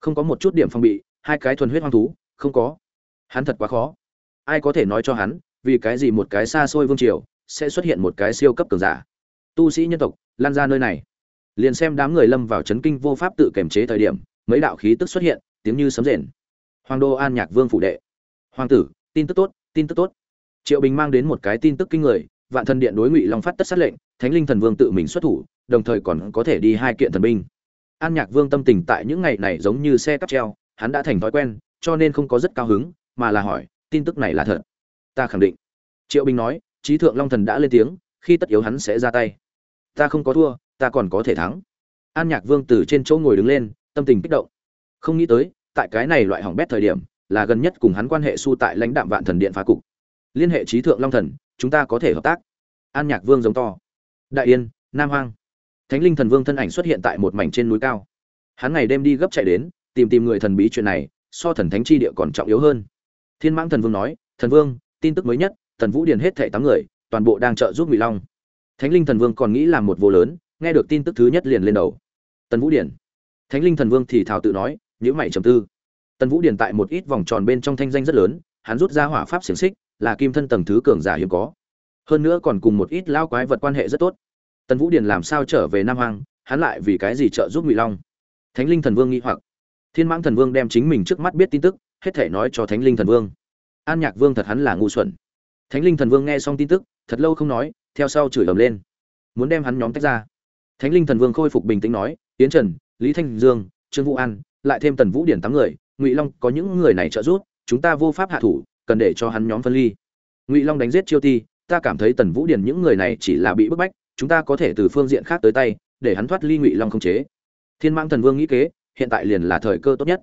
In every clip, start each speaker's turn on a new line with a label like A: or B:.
A: không có một chút điểm phòng bị, hai cái thuần huyết hoang thú, không có. Hắn thật quá khó. Ai có thể nói cho hắn, vì cái gì một cái xa xôi vương triều sẽ xuất hiện một cái siêu cấp cường giả? Tu sĩ nhân tộc, lan ra nơi này. Liền xem đám người lâm vào chấn kinh vô pháp tự kiềm chế thời điểm, mấy đạo khí tức xuất hiện, tiếng như sấm rền. Hoàng đô an nhạc vương phủ đệ. Hoàng tử, tin tức tốt, tin tức tốt. Triệu bình mang đến một cái tin tức kinh người, vạn thần điện đối ngụy long phát tất sát lệnh, thánh linh thần vương tự mình xuất thủ, đồng thời còn có thể đi hai kiện thần binh an nhạc vương tâm tình tại những ngày này giống như xe cắp treo, hắn đã thành thói quen, cho nên không có rất cao hứng, mà là hỏi, tin tức này là thật? Ta khẳng định. Triệu bình nói trí thượng long thần đã lên tiếng, khi tất yếu hắn sẽ ra tay. Ta không có thua, ta còn có thể thắng. An nhạc vương từ trên chỗ ngồi đứng lên, tâm tình kích động. Không nghĩ tới, tại cái này loại hỏng bét thời điểm, là gần nhất cùng hắn quan hệ su tại lãnh đạm vạn thần điện phá cục. Liên hệ trí thượng long thần, chúng ta có thể hợp tác. An nhạc vương giống to. Đại yên, nam hoang thánh linh thần vương thân ảnh xuất hiện tại một mảnh trên núi cao. Hắn ngày đêm đi gấp chạy đến, tìm tìm người thần bí chuyện này, so thần thánh chi địa còn trọng yếu hơn. Thiên mãng thần vương nói, thần vương, tin tức mới nhất thần vũ điền hết thệ tám người, toàn bộ đang trợ giúp ngụy long. Thánh linh thần vương còn nghĩ làm một vô lớn, nghe được tin tức thứ nhất liền lên đầu. Tần vũ điển thánh linh thần vương thì thảo tự nói nhữ mày trầm tư. Tần vũ điển tại một ít vòng tròn bên trong thanh danh rất lớn, hắn rút ra hỏa pháp xiềng xích, là kim thân tầng thứ cường giả hiếm có. Hơn nữa còn cùng một ít lao quái vật quan hệ rất tốt tần vũ Điền làm sao trở về nam hoàng hắn lại vì cái gì trợ giúp ngụy long? Thánh linh thần vương nghĩ hoặc. Thiên mãng thần vương đem chính mình trước mắt biết tin tức, hết thể nói cho thánh linh thần vương. An nhạc vương thật hắn là ngu xuẩn. Thánh linh thần vương nghe xong tin tức, thật lâu không nói, theo sau chửi ầm lên. Muốn đem hắn nhóm tách ra. Thánh linh thần vương khôi phục bình tĩnh nói tiến trần, lý thanh dương, trương vũ an, lại thêm tần vũ điển tám người, ngụy long có những người này trợ giúp, chúng ta vô pháp hạ thủ, cần để cho hắn nhóm phân ly. Ngụy long đánh giết chiêu ti, ta cảm thấy tần vũ điển những người này chỉ là bị bức bách chúng ta có thể từ phương diện khác tới tay, để hắn thoát ly ngụy long không chế. Thiên mãng thần vương nghĩ kế, hiện tại liền là thời cơ tốt nhất.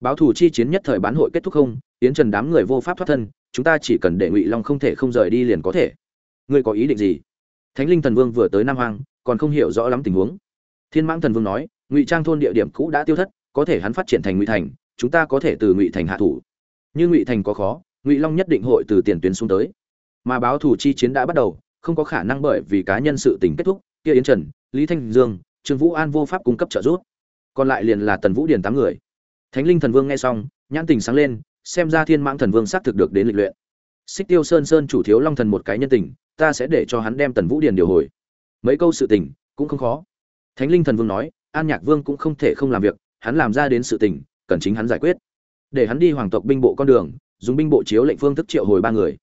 A: Báo thủ chi chiến nhất thời bán hội kết thúc không tiến trần đám người vô pháp thoát thân, chúng ta chỉ cần để ngụy long không thể không rời đi liền có thể. Ngươi có ý định gì? Thánh linh thần vương vừa tới nam hoàng còn không hiểu rõ lắm tình huống. Thiên mãng thần vương nói, ngụy trang thôn địa điểm cũ đã tiêu thất, có thể hắn phát triển thành ngụy thành, chúng ta có thể từ ngụy thành hạ thủ. Như ngụy thành có khó, ngụy long nhất định hội từ tiền tuyến xuống tới. Mà báo thủ chi chiến đã bắt đầu không có khả năng bởi vì cá nhân sự tình kết thúc, kia yến trần, lý thanh dương, trương vũ an vô pháp cung cấp trợ giúp. Còn lại liền là tần vũ điền tám người. Thánh linh thần vương nghe xong, nhãn tình sáng lên, xem ra thiên mãng thần vương xác thực được đến lịch luyện. Xích tiêu sơn sơn chủ thiếu long thần một cái nhân tình, ta sẽ để cho hắn đem tần vũ điền điều hồi. Mấy câu sự tình, cũng không khó. Thánh linh thần vương nói, an nhạc vương cũng không thể không làm việc, hắn làm ra đến sự tình, cần chính hắn giải quyết. Để hắn đi hoàng tộc binh bộ con đường, dùng binh bộ chiếu lệnh phương thức triệu hồi ba người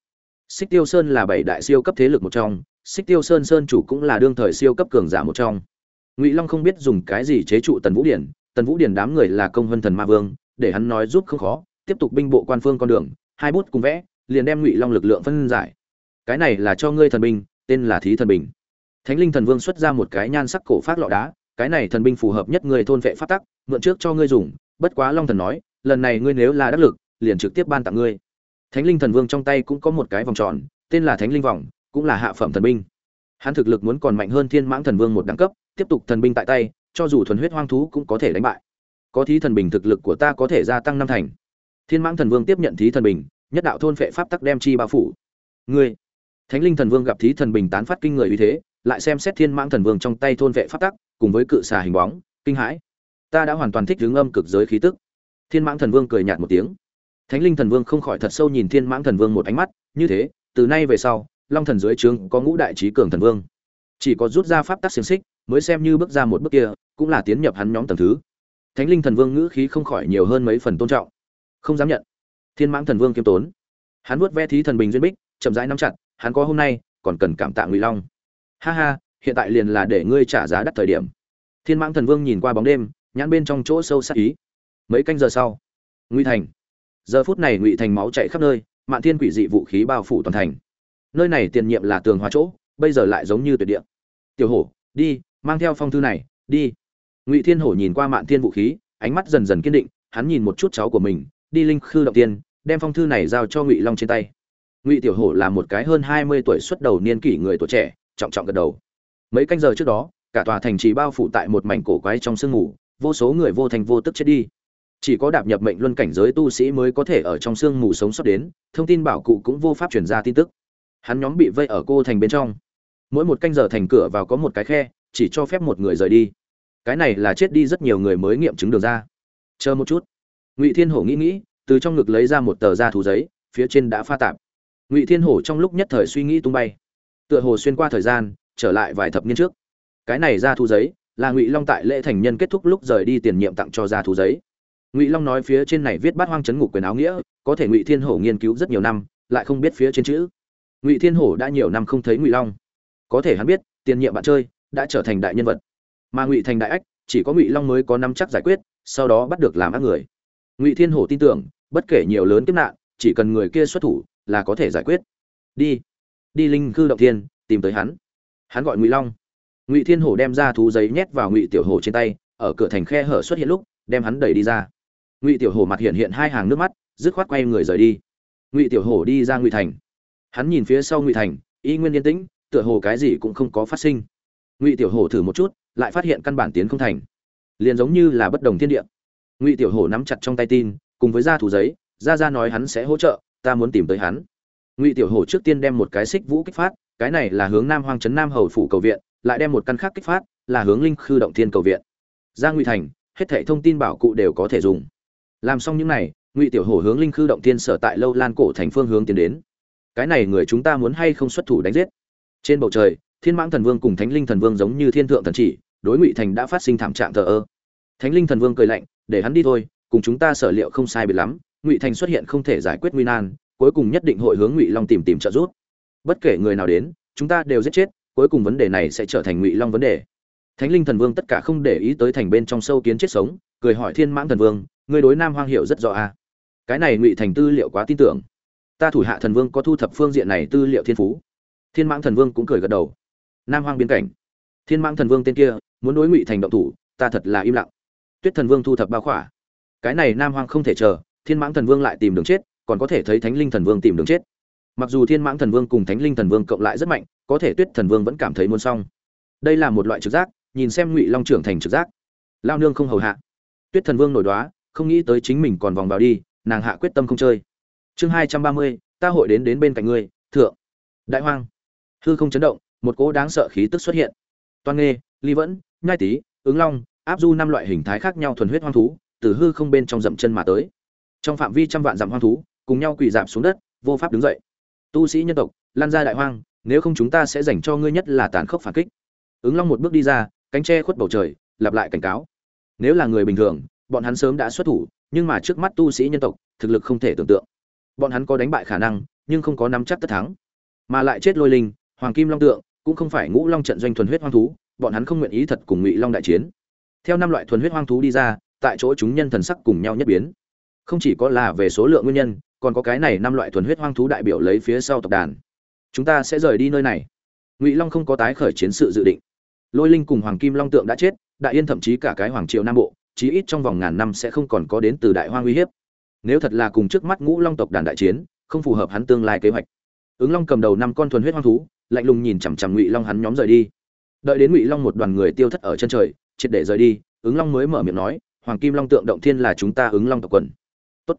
A: xích tiêu sơn là bảy đại siêu cấp thế lực một trong, xích tiêu sơn sơn chủ cũng là đương thời siêu cấp cường giả một trong. Ngụy long không biết dùng cái gì chế trụ tần vũ điển, tần vũ điển đám người là công vân thần ma vương, để hắn nói giúp không khó, tiếp tục binh bộ quan phương con đường, hai bút cùng vẽ, liền đem ngụy long lực lượng phân giải. Cái này là cho ngươi thần binh, tên là thí thần bình. Thánh linh thần vương xuất ra một cái nhan sắc cổ phát lọ đá, cái này thần binh phù hợp nhất người thôn vệ phát tắc, mượn trước cho ngươi dùng, bất quá long thần nói, lần này ngươi nếu là đắc lực, liền trực tiếp ban tặng ngươi thánh linh thần vương trong tay cũng có một cái vòng tròn, tên là thánh linh vòng, cũng là hạ phẩm thần binh. Hắn thực lực muốn còn mạnh hơn thiên mãng thần vương một đẳng cấp, tiếp tục thần binh tại tay, cho dù thuần huyết hoang thú cũng có thể đánh bại. Có thí thần bình thực lực của ta có thể gia tăng năm thành. Thiên mãng thần vương tiếp nhận thí thần bình nhất đạo thôn phệ pháp tắc đem chi bao phủ. Ngươi, thánh linh thần vương gặp thí thần bình tán phát kinh người uy thế, lại xem xét thiên mãng thần vương trong tay thôn vệ pháp tắc, cùng với cự xà hình bóng, kinh hãi. Ta đã hoàn toàn thích ứng âm cực giới khí tức. Thiên mãng thần vương cười nhạt một tiếng thánh linh thần vương không khỏi thật sâu nhìn thiên mãng thần vương một ánh mắt, như thế, từ nay về sau, long thần dưới trướng có ngũ đại trí cường thần vương. Chỉ có rút ra pháp tắc xiềng xích, mới xem như bước ra một bước kia, cũng là tiến nhập hắn nhóm tầng thứ. Thánh linh thần vương ngữ khí không khỏi nhiều hơn mấy phần tôn trọng. Không dám nhận. Thiên mãng thần vương kiêm tốn. Hắn vuốt ve thí thần bình duyên bích, chậm rãi nắm chặt, hắn có hôm nay, còn cần cảm tạ ngụy long. Ha ha, hiện tại liền là để ngươi trả giá đắt thời điểm. Thiên mãng thần vương nhìn qua bóng đêm, nhãn bên trong chỗ sâu sắc ý. Mấy canh giờ sau, ngụy thành giờ phút này ngụy thành máu chạy khắp nơi mạn thiên quỷ dị vũ khí bao phủ toàn thành. Nơi này tiền nhiệm là tường hóa chỗ bây giờ lại giống như tuyệt địa. Tiểu hổ đi mang theo phong thư này đi. Ngụy thiên hổ nhìn qua mạn thiên vũ khí ánh mắt dần dần kiên định hắn nhìn một chút cháu của mình đi linh khư động tiên đem phong thư này giao cho ngụy long trên tay. Ngụy tiểu hổ là một cái hơn hai mươi tuổi xuất đầu niên kỷ người tuổi trẻ trọng trọng gật đầu. Mấy canh giờ trước đó cả tòa thành trì bao phủ tại một mảnh cổ quái trong sương ngủ, vô số người vô thành vô tức chết đi chỉ có đạp nhập mệnh luân cảnh giới tu sĩ mới có thể ở trong sương mù sống sót đến, thông tin bảo cụ cũng vô pháp truyền ra tin tức. Hắn nhóm bị vây ở cô thành bên trong. Mỗi một canh giờ thành cửa vào có một cái khe, chỉ cho phép một người rời đi. Cái này là chết đi rất nhiều người mới nghiệm chứng được ra. Chờ một chút. Ngụy thiên hổ nghĩ nghĩ, từ trong ngực lấy ra một tờ da thú giấy, phía trên đã pha tạp. Ngụy thiên hổ trong lúc nhất thời suy nghĩ tung bay. Tựa hồ xuyên qua thời gian, trở lại vài thập niên trước. Cái này ra thú giấy, là ngụy long tại lễ thành nhân kết thúc lúc rời đi tiền nhiệm tặng cho ra thú giấy ngụy long nói phía trên này viết bát hoang chấn ngục quyền áo nghĩa, có thể ngụy thiên hổ nghiên cứu rất nhiều năm, lại không biết phía trên chữ. Ngụy thiên hổ đã nhiều năm không thấy ngụy long. Có thể hắn biết, tiền nhiệm bạn chơi đã trở thành đại nhân vật. Mà ngụy thành đại ách, chỉ có ngụy long mới có năm chắc giải quyết, sau đó bắt được làm ác người. Ngụy thiên hổ tin tưởng, bất kể nhiều lớn kiếp nạn, chỉ cần người kia xuất thủ là có thể giải quyết. Đi đi linh khư động thiên, tìm tới hắn. Hắn gọi ngụy long. Ngụy thiên hổ đem ra thú giấy nhét vào ngụy tiểu hổ trên tay, ở cửa thành khe hở xuất hiện lúc, đem hắn đẩy đi ra ngụy tiểu hổ mặt hiện hiện hai hàng nước mắt, dứt khoát quay người rời đi. Ngụy tiểu hổ đi ra ngụy thành. Hắn nhìn phía sau ngụy thành, y nguyên yên tĩnh, tựa hồ cái gì cũng không có phát sinh. Ngụy tiểu hổ thử một chút, lại phát hiện căn bản tiến không thành. Liền giống như là bất đồng thiên địa. Ngụy tiểu hổ nắm chặt trong tay tin, cùng với gia thủ giấy, ra ra nói hắn sẽ hỗ trợ, ta muốn tìm tới hắn. Ngụy tiểu hổ trước tiên đem một cái xích vũ kích phát, cái này là hướng nam hoang trấn nam hầu phủ cầu viện, lại đem một căn khác kích phát, là hướng linh khư động thiên cầu viện. Ra ngụy thành, hết thảy thông tin bảo cụ đều có thể dùng làm xong những này, ngụy tiểu hổ hướng linh khư động thiên sở tại lâu lan cổ thành phương hướng tiến đến. Cái này người chúng ta muốn hay không xuất thủ đánh giết? Trên bầu trời, thiên mãng thần vương cùng thánh linh thần vương giống như thiên thượng thần chỉ, đối ngụy thành đã phát sinh thảm trạng thờ ơ. Thánh linh thần vương cười lạnh, để hắn đi thôi, cùng chúng ta sở liệu không sai biệt lắm, ngụy thành xuất hiện không thể giải quyết nguy nan, cuối cùng nhất định hội hướng ngụy long tìm tìm trợ giúp. Bất kể người nào đến, chúng ta đều giết chết, cuối cùng vấn đề này sẽ trở thành ngụy long vấn đề. Thánh linh thần vương tất cả không để ý tới thành bên trong sâu kiến chết sống, cười hỏi thiên mãng thần vương người đối nam hoang hiểu rất rõ à. cái này ngụy thành tư liệu quá tin tưởng ta thủ hạ thần vương có thu thập phương diện này tư liệu thiên phú thiên mãng thần vương cũng cười gật đầu nam hoang biên cảnh thiên mãng thần vương tên kia muốn đối ngụy thành động thủ ta thật là im lặng tuyết thần vương thu thập bao khỏa cái này nam hoang không thể chờ thiên mãng thần vương lại tìm đường chết còn có thể thấy thánh linh thần vương tìm đường chết mặc dù thiên mãng thần vương cùng thánh linh thần vương cộng lại rất mạnh có thể tuyết thần vương vẫn cảm thấy muốn xong đây là một loại trực giác nhìn xem ngụy long trưởng thành trực giác lao nương không hầu hạ tuyết thần vương nổi đoá không nghĩ tới chính mình còn vòng vào đi, nàng hạ quyết tâm không chơi. Chương hai trăm ba mươi, ta hội đến đến bên cạnh ngươi, thượng. Đại hoang. Hư không chấn động, một cỗ đáng sợ khí tức xuất hiện. Toan nghê ly vẫn, nhai tý, ứng long, áp du năm loại hình thái khác nhau thuần huyết hoang thú, từ hư không bên trong dậm chân mà tới. Trong phạm vi trăm vạn dặm hoang thú, cùng nhau quỳ dạp xuống đất, vô pháp đứng dậy. Tu sĩ nhân tộc, lan ra đại hoang, nếu không chúng ta sẽ dành cho ngươi nhất là tàn khốc phản kích. Ứng long một bước đi ra, cánh tre khuất bầu trời, lặp lại cảnh cáo. Nếu là người bình thường bọn hắn sớm đã xuất thủ, nhưng mà trước mắt tu sĩ nhân tộc, thực lực không thể tưởng tượng. Bọn hắn có đánh bại khả năng, nhưng không có nắm chắc tất thắng. Mà lại chết lôi linh, hoàng kim long tượng, cũng không phải ngũ long trận doanh thuần huyết hoang thú, bọn hắn không nguyện ý thật cùng ngụy long đại chiến. Theo năm loại thuần huyết hoang thú đi ra, tại chỗ chúng nhân thần sắc cùng nhau nhất biến. Không chỉ có là về số lượng nguyên nhân, còn có cái này năm loại thuần huyết hoang thú đại biểu lấy phía sau tộc đàn. Chúng ta sẽ rời đi nơi này. Ngụy long không có tái khởi chiến sự dự định. Lôi linh cùng hoàng kim long tượng đã chết, đại yên thậm chí cả cái hoàng triều nam bộ chí ít trong vòng ngàn năm sẽ không còn có đến từ đại hoang uy hiếp. Nếu thật là cùng trước mắt ngũ long tộc đàn đại chiến, không phù hợp hắn tương lai kế hoạch. Ứng long cầm đầu năm con thuần huyết hoang thú, lạnh lùng nhìn chằm chằm ngụy long hắn nhóm rời đi. Đợi đến ngụy long một đoàn người tiêu thất ở chân trời, triệt để rời đi, ứng long mới mở miệng nói, hoàng kim long tượng động thiên là chúng ta ứng long tộc quần. Tốt.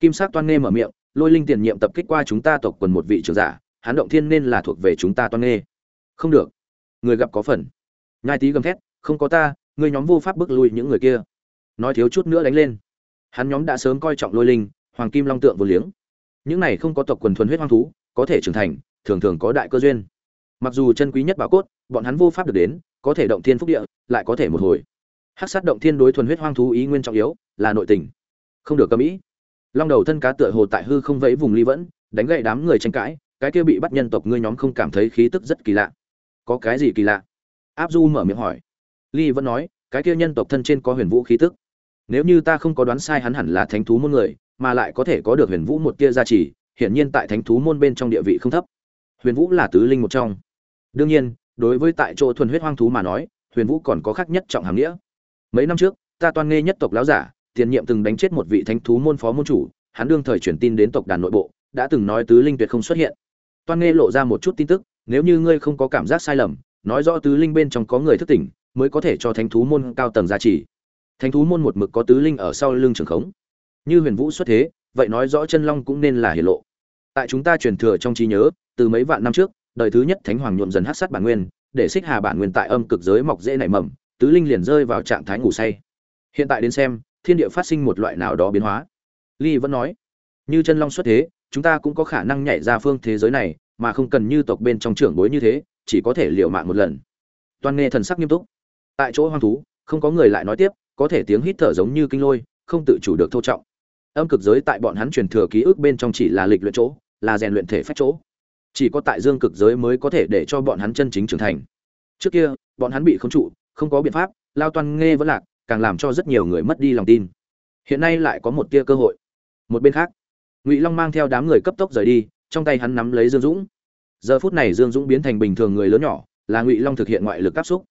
A: Kim sắc toan nghe mở miệng, lôi linh tiền nhiệm tập kích qua chúng ta tộc quần một vị trưởng giả, hắn động thiên nên là thuộc về chúng ta toan nghe không được. Người gặp có phần. Nhai tí gầm thét, không có ta người nhóm vô pháp bước lui những người kia nói thiếu chút nữa đánh lên. Hắn nhóm đã sớm coi trọng lôi linh, hoàng kim long tượng vô liếng. Những này không có tộc quần thuần huyết hoang thú, có thể trưởng thành, thường thường có đại cơ duyên. Mặc dù chân quý nhất bảo cốt, bọn hắn vô pháp được đến, có thể động thiên phúc địa, lại có thể một hồi. Hắc sát động thiên đối thuần huyết hoang thú ý nguyên trọng yếu, là nội tình. Không được cầm ý. Long đầu thân cá tựa hồ tại hư không vẫy vùng ly vẫn, đánh gậy đám người tranh cãi, cái kia bị bắt nhân tộc ngươi nhóm không cảm thấy khí tức rất kỳ lạ. Có cái gì kỳ lạ? Áp du mở miệng hỏi. Ly vẫn nói, cái kia nhân tộc thân trên có huyền vũ khí tức nếu như ta không có đoán sai hắn hẳn là thánh thú môn người, mà lại có thể có được huyền vũ một tia gia trì, hiển nhiên tại thánh thú môn bên trong địa vị không thấp. Huyền vũ là tứ linh một trong. Đương nhiên, đối với tại chỗ thuần huyết hoang thú mà nói, huyền vũ còn có khác nhất trọng hàm nghĩa. Mấy năm trước, ta toan nghe nhất tộc lão giả, tiền nhiệm từng đánh chết một vị thánh thú môn phó môn chủ, hắn đương thời truyền tin đến tộc đàn nội bộ, đã từng nói tứ linh tuyệt không xuất hiện. Toan nghe lộ ra một chút tin tức, nếu như ngươi không có cảm giác sai lầm, nói rõ tứ linh bên trong có người thức tỉnh, mới có thể cho thánh thú môn cao tầng giá trị thánh thú môn một mực có tứ linh ở sau lưng trường khống. Như huyền vũ xuất thế, vậy nói rõ chân long cũng nên là hiển lộ. Tại chúng ta truyền thừa trong trí nhớ, từ mấy vạn năm trước, đời thứ nhất thánh hoàng nhuộm dần hát sát bản nguyên, để xích hà bản nguyên tại âm cực giới mọc dễ nảy mầm, tứ linh liền rơi vào trạng thái ngủ say. Hiện tại đến xem, thiên địa phát sinh một loại nào đó biến hóa. Ly vẫn nói, như chân long xuất thế, chúng ta cũng có khả năng nhảy ra phương thế giới này, mà không cần như tộc bên trong trưởng bối như thế, chỉ có thể liều mạng một lần. Toàn nghe thần sắc nghiêm túc. Tại chỗ hoang thú, không có người lại nói tiếp có thể tiếng hít thở giống như kinh lôi, không tự chủ được thô trọng. Âm cực giới tại bọn hắn truyền thừa ký ức bên trong chỉ là lịch luyện chỗ, là rèn luyện thể phách chỗ. Chỉ có tại dương cực giới mới có thể để cho bọn hắn chân chính trưởng thành. Trước kia, bọn hắn bị khống trụ, không có biện pháp, lao toan nghe vẫn lạc, càng làm cho rất nhiều người mất đi lòng tin. Hiện nay lại có một tia cơ hội. Một bên khác, ngụy long mang theo đám người cấp tốc rời đi, trong tay hắn nắm lấy dương dũng. Giờ phút này dương dũng biến thành bình thường người lớn nhỏ, là ngụy long thực hiện ngoại lực áp xúc.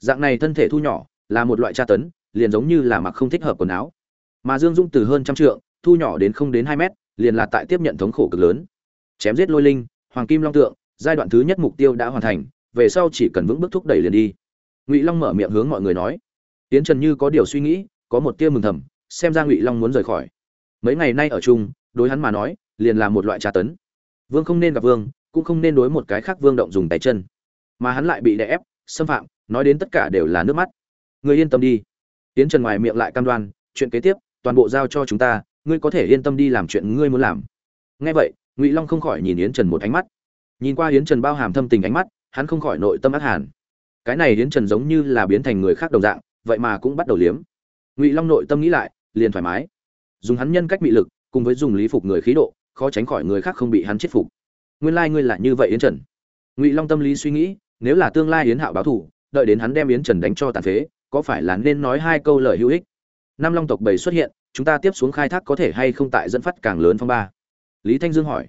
A: Dạng này thân thể thu nhỏ, là một loại tra tấn liền giống như là mặc không thích hợp quần áo. Mà dương dũng từ hơn trăm trượng, thu nhỏ đến không đến hai mét, liền là tại tiếp nhận thống khổ cực lớn. Chém giết lôi linh, hoàng kim long tượng, giai đoạn thứ nhất mục tiêu đã hoàn thành, về sau chỉ cần vững bước thúc đẩy liền đi. Ngụy long mở miệng hướng mọi người nói. Tiến trần như có điều suy nghĩ, có một tia mừng thầm, xem ra ngụy long muốn rời khỏi. Mấy ngày nay ở chung, đối hắn mà nói, liền là một loại tra tấn. Vương không nên gặp vương, cũng không nên đối một cái khác vương động dùng tay chân. Mà hắn lại bị đè ép, xâm phạm, nói đến tất cả đều là nước mắt. Người yên tâm đi tiến trần ngoài miệng lại cam đoan, chuyện kế tiếp, toàn bộ giao cho chúng ta, ngươi có thể yên tâm đi làm chuyện ngươi muốn làm. Nghe vậy, ngụy long không khỏi nhìn yến trần một ánh mắt. Nhìn qua yến trần bao hàm thâm tình ánh mắt, hắn không khỏi nội tâm ác hàn. Cái này yến trần giống như là biến thành người khác đồng dạng, vậy mà cũng bắt đầu liếm. Ngụy long nội tâm nghĩ lại, liền thoải mái. Dùng hắn nhân cách bị lực, cùng với dùng lý phục người khí độ, khó tránh khỏi người khác không bị hắn chết phục. Nguyên lai ngươi là như vậy yến trần. Ngụy long tâm lý suy nghĩ, nếu là tương lai yến hạo báo thù, đợi đến hắn đem yến trần đánh cho tàn phế có phải là nên nói hai câu lời hữu ích? Năm long tộc bảy xuất hiện, chúng ta tiếp xuống khai thác có thể hay không tại dẫn phát càng lớn phong ba? Lý thanh dương hỏi.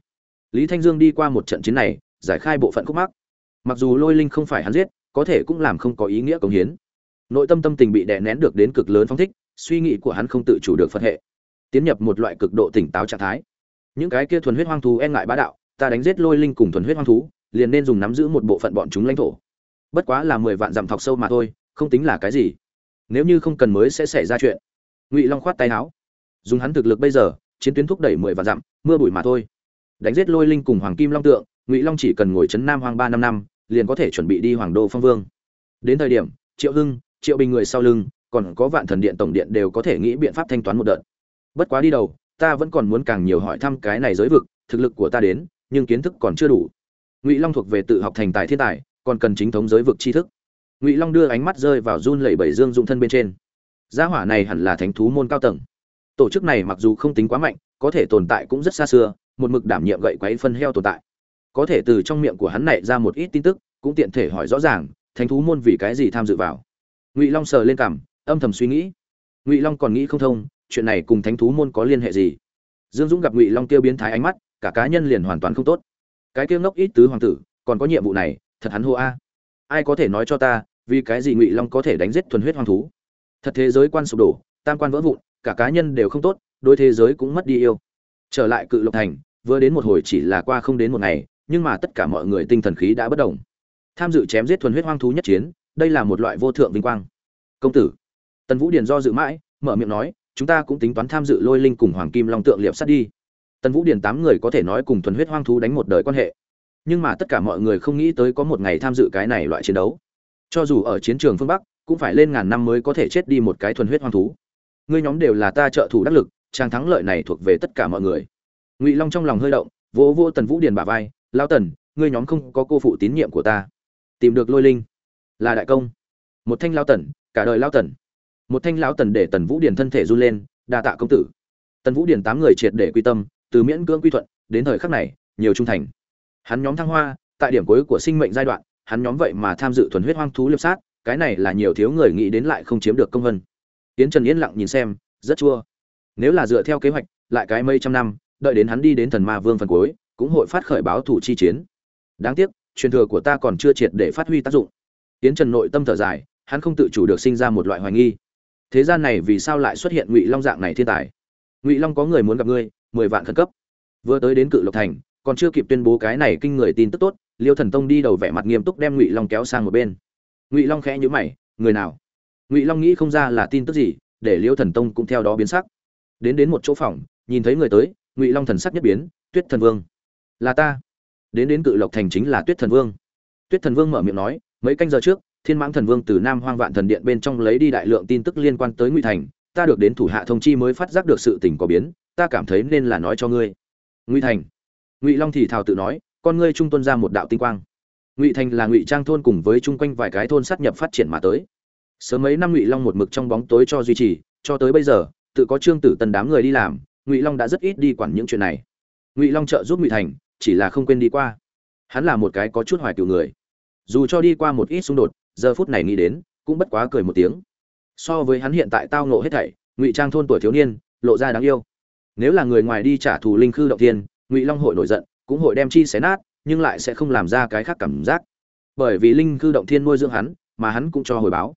A: Lý thanh dương đi qua một trận chiến này, giải khai bộ phận khúc mắc. Mặc dù lôi linh không phải hắn giết, có thể cũng làm không có ý nghĩa công hiến. Nội tâm tâm tình bị đè nén được đến cực lớn phong thích, suy nghĩ của hắn không tự chủ được phân hệ. Tiến nhập một loại cực độ tỉnh táo trạng thái. Những cái kia thuần huyết hoang thú e ngại bá đạo, ta đánh giết lôi linh cùng thuần huyết hoang thú, liền nên dùng nắm giữ một bộ phận bọn chúng lãnh thổ. Bất quá là mười vạn dặm thọc sâu mà thôi không tính là cái gì. Nếu như không cần mới sẽ xảy ra chuyện. Ngụy long khoát tay áo. Dùng hắn thực lực bây giờ, chiến tuyến thúc đẩy mười vạn dặm, mưa bụi mà thôi. Đánh giết lôi linh cùng hoàng kim long tượng, ngụy long chỉ cần ngồi chấn nam hoàng ba năm năm, liền có thể chuẩn bị đi hoàng đô phong vương. Đến thời điểm, triệu hưng, triệu bình người sau lưng, còn có vạn thần điện tổng điện đều có thể nghĩ biện pháp thanh toán một đợt. Bất quá đi đầu, ta vẫn còn muốn càng nhiều hỏi thăm cái này giới vực, thực lực của ta đến, nhưng kiến thức còn chưa đủ. Ngụy long thuộc về tự học thành tài thiên tài, còn cần chính thống giới vực tri thức ngụy long đưa ánh mắt rơi vào run lẩy bẩy dương dụng thân bên trên gia hỏa này hẳn là thánh thú môn cao tầng tổ chức này mặc dù không tính quá mạnh có thể tồn tại cũng rất xa xưa một mực đảm nhiệm gậy quấy phân heo tồn tại có thể từ trong miệng của hắn này ra một ít tin tức cũng tiện thể hỏi rõ ràng thánh thú môn vì cái gì tham dự vào ngụy long sờ lên cảm, âm thầm suy nghĩ ngụy long còn nghĩ không thông chuyện này cùng thánh thú môn có liên hệ gì dương dũng gặp ngụy long tiêu biến thái ánh mắt cả cá nhân liền hoàn toàn không tốt cái tiêu ngốc ít tứ hoàng tử còn có nhiệm vụ này thật hắn hô a ai có thể nói cho ta vì cái gì ngụy long có thể đánh giết thuần huyết Hoang thú? Thật thế giới quan sụp đổ, tam quan vỡ vụn, cả cá nhân đều không tốt đôi thế giới cũng mất đi yêu. Trở lại cự lộc thành, vừa đến một hồi chỉ là qua không đến một ngày, nhưng mà tất cả mọi người tinh thần khí đã bất động. Tham dự chém giết thuần huyết hoang thú nhất chiến, đây là một loại vô thượng vinh quang. Công tử, tần vũ điền do dự mãi, mở miệng nói, chúng ta cũng tính toán tham dự lôi linh cùng hoàng kim long tượng liệp sát đi. Tần vũ điền tám người có thể nói cùng thuần huyết hoang thú đánh một đời quan hệ. Nhưng mà tất cả mọi người không nghĩ tới có một ngày tham dự cái này loại chiến đấu cho dù ở chiến trường phương bắc, cũng phải lên ngàn năm mới có thể chết đi một cái thuần huyết hoang thú. Ngươi nhóm đều là ta trợ thủ đắc lực trang thắng lợi này thuộc về tất cả mọi người. Ngụy long trong lòng hơi động, vỗ vô tần vũ điền bả vai lao tần, ngươi nhóm không có cô phụ tín nhiệm của ta. Tìm được lôi linh, là đại công. Một thanh lao tần, cả đời lao tần. Một thanh lao tần để tần vũ điền thân thể run lên, đa tạ công tử. Tần vũ điền tám người triệt để quy tâm, từ miễn cưỡng quy thuận, đến thời khắc này, nhiều trung thành. Hắn nhóm thăng hoa, tại điểm cuối của sinh mệnh giai đoạn hắn nhóm vậy mà tham dự thuần huyết hoang thú liệp sát, cái này là nhiều thiếu người nghĩ đến lại không chiếm được công vân. Tiễn trần yên lặng nhìn xem, rất chua. Nếu là dựa theo kế hoạch, lại cái mấy trăm năm, đợi đến hắn đi đến thần ma vương phần cuối, cũng hội phát khởi báo thủ chi chiến. Đáng tiếc, truyền thừa của ta còn chưa triệt để phát huy tác dụng. Tiễn trần nội tâm thở dài, hắn không tự chủ được sinh ra một loại hoài nghi. Thế gian này vì sao lại xuất hiện ngụy long dạng này thiên tài? Ngụy long có người muốn gặp ngươi, mười vạn khẩn cấp. Vừa tới đến cự lộc thành, còn chưa kịp tuyên bố cái này kinh người tin tức tốt liêu thần tông đi đầu vẻ mặt nghiêm túc đem ngụy long kéo sang một bên. Ngụy long khẽ nhữ mày, người nào? Ngụy long nghĩ không ra là tin tức gì, để liêu thần tông cũng theo đó biến sắc. Đến đến một chỗ phòng, nhìn thấy người tới, ngụy long thần sắc nhất biến, tuyết thần vương. Là ta. Đến đến cự lộc thành chính là tuyết thần vương. Tuyết thần vương mở miệng nói, mấy canh giờ trước, thiên mãng thần vương từ nam hoang vạn thần điện bên trong lấy đi đại lượng tin tức liên quan tới ngụy thành. Ta được đến thủ hạ thông chi mới phát giác được sự tình có biến, ta cảm thấy nên là nói cho ngươi. Ngụy thành? Ngụy long thì thào tự nói con ngươi trung tuân ra một đạo tinh quang. Ngụy thành là ngụy trang thôn cùng với chung quanh vài cái thôn sát nhập phát triển mà tới. Sớm mấy năm ngụy long một mực trong bóng tối cho duy trì, cho tới bây giờ, tự có trương tử tần đám người đi làm, ngụy long đã rất ít đi quản những chuyện này. Ngụy long trợ giúp ngụy thành, chỉ là không quên đi qua. Hắn là một cái có chút hoài cựu người. Dù cho đi qua một ít xung đột, giờ phút này nghĩ đến, cũng bất quá cười một tiếng. So với hắn hiện tại tao nộ hết thảy, ngụy trang thôn tuổi thiếu niên, lộ ra đáng yêu. Nếu là người ngoài đi trả thù linh khư động thiên, ngụy long hội nổi giận cũng hội đem chi xé nát, nhưng lại sẽ không làm ra cái khác cảm giác. Bởi vì linh cư động thiên nuôi dưỡng hắn, mà hắn cũng cho hồi báo.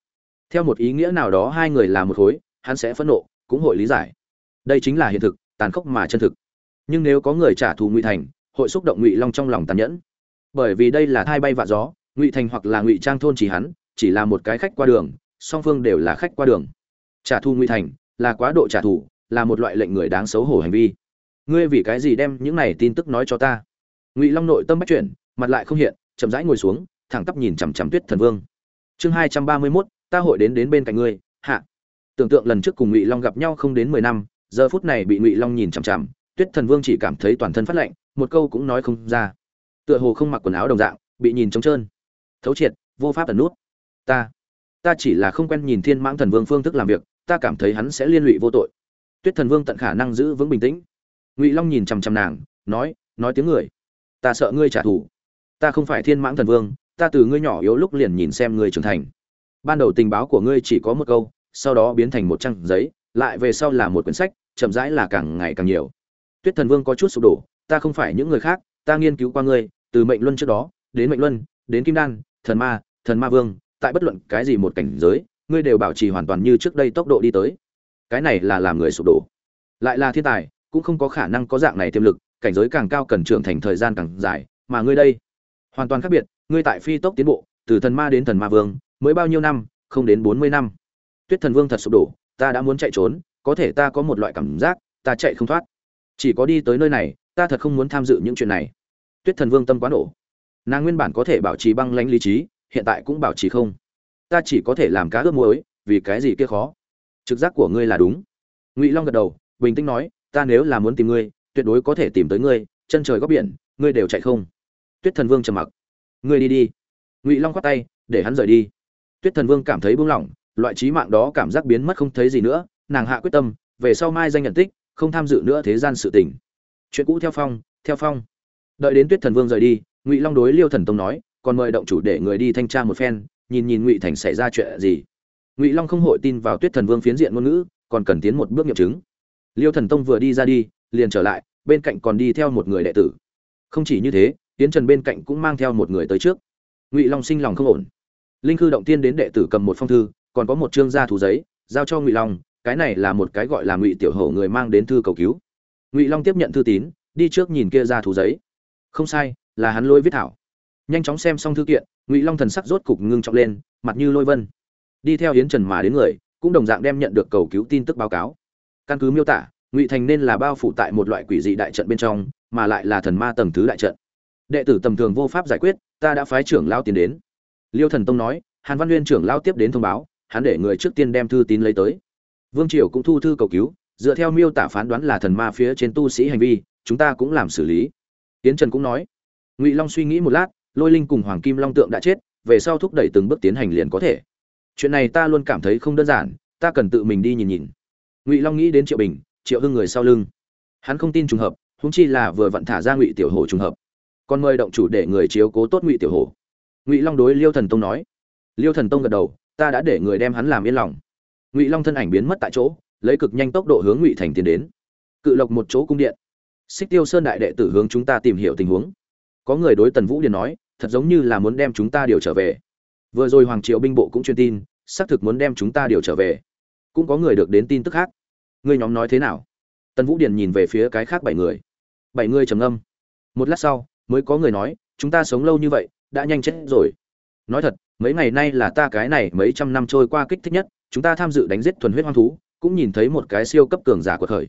A: Theo một ý nghĩa nào đó hai người là một khối, hắn sẽ phẫn nộ, cũng hội lý giải. Đây chính là hiện thực, tàn khốc mà chân thực. Nhưng nếu có người trả thù ngụy thành, hội xúc động ngụy long trong lòng tàn nhẫn. Bởi vì đây là thai bay vạ gió, ngụy thành hoặc là ngụy trang thôn chỉ hắn, chỉ là một cái khách qua đường, song phương đều là khách qua đường. Trả thù ngụy thành là quá độ trả thù, là một loại lệnh người đáng xấu hổ hành vi ngươi vì cái gì đem những này tin tức nói cho ta? Ngụy long nội tâm bắt chuyển, mặt lại không hiện, chậm rãi ngồi xuống, thẳng tắp nhìn chằm chằm tuyết thần vương. Chương hai trăm ba mươi mốt, ta hội đến đến bên cạnh ngươi, hạ. Tưởng tượng lần trước cùng ngụy long gặp nhau không đến mười năm, giờ phút này bị ngụy long nhìn chằm chằm, tuyết thần vương chỉ cảm thấy toàn thân phát lạnh, một câu cũng nói không ra. Tựa hồ không mặc quần áo đồng dạng, bị nhìn trống trơn. Thấu triệt, vô pháp tần nút. Ta ta chỉ là không quen nhìn thiên mãng thần vương phương thức làm việc, ta cảm thấy hắn sẽ liên lụy vô tội. Tuyết thần vương tận khả năng giữ vững bình tĩnh ngụy long nhìn chằm chằm nàng nói nói tiếng người ta sợ ngươi trả thù ta không phải thiên mãng thần vương ta từ ngươi nhỏ yếu lúc liền nhìn xem ngươi trưởng thành ban đầu tình báo của ngươi chỉ có một câu sau đó biến thành một trang giấy lại về sau là một quyển sách chậm rãi là càng ngày càng nhiều tuyết thần vương có chút sụp đổ ta không phải những người khác ta nghiên cứu qua ngươi từ mệnh luân trước đó đến mệnh luân đến kim đan thần ma thần ma vương tại bất luận cái gì một cảnh giới ngươi đều bảo trì hoàn toàn như trước đây tốc độ đi tới cái này là làm người sụp đổ lại là thiên tài cũng không có khả năng có dạng này tiềm lực, cảnh giới càng cao cần trưởng thành thời gian càng dài. Mà ngươi đây, hoàn toàn khác biệt, ngươi tại phi tốc tiến bộ, từ thần ma đến thần ma vương, mới bao nhiêu năm, không đến bốn mươi năm. Tuyết thần vương thật sụp đổ, ta đã muốn chạy trốn, có thể ta có một loại cảm giác, ta chạy không thoát. Chỉ có đi tới nơi này, ta thật không muốn tham dự những chuyện này. Tuyết thần vương tâm quá nổ nàng nguyên bản có thể bảo trì băng lãnh lý trí, hiện tại cũng bảo trì không. Ta chỉ có thể làm cá ướp muối, vì cái gì kia khó? Trực giác của ngươi là đúng. Ngụy long gật đầu, bình tĩnh nói ta nếu là muốn tìm ngươi, tuyệt đối có thể tìm tới ngươi, chân trời góc biển, ngươi đều chạy không. Tuyết thần vương trầm mặc. Ngươi đi đi. Ngụy long khoát tay, để hắn rời đi. Tuyết thần vương cảm thấy buông lỏng, loại trí mạng đó cảm giác biến mất không thấy gì nữa, nàng hạ quyết tâm, về sau mai danh nhận tích, không tham dự nữa thế gian sự tình. Chuyện cũ theo phong theo phong. Đợi đến tuyết thần vương rời đi, ngụy long đối liêu thần tông nói, còn mời động chủ để người đi thanh tra một phen, nhìn nhìn ngụy thành xảy ra chuyện gì. Ngụy long không hội tin vào tuyết thần vương phiến diện ngôn ngữ, còn cần tiến một bước nghiệm chứng liêu thần tông vừa đi ra đi, liền trở lại, bên cạnh còn đi theo một người đệ tử. Không chỉ như thế tiến trần bên cạnh cũng mang theo một người tới trước. Ngụy long sinh lòng không ổn. Linh khư động tiên đến đệ tử cầm một phong thư, còn có một chương gia thú giấy, giao cho ngụy long, cái này là một cái gọi là ngụy tiểu hổ người mang đến thư cầu cứu. Ngụy long tiếp nhận thư tín, đi trước nhìn kia ra thú giấy. Không sai, là hắn lôi viết thảo. Nhanh chóng xem xong thư kiện, ngụy long thần sắc rốt cục ngưng trọng lên, mặt như lôi vân. Đi theo hiến trần mà đến người, cũng đồng dạng đem nhận được cầu cứu tin tức báo cáo căn cứ miêu tả, ngụy thành nên là bao phủ tại một loại quỷ dị đại trận bên trong, mà lại là thần ma tầng thứ đại trận. Đệ tử tầm thường vô pháp giải quyết, ta đã phái trưởng lao tiến đến. Liêu thần tông nói, hàn văn nguyên trưởng lao tiếp đến thông báo, hắn để người trước tiên đem thư tín lấy tới. Vương triều cũng thu thư cầu cứu, dựa theo miêu tả phán đoán là thần ma phía trên tu sĩ hành vi, chúng ta cũng làm xử lý. Tiến trần cũng nói, ngụy long suy nghĩ một lát, lôi linh cùng hoàng kim long tượng đã chết, về sau thúc đẩy từng bước tiến hành liền có thể. Chuyện này ta luôn cảm thấy không đơn giản, ta cần tự mình đi nhìn nhìn ngụy long nghĩ đến triệu bình triệu hưng người sau lưng hắn không tin trùng hợp húng chi là vừa vặn thả ra ngụy tiểu hồ trùng hợp còn mời động chủ để người chiếu cố tốt ngụy tiểu hồ ngụy long đối liêu thần tông nói liêu thần tông gật đầu ta đã để người đem hắn làm yên lòng ngụy long thân ảnh biến mất tại chỗ lấy cực nhanh tốc độ hướng ngụy thành tiến đến cự lộc một chỗ cung điện xích tiêu sơn đại đệ tử hướng chúng ta tìm hiểu tình huống có người đối tần vũ điền nói thật giống như là muốn đem chúng ta điều trở về vừa rồi hoàng triều binh bộ cũng truyền tin xác thực muốn đem chúng ta điều trở về cũng có người được đến tin tức khác ngươi nhóm nói thế nào? Tần vũ điền nhìn về phía cái khác bảy người. Bảy người trầm âm một lát sau, mới có người nói, chúng ta sống lâu như vậy, đã nhanh chết rồi. Nói thật, mấy ngày nay là ta cái này mấy trăm năm trôi qua kích thích nhất, chúng ta tham dự đánh giết thuần huyết hoang thú, cũng nhìn thấy một cái siêu cấp cường giả của khởi.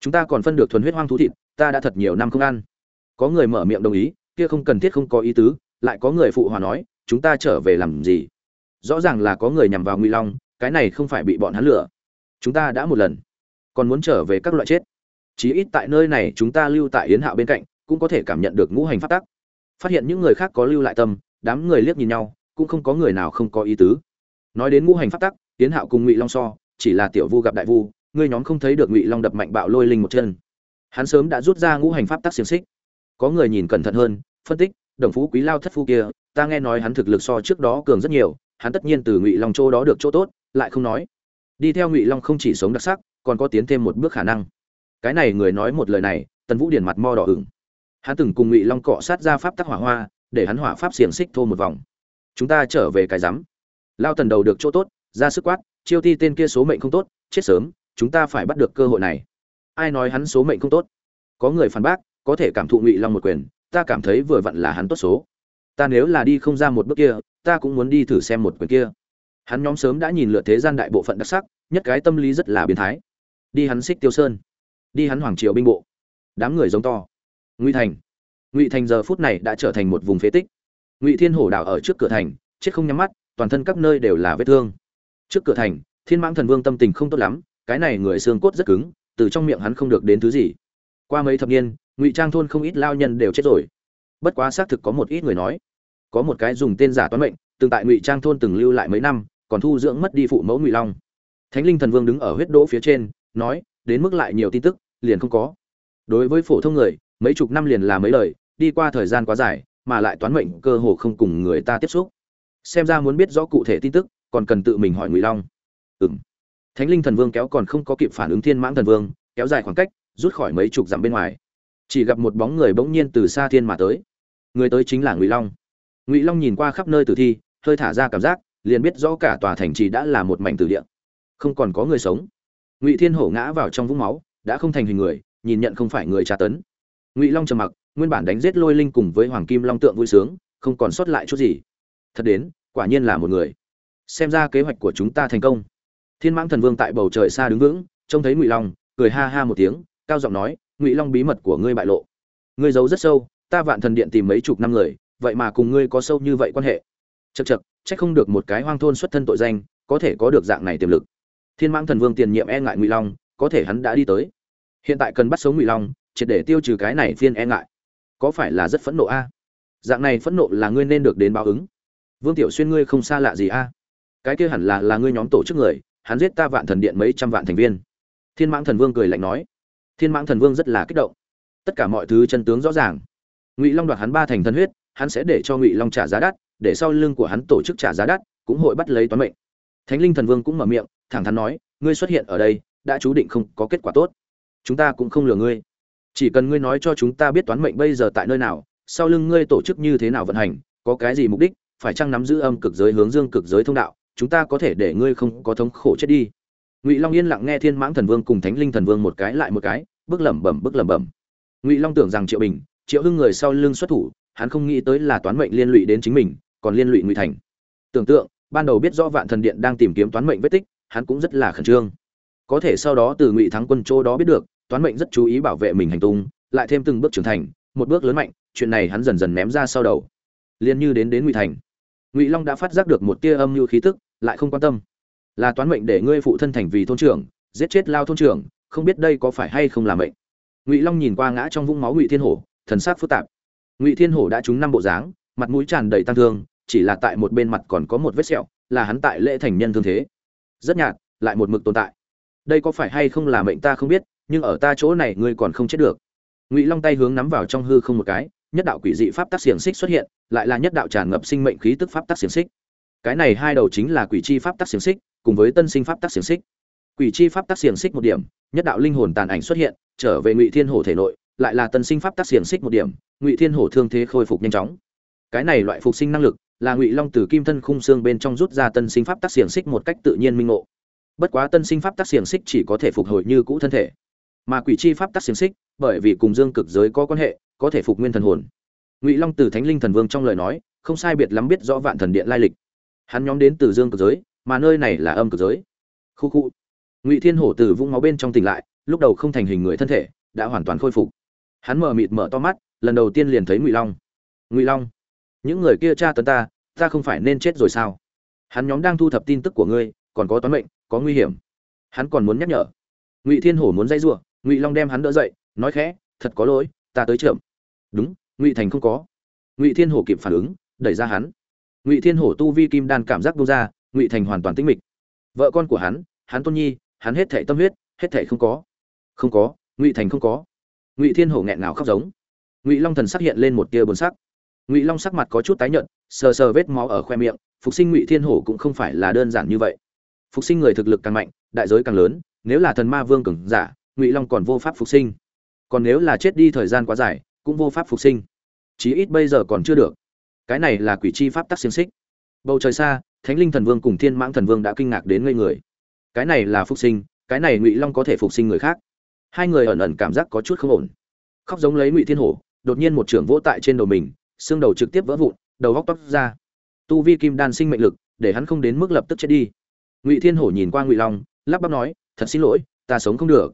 A: chúng ta còn phân được thuần huyết hoang thú thịt, ta đã thật nhiều năm không ăn. Có người mở miệng đồng ý, kia không cần thiết không có ý tứ, lại có người phụ hòa nói, chúng ta trở về làm gì? Rõ ràng là có người nhằm vào nguy long, cái này không phải bị bọn hắn lừa. Chúng ta đã một lần còn muốn trở về các loại chết. Chí ít tại nơi này chúng ta lưu tại yến hạo bên cạnh, cũng có thể cảm nhận được ngũ hành phát tắc. Phát hiện những người khác có lưu lại tâm, đám người liếc nhìn nhau, cũng không có người nào không có ý tứ. Nói đến ngũ hành phát tắc, yến hạo cùng ngụy long so, chỉ là tiểu vu gặp đại vu ngươi nhóm không thấy được ngụy long đập mạnh bạo lôi linh một chân. Hắn sớm đã rút ra ngũ hành pháp tắc xiềng xích. Có người nhìn cẩn thận hơn, phân tích, đồng phú quý lao thất phu kia, ta nghe nói hắn thực lực so trước đó cường rất nhiều, hắn tất nhiên từ ngụy long châu đó được chỗ tốt, lại không nói đi theo ngụy long không chỉ sống đặc sắc, còn có tiến thêm một bước khả năng. Cái này người nói một lời này, tần vũ điển mặt mo đỏ ửng. Hắn từng cùng ngụy long cọ sát ra pháp tắc hỏa hoa, để hắn hỏa pháp xiềng xích thô một vòng. Chúng ta trở về cái rắm. Lao tần đầu được chỗ tốt, ra sức quát, chiêu ti tên kia số mệnh không tốt, chết sớm, chúng ta phải bắt được cơ hội này. Ai nói hắn số mệnh không tốt? Có người phản bác, có thể cảm thụ ngụy long một quyền, ta cảm thấy vừa vặn là hắn tốt số. Ta nếu là đi không ra một bước kia, ta cũng muốn đi thử xem một quyền kia hắn nhóm sớm đã nhìn lượt thế gian đại bộ phận đặc sắc, nhất cái tâm lý rất là biến thái. Đi hắn xích tiêu sơn, đi hắn hoàng triều binh bộ. Đám người giống to. Ngụy thành. Ngụy thành giờ phút này đã trở thành một vùng phế tích. Ngụy thiên hổ đảo ở trước cửa thành, chết không nhắm mắt, toàn thân các nơi đều là vết thương. Trước cửa thành, thiên mãng thần vương tâm tình không tốt lắm, cái này người xương cốt rất cứng, từ trong miệng hắn không được đến thứ gì. Qua mấy thập niên, ngụy trang thôn không ít lao nhân đều chết rồi. Bất quá xác thực có một ít người nói, có một cái dùng tên giả toán mệnh, từng tại ngụy trang thôn từng lưu lại mấy năm còn thu dưỡng mất đi phụ mẫu ngụy long thánh linh thần vương đứng ở huyết đỗ phía trên nói đến mức lại nhiều tin tức liền không có đối với phổ thông người mấy chục năm liền là mấy lời đi qua thời gian quá dài mà lại toán mệnh cơ hồ không cùng người ta tiếp xúc xem ra muốn biết rõ cụ thể tin tức còn cần tự mình hỏi ngụy long ừ m thánh linh thần vương kéo còn không có kịp phản ứng thiên mãng thần vương kéo dài khoảng cách rút khỏi mấy chục dặm bên ngoài chỉ gặp một bóng người bỗng nhiên từ xa thiên mà tới người tới chính là ngụy long ngụy long nhìn qua khắp nơi tử thi hơi thả ra cảm giác liền biết rõ cả tòa thành trì đã là một mảnh tử địa. Không còn có người sống. Ngụy thiên hổ ngã vào trong vũng máu, đã không thành hình người, nhìn nhận không phải người tra tấn. Ngụy long trầm mặc, nguyên bản đánh giết lôi linh cùng với hoàng kim long tượng vui sướng, không còn sót lại chút gì. Thật đến, quả nhiên là một người. Xem ra kế hoạch của chúng ta thành công. Thiên mãng thần vương tại bầu trời xa đứng vững, trông thấy ngụy long, cười ha ha một tiếng, cao giọng nói, ngụy long bí mật của ngươi bại lộ. Ngươi giấu rất sâu, ta vạn thần điện tìm mấy chục năm người, vậy mà cùng ngươi có sâu như vậy quan hệ. Chật chật trách không được một cái hoang thôn xuất thân tội danh, có thể có được dạng này tiềm lực. Thiên mãng thần vương tiền nhiệm e ngại ngụy long, có thể hắn đã đi tới. Hiện tại cần bắt sống ngụy long, triệt để tiêu trừ cái này phiên e ngại. Có phải là rất phẫn nộ a? Dạng này phẫn nộ là ngươi nên được đến báo ứng. Vương tiểu xuyên ngươi không xa lạ gì a? Cái kia hẳn là là ngươi nhóm tổ chức người, hắn giết ta vạn thần điện mấy trăm vạn thành viên. Thiên mãng thần vương cười lạnh nói. Thiên mãng thần vương rất là kích động. Tất cả mọi thứ chân tướng rõ ràng. Ngụy long đoạt hắn ba thành thân huyết, hắn sẽ để cho ngụy long trả giá đắt để sau lưng của hắn tổ chức trả giá đắt, cũng hội bắt lấy toán mệnh. Thánh linh thần vương cũng mở miệng, thẳng thắn nói, ngươi xuất hiện ở đây, đã chú định không có kết quả tốt. Chúng ta cũng không lừa ngươi. Chỉ cần ngươi nói cho chúng ta biết toán mệnh bây giờ tại nơi nào, sau lưng ngươi tổ chức như thế nào vận hành, có cái gì mục đích, phải chăng nắm giữ âm cực giới hướng dương cực giới thông đạo, chúng ta có thể để ngươi không có thống khổ chết đi. Ngụy long yên lặng nghe thiên mãng thần vương cùng thánh linh thần vương một cái lại một cái, bước lẩm bẩm, bước lẩm bẩm. Ngụy long tưởng rằng triệu bình, triệu hưng người sau lưng xuất thủ, hắn không nghĩ tới là toán mệnh liên lụy đến chính mình còn liên lụy ngụy thành. Tưởng tượng, ban đầu biết rõ vạn thần điện đang tìm kiếm toán mệnh vết tích, hắn cũng rất là khẩn trương. Có thể sau đó từ ngụy thắng quân châu đó biết được, toán mệnh rất chú ý bảo vệ mình hành tung, lại thêm từng bước trưởng thành, một bước lớn mạnh, chuyện này hắn dần dần ném ra sau đầu. Liên như đến đến ngụy thành, ngụy long đã phát giác được một tia âm mưu khí tức, lại không quan tâm. Là toán mệnh để ngươi phụ thân thành vì thôn trưởng, giết chết lao thôn trưởng, không biết đây có phải hay không là mệnh. Ngụy long nhìn qua ngã trong vũng máu ngụy thiên hổ, thần sắc phức tạp. Ngụy thiên hổ đã trúng năm bộ dáng, mặt mũi tràn đầy tăng thương chỉ là tại một bên mặt còn có một vết sẹo, là hắn tại lễ thành nhân thương thế. Rất nhạt, lại một mực tồn tại. Đây có phải hay không là mệnh ta không biết, nhưng ở ta chỗ này ngươi còn không chết được. Ngụy long tay hướng nắm vào trong hư không một cái, nhất đạo quỷ dị pháp tắc xiềng xích xuất hiện, lại là nhất đạo tràn ngập sinh mệnh khí tức pháp tắc xiềng xích. Cái này hai đầu chính là quỷ chi pháp tắc xiềng xích, cùng với tân sinh pháp tắc xiềng xích. Quỷ chi pháp tắc xiềng xích một điểm, nhất đạo linh hồn tàn ảnh xuất hiện, trở về ngụy thiên hổ thể nội, lại là tân sinh pháp tắc xiềng xích một điểm, ngụy thiên hổ thương thế khôi phục nhanh chóng. Cái này loại phục sinh năng lực là ngụy long từ kim thân khung xương bên trong rút ra tân sinh pháp tác xiềng xích một cách tự nhiên minh ngộ. Bất quá tân sinh pháp tác xiềng xích chỉ có thể phục hồi như cũ thân thể, mà quỷ chi pháp tác xiềng xích, bởi vì cùng dương cực giới có quan hệ, có thể phục nguyên thần hồn. Ngụy long từ thánh linh thần vương trong lời nói, không sai biệt lắm biết rõ vạn thần điện lai lịch. Hắn nhóm đến từ dương cực giới, mà nơi này là âm cực giới. Khu khu. Ngụy thiên hổ từ vũng máu bên trong tỉnh lại, lúc đầu không thành hình người thân thể, đã hoàn toàn khôi phục. Hắn mở mịt mở to mắt, lần đầu tiên liền thấy ngụy long. Ngụy long, những người kia tra tấn ta ta không phải nên chết rồi sao? Hắn nhóm đang thu thập tin tức của ngươi, còn có toán mệnh, có nguy hiểm. Hắn còn muốn nhắc nhở. Ngụy thiên hổ muốn dây giụa ngụy long đem hắn đỡ dậy, nói khẽ, thật có lỗi, ta tới chậm. Đúng, ngụy thành không có. Ngụy thiên hổ kịp phản ứng, đẩy ra hắn. Ngụy thiên hổ tu vi kim đan cảm giác bông ra, ngụy thành hoàn toàn tĩnh mịch. Vợ con của hắn hắn tôn nhi, hắn hết thảy tâm huyết, hết thảy không có. Không có, ngụy thành không có. Ngụy thiên hổ nghẹn ngào khóc giống. Ngụy long thần sắc hiện lên một tia buồn sắc ngụy long sắc mặt có chút tái nhợt, sờ sờ vết máu ở khoe miệng, phục sinh ngụy thiên hổ cũng không phải là đơn giản như vậy. Phục sinh người thực lực càng mạnh, đại giới càng lớn, nếu là thần ma vương cường giả, ngụy long còn vô pháp phục sinh. Còn nếu là chết đi thời gian quá dài, cũng vô pháp phục sinh. Chí ít bây giờ còn chưa được. Cái này là quỷ chi pháp tắc xiềng xích. Bầu trời xa, thánh linh thần vương cùng thiên mãng thần vương đã kinh ngạc đến ngây người. Cái này là phục sinh, cái này ngụy long có thể phục sinh người khác. Hai người ẩn ẩn cảm giác có chút không ổn. Khóc giống lấy ngụy thiên hổ, đột nhiên một trưởng vỗ tại trên đầu mình xương đầu trực tiếp vỡ vụn, đầu góc tóc ra. Tu vi kim đan sinh mệnh lực, để hắn không đến mức lập tức chết đi. Ngụy thiên hổ nhìn qua ngụy long, lắp bắp nói, thật xin lỗi, ta sống không được.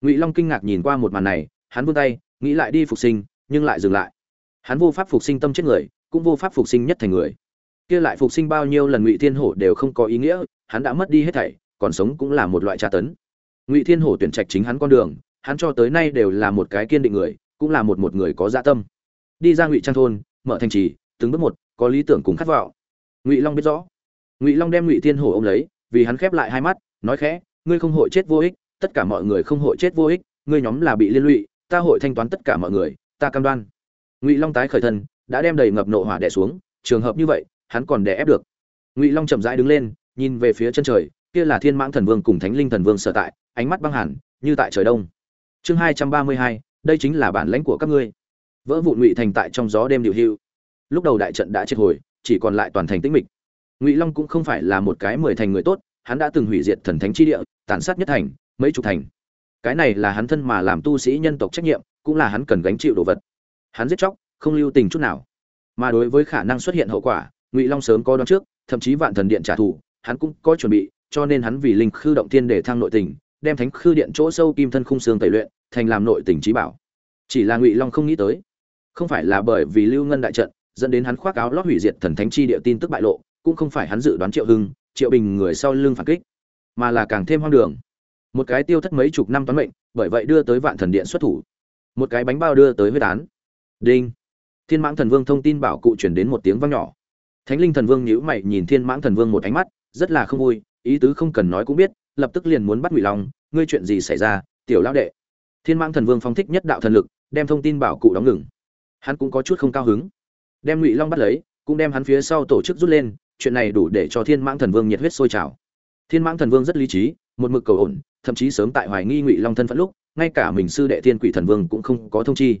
A: Ngụy long kinh ngạc nhìn qua một màn này, hắn vươn tay, nghĩ lại đi phục sinh, nhưng lại dừng lại. Hắn vô pháp phục sinh tâm chết người, cũng vô pháp phục sinh nhất thành người. Kia lại phục sinh bao nhiêu lần ngụy thiên hổ đều không có ý nghĩa, hắn đã mất đi hết thảy, còn sống cũng là một loại tra tấn. Ngụy thiên hổ tuyển trạch chính hắn con đường, hắn cho tới nay đều là một cái kiên định người, cũng là một một người có dạ tâm đi ra ngụy trang thôn, mở thành trì, từng bước một, có lý tưởng cùng khát vọng. Ngụy long biết rõ. Ngụy long đem ngụy thiên hổ ôm lấy, vì hắn khép lại hai mắt, nói khẽ, ngươi không hội chết vô ích, tất cả mọi người không hội chết vô ích, ngươi nhóm là bị liên lụy, ta hội thanh toán tất cả mọi người, ta cam đoan. Ngụy long tái khởi thân, đã đem đầy ngập nộ hỏa đè xuống, trường hợp như vậy, hắn còn đè ép được. Ngụy long chậm rãi đứng lên, nhìn về phía chân trời, kia là thiên mãng thần vương cùng thánh linh thần vương sở tại, ánh mắt băng hẳn như tại trời đông. Chương hai trăm ba mươi hai, đây chính là bản lãnh của các ngươi vỡ vụn ngụy thành tại trong gió đêm điều hưu. Lúc đầu đại trận đã triệt hồi, chỉ còn lại toàn thành tĩnh mịch. Ngụy long cũng không phải là một cái mười thành người tốt, hắn đã từng hủy diệt thần thánh chi địa, tàn sát nhất thành, mấy chục thành. Cái này là hắn thân mà làm tu sĩ nhân tộc trách nhiệm, cũng là hắn cần gánh chịu đồ vật. Hắn giết chóc, không lưu tình chút nào. Mà đối với khả năng xuất hiện hậu quả, ngụy long sớm có đoán trước, thậm chí vạn thần điện trả thù, hắn cũng có chuẩn bị, cho nên hắn vì linh khư động tiên để thăng nội tình, đem thánh khư điện chỗ sâu kim thân khung xương tẩy luyện, thành làm nội tình trí bảo. Chỉ là ngụy long không nghĩ tới không phải là bởi vì lưu ngân đại trận dẫn đến hắn khoác áo lót hủy diệt thần thánh chi địa tin tức bại lộ, cũng không phải hắn dự đoán triệu hưng, triệu bình người sau lưng phản kích, mà là càng thêm hoang đường. Một cái tiêu thất mấy chục năm toán mệnh, bởi vậy đưa tới vạn thần điện xuất thủ. Một cái bánh bao đưa tới huyết án. Đinh. Thiên mãng thần vương thông tin bảo cụ chuyển đến một tiếng vang nhỏ. Thánh linh thần vương nhíu mày nhìn thiên mãng thần vương một ánh mắt, rất là không vui, ý tứ không cần nói cũng biết, lập tức liền muốn bắt ngụy long, ngươi chuyện gì xảy ra, tiểu lão đệ? Thiên mãng thần vương phong thích nhất đạo thần lực, đem thông tin bảo cụ đóng ngừng hắn cũng có chút không cao hứng. Đem ngụy long bắt lấy, cũng đem hắn phía sau tổ chức rút lên, chuyện này đủ để cho thiên mãng thần vương nhiệt huyết sôi trào. Thiên mãng thần vương rất lý trí, một mực cầu ổn, thậm chí sớm tại hoài nghi ngụy long thân phận lúc, ngay cả mình sư đệ thiên quỷ thần vương cũng không có thông chi.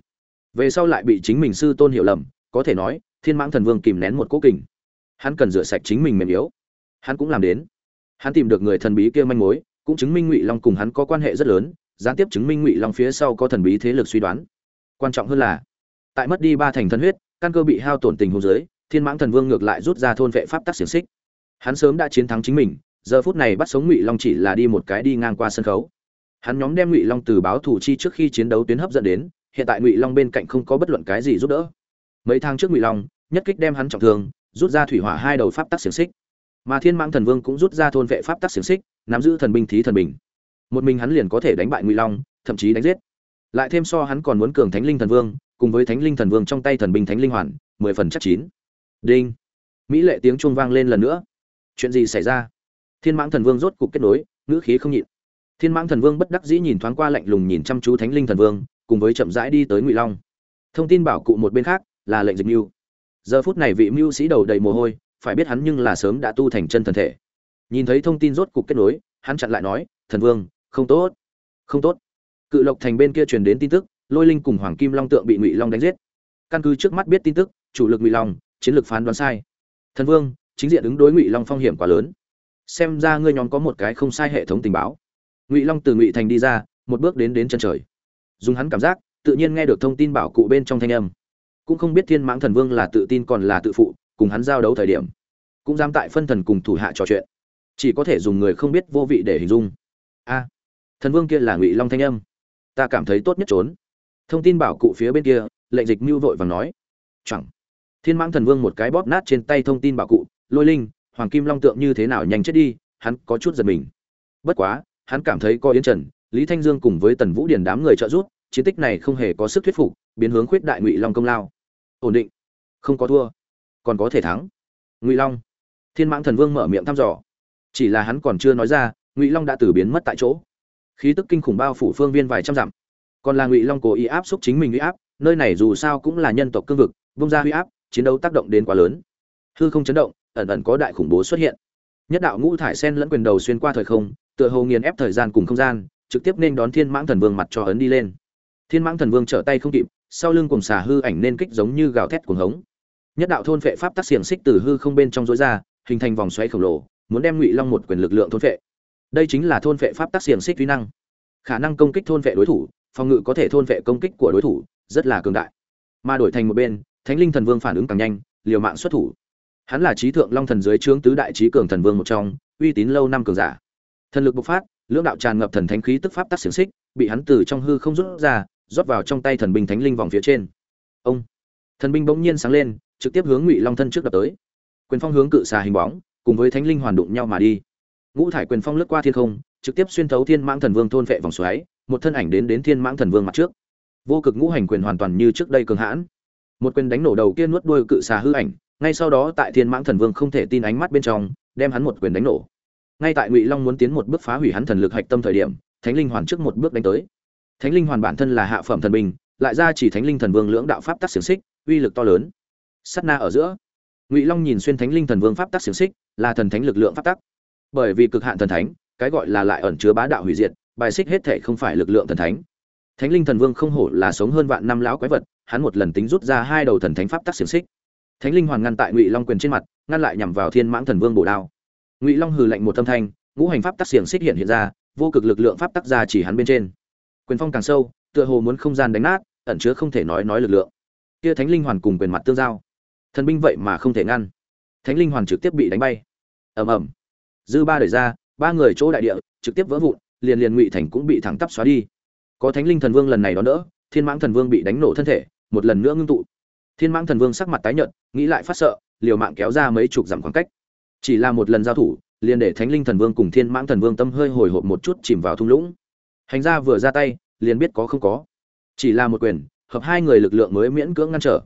A: Về sau lại bị chính mình sư tôn hiểu lầm, có thể nói, thiên mãng thần vương kìm nén một cố kình. Hắn cần rửa sạch chính mình mềm yếu. Hắn cũng làm đến. Hắn tìm được người thần bí kia manh mối, cũng chứng minh ngụy long cùng hắn có quan hệ rất lớn, gián tiếp chứng minh ngụy long phía sau có thần bí thế lực suy đoán. Quan trọng hơn là tại mất đi ba thành thân huyết, căn cơ bị hao tổn tình hôn giới thiên mãng thần vương ngược lại rút ra thôn vệ pháp tắc xiềng xích. Hắn sớm đã chiến thắng chính mình, giờ phút này bắt sống ngụy long chỉ là đi một cái đi ngang qua sân khấu. Hắn nhóm đem ngụy long từ báo thủ chi trước khi chiến đấu tuyến hấp dẫn đến, hiện tại ngụy long bên cạnh không có bất luận cái gì giúp đỡ. Mấy tháng trước ngụy long, nhất kích đem hắn trọng thương, rút ra thủy hỏa hai đầu pháp tắc xiềng xích. Mà thiên mãng thần vương cũng rút ra thôn vệ pháp tắc xiềng xích, nắm giữ thần binh thí thần bình. Một mình hắn liền có thể đánh bại ngụy long, thậm chí đánh giết. Lại thêm so hắn còn muốn cường thánh linh thần vương cùng với thánh linh thần vương trong tay thần binh thánh linh hoàn, mười phần chắc chín. Đinh. Mỹ lệ tiếng chuông vang lên lần nữa. Chuyện gì xảy ra? Thiên mãng thần vương rốt cục kết nối, ngữ khí không nhịn. Thiên mãng thần vương bất đắc dĩ nhìn thoáng qua lạnh lùng nhìn chăm chú thánh linh thần vương, cùng với chậm rãi đi tới ngụy long. Thông tin bảo cụ một bên khác, là lệnh dịch mưu. Giờ phút này vị mưu sĩ đầu đầy mồ hôi, phải biết hắn nhưng là sớm đã tu thành chân thần thể. Nhìn thấy thông tin rốt cục kết nối, hắn chặn lại nói, thần vương, không tốt không tốt. Cự lộc thành bên kia truyền đến tin tức lôi linh cùng hoàng kim long tượng bị ngụy long đánh giết căn cứ trước mắt biết tin tức chủ lực ngụy long chiến lược phán đoán sai thần vương chính diện ứng đối ngụy long phong hiểm quá lớn xem ra ngươi nhóm có một cái không sai hệ thống tình báo ngụy long từ ngụy thành đi ra một bước đến đến chân trời dùng hắn cảm giác tự nhiên nghe được thông tin bảo cụ bên trong thanh âm cũng không biết thiên mãng thần vương là tự tin còn là tự phụ cùng hắn giao đấu thời điểm cũng dám tại phân thần cùng thủ hạ trò chuyện chỉ có thể dùng người không biết vô vị để hình dung a thần vương kia là ngụy long thanh âm ta cảm thấy tốt nhất trốn thông tin bảo cụ phía bên kia, lệnh dịch mưu vội vàng nói. Chẳng. Thiên mãng thần vương một cái bóp nát trên tay thông tin bảo cụ, lôi linh, hoàng kim long tượng như thế nào nhanh chết đi, hắn có chút giật mình. Bất quá, hắn cảm thấy có yến trần, lý thanh dương cùng với tần vũ điền đám người trợ giúp, chiến tích này không hề có sức thuyết phục, biến hướng khuyết đại ngụy long công lao. Ổn định. Không có thua. Còn có thể thắng. Ngụy long. Thiên mãng thần vương mở miệng thăm dò. Chỉ là hắn còn chưa nói ra, ngụy long đã từ biến mất tại chỗ. Khí tức kinh khủng bao phủ phương viên vài trăm dặm còn là ngụy long cố ý áp xúc chính mình huy áp, nơi này dù sao cũng là nhân tộc cương vực, vung ra huy áp, chiến đấu tác động đến quá lớn. Hư không chấn động, ẩn ẩn có đại khủng bố xuất hiện. Nhất đạo ngũ thải sen lẫn quyền đầu xuyên qua thời không, tựa hồ nghiền ép thời gian cùng không gian, trực tiếp nên đón thiên mãng thần vương mặt cho ấn đi lên. Thiên mãng thần vương trở tay không kịp, sau lưng cùng xà hư ảnh nên kích giống như gào thét cuồng hống. Nhất đạo thôn phệ pháp tác xiềng xích từ hư không bên trong rối ra, hình thành vòng xoáy khổng lồ, muốn đem ngụy long một quyền lực lượng thôn phệ. Đây chính là thôn phệ pháp tác xiềng xích uy năng. Khả năng công kích thôn phệ đối thủ phòng ngự có thể thôn vệ công kích của đối thủ, rất là cường đại. Mà đổi thành một bên, thánh linh thần vương phản ứng càng nhanh, liều mạng xuất thủ. Hắn là trí thượng long thần dưới trướng tứ đại trí cường thần vương một trong, uy tín lâu năm cường giả. Thần lực bộc phát, lưỡng đạo tràn ngập thần thánh khí tức pháp tác xiềng xích, bị hắn từ trong hư không rút ra, rót vào trong tay thần binh thánh linh vòng phía trên. Ông! Thần binh bỗng nhiên sáng lên, trực tiếp hướng ngụy long thân trước đập tới. Quyền phong hướng cự xà hình bóng, cùng với thánh linh hoàn đụng nhau mà đi. Ngũ thải quyền phong lướt qua thiên không, trực tiếp xuyên thấu thiên mãng thần vương thôn vệ vòng xoáy một thân ảnh đến đến thiên mãng thần vương mặt trước. Vô cực ngũ hành quyền hoàn toàn như trước đây cường hãn. Một quyền đánh nổ đầu kia nuốt đuôi cự xà hư ảnh, ngay sau đó tại thiên mãng thần vương không thể tin ánh mắt bên trong, đem hắn một quyền đánh nổ. Ngay tại ngụy long muốn tiến một bước phá hủy hắn thần lực hạch tâm thời điểm, thánh linh hoàn trước một bước đánh tới. Thánh linh hoàn bản thân là hạ phẩm thần bình, lại ra chỉ thánh linh thần vương lưỡng đạo pháp tắc xiềng xích, uy lực to lớn. Sắt na ở giữa, ngụy long nhìn xuyên thánh linh thần vương pháp tắc xiềng xích, là thần thánh lực lượng pháp tắc. Bởi vì cực hạn thần thánh, cái gọi là lại ẩn chứa bá đạo hủy diệt bài xích hết thể không phải lực lượng thần thánh. Thánh linh thần vương không hổ là sống hơn vạn năm lão quái vật, hắn một lần tính rút ra hai đầu thần thánh pháp tắc xiềng xích. Thánh linh hoàn ngăn tại ngụy long quyền trên mặt, ngăn lại nhằm vào thiên mãng thần vương bổ đao. Ngụy long hừ lạnh một âm thanh, ngũ hành pháp tắc xiềng xích hiện hiện ra, vô cực lực lượng pháp tắc ra chỉ hắn bên trên. Quyền phong càng sâu, tựa hồ muốn không gian đánh nát, ẩn chứa không thể nói nói lực lượng. Kia thánh linh hoàn cùng quyền mặt tương giao. Thần binh vậy mà không thể ngăn. Thánh linh hoàn trực tiếp bị đánh bay. Ầm ầm. Dư ba đẩy ra, ba người chỗ đại địa, trực tiếp vỡ vụn liền liền ngụy thành cũng bị thẳng tắp xóa đi. Có thánh linh thần vương lần này đón đỡ, thiên mãng thần vương bị đánh nổ thân thể, một lần nữa ngưng tụ. Thiên mãng thần vương sắc mặt tái nhợt, nghĩ lại phát sợ, liều mạng kéo ra mấy chục dặm khoảng cách. Chỉ là một lần giao thủ, liền để thánh linh thần vương cùng thiên mãng thần vương tâm hơi hồi hộp một chút chìm vào thung lũng. Hành gia vừa ra tay, liền biết có không có. Chỉ là một quyền, hợp hai người lực lượng mới miễn cưỡng ngăn trở.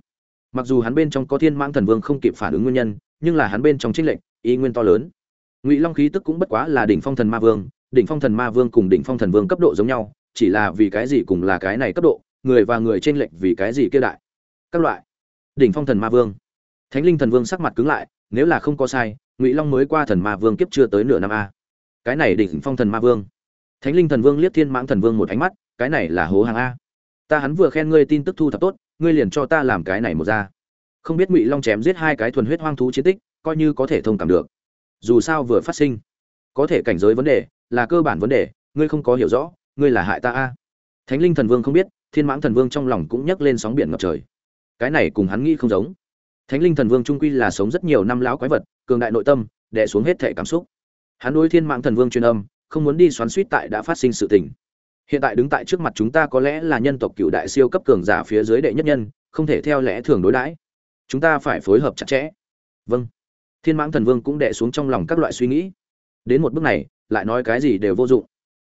A: Mặc dù hắn bên trong có thiên mãng thần vương không kịp phản ứng nguyên nhân, nhưng là hắn bên trong trích lệnh ý nguyên to lớn. Ngụy long khí tức cũng bất quá là đỉnh phong thần ma vương đỉnh phong thần ma vương cùng đỉnh phong thần vương cấp độ giống nhau, chỉ là vì cái gì cùng là cái này cấp độ, người và người trên lệnh vì cái gì kia đại? Các loại. Đỉnh phong thần ma vương. Thánh linh thần vương sắc mặt cứng lại, nếu là không có sai, ngụy long mới qua thần ma vương kiếp chưa tới nửa năm a. Cái này đỉnh phong thần ma vương. Thánh linh thần vương liếc thiên mãng thần vương một ánh mắt, cái này là hố hàng a. Ta hắn vừa khen ngươi tin tức thu thập tốt, ngươi liền cho ta làm cái này một ra. Không biết ngụy long chém giết hai cái thuần huyết hoang thú chiến tích, coi như có thể thông cảm được. Dù sao vừa phát sinh, có thể cảnh giới vấn đề là cơ bản vấn đề, ngươi không có hiểu rõ, ngươi là hại ta a. Thánh linh thần vương không biết, thiên mãng thần vương trong lòng cũng nhấc lên sóng biển ngập trời. Cái này cùng hắn nghĩ không giống. Thánh linh thần vương trung quy là sống rất nhiều năm lão quái vật, cường đại nội tâm, đè xuống hết thể cảm xúc. Hắn đối thiên mãng thần vương truyền âm, không muốn đi xoắn suýt tại đã phát sinh sự tình. Hiện tại đứng tại trước mặt chúng ta có lẽ là nhân tộc cựu đại siêu cấp cường giả phía dưới đệ nhất nhân, không thể theo lẽ thường đối đãi. Chúng ta phải phối hợp chặt chẽ. Vâng. Thiên mãng thần vương cũng đệ xuống trong lòng các loại suy nghĩ đến một bước này, lại nói cái gì đều vô dụng.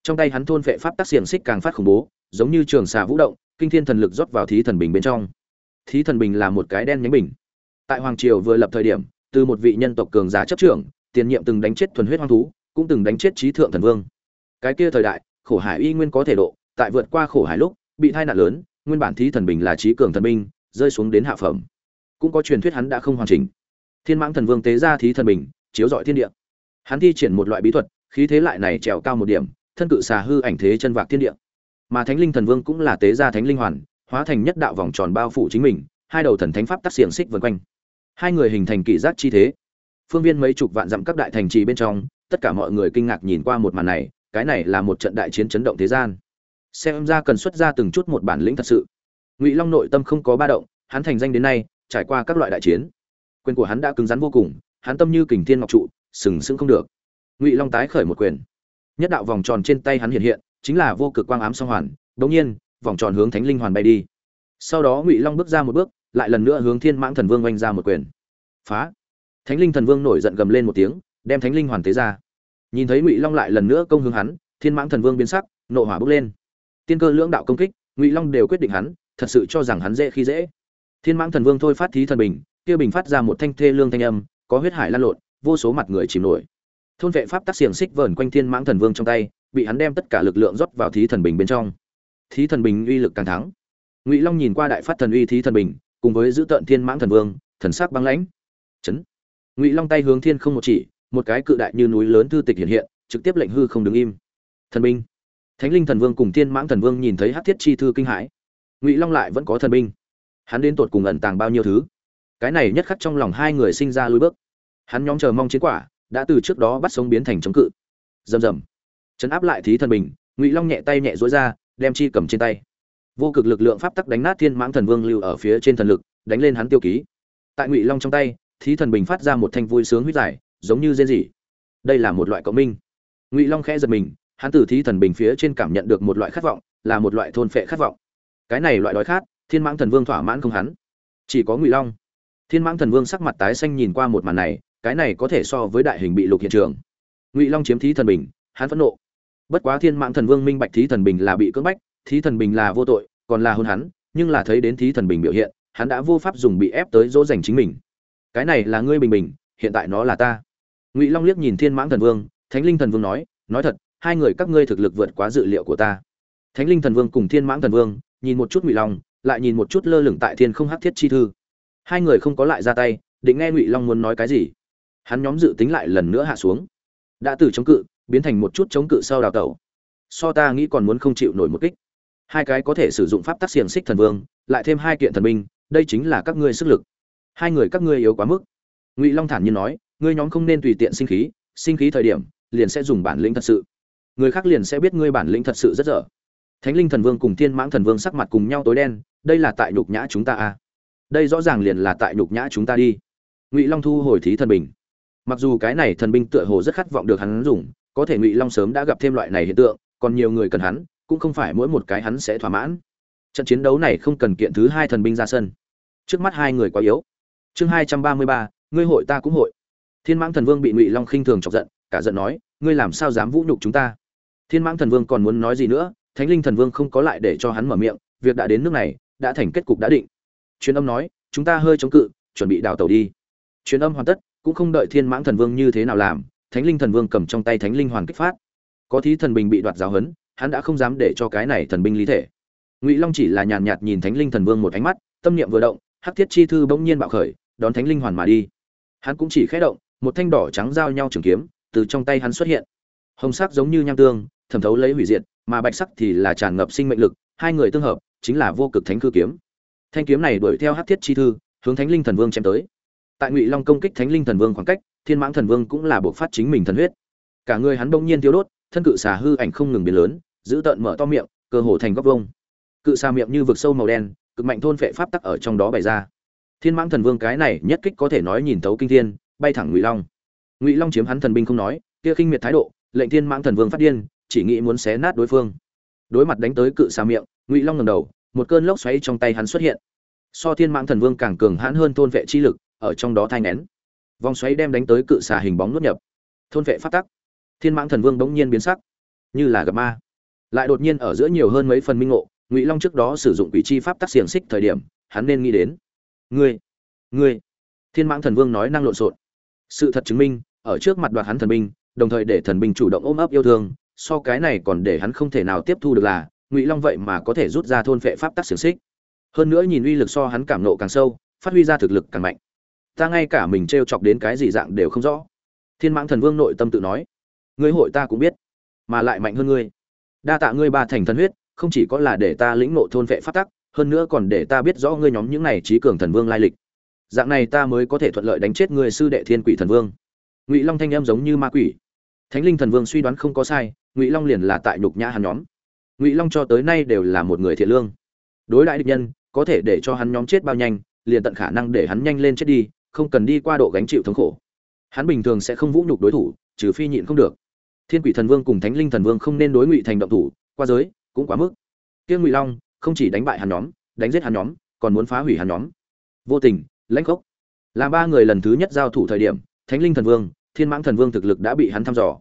A: Trong tay hắn thôn phệ pháp tác xiềng xích càng phát khủng bố, giống như trường xà vũ động, kinh thiên thần lực rót vào thí thần bình bên trong. Thí thần bình là một cái đen nhánh bình. Tại hoàng triều vừa lập thời điểm, từ một vị nhân tộc cường giả chấp trưởng, tiền nhiệm từng đánh chết thuần huyết hoang thú, cũng từng đánh chết trí thượng thần vương. Cái kia thời đại, khổ hải y nguyên có thể độ, tại vượt qua khổ hải lúc, bị tai nạn lớn, nguyên bản thí thần bình là trí cường thần binh, rơi xuống đến hạ phẩm. Cũng có truyền thuyết hắn đã không hoàn chỉnh. Thiên mãng thần vương tế ra thí thần bình, chiếu dọi thiên địa hắn thi triển một loại bí thuật, khí thế lại này trèo cao một điểm, thân cự xà hư ảnh thế chân vạc thiên địa. Mà thánh linh thần vương cũng là tế gia thánh linh hoàn, hóa thành nhất đạo vòng tròn bao phủ chính mình, hai đầu thần thánh pháp tác xiềng xích vần quanh. Hai người hình thành kỷ giác chi thế. Phương viên mấy chục vạn dặm các đại thành trì bên trong, tất cả mọi người kinh ngạc nhìn qua một màn này, cái này là một trận đại chiến chấn động thế gian. Xem ra cần xuất ra từng chút một bản lĩnh thật sự. Ngụy long nội tâm không có ba động, hắn thành danh đến nay, trải qua các loại đại chiến. Quyền của hắn đã cứng rắn vô cùng, hắn tâm như kình thiên ngọc trụ sừng sững không được. Ngụy long tái khởi một quyền. Nhất đạo vòng tròn trên tay hắn hiện hiện, chính là vô cực quang ám song hoàn. Đống nhiên, vòng tròn hướng thánh linh hoàn bay đi. Sau đó ngụy long bước ra một bước, lại lần nữa hướng thiên mãng thần vương oanh ra một quyền. Phá! Thánh linh thần vương nổi giận gầm lên một tiếng, đem thánh linh hoàn tế ra. Nhìn thấy ngụy long lại lần nữa công hướng hắn, thiên mãng thần vương biến sắc, nộ hỏa bốc lên. Tiên cơ lưỡng đạo công kích, ngụy long đều quyết định hắn, thật sự cho rằng hắn dễ khi dễ. Thiên mãng thần vương thôi phát thí thần bình, kia bình phát ra một thanh thê lương thanh âm, có huyết hải lan lộn vô số mặt người chìm nổi. Thôn vệ pháp tác xiềng xích vờn quanh thiên mãng thần vương trong tay, bị hắn đem tất cả lực lượng rót vào thí thần bình bên trong. Thí thần bình uy lực càng thắng. Ngụy long nhìn qua đại phát thần uy thí thần bình, cùng với giữ tợn thiên mãng thần vương, thần sắc băng lãnh. Chấn. Ngụy long tay hướng thiên không một chỉ, một cái cự đại như núi lớn thư tịch hiện hiện, trực tiếp lệnh hư không đứng im. Thần binh. Thánh linh thần vương cùng thiên mãng thần vương nhìn thấy hát thiết chi thư kinh hãi. Ngụy long lại vẫn có thần binh. Hắn đến tột cùng ẩn tàng bao nhiêu thứ? Cái này nhất khắc trong lòng hai người sinh ra lối bước hắn nhóm chờ mong chiến quả đã từ trước đó bắt sống biến thành chống cự. Rầm rầm. Chấn áp lại thí thần bình, ngụy long nhẹ tay nhẹ dối ra, đem chi cầm trên tay. Vô cực lực lượng pháp tắc đánh nát thiên mãng thần vương lưu ở phía trên thần lực, đánh lên hắn tiêu ký. Tại ngụy long trong tay, thí thần bình phát ra một thanh vui sướng huyết dài giống như rên rỉ. Đây là một loại cộng minh. Ngụy long khẽ giật mình, hắn từ thí thần bình phía trên cảm nhận được một loại khát vọng, là một loại thôn phệ khát vọng. Cái này loại đói khát, thiên mãng thần vương thỏa mãn không hắn. Chỉ có ngụy long. Thiên mãng thần vương sắc mặt tái xanh nhìn qua một màn này cái này có thể so với đại hình bị lục hiện trường. Ngụy long chiếm thí thần bình, hắn phẫn nộ. Bất quá thiên mạng thần vương minh bạch thí thần bình là bị cưỡng bách, thí thần bình là vô tội, còn là hôn hắn, nhưng là thấy đến thí thần bình biểu hiện, hắn đã vô pháp dùng bị ép tới dỗ dành chính mình. Cái này là ngươi bình bình, hiện tại nó là ta. Ngụy long liếc nhìn thiên mãng thần vương, thánh linh thần vương nói nói thật, hai người các ngươi thực lực vượt quá dự liệu của ta. Thánh linh thần vương cùng thiên mãng thần vương nhìn một chút ngụy long, lại nhìn một chút lơ lửng tại thiên không hắc thiết chi thư. Hai người không có lại ra tay, định nghe ngụy long muốn nói cái gì hắn nhóm dự tính lại lần nữa hạ xuống. Đã từ chống cự, biến thành một chút chống cự sau đào tẩu. So ta nghĩ còn muốn không chịu nổi một kích. Hai cái có thể sử dụng pháp tắc xiềng xích thần vương, lại thêm hai kiện thần binh, đây chính là các ngươi sức lực. Hai người các ngươi yếu quá mức. Ngụy long thản nhiên nói, ngươi nhóm không nên tùy tiện sinh khí sinh khí thời điểm, liền sẽ dùng bản lĩnh thật sự. Người khác liền sẽ biết ngươi bản lĩnh thật sự rất dở. Thánh linh thần vương cùng thiên mãng thần vương sắc mặt cùng nhau tối đen, đây là tại nhục nhã chúng ta à? Đây rõ ràng liền là tại nhục nhã chúng ta đi. Ngụy long thu hồi thí thần bình mặc dù cái này thần binh tựa hồ rất khát vọng được hắn dùng, có thể ngụy long sớm đã gặp thêm loại này hiện tượng, còn nhiều người cần hắn, cũng không phải mỗi một cái hắn sẽ thỏa mãn. Trận chiến đấu này không cần kiện thứ hai thần binh ra sân. Trước mắt hai người quá yếu. Chương hai trăm ba mươi ba, ngươi hội ta cũng hội. Thiên mãng thần vương bị ngụy long khinh thường chọc giận, cả giận nói, ngươi làm sao dám vũ nhục chúng ta? Thiên mãng thần vương còn muốn nói gì nữa, thánh linh thần vương không có lại để cho hắn mở miệng, việc đã đến nước này, đã thành kết cục đã định. Truyền âm nói, chúng ta hơi chống cự, chuẩn bị đào tàu đi. Truyền âm hoàn tất cũng không đợi thiên mãng thần vương như thế nào làm, thánh linh thần vương cầm trong tay thánh linh hoàn kích phát. Có thí thần bình bị đoạt giáo hấn hắn đã không dám để cho cái này thần binh lý thể. Ngụy long chỉ là nhàn nhạt nhìn thánh linh thần vương một ánh mắt, tâm niệm vừa động, hắc thiết chi thư bỗng nhiên bạo khởi, đón thánh linh hoàn mà đi. Hắn cũng chỉ khẽ động, một thanh đỏ trắng giao nhau trường kiếm, từ trong tay hắn xuất hiện. Hồng sắc giống như nham tương, thẩm thấu lấy hủy diệt, mà bạch sắc thì là tràn ngập sinh mệnh lực, hai người tương hợp, chính là vô cực thánh cư kiếm. Thanh kiếm này đuổi theo hắc thiết chi thư, hướng thánh linh thần vương chém tới tại ngụy long công kích thánh linh thần vương khoảng cách, thiên mãng thần vương cũng là buộc phát chính mình thần huyết. Cả người hắn bỗng nhiên tiêu đốt, thân cự xà hư ảnh không ngừng biến lớn, giữ tợn mở to miệng, cơ hồ thành góc vông cự xà miệng như vực sâu màu đen, cực mạnh thôn phệ pháp tắc ở trong đó bày ra. Thiên mãng thần vương cái này nhất kích có thể nói nhìn thấu kinh thiên, bay thẳng ngụy long. Ngụy long chiếm hắn thần binh không nói, kia khinh miệt thái độ, lệnh thiên mãng thần vương phát điên, chỉ nghĩ muốn xé nát đối phương. Đối mặt đánh tới cự xà miệng, ngụy long ngầm đầu, một cơn lốc xoáy trong tay hắn xuất hiện. So thiên mãng thần vương càng cường hãn hơn thôn vệ chi lực ở trong đó thai nén vòng xoáy đem đánh tới cự xà hình bóng nuốt nhập. Thôn vệ phát tắc. Thiên mãng thần vương bỗng nhiên biến sắc. Như là gặp ma. Lại đột nhiên ở giữa nhiều hơn mấy phần minh ngộ, ngụy long trước đó sử dụng quỷ chi pháp tắc xiềng xích thời điểm, hắn nên nghĩ đến. Ngươi ngươi. Thiên mãng thần vương nói năng lộn xộn. Sự thật chứng minh, ở trước mặt đoạt hắn thần binh, đồng thời để thần binh chủ động ôm ấp yêu thương, so cái này còn để hắn không thể nào tiếp thu được là, ngụy long vậy mà có thể rút ra thôn phệ pháp tắc xiềng xích. Hơn nữa nhìn uy lực so hắn cảm nộ càng sâu, phát huy ra thực lực càng mạnh ta ngay cả mình t r e o chọc đến cái gì dạng đều không rõ. Thiên mãng thần vương nội tâm tự nói, ngươi hội ta cũng biết, mà lại mạnh hơn ngươi. Đa tạ ngươi ba thành thần huyết, không chỉ có là để ta lĩnh nộ thôn vệ phát tắc, hơn nữa còn để ta biết rõ ngươi nhóm những này trí cường thần vương lai lịch. Dạng này ta mới có thể thuận lợi đánh chết ngươi sư đệ thiên quỷ thần vương. Ngụy long thanh em giống như ma quỷ. Thánh linh thần vương suy đoán không có sai, ngụy long liền là tại nhục nhã hắn nhóm. Ngụy long cho tới nay đều là một người thiện lương. Đối đại địch nhân, có thể để cho hắn nhóm chết bao nhanh, liền tận khả năng để hắn nhanh lên chết đi không cần đi qua độ gánh chịu thống khổ. Hắn bình thường sẽ không vũ nhục đối thủ, trừ phi nhịn không được. Thiên quỷ thần vương cùng thánh linh thần vương không nên đối ngụy thành động thủ, qua giới cũng quá mức. Kia ngụy long không chỉ đánh bại hắn nhóm, đánh giết hắn nhóm, còn muốn phá hủy hắn nhóm. Vô tình, lãnh khốc. Là ba người lần thứ nhất giao thủ thời điểm, thánh linh thần vương, thiên mãng thần vương thực lực đã bị hắn thăm dò.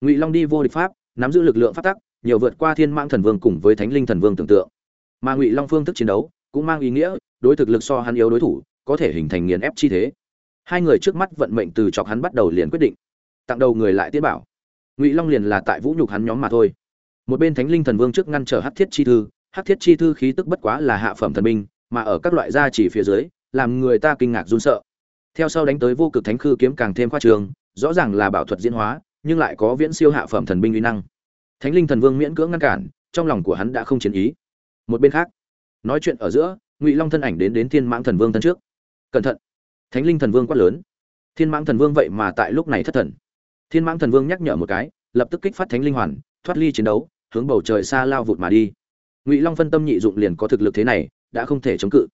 A: Ngụy long đi vô địch pháp, nắm giữ lực lượng phát tắc, nhiều vượt qua thiên mãng thần vương cùng với thánh linh thần vương tưởng tượng. Mà ngụy long phương thức chiến đấu cũng mang ý nghĩa, đối thực lực so hắn yếu đối thủ có thể hình thành nghiền ép chi thế. Hai người trước mắt vận mệnh từ chọc hắn bắt đầu liền quyết định. Tặng đầu người lại tiết bảo. Ngụy long liền là tại vũ nhục hắn nhóm mà thôi. Một bên thánh linh thần vương trước ngăn trở hắc thiết chi thư, hắc thiết chi thư khí tức bất quá là hạ phẩm thần binh, mà ở các loại gia chỉ phía dưới, làm người ta kinh ngạc run sợ. Theo sau đánh tới vô cực thánh khư kiếm càng thêm khoa trường, rõ ràng là bảo thuật diễn hóa, nhưng lại có viễn siêu hạ phẩm thần binh uy năng. Thánh linh thần vương miễn cưỡng ngăn cản, trong lòng của hắn đã không chiến ý. Một bên khác, nói chuyện ở giữa, ngụy long thân ảnh đến đến thiên mãng thần vương thân trước cẩn thận. Thánh linh thần vương quát lớn. Thiên mãng thần vương vậy mà tại lúc này thất thần. Thiên mãng thần vương nhắc nhở một cái, lập tức kích phát thánh linh hoàn, thoát ly chiến đấu, hướng bầu trời xa lao vụt mà đi. Ngụy long phân tâm nhị dụng liền có thực lực thế này, đã không thể chống cự.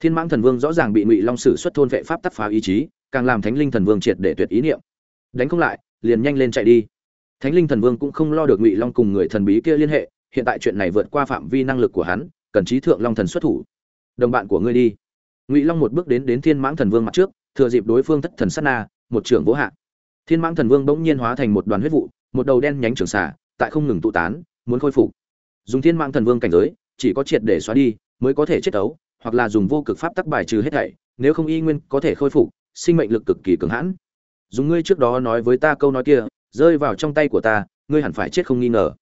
A: Thiên mãng thần vương rõ ràng bị ngụy long sử xuất thôn vệ pháp tắc phá ý chí, càng làm thánh linh thần vương triệt để tuyệt ý niệm. Đánh không lại, liền nhanh lên chạy đi. Thánh linh thần vương cũng không lo được ngụy long cùng người thần bí kia liên hệ, hiện tại chuyện này vượt qua phạm vi năng lực của hắn, cần trí thượng long thần xuất thủ. Đồng bạn của ngươi đi ngụy long một bước đến đến thiên mãng thần vương mặt trước thừa dịp đối phương thất thần sát na một trưởng vỗ hạ thiên mãng thần vương bỗng nhiên hóa thành một đoàn huyết vụ một đầu đen nhánh trường xả tại không ngừng tụ tán muốn khôi phục dùng thiên mãng thần vương cảnh giới chỉ có triệt để xóa đi mới có thể chết ấu hoặc là dùng vô cực pháp tắc bài trừ hết thảy nếu không y nguyên có thể khôi phục sinh mệnh lực cực kỳ cường hãn dùng ngươi trước đó nói với ta câu nói kia rơi vào trong tay của ta ngươi hẳn phải chết không nghi ngờ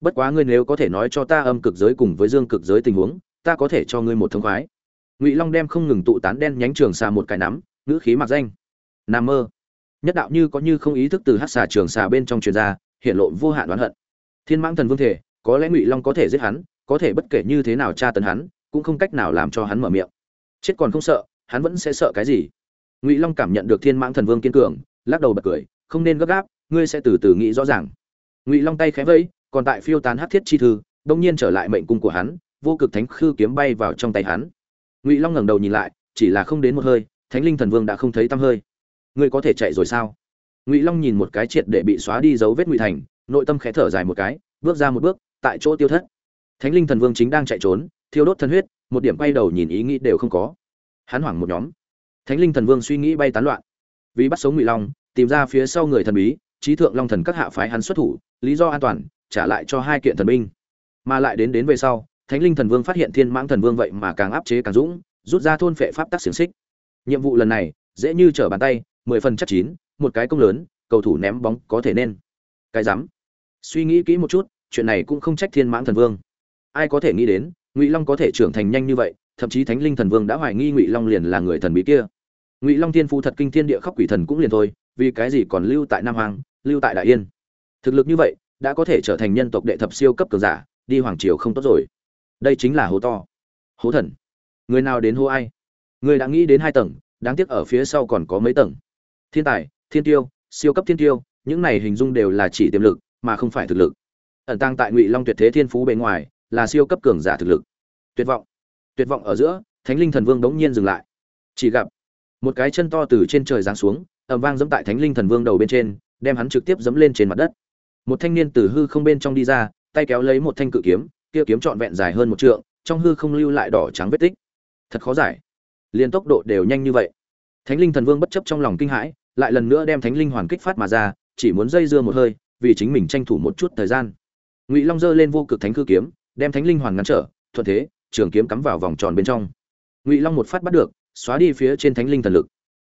A: bất quá ngươi nếu có thể nói cho ta âm cực giới cùng với dương cực giới tình huống ta có thể cho ngươi một thông khoái ngụy long đem không ngừng tụ tán đen nhánh trường xà một cái nắm, ngữ khí mặc danh. Nam mơ. Nhất đạo như có như không ý thức từ hát xà trường xà bên trong truyền ra, hiện lộ vô hạn oán hận. Thiên mãng thần vương thể, có lẽ ngụy long có thể giết hắn, có thể bất kể như thế nào tra tấn hắn, cũng không cách nào làm cho hắn mở miệng. Chết còn không sợ, hắn vẫn sẽ sợ cái gì? Ngụy long cảm nhận được thiên mãng thần vương kiên cường, lắc đầu bật cười, không nên gấp gáp, ngươi sẽ từ từ nghĩ rõ ràng. Ngụy long tay khẽ vẫy, còn tại phiêu tán hát thiết chi thư, đông nhiên trở lại mệnh cung của hắn, vô cực thánh khư kiếm bay vào trong tay hắn ngụy long ngẩng đầu nhìn lại chỉ là không đến một hơi thánh linh thần vương đã không thấy tăm hơi ngươi có thể chạy rồi sao ngụy long nhìn một cái triệt để bị xóa đi dấu vết ngụy thành nội tâm khẽ thở dài một cái bước ra một bước tại chỗ tiêu thất thánh linh thần vương chính đang chạy trốn thiêu đốt thân huyết một điểm bay đầu nhìn ý nghĩ đều không có hắn hoảng một nhóm thánh linh thần vương suy nghĩ bay tán loạn vì bắt sống ngụy long tìm ra phía sau người thần bí trí thượng long thần các hạ phái hắn xuất thủ lý do an toàn trả lại cho hai kiện thần binh mà lại đến đến về sau thánh linh thần vương phát hiện thiên mãng thần vương vậy mà càng áp chế càng dũng, rút ra thôn phệ pháp tắc xiềng xích. Nhiệm vụ lần này, dễ như trở bàn tay, mười phần chắc chín, một cái công lớn, cầu thủ ném bóng có thể nên. Cái dám suy nghĩ kỹ một chút, chuyện này cũng không trách thiên mãng thần vương. Ai có thể nghĩ đến, ngụy long có thể trưởng thành nhanh như vậy, thậm chí thánh linh thần vương đã hoài nghi ngụy long liền là người thần bí kia. Ngụy long thiên phu thật kinh thiên địa khóc quỷ thần cũng liền thôi, vì cái gì còn lưu tại nam hoàng lưu tại đại yên? Thực lực như vậy, đã có thể trở thành nhân tộc đệ thập siêu cấp cường giả, đi hoàng triều không tốt rồi đây chính là hố to. Hố thần. Người nào đến hố ai? Người đã nghĩ đến hai tầng, đáng tiếc ở phía sau còn có mấy tầng. Thiên tài, thiên tiêu, siêu cấp thiên tiêu, những này hình dung đều là chỉ tiềm lực, mà không phải thực lực. Ẩn tăng tại ngụy long tuyệt thế thiên phú bề ngoài, là siêu cấp cường giả thực lực. Tuyệt vọng. Tuyệt vọng ở giữa, thánh linh thần vương đống nhiên dừng lại. Chỉ gặp, một cái chân to từ trên trời giáng xuống ẩm vang dẫm tại thánh linh thần vương đầu bên trên, đem hắn trực tiếp dẫm lên trên mặt đất. Một thanh niên từ hư không bên trong đi ra, tay kéo lấy một thanh cự kiếm kia kiếm trọn vẹn dài hơn một trượng, trong hư không lưu lại đỏ trắng vết tích. Thật khó giải. Liên tốc độ đều nhanh như vậy. Thánh linh thần vương bất chấp trong lòng kinh hãi, lại lần nữa đem thánh linh hoàn kích phát mà ra, chỉ muốn dây dưa một hơi, vì chính mình tranh thủ một chút thời gian. Ngụy long giơ lên vô cực thánh cư kiếm, đem thánh linh hoàn ngăn trở, thuận thế, trường kiếm cắm vào vòng tròn bên trong. Ngụy long một phát bắt được, xóa đi phía trên thánh linh thần lực.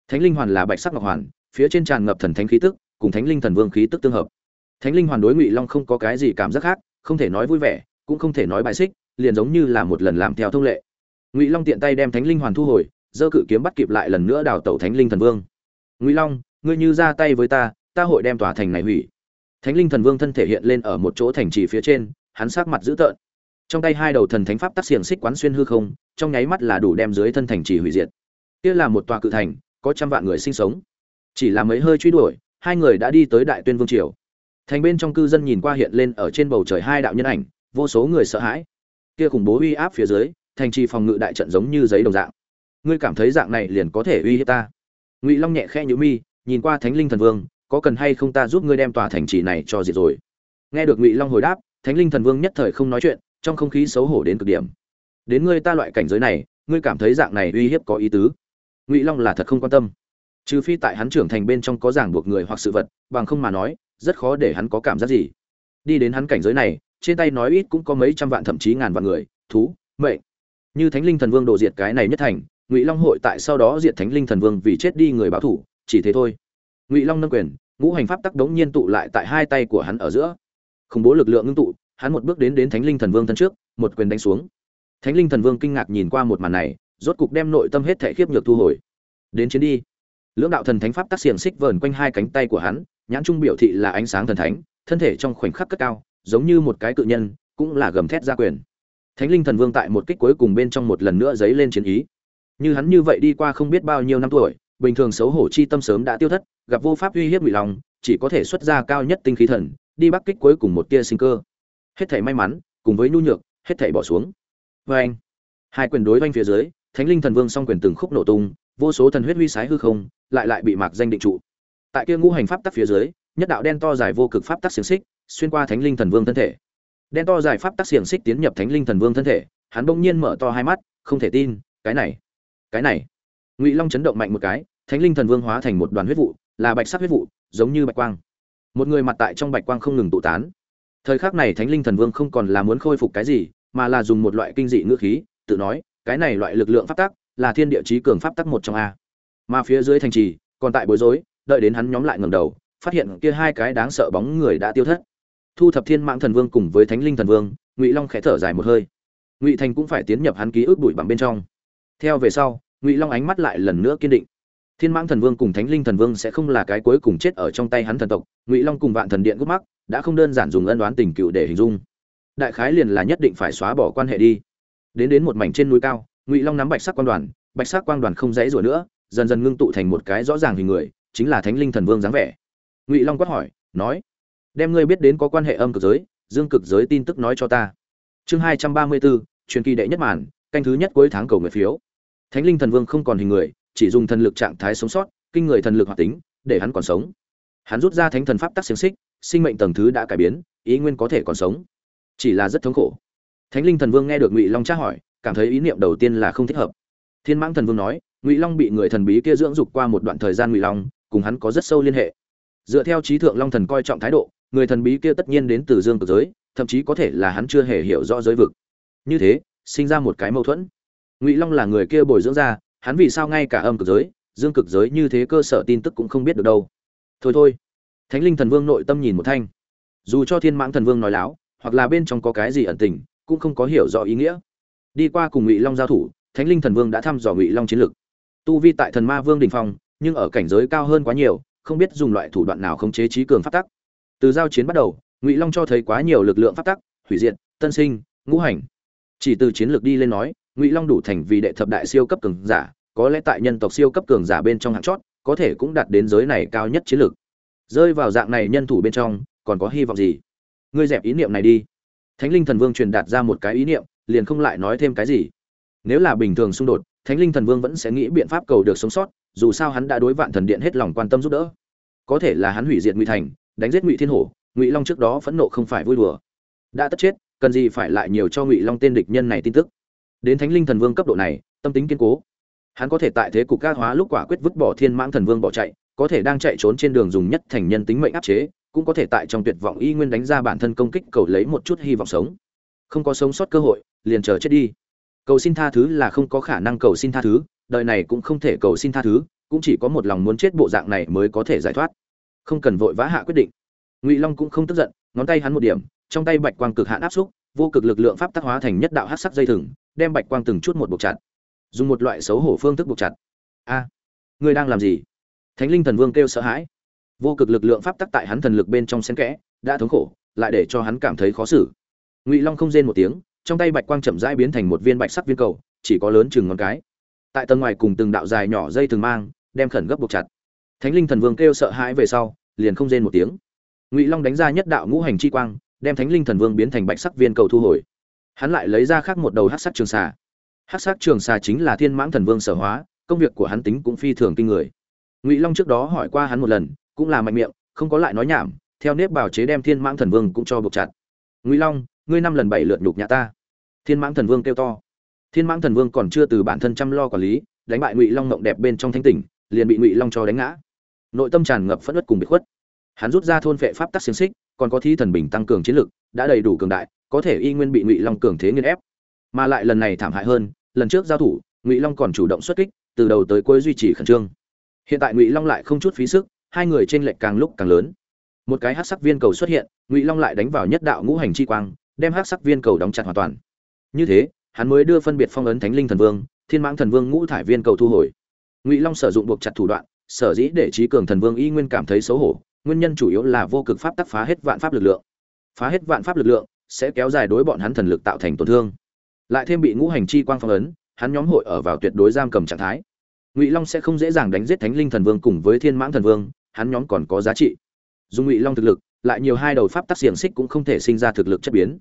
A: Thánh linh hoàn là bạch sắc ngọc hoàn, phía trên tràn ngập thần thánh khí tức, cùng thánh linh thần vương khí tức tương hợp. Thánh linh hoàn đối ngụy long không có cái gì cảm giác khác, không thể nói vui vẻ cũng không thể nói bài xích, liền giống như là một lần làm theo thông lệ. Ngụy long tiện tay đem thánh linh hoàn thu hồi, giơ cự kiếm bắt kịp lại lần nữa đào tẩu thánh linh thần vương. Ngụy long, ngươi như ra tay với ta ta hội đem tòa thành này hủy. Thánh linh thần vương thân thể hiện lên ở một chỗ thành trì phía trên, hắn sát mặt dữ tợn. Trong tay hai đầu thần thánh pháp tác xiềng xích quán xuyên hư không, trong nháy mắt là đủ đem dưới thân thành trì hủy diệt. Kia là một tòa cự thành, có trăm vạn người sinh sống. Chỉ là mấy hơi truy đuổi, hai người đã đi tới đại tuyên vương triều. Thành bên trong cư dân nhìn qua hiện lên ở trên bầu trời hai đạo nhân ảnh vô số người sợ hãi. Kia khủng bố uy áp phía dưới, thành trì phòng ngự đại trận giống như giấy đồng dạng. Ngươi cảm thấy dạng này liền có thể uy hiếp ta? Ngụy long nhẹ khẽ nhữ mi, nhìn qua thánh linh thần vương, có cần hay không ta giúp ngươi đem tòa thành trì này cho diệt rồi? Nghe được ngụy long hồi đáp, thánh linh thần vương nhất thời không nói chuyện, trong không khí xấu hổ đến cực điểm. Đến ngươi ta loại cảnh giới này, ngươi cảm thấy dạng này uy hiếp có ý tứ? Ngụy long là thật không quan tâm. Trừ phi tại hắn trưởng thành bên trong có giảng buộc người hoặc sự vật, bằng không mà nói, rất khó để hắn có cảm giác gì. Đi đến hắn cảnh giới này trên tay nói ít cũng có mấy trăm vạn, thậm chí ngàn vạn người, thú, mệnh. Như thánh linh thần vương đổ diệt cái này nhất thành, ngụy long hội tại sau đó diệt thánh linh thần vương vì chết đi người báo thủ, chỉ thế thôi. Ngụy long nâng quyền, ngũ hành pháp tắc đống nhiên tụ lại tại hai tay của hắn ở giữa. Khủng bố lực lượng ngưng tụ, hắn một bước đến đến thánh linh thần vương thân trước, một quyền đánh xuống. Thánh linh thần vương kinh ngạc nhìn qua một màn này, rốt cục đem nội tâm hết thể khiếp nhược thu hồi. Đến chiến đi. Lưỡng đạo thần thánh pháp tác xiềng xích vờn quanh hai cánh tay của hắn, nhãn trung biểu thị là ánh sáng thần thánh, thân thể trong khoảnh khắc cất cao giống như một cái cự nhân, cũng là gầm thét ra quyền. Thánh linh thần vương tại một kích cuối cùng bên trong một lần nữa dấy lên chiến ý. Như hắn như vậy đi qua không biết bao nhiêu năm tuổi, bình thường xấu hổ chi tâm sớm đã tiêu thất, gặp vô pháp uy hiếp ngụy lòng chỉ có thể xuất ra cao nhất tinh khí thần, đi bắc kích cuối cùng một tia sinh cơ. Hết thảy may mắn, cùng với nhu nhược, hết thảy bỏ xuống. Vê anh, hai quyền đối oanh phía dưới, thánh linh thần vương song quyền từng khúc nổ tung, vô số thần huyết huy sái hư không, lại lại bị mạc danh định trụ. Tại kia ngũ hành pháp tắc phía dưới, nhất đạo đen to dài vô cực pháp tắc xiềng xích xuyên qua thánh linh thần vương thân thể. Đen to giải pháp tác xiềng xích tiến nhập thánh linh thần vương thân thể, hắn bỗng nhiên mở to hai mắt, không thể tin, cái này cái này. Ngụy long chấn động mạnh một cái, thánh linh thần vương hóa thành một đoàn huyết vụ, là bạch sắc huyết vụ, giống như bạch quang. Một người mặt tại trong bạch quang không ngừng tụ tán. Thời khắc này thánh linh thần vương không còn là muốn khôi phục cái gì, mà là dùng một loại kinh dị ngữ khí, tự nói, cái này loại lực lượng pháp tắc, là thiên địa chí cường pháp tắc một trong a. Mà phía dưới thành trì, còn tại bối rối, đợi đến hắn nhóm lại ngầm đầu, phát hiện kia hai cái đáng sợ bóng người đã tiêu thất thu thập thiên mạng thần vương cùng với thánh linh thần vương, ngụy long khẽ thở dài một hơi. Ngụy thành cũng phải tiến nhập hắn ký ức bụi bằng bên trong. Theo về sau, ngụy long ánh mắt lại lần nữa kiên định. Thiên mãng thần vương cùng thánh linh thần vương sẽ không là cái cuối cùng chết ở trong tay hắn thần tộc, ngụy long cùng vạn thần điện gốc mắc đã không đơn giản dùng ân đoán tình cựu để hình dung. Đại khái liền là nhất định phải xóa bỏ quan hệ đi. Đến đến một mảnh trên núi cao, ngụy long nắm bạch sắc quan đoàn, bạch sắc quang đoàn không dãy rủa nữa, dần dần ngưng tụ thành một cái rõ ràng hình người, chính là thánh linh thần vương dáng vẻ. Ngụy long quát hỏi, nói đem ngươi biết đến có quan hệ âm cực giới, dương cực giới tin tức nói cho ta. Chương hai trăm ba mươi bốn truyền kỳ đệ nhất màn, canh thứ nhất cuối tháng cầu nguyện phiếu. Thánh linh thần vương không còn hình người, chỉ dùng thần lực trạng thái sống sót, kinh người thần lực hoạt tính, để hắn còn sống. Hắn rút ra thánh thần pháp tắc xiềng xích, sinh mệnh tầng thứ đã cải biến, ý nguyên có thể còn sống. Chỉ là rất thống khổ. Thánh linh thần vương nghe được ngụy long tra hỏi, cảm thấy ý niệm đầu tiên là không thích hợp. Thiên mãng thần vương nói, ngụy long bị người thần bí kia dưỡng dục qua một đoạn thời gian ngụy long, cùng hắn có rất sâu liên hệ. Dựa theo trí thượng long thần coi trọng thái độ người thần bí kia tất nhiên đến từ dương cực giới, thậm chí có thể là hắn chưa hề hiểu rõ giới vực. Như thế, sinh ra một cái mâu thuẫn. Ngụy long là người kia bồi dưỡng ra, hắn vì sao ngay cả âm cực giới, dương cực giới như thế cơ sở tin tức cũng không biết được đâu. Thôi thôi. Thánh linh thần vương nội tâm nhìn một thanh. Dù cho thiên mãng thần vương nói láo, hoặc là bên trong có cái gì ẩn tình, cũng không có hiểu rõ ý nghĩa. Đi qua cùng ngụy long giao thủ, thánh linh thần vương đã thăm dò ngụy long chiến lực tu vi tại thần ma vương đình phong, nhưng ở cảnh giới cao hơn quá nhiều, không biết dùng loại thủ đoạn nào khống chế trí cường phát tắc từ giao chiến bắt đầu, ngụy long cho thấy quá nhiều lực lượng phát tắc, hủy diệt, tân sinh, ngũ hành. Chỉ từ chiến lược đi lên nói, ngụy long đủ thành vì đệ thập đại siêu cấp cường giả, có lẽ tại nhân tộc siêu cấp cường giả bên trong hạng chót, có thể cũng đạt đến giới này cao nhất chiến lược. Rơi vào dạng này nhân thủ bên trong, còn có hy vọng gì? Ngươi dẹp ý niệm này đi. Thánh linh thần vương truyền đạt ra một cái ý niệm, liền không lại nói thêm cái gì. Nếu là bình thường xung đột, thánh linh thần vương vẫn sẽ nghĩ biện pháp cầu được sống sót, dù sao hắn đã đối vạn thần điện hết lòng quan tâm giúp đỡ. Có thể là hắn hủy diệt ngụy thành đánh giết ngụy thiên hổ ngụy long trước đó phẫn nộ không phải vui đùa đã tất chết cần gì phải lại nhiều cho ngụy long tên địch nhân này tin tức đến thánh linh thần vương cấp độ này tâm tính kiên cố hắn có thể tại thế cục các hóa lúc quả quyết vứt bỏ thiên mãng thần vương bỏ chạy có thể đang chạy trốn trên đường dùng nhất thành nhân tính mệnh áp chế cũng có thể tại trong tuyệt vọng y nguyên đánh ra bản thân công kích cầu lấy một chút hy vọng sống không có sống sót cơ hội liền chờ chết đi cầu xin tha thứ là không có khả năng cầu xin tha thứ đời này cũng không thể cầu xin tha thứ cũng chỉ có một lòng muốn chết bộ dạng này mới có thể giải thoát không cần vội vã hạ quyết định. Ngụy long cũng không tức giận ngón tay hắn một điểm trong tay bạch quang cực hạn áp xúc vô cực lực lượng pháp tác hóa thành nhất đạo hát sắc dây thừng đem bạch quang từng chút một buộc chặt. Dùng một loại xấu hổ phương thức buộc chặt. A à, đang làm gì? Thánh linh thần vương kêu sợ hãi. Vô cực lực lượng pháp tắc tại hắn thần lực bên trong xen kẽ đã thống khổ lại để cho hắn cảm thấy khó xử. Ngụy long không rên một tiếng trong tay bạch quang chậm rãi biến thành một viên bạch sắc viên cầu chỉ có lớn chừng ngón cái. Tại tầng ngoài cùng từng đạo dài nhỏ dây thường mang đem khẩn gấp buộc chặt thánh linh thần vương kêu sợ hãi về sau, liền không rên một tiếng. Ngụy long đánh ra nhất đạo ngũ hành chi quang, đem thánh linh thần vương biến thành bạch sắc viên cầu thu hồi. Hắn lại lấy ra khác một đầu hát sắc trường xà. Hát sắc trường xà chính là thiên mãng thần vương sở hóa, công việc của hắn tính cũng phi thường kinh người. Ngụy long trước đó hỏi qua hắn một lần, cũng là mạnh miệng, không có lại nói nhảm, theo nếp bào chế đem thiên mãng thần vương cũng cho buộc chặt. Ngụy long, ngươi năm lần bảy lượt nhục nhã ta. Thiên mãng thần vương kêu to. Thiên mãng thần vương còn chưa từ bản thân chăm lo quản lý, đánh bại ngụy long ngộng đẹp bên trong thanh tỉnh, liền bị ngụy long cho đánh ngã nội tâm tràn ngập phẫn uất cùng bị khuất. Hắn rút ra thôn vệ pháp tắc xiềng xích, còn có thi thần bình tăng cường chiến lực, đã đầy đủ cường đại, có thể y nguyên bị ngụy long cường thế nghiên ép. Mà lại lần này thảm hại hơn, lần trước giao thủ, ngụy long còn chủ động xuất kích, từ đầu tới cuối duy trì khẩn trương. Hiện tại ngụy long lại không chút phí sức, hai người trên lệch càng lúc càng lớn. Một cái hát sắc viên cầu xuất hiện, ngụy long lại đánh vào nhất đạo ngũ hành chi quang, đem hát sắc viên cầu đóng chặt hoàn toàn. Như thế, hắn mới đưa phân biệt phong ấn thánh linh thần vương, thiên mãng thần vương ngũ thải viên cầu thu hồi. Ngụy long sử dụng buộc chặt thủ đoạn sở dĩ để trí cường thần vương y nguyên cảm thấy xấu hổ, nguyên nhân chủ yếu là vô cực pháp tắc phá hết vạn pháp lực lượng. Phá hết vạn pháp lực lượng sẽ kéo dài đối bọn hắn thần lực tạo thành tổn thương. Lại thêm bị ngũ hành chi quang phong ấn, hắn nhóm hội ở vào tuyệt đối giam cầm trạng thái. Ngụy long sẽ không dễ dàng đánh giết thánh linh thần vương cùng với thiên mãng thần vương, hắn nhóm còn có giá trị. Dùng ngụy long thực lực, lại nhiều hai đầu pháp tắc xiềng xích cũng không thể sinh ra thực lực chất biến.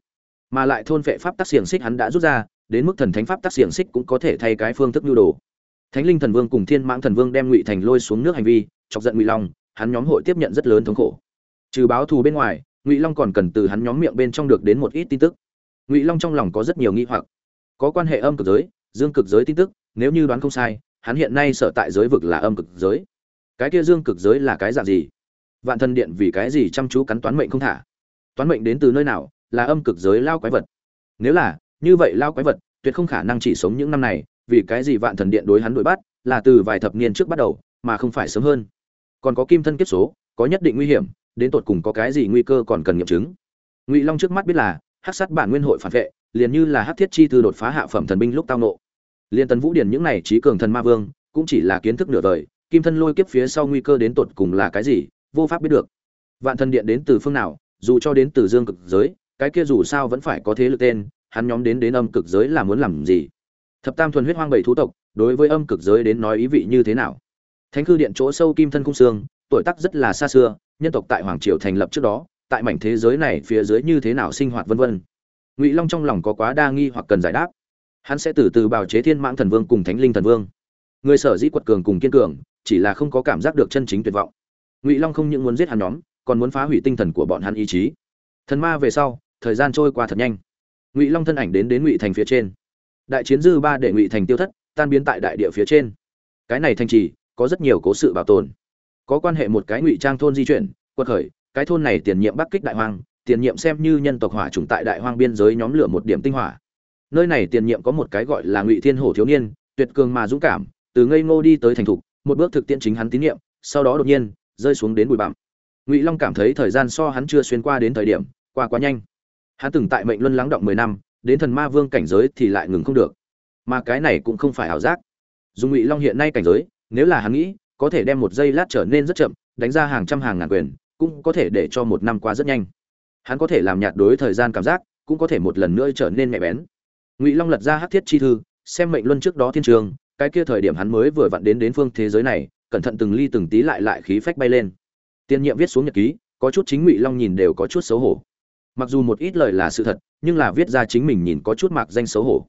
A: Mà lại thôn vệ pháp tắc xiềng xích hắn đã rút ra, đến mức thần thánh pháp tắc xiềng xích cũng có thể thay cái phương thức nhu đồ thánh linh thần vương cùng thiên mãng thần vương đem ngụy thành lôi xuống nước hành vi, chọc giận ngụy long, hắn nhóm hội tiếp nhận rất lớn thống khổ. Trừ báo thù bên ngoài, ngụy long còn cần từ hắn nhóm miệng bên trong được đến một ít tin tức. Ngụy long trong lòng có rất nhiều nghi hoặc. Có quan hệ âm cực giới, dương cực giới tin tức, nếu như đoán không sai, hắn hiện nay sở tại giới vực là âm cực giới. Cái kia dương cực giới là cái dạng gì? Vạn thần điện vì cái gì chăm chú cắn toán mệnh không thả? Toán mệnh đến từ nơi nào, là âm cực giới lao quái vật? Nếu là, như vậy lao quái vật, tuyệt không khả năng chỉ sống những năm này vì cái gì vạn thần điện đối hắn đuổi bắt, là từ vài thập niên trước bắt đầu, mà không phải sớm hơn. Còn có kim thân kiếp số, có nhất định nguy hiểm, đến tột cùng có cái gì nguy cơ còn cần nghiệm chứng. Ngụy long trước mắt biết là, hắc sát bản nguyên hội phản vệ, liền như là hắc thiết chi từ đột phá hạ phẩm thần binh lúc tao nộ. Liên tần vũ điển những này trí cường thần ma vương, cũng chỉ là kiến thức nửa đời, kim thân lôi kiếp phía sau nguy cơ đến tột cùng là cái gì, vô pháp biết được. Vạn thần điện đến từ phương nào, dù cho đến từ dương cực giới, cái kia dù sao vẫn phải có thế lực tên, hắn nhóm đến đến âm cực giới là muốn làm gì? Thập tam thuần huyết hoang bảy thú tộc, đối với âm cực giới đến nói ý vị như thế nào? Thánh cư điện chỗ sâu kim thân cung xương, tuổi tác rất là xa xưa, nhân tộc tại hoàng triều thành lập trước đó, tại mảnh thế giới này phía dưới như thế nào sinh hoạt vân vân? Ngụy long trong lòng có quá đa nghi hoặc cần giải đáp. Hắn sẽ từ từ bào chế thiên mãng thần vương cùng thánh linh thần vương. Người sở dĩ quật cường cùng kiên cường, chỉ là không có cảm giác được chân chính tuyệt vọng. Ngụy long không những muốn giết hắn nhóm, còn muốn phá hủy tinh thần của bọn hắn ý chí. Thần ma về sau, thời gian trôi qua thật nhanh. Ngụy long thân ảnh đến đến ngụy thành phía trên đại chiến dư ba để ngụy thành tiêu thất, tan biến tại đại địa phía trên. Cái này thành trì, có rất nhiều cố sự bảo tồn. Có quan hệ một cái ngụy trang thôn di chuyển, quật khởi, cái thôn này tiền nhiệm bắc kích đại hoang, tiền nhiệm xem như nhân tộc hỏa trùng tại đại hoang biên giới nhóm lửa một điểm tinh hỏa. Nơi này tiền nhiệm có một cái gọi là ngụy thiên hổ thiếu niên, tuyệt cường mà dũng cảm, từ ngây ngô đi tới thành thục, một bước thực tiễn chính hắn tín nhiệm, sau đó đột nhiên, rơi xuống đến bụi bặm. Ngụy long cảm thấy thời gian so hắn chưa xuyên qua đến thời điểm, qua quá nhanh. Hắn từng tại mệnh luân lắng động mười năm đến thần ma vương cảnh giới thì lại ngừng không được. Mà cái này cũng không phải ảo giác. Dùng ngụy long hiện nay cảnh giới, nếu là hắn nghĩ, có thể đem một giây lát trở nên rất chậm, đánh ra hàng trăm hàng ngàn quyền, cũng có thể để cho một năm qua rất nhanh. Hắn có thể làm nhạt đối thời gian cảm giác, cũng có thể một lần nữa trở nên mẹ bén. Ngụy long lật ra hắc thiết chi thư, xem mệnh luân trước đó thiên trường, cái kia thời điểm hắn mới vừa vặn đến đến phương thế giới này, cẩn thận từng ly từng tí lại lại khí phách bay lên. Tiên nhiệm viết xuống nhật ký, có chút chính ngụy long nhìn đều có chút xấu hổ mặc dù một ít lời là sự thật, nhưng là viết ra chính mình nhìn có chút mạc danh xấu hổ.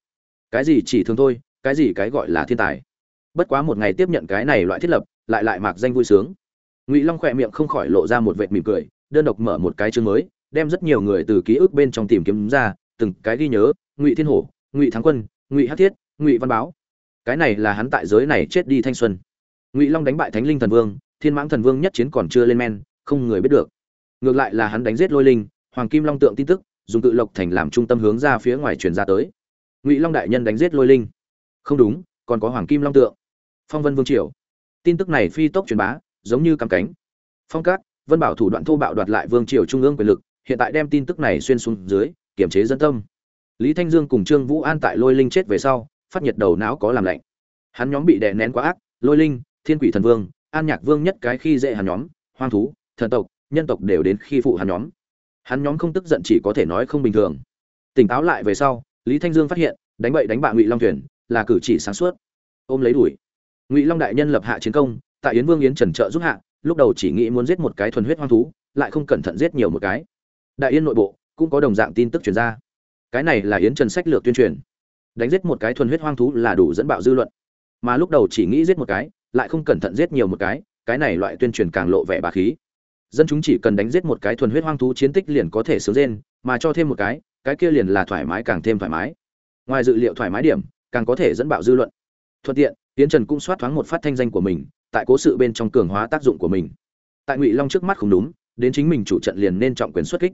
A: Cái gì chỉ thường thôi, cái gì cái gọi là thiên tài. Bất quá một ngày tiếp nhận cái này loại thiết lập, lại lại mạc danh vui sướng. Ngụy long khỏe miệng không khỏi lộ ra một vệt mỉm cười, đơn độc mở một cái chương mới, đem rất nhiều người từ ký ức bên trong tìm kiếm ra, từng cái ghi nhớ, ngụy thiên hổ, ngụy thắng quân, ngụy hát thiết, ngụy văn báo. Cái này là hắn tại giới này chết đi thanh xuân. Ngụy long đánh bại thánh linh thần vương, thiên mãng thần vương nhất chiến còn chưa lên men, không người biết được. Ngược lại là hắn đánh giết lôi linh hoàng kim long tượng tin tức, dùng tự lộc thành làm trung tâm hướng ra phía ngoài truyền ra tới. Ngụy long đại nhân đánh giết lôi linh. Không đúng, còn có hoàng kim long tượng. Phong vân vương triều. Tin tức này phi tốc truyền bá, giống như cắm cánh. Phong cát vân bảo thủ đoạn thô bạo đoạt lại vương triều trung ương quyền lực, hiện tại đem tin tức này xuyên xuống dưới kiểm chế dân tâm. Lý thanh dương cùng trương vũ an tại lôi linh chết về sau, phát nhiệt đầu não có làm lạnh. Hắn nhóm bị đè nén quá ác, lôi linh, thiên quỷ thần vương, an nhạc vương nhất cái khi dễ hắn nhóm, hoang thú, thần tộc, nhân tộc đều đến khi phụ hắn nhóm hắn nhóm không tức giận chỉ có thể nói không bình thường. Tỉnh táo lại về sau, lý thanh dương phát hiện, đánh bậy đánh bạ ngụy long thuyền, là cử chỉ sáng suốt. Ôm lấy đuổi. Ngụy long đại nhân lập hạ chiến công, tại yến vương yến trần trợ giúp hạ, lúc đầu chỉ nghĩ muốn giết một cái thuần huyết hoang thú, lại không cẩn thận giết nhiều một cái. Đại yên nội bộ, cũng có đồng dạng tin tức truyền ra. Cái này là yến trần sách lược tuyên truyền. Đánh giết một cái thuần huyết hoang thú là đủ dẫn bạo dư luận. Mà lúc đầu chỉ nghĩ giết một cái, lại không cẩn thận giết nhiều một cái cái này loại tuyên truyền càng lộ vẻ bà khí dân chúng chỉ cần đánh giết một cái thuần huyết hoang thú chiến tích liền có thể sướng rên, mà cho thêm một cái cái kia liền là thoải mái càng thêm thoải mái. Ngoài dự liệu thoải mái điểm, càng có thể dẫn bạo dư luận. Thuận tiện tiến trần cũng soát thoáng một phát thanh danh của mình, tại cố sự bên trong cường hóa tác dụng của mình. Tại ngụy long trước mắt không đúng, đến chính mình chủ trận liền nên trọng quyền xuất kích.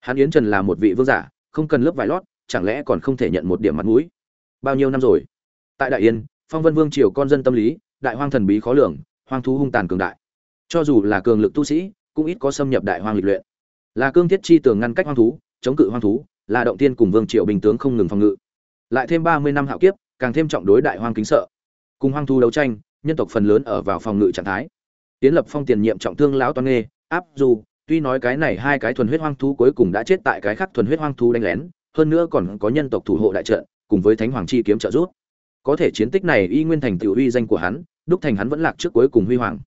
A: Hắn yến trần là một vị vương giả, không cần lớp vải lót, chẳng lẽ còn không thể nhận một điểm mặt mũi? Bao nhiêu năm rồi? Tại đại yên, phong vân vương triều con dân tâm lý, đại hoang thần bí khó lường, hoang thú hung tàn cường đại. Cho dù là cường lực tu sĩ cũng ít có xâm nhập đại hoang lịch luyện. Là cương thiết chi tường ngăn cách hoang thú, chống cự hoang thú, là động tiên cùng vương triều bình tướng không ngừng phòng ngự. Lại thêm ba mươi năm hạo kiếp, càng thêm trọng đối đại hoang kính sợ. Cùng hoang thú đấu tranh, nhân tộc phần lớn ở vào phòng ngự trạng thái. Tiến lập phong tiền nhiệm trọng thương lão toan nghê, áp dù, tuy nói cái này hai cái thuần huyết hoang thú cuối cùng đã chết tại cái khác thuần huyết hoang thú đánh lén, hơn nữa còn có nhân tộc thủ hộ đại trận, cùng với thánh hoàng chi kiếm trợ giúp. Có thể chiến tích này y nguyên thành tiểu uy danh của hắn, đúc thành hắn vẫn lạc trước cuối cùng huy hoàng.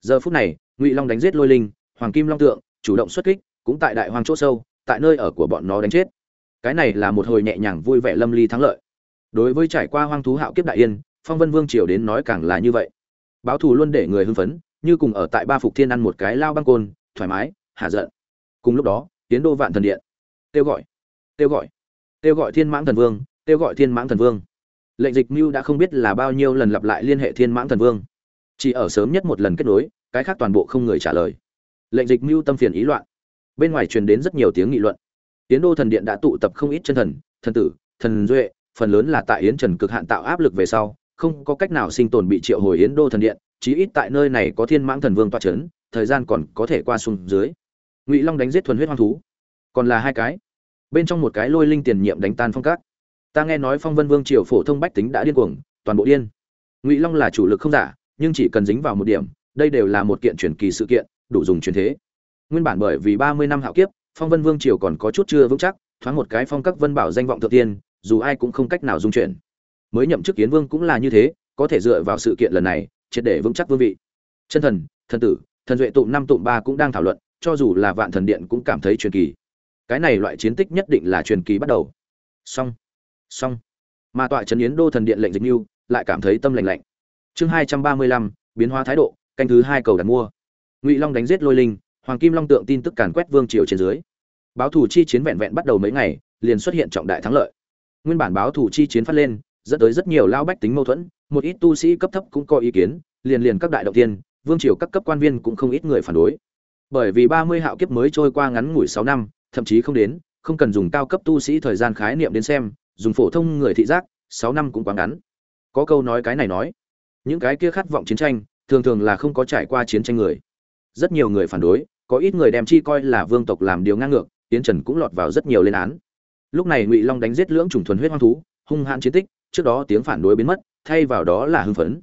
A: Giờ phút này, ngụy long đánh giết lôi linh hoàng kim long tượng, chủ động xuất kích, cũng tại đại hoàng chỗ sâu, tại nơi ở của bọn nó đánh chết. Cái này là một hồi nhẹ nhàng vui vẻ lâm ly thắng lợi. Đối với trải qua hoang thú hạo kiếp đại yên, phong vân vương triều đến nói càng là như vậy. Báo thù luôn để người hưng phấn, như cùng ở tại ba phục thiên ăn một cái lao băng côn, thoải mái, hạ giận. Cùng lúc đó, tiến đô vạn thần điện. Kêu gọi kêu gọi kêu gọi thiên mãng thần vương, kêu gọi thiên mãng thần vương. Lệnh dịch mưu đã không biết là bao nhiêu lần lặp lại liên hệ thiên mãng thần vương. Chỉ ở sớm nhất một lần kết nối, cái khác toàn bộ không người trả lời lệnh dịch mưu tâm phiền ý loạn. Bên ngoài truyền đến rất nhiều tiếng nghị luận. Tiến đô thần điện đã tụ tập không ít chân thần thần tử, thần duệ, phần lớn là tại yến trần cực hạn tạo áp lực về sau, không có cách nào sinh tồn bị triệu hồi yến đô thần điện, chí ít tại nơi này có thiên mãng thần vương toa c h ấ n thời gian còn có thể qua xuống dưới. Ngụy long đánh giết thuần huyết hoang thú. Còn là hai cái. Bên trong một cái lôi linh tiền nhiệm đánh tan phong cát. ta nghe nói phong vân vương triều phổ thông bách tính đã điên cuồng, toàn bộ điên. Ngụy long là chủ lực không giả, nhưng chỉ cần dính vào một điểm, đây đều là một kiện truyền kỳ sự kiện đủ dùng truyền thế. Nguyên bản bởi vì ba mươi năm hạo kiếp, phong vân vương triều còn có chút chưa vững chắc, thoáng một cái phong các vân bảo danh vọng thượng tiên, dù ai cũng không cách nào dung chuyển. Mới nhậm chức kiến vương cũng là như thế, có thể dựa vào sự kiện lần này, triệt để vững chắc vương vị. Chân thần thần tử, thần duệ tụng năm tụng ba cũng đang thảo luận, cho dù là vạn thần điện cũng cảm thấy truyền kỳ. Cái này loại chiến tích nhất định là truyền kỳ bắt đầu. Song song mà tọa trấn yến đô thần điện lệnh dịch mưu lại cảm thấy tâm lạnh lạnh. Chương hai trăm ba mươi lăm, biến hóa thái độ, canh thứ hai cầu đặt mua ngụy long đánh giết lôi linh hoàng kim long tượng tin tức càn quét vương triều trên dưới báo thủ chi chiến vẹn vẹn bắt đầu mấy ngày liền xuất hiện trọng đại thắng lợi nguyên bản báo thủ chi chiến phát lên dẫn tới rất nhiều lao bách tính mâu thuẫn một ít tu sĩ cấp thấp cũng có ý kiến liền liền các đại động tiên vương triều các cấp quan viên cũng không ít người phản đối bởi vì ba mươi hạo kiếp mới trôi qua ngắn ngủi sáu năm thậm chí không đến không cần dùng cao cấp tu sĩ thời gian khái niệm đến xem dùng phổ thông người thị giác sáu năm cũng quá ngắn có câu nói cái này nói những cái kia khát vọng chiến tranh thường thường là không có trải qua chiến tranh người rất nhiều người phản đối, có ít người đem chi coi là vương tộc làm điều ngang ngược tiến trần cũng lọt vào rất nhiều lên án. Lúc này ngụy long đánh giết lưỡng trùng thuần huyết hoang thú, hung hãn chiến tích, trước đó tiếng phản đối biến mất, thay vào đó là hưng phấn.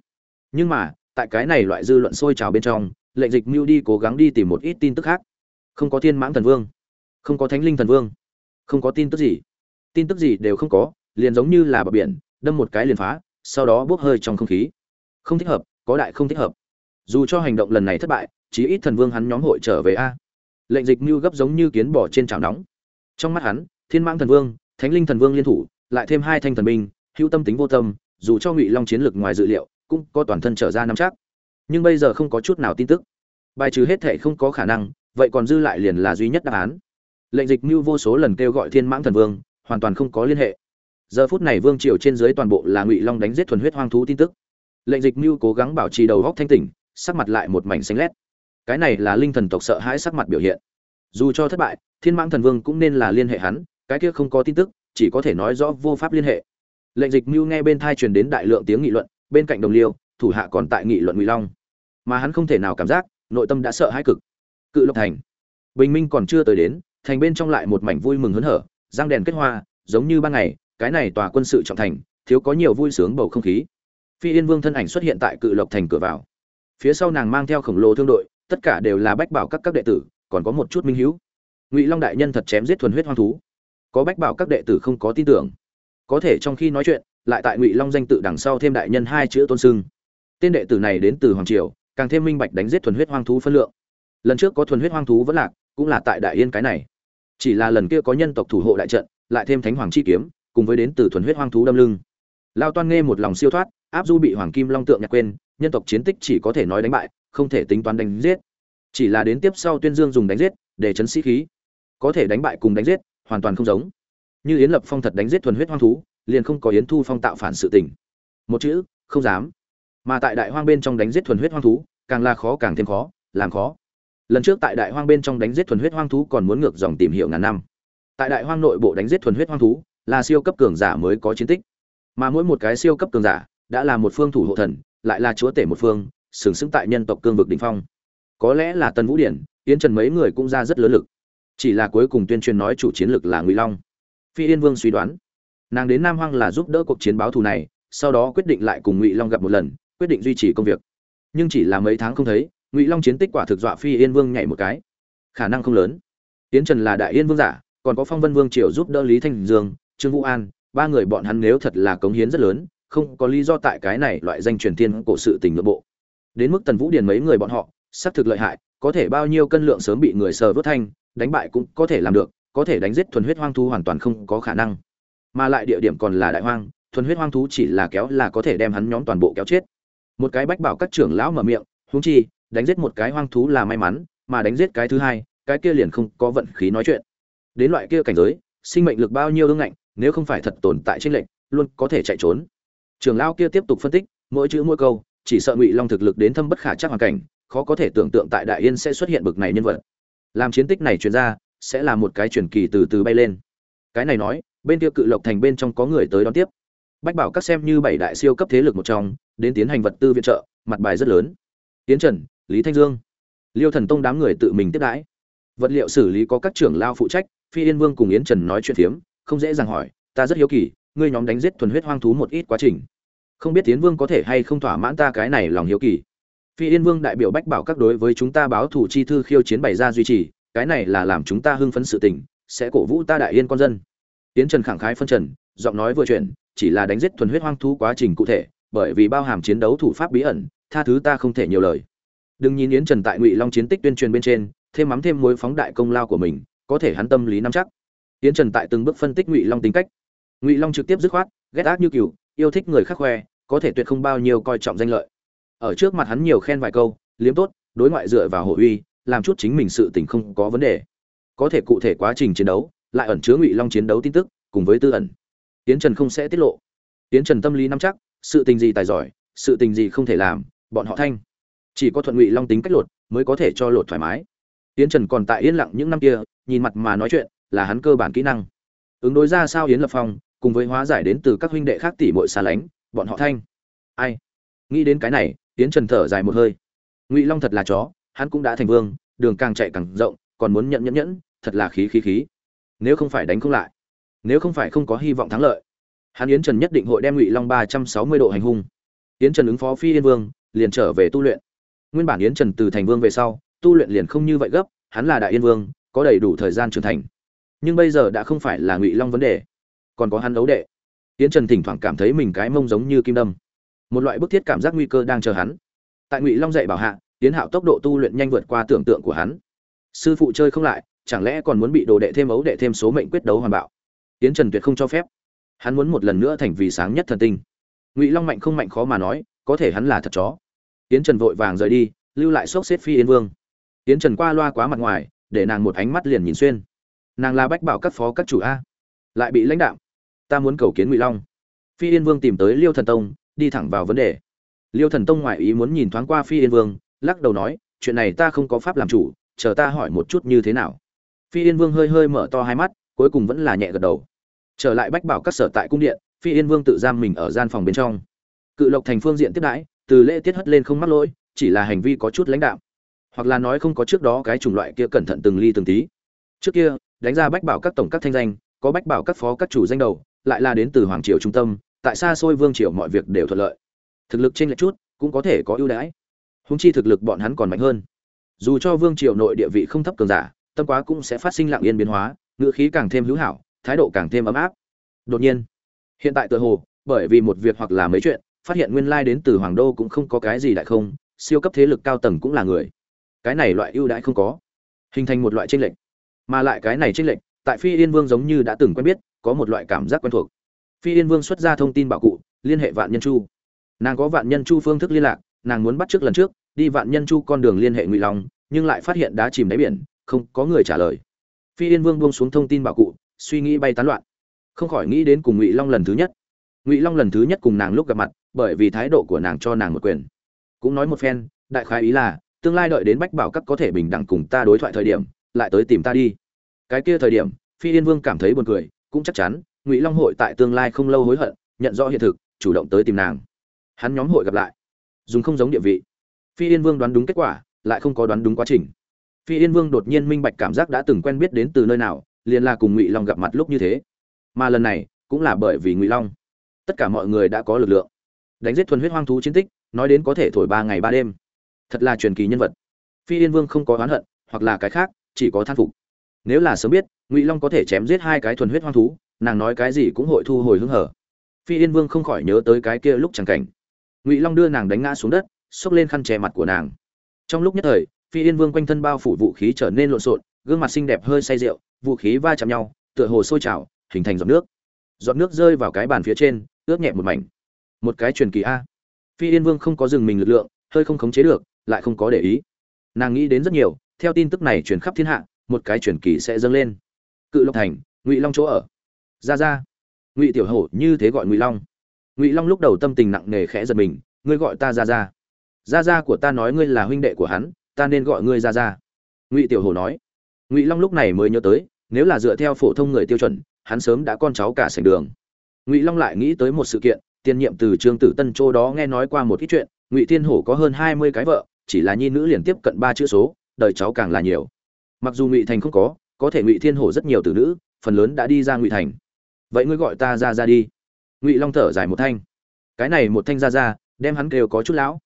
A: Nhưng mà, tại cái này loại dư luận sôi trào bên trong, lệnh dịch mưu đi cố gắng đi tìm một ít tin tức khác. Không có thiên mãng thần vương, không có thánh linh thần vương, không có tin tức gì. Tin tức gì đều không có, liền giống như là bờ biển, đâm một cái liền phá, sau đó bốc hơi trong không khí. Không thích hợp, có đại không thích hợp. Dù cho hành động lần này thất bại chí ít thần vương hắn nhóm hội trở về a. Lệnh dịch mưu gấp giống như kiến bỏ trên chảo nóng. Trong mắt hắn, thiên mãng thần vương, thánh linh thần vương liên thủ, lại thêm hai thanh thần binh, hữu tâm tính vô tâm, dù cho ngụy long chiến lược ngoài dự liệu, cũng có toàn thân trở ra nắm chắc. Nhưng bây giờ không có chút nào tin tức. Bài trừ hết thệ không có khả năng, vậy còn dư lại liền là duy nhất đáp án. Lệnh dịch mưu vô số lần kêu gọi thiên mãng thần vương, hoàn toàn không có liên hệ. Giờ phút này vương triều trên dưới toàn bộ là ngụy long đánh giết thuần huyết hoang thú tin tức. Lệnh dịch mưu cố gắng bảo trì đầu góc thanh tỉnh, sắc mặt lại một mảnh xanh lét cái này là linh thần tộc sợ hãi sắc mặt biểu hiện. Dù cho thất bại, thiên mãng thần vương cũng nên là liên hệ hắn, cái kia không có tin tức, chỉ có thể nói rõ vô pháp liên hệ. Lệnh dịch mưu nghe bên thai truyền đến đại lượng tiếng nghị luận, bên cạnh đồng liêu, thủ hạ còn tại nghị luận ngụy long. Mà hắn không thể nào cảm giác, nội tâm đã sợ hãi cực. Cự lộc thành, bình minh còn chưa tới đến, thành bên trong lại một mảnh vui mừng hớn hở, răng đèn kết hoa, giống như ban ngày, cái này tòa quân sự trọng thành, thiếu có nhiều vui sướng bầu không khí. Phi yên vương thân ảnh xuất hiện tại cự lộc thành cửa vào. Phía sau nàng mang theo khổng lồ thương đội tất cả đều là bách bảo các các đệ tử, còn có một chút minh hữu ngụy long đại nhân thật chém giết thuần huyết hoang thú. Có bách bảo các đệ tử không có tin tưởng. Có thể trong khi nói chuyện, lại tại ngụy long danh tự đằng sau thêm đại nhân hai chữ tôn sưng. Tên đệ tử này đến từ hoàng triều, càng thêm minh bạch đánh giết thuần huyết hoang thú phân lượng. Lần trước có thuần huyết hoang thú vẫn lạc, cũng là tại đại yên cái này. Chỉ là lần kia có nhân tộc thủ hộ đại trận, lại thêm thánh hoàng chi kiếm, cùng với đến từ thuần huyết hoang thú đâm lưng. Lao toan nghe một lòng siêu thoát, áp du bị hoàng kim long tượng nhặt quên, nhân tộc chiến tích chỉ có thể nói đánh bại không thể tính toán đánh giết. Chỉ là đến tiếp sau tuyên dương dùng đánh giết, để chấn sĩ khí. Có thể đánh bại cùng đánh giết, hoàn toàn không giống. Như yến lập phong thật đánh giết thuần huyết hoang thú, liền không có yến thu phong tạo phản sự tình. Một chữ, không dám. Mà tại đại hoang bên trong đánh giết thuần huyết hoang thú, càng là khó càng thêm khó, làm khó. Lần trước tại đại hoang bên trong đánh giết thuần huyết hoang thú còn muốn ngược dòng tìm hiểu ngàn năm. Tại đại hoang nội bộ đánh giết thuần huyết hoang thú, là siêu cấp cường giả mới có chiến tích. Mà mỗi một cái siêu cấp cường giả, đã là một phương thủ hộ thần, lại là chúa tể một phương sừng sững tại nhân tộc cương vực đỉnh phong. Có lẽ là tần vũ điển, yến trần mấy người cũng ra rất lớn lực. Chỉ là cuối cùng tuyên truyền nói chủ chiến lực là ngụy long. Phi yên vương suy đoán, nàng đến nam hoang là giúp đỡ cuộc chiến báo thù này, sau đó quyết định lại cùng ngụy long gặp một lần, quyết định duy trì công việc. Nhưng chỉ là mấy tháng không thấy, ngụy long chiến tích quả thực dọa phi yên vương nhảy một cái. Khả năng không lớn. Yến trần là đại yên vương giả, còn có phong vân vương triều giúp đỡ lý thanh dương, trương vũ an, ba người bọn hắn nếu thật là cống hiến rất lớn, không có lý do tại cái này loại danh truyền thiên cổ sự tình nội bộ đến mức tần vũ điền mấy người bọn họ, xác thực lợi hại, có thể bao nhiêu cân lượng sớm bị người sờ vớt thanh, đánh bại cũng có thể làm được, có thể đánh giết thuần huyết hoang thú hoàn toàn không có khả năng. Mà lại địa điểm còn là đại hoang, thuần huyết hoang thú chỉ là kéo là có thể đem hắn nhóm toàn bộ kéo chết. Một cái bách bảo các trưởng lão mở miệng, huống chi, đánh giết một cái hoang thú là may mắn, mà đánh giết cái thứ hai, cái kia liền không có vận khí nói chuyện. Đến loại kia cảnh giới, sinh mệnh lực bao nhiêu ương ngạnh, nếu không phải thật tồn tại trên lệnh luôn có thể chạy trốn. Trưởng lão kia tiếp tục phân tích, mỗi chữ mỗi câu chỉ sợ ngụy long thực lực đến thâm bất khả chắc hoàn cảnh, khó có thể tưởng tượng tại đại yên sẽ xuất hiện bực này nhân vật. Làm chiến tích này truyền ra, sẽ là một cái chuyển kỳ từ từ bay lên. Cái này nói, bên kia cự lộc thành bên trong có người tới đón tiếp. Bách bảo các xem như bảy đại siêu cấp thế lực một trong, đến tiến hành vật tư viện trợ, mặt bài rất lớn. Tiến trần, lý thanh dương. Liêu thần tông đám người tự mình tiếp đãi. Vật liệu xử lý có các trưởng lao phụ trách, phi yên vương cùng yến trần nói chuyện phiếm, không dễ dàng hỏi, ta rất hiếu kỳ, ngươi nhóm đánh giết thuần huyết hoang thú một ít quá trình không biết tiến vương có thể hay không thỏa mãn ta cái này lòng hiếu kỳ. Phi yên vương đại biểu bách bảo các đối với chúng ta báo thủ chi thư khiêu chiến bày ra duy trì, cái này là làm chúng ta hưng phấn sự tình, sẽ cổ vũ ta đại yên con dân. Tiến trần khẳng khái phân trần, giọng nói vừa chuyển, chỉ là đánh giết thuần huyết hoang thú quá trình cụ thể, bởi vì bao hàm chiến đấu thủ pháp bí ẩn, tha thứ ta không thể nhiều lời. Đừng nhìn yến trần tại ngụy long chiến tích tuyên truyền bên trên, thêm mắm thêm muối phóng đại công lao của mình, có thể hắn tâm lý nắm chắc. Yến trần tại từng bước phân tích ngụy long tính cách. Ngụy long trực tiếp dứt khoát, ghét ác như cừu, yêu thích người khắc khoe có thể tuyệt không bao nhiêu coi trọng danh lợi. Ở trước mặt hắn nhiều khen vài câu, liếm tốt, đối ngoại dựa vào hộ uy, làm chút chính mình sự tình không có vấn đề. Có thể cụ thể quá trình chiến đấu, lại ẩn chứa ngụy long chiến đấu tin tức, cùng với tư ẩn. Tiến trần không sẽ tiết lộ. Tiến trần tâm lý nắm chắc, sự tình gì tài giỏi, sự tình gì không thể làm, bọn họ thanh. Chỉ có thuận ngụy long tính cách lột, mới có thể cho lột thoải mái. Tiến trần còn tại yên lặng những năm kia, nhìn mặt mà nói chuyện, là hắn cơ bản kỹ năng. Ứng đối ra sao yến lập phong, cùng với hóa giải đến từ các huynh đệ khác tỷ muội xa lánh bọn họ thanh. Ai? Nghĩ đến cái này tiến trần thở dài một hơi. Ngụy long thật là chó, hắn cũng đã thành vương, đường càng chạy càng rộng, còn muốn nhận nhẫn nhẫn, thật là khí khí khí. Nếu không phải đánh không lại, nếu không phải không có hy vọng thắng lợi, hắn yến trần nhất định hội đem ngụy long ba trăm sáu mươi độ hành hung. Yến trần ứng phó phi yên vương, liền trở về tu luyện. Nguyên bản yến trần từ thành vương về sau, tu luyện liền không như vậy gấp, hắn là đại yên vương, có đầy đủ thời gian trưởng thành. Nhưng bây giờ đã không phải là ngụy long vấn đề, còn có hắn đấu đệ yến trần thỉnh thoảng cảm thấy mình cái mông giống như kim đâm. Một loại bức thiết cảm giác nguy cơ đang chờ hắn. Tại ngụy long dạy bảo hạ, Yến hạo tốc độ tu luyện nhanh vượt qua tưởng tượng của hắn. Sư phụ chơi không lại, chẳng lẽ còn muốn bị đồ đệ thêm ấu đệ thêm số mệnh quyết đấu hoàn bạo? Yến trần tuyệt không cho phép. Hắn muốn một lần nữa thành vì sáng nhất thần tinh. Ngụy long mạnh không mạnh khó mà nói, có thể hắn là thật chó. Yến trần vội vàng rời đi, lưu lại sốc xếp phi yên vương. Yến trần qua loa quá mặt ngoài, để nàng một ánh mắt liền nhìn xuyên. Nàng là bách bảo các phó các chủ a. Lại bị lãnh đạo ta muốn cầu kiến ngụy long. Phi yên vương tìm tới liêu thần tông, đi thẳng vào vấn đề. Liêu thần tông ngoại ý muốn nhìn thoáng qua phi yên vương, lắc đầu nói, chuyện này ta không có pháp làm chủ, chờ ta hỏi một chút như thế nào. Phi yên vương hơi hơi mở to hai mắt, cuối cùng vẫn là nhẹ gật đầu. Trở lại bách bảo các sở tại cung điện, phi yên vương tự giam mình ở gian phòng bên trong. Cự lộc thành phương diện tiếp đãi, từ lễ tiết hất lên không mắc lỗi, chỉ là hành vi có chút lãnh đạo hoặc là nói không có trước đó cái chủng loại kia cẩn thận từng ly từng tí. Trước kia, đánh ra bách bảo các tổng các thanh danh, có bách bảo các phó các chủ danh đầu lại là đến từ hoàng triều trung tâm, tại xa xôi vương triều mọi việc đều thuận lợi. Thực lực trên lệch chút, cũng có thể có ưu đãi. Húng chi thực lực bọn hắn còn mạnh hơn. Dù cho vương triều nội địa vị không thấp cường giả, tâm quá cũng sẽ phát sinh lặng yên biến hóa, ngữ khí càng thêm hữu hảo, thái độ càng thêm ấm áp. Đột nhiên, hiện tại tự hồ, bởi vì một việc hoặc là mấy chuyện, phát hiện nguyên lai đến từ hoàng đô cũng không có cái gì đại không, siêu cấp thế lực cao tầng cũng là người. Cái này loại ưu đãi không có. Hình thành một loại tranh lệch. Mà lại cái này tranh lệch, tại phi yên vương giống như đã từng quen biết có một loại cảm giác quen thuộc. Phi yên vương xuất ra thông tin bảo cụ, liên hệ vạn nhân chu. Nàng có vạn nhân chu phương thức liên lạc, nàng muốn bắt trước lần trước, đi vạn nhân chu con đường liên hệ ngụy long, nhưng lại phát hiện đá chìm đáy biển, không có người trả lời. Phi yên vương buông xuống thông tin bảo cụ, suy nghĩ bay tán loạn. Không khỏi nghĩ đến cùng ngụy long lần thứ nhất. Ngụy long lần thứ nhất cùng nàng lúc gặp mặt, bởi vì thái độ của nàng cho nàng một quyền. Cũng nói một phen, đại khái ý là, tương lai đợi đến bách bảo các có thể bình đẳng cùng ta đối thoại thời điểm, lại tới tìm ta đi. Cái kia thời điểm, phi yên vương cảm thấy buồn cười cũng chắc chắn, ngụy long hội tại tương lai không lâu hối hận, nhận rõ hiện thực, chủ động tới tìm nàng. Hắn nhóm hội gặp lại. Dùng không giống địa vị. Phi yên vương đoán đúng kết quả, lại không có đoán đúng quá trình. Phi yên vương đột nhiên minh bạch cảm giác đã từng quen biết đến từ nơi nào, liền là cùng ngụy long gặp mặt lúc như thế. Mà lần này, cũng là bởi vì ngụy long. Tất cả mọi người đã có lực lượng. Đánh giết thuần huyết hoang thú chiến tích, nói đến có thể thổi ba ngày ba đêm. Thật là truyền kỳ nhân vật. Phi yên vương không có oán hận, hoặc là cái khác, chỉ có than phục nếu là sớm biết, ngụy long có thể chém giết hai cái thuần huyết hoang thú, nàng nói cái gì cũng hội thu hồi hứng hở. Phi yên vương không khỏi nhớ tới cái kia lúc chẳng cảnh. Ngụy long đưa nàng đánh ngã xuống đất, xốc lên khăn che mặt của nàng. Trong lúc nhất thời, phi yên vương quanh thân bao phủ vũ khí trở nên lộn xộn, gương mặt xinh đẹp hơi say rượu, vũ khí va chạm nhau, tựa hồ sôi trào, hình thành giọt nước. Giọt nước rơi vào cái bàn phía trên, ướt nhẹ một mảnh. Một cái truyền kỳ a. Phi yên vương không có dừng mình lực lượng, hơi không khống chế được, lại không có để ý. Nàng nghĩ đến rất nhiều, theo tin tức này truyền khắp thiên hạ một cái truyền kỳ sẽ dâng lên. Cự long thành, ngụy long chỗ ở. Ra ra. Ngụy tiểu hổ như thế gọi ngụy long. Ngụy long lúc đầu tâm tình nặng nề khẽ giật mình, ngươi gọi ta ra ra. Ra ra của ta nói ngươi là huynh đệ của hắn, ta nên gọi ngươi ra ra. Ngụy tiểu hổ nói. Ngụy long lúc này mới nhớ tới, nếu là dựa theo phổ thông người tiêu chuẩn, hắn sớm đã con cháu cả sành đường. Ngụy long lại nghĩ tới một sự kiện, tiền nhiệm từ trương tử tân châu đó nghe nói qua một ít chuyện, ngụy thiên hổ có hơn hai mươi cái vợ, chỉ là nhi nữ liền tiếp cận ba chữ số, đời cháu càng là nhiều mặc dù ngụy thành không có có thể ngụy thiên hổ rất nhiều tử nữ, phần lớn đã đi ra ngụy thành. Vậy ngươi gọi ta ra ra đi. Ngụy long thở dài một thanh. Cái này một thanh ra ra, đem hắn kêu có chút lão.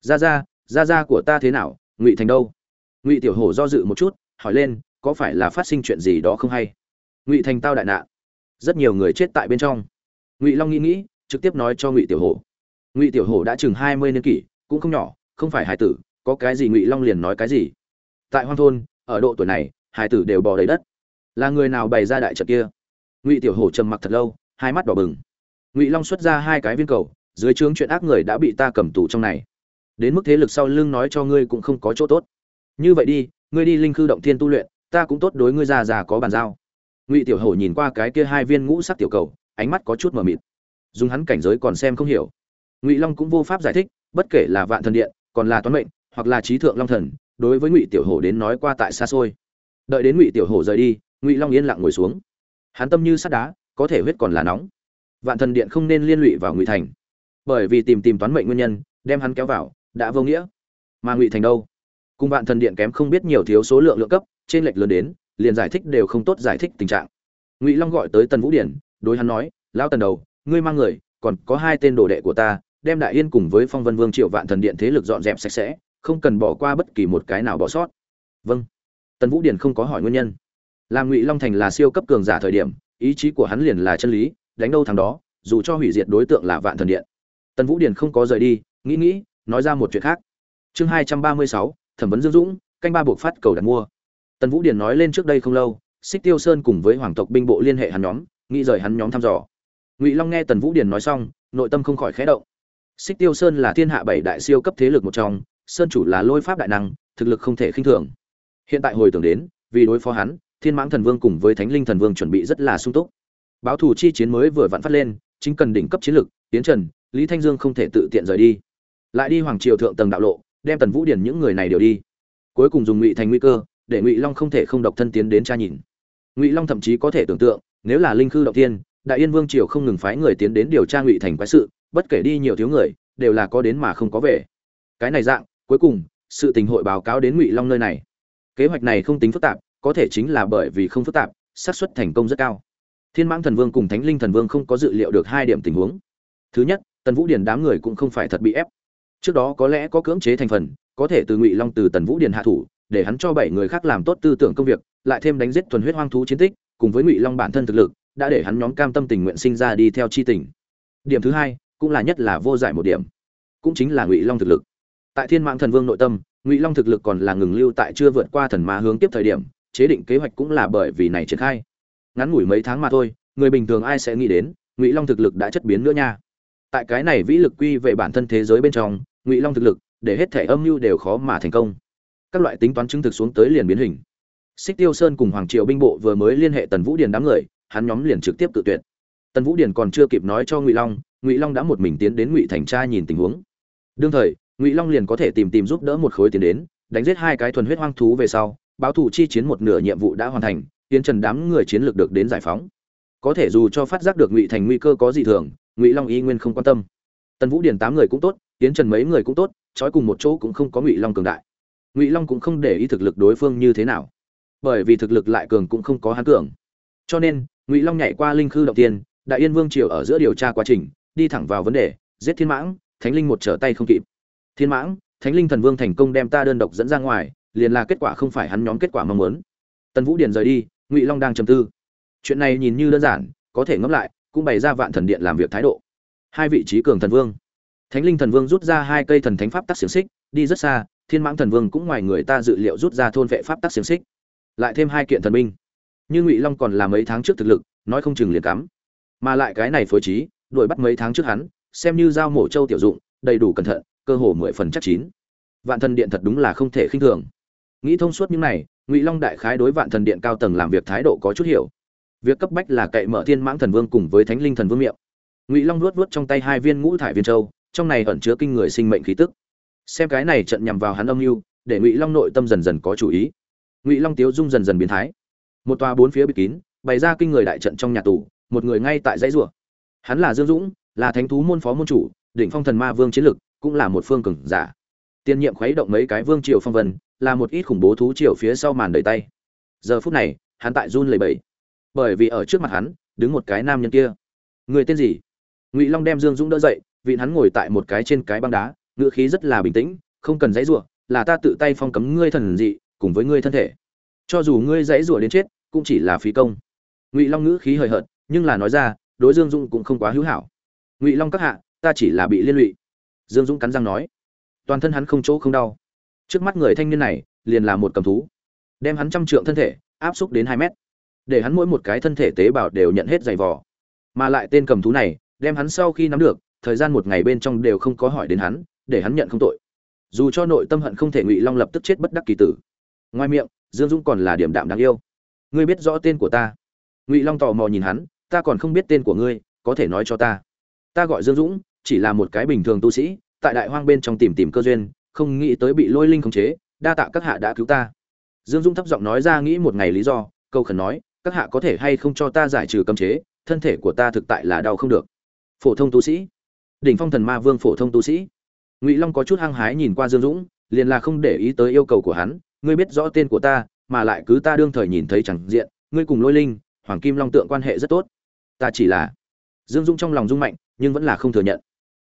A: Ra ra ra ra của ta thế nào, ngụy thành đâu? Ngụy tiểu hổ do dự một chút, hỏi lên, có phải là phát sinh chuyện gì đó không hay? Ngụy thành tao đại nạn. Rất nhiều người chết tại bên trong. Ngụy long nghĩ nghĩ, trực tiếp nói cho ngụy tiểu hổ. Ngụy tiểu hổ đã chừng hai mươi niên kỷ, cũng không nhỏ, không phải hải tử, có cái gì ngụy long liền nói cái gì. Tại hoang thôn ở độ tuổi này hải tử đều bò đầy đất. Là người nào bày ra đại trận kia? Ngụy tiểu hổ trầm mặc thật lâu, hai mắt đỏ bừng. Ngụy long xuất ra hai cái viên cầu, dưới trướng chuyện ác người đã bị ta cầm tù trong này. Đến mức thế lực sau lưng nói cho ngươi cũng không có chỗ tốt. Như vậy đi, ngươi đi linh khư động thiên tu luyện, ta cũng tốt đối ngươi già già có bàn giao. Ngụy tiểu hổ nhìn qua cái kia hai viên ngũ sắc tiểu cầu, ánh mắt có chút mờ mịt. Dùng hắn cảnh giới còn xem không hiểu. Ngụy long cũng vô pháp giải thích, bất kể là vạn thần điện, còn là toán mệnh, hoặc là trí thượng long thần đối với ngụy tiểu hổ đến nói qua tại xa xôi. Đợi đến ngụy tiểu hổ rời đi, ngụy long yên lặng ngồi xuống. Hắn tâm như sắt đá, có thể huyết còn là nóng. Vạn thần điện không nên liên lụy vào ngụy thành. Bởi vì tìm tìm toán mệnh nguyên nhân, đem hắn kéo vào, đã vô nghĩa. Mà ngụy thành đâu? Cùng vạn thần điện kém không biết nhiều thiếu số lượng lượng cấp, trên lệch lớn đến, liền giải thích đều không tốt giải thích tình trạng. Ngụy long gọi tới tần vũ điển, đối hắn nói, lão tần đầu, ngươi mang người, còn có hai tên đồ đệ của ta, đem đại yên cùng với phong vân vương triệu vạn thần điện thế lực dọn dẹp sạch sẽ không cần bỏ qua bất kỳ một cái nào bỏ sót. Vâng. Tần vũ điển không có hỏi nguyên nhân. Làm ngụy long thành là siêu cấp cường giả thời điểm, ý chí của hắn liền là chân lý, đánh đâu thằng đó, dù cho hủy diệt đối tượng là vạn thần điện. Tần vũ điển không có rời đi, nghĩ nghĩ, nói ra một chuyện khác. Chương hai trăm ba mươi sáu, thẩm vấn dương dũng, canh ba buộc phát cầu đặt mua. Tần vũ điển nói lên trước đây không lâu, xích tiêu sơn cùng với hoàng tộc binh bộ liên hệ hắn nhóm, nghĩ rời hắn nhóm thăm dò. Ngụy long nghe tần vũ điển nói xong, nội tâm không khỏi khẽ động. Xích tiêu sơn là thiên hạ bảy đại siêu cấp thế lực một trong sơn chủ là lôi pháp đại năng, thực lực không thể khinh thường. Hiện tại hồi tưởng đến, vì đối phó hắn, thiên mãng thần vương cùng với thánh linh thần vương chuẩn bị rất là sung túc. Báo thủ chi chiến mới vừa vặn phát lên, chính cần đỉnh cấp chiến lực tiến trần, lý thanh dương không thể tự tiện rời đi. Lại đi hoàng triều thượng tầng đạo lộ, đem tần vũ điển những người này đều đi. Cuối cùng dùng ngụy thành nguy cơ, để ngụy long không thể không độc thân tiến đến tra nhìn. Ngụy long thậm chí có thể tưởng tượng, nếu là linh khư động tiên đại yên vương triều không ngừng phái người tiến đến điều tra ngụy thành quái sự, bất kể đi nhiều thiếu người, đều là có đến mà không có về. Cái này dạng cuối cùng, sự tình hội báo cáo đến ngụy long nơi này. Kế hoạch này không tính phức tạp, có thể chính là bởi vì không phức tạp, xác suất thành công rất cao. Thiên mãng thần vương cùng thánh linh thần vương không có dự liệu được hai điểm tình huống. Thứ nhất, tần vũ điền đám người cũng không phải thật bị ép. Trước đó có lẽ có cưỡng chế thành phần, có thể từ ngụy long từ tần vũ điền hạ thủ, để hắn cho bảy người khác làm tốt tư tưởng công việc, lại thêm đánh giết thuần huyết hoang thú chiến tích, cùng với ngụy long bản thân thực lực, đã để hắn nhóm cam tâm tình nguyện sinh ra đi theo chi tình. Điểm thứ hai, cũng là nhất là vô giải một điểm. Cũng chính là ngụy long thực lực tại thiên mạng thần vương nội tâm, ngụy long thực lực còn là ngừng lưu tại chưa vượt qua thần ma hướng tiếp thời điểm, chế định kế hoạch cũng là bởi vì này triển khai. Ngắn ngủi mấy tháng mà thôi, người bình thường ai sẽ nghĩ đến, ngụy long thực lực đã chất biến nữa nha. Tại cái này vĩ lực quy về bản thân thế giới bên trong, ngụy long thực lực, để hết thể âm mưu đều khó mà thành công. Các loại tính toán chứng thực xuống tới liền biến hình. Xích tiêu sơn cùng hoàng triệu binh bộ vừa mới liên hệ tần vũ điền đám người, hắn nhóm liền trực tiếp tự tuyệt. Tần vũ điền còn chưa kịp nói cho ngụy long ngụy long đã một mình tiến đến ngụy thành tra nhìn tình huống. Đương thời ngụy long liền có thể tìm tìm giúp đỡ một khối tiền đến đánh giết hai cái thuần huyết hoang thú về sau báo thủ chi chiến một nửa nhiệm vụ đã hoàn thành tiến trần đám người chiến lược được đến giải phóng có thể dù cho phát giác được ngụy thành nguy cơ có gì thường ngụy long y nguyên không quan tâm tần vũ điền tám người cũng tốt tiến trần mấy người cũng tốt trói cùng một chỗ cũng không có ngụy long cường đại ngụy long cũng không để ý thực lực đối phương như thế nào bởi vì thực lực lại cường cũng không có hán cường cho nên ngụy long nhảy qua linh khư động tiên đại yên vương triều ở giữa điều tra quá trình đi thẳng vào vấn đề giết thiên mãng thánh linh một trở tay không kịp thiên mãng, thánh linh thần vương thành công đem ta đơn độc dẫn ra ngoài, liền là kết quả không phải hắn nhóm kết quả mong muốn. Tần vũ điền rời đi, ngụy long đang trầm tư. Chuyện này nhìn như đơn giản, có thể ngẫm lại, cũng bày ra vạn thần điện làm việc thái độ. Hai vị trí cường thần vương. Thánh linh thần vương rút ra hai cây thần thánh pháp tắc xiềng xích, đi rất xa, thiên mãng thần vương cũng ngoài người ta dự liệu rút ra thôn vệ pháp tắc xiềng xích. Lại thêm hai kiện thần minh. như ngụy long còn là mấy tháng trước thực lực, nói không chừng liền cắm. Mà lại cái này phối trí, đuổi bắt mấy tháng trước hắn, xem như giao mổ châu tiểu dụng, đầy đủ cẩn thận cơ hồ mười phần chắc chín. Vạn thần điện thật đúng là không thể khinh thường. Nghĩ thông suốt những này, ngụy long đại khái đối vạn thần điện cao tầng làm việc thái độ có chút hiểu. Việc cấp bách là cậy mở thiên mãng thần vương cùng với thánh linh thần vương miệng. Ngụy long luốt luốt trong tay hai viên ngũ thải viên châu, trong này ẩn chứa kinh người sinh mệnh khí tức. Xem cái này trận nhằm vào hắn âm mưu, để ngụy long nội tâm dần dần có chủ ý. Ngụy long tiếu dung dần dần biến thái. Một tòa bốn phía bị kín, bày ra kinh người đại trận trong nhà tù, một người ngay tại dãy rùa hắn là dương dũng, là thánh thú môn phó môn chủ, đỉnh phong thần ma vương chiến lực cũng là một phương cường giả. Tiên nhiệm khuấy động mấy cái vương triều phong vân là một ít khủng bố thú triều phía sau màn đợi tay. Giờ phút này hắn tại run lẩy bẩy, bởi vì ở trước mặt hắn đứng một cái nam nhân kia. Người tên gì? Ngụy long đem dương dũng đỡ dậy vịn hắn ngồi tại một cái trên cái băng đá ngữ khí rất là bình tĩnh không cần dãy rủa là ta tự tay phong cấm ngươi thần dị cùng với ngươi thân thể. Cho dù ngươi dãy rủa đến chết cũng chỉ là phí công. Ngụy long ngữ khí hời hợt nhưng là nói ra đối dương dũng cũng không quá hữu hảo. Ngụy long các hạ ta chỉ là bị liên lụy dương dũng cắn răng nói, toàn thân hắn không chỗ không đau. Trước mắt người thanh niên này, liền là một cầm thú. Đem hắn trăm trượng thân thể, áp xúc đến hai mét. Để hắn mỗi một cái thân thể tế bào đều nhận hết giày vò. Mà lại tên cầm thú này, đem hắn sau khi nắm được, thời gian một ngày bên trong đều không có hỏi đến hắn, để hắn nhận không tội. Dù cho nội tâm hận không thể ngụy long lập tức chết bất đắc kỳ tử. Ngoài miệng, dương dũng còn là điểm đạm đáng yêu. Ngươi biết rõ tên của ta. Ngụy long tò mò nhìn hắn, ta còn không biết tên của ngươi, có thể nói cho ta. Ta gọi dương dũng chỉ là một cái bình thường tu sĩ, tại đại hoang bên trong tìm tìm cơ duyên, không nghĩ tới bị lôi linh khống chế, đa tạ các hạ đã cứu ta. Dương dũng thấp giọng nói ra nghĩ một ngày lý do, câu khẩn nói, các hạ có thể hay không cho ta giải trừ cấm chế, thân thể của ta thực tại là đau không được. Phổ thông tu sĩ. Đỉnh phong thần ma vương phổ thông tu sĩ. Ngụy long có chút hăng hái nhìn qua dương dũng, liền là không để ý tới yêu cầu của hắn, ngươi biết rõ tên của ta, mà lại cứ ta đương thời nhìn thấy chẳng diện, ngươi cùng lôi linh, hoàng kim long tượng quan hệ rất tốt. Ta chỉ là. Dương dũng trong lòng rung mạnh, nhưng vẫn là không thừa nhận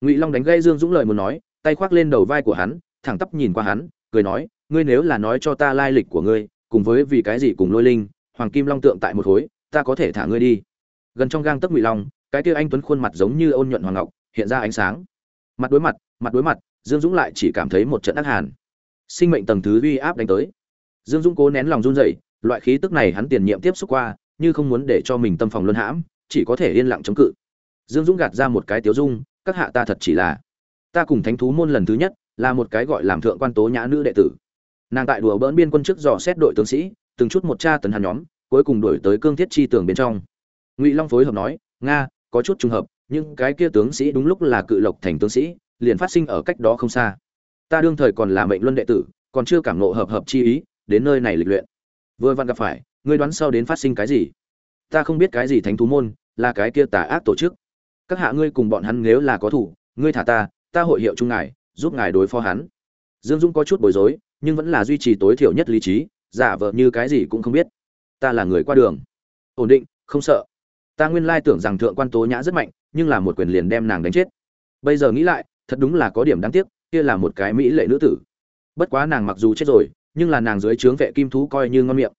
A: ngụy long đánh gây dương dũng lời muốn nói, tay khoác lên đầu vai của hắn, thẳng tắp nhìn qua hắn, cười nói, ngươi nếu là nói cho ta lai lịch của ngươi, cùng với vì cái gì cùng lôi linh, hoàng kim long tượng tại một khối, ta có thể thả ngươi đi. Gần trong gang tấc ngụy long, cái kia anh tuấn khuôn mặt giống như ôn nhuận hoàng ngọc, hiện ra ánh sáng. Mặt đối mặt mặt đối mặt, dương dũng lại chỉ cảm thấy một trận ác hàn. Sinh mệnh tầng thứ uy áp đánh tới. Dương dũng cố nén lòng run rẩy, loại khí tức này hắn tiền nhiệm tiếp xúc qua, như không muốn để cho mình tâm phòng luân hãm, chỉ có thể yên lặng chống cự. Dương dũng gạt ra một cái tiếu dung các hạ ta thật chỉ là, ta cùng thánh thú môn lần thứ nhất, là một cái gọi làm thượng quan tố nhã nữ đệ tử. Nàng tại đùa bỡn biên quân chức dò xét đội tướng sĩ, từng chút một tra tấn hàn nhóm, cuối cùng đuổi tới cương thiết chi tường bên trong. Ngụy long phối hợp nói, nga, có chút trùng hợp nhưng cái kia tướng sĩ đúng lúc là cự lộc thành tướng sĩ, liền phát sinh ở cách đó không xa. Ta đương thời còn là mệnh luân đệ tử, còn chưa cảm nộ hợp hợp chi ý, đến nơi này lịch luyện. Vừa vặn gặp phải, ngươi đoán sau đến phát sinh cái gì? Ta không biết cái gì thánh thú môn, là cái kia tà ác tổ chức các hạ ngươi cùng bọn hắn nếu là có thủ, ngươi thả ta ta hội hiệu chung ngài, giúp ngài đối phó hắn. Dương dung có chút bối rối, nhưng vẫn là duy trì tối thiểu nhất lý trí, giả vờ như cái gì cũng không biết. Ta là người qua đường. Ổn định, không sợ. Ta nguyên lai tưởng rằng thượng quan tố nhã rất mạnh, nhưng là một quyền liền đem nàng đánh chết. Bây giờ nghĩ lại, thật đúng là có điểm đáng tiếc, kia là một cái mỹ lệ nữ tử. Bất quá nàng mặc dù chết rồi, nhưng là nàng dưới trướng vệ kim thú coi như ngon miệng.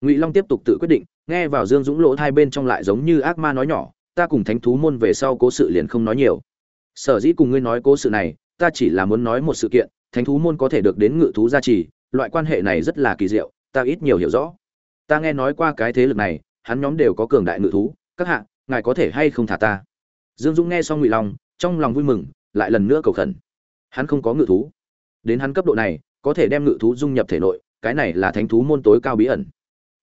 A: Ngụy long tiếp tục tự quyết định, nghe vào dương dũng lỗ hai bên trong lại giống như ác ma nói nhỏ ta cùng thánh thú môn về sau cố sự liền không nói nhiều. Sở dĩ cùng ngươi nói cố sự này, ta chỉ là muốn nói một sự kiện, thánh thú môn có thể được đến ngự thú gia trì, loại quan hệ này rất là kỳ diệu, ta ít nhiều hiểu rõ. Ta nghe nói qua cái thế lực này, hắn nhóm đều có cường đại ngự thú, các hạ, ngài có thể hay không thả ta? Dương dũng nghe xong ngụy long, trong lòng vui mừng, lại lần nữa cầu khẩn. Hắn không có ngự thú. Đến hắn cấp độ này, có thể đem ngự thú dung nhập thể nội, cái này là thánh thú môn tối cao bí ẩn.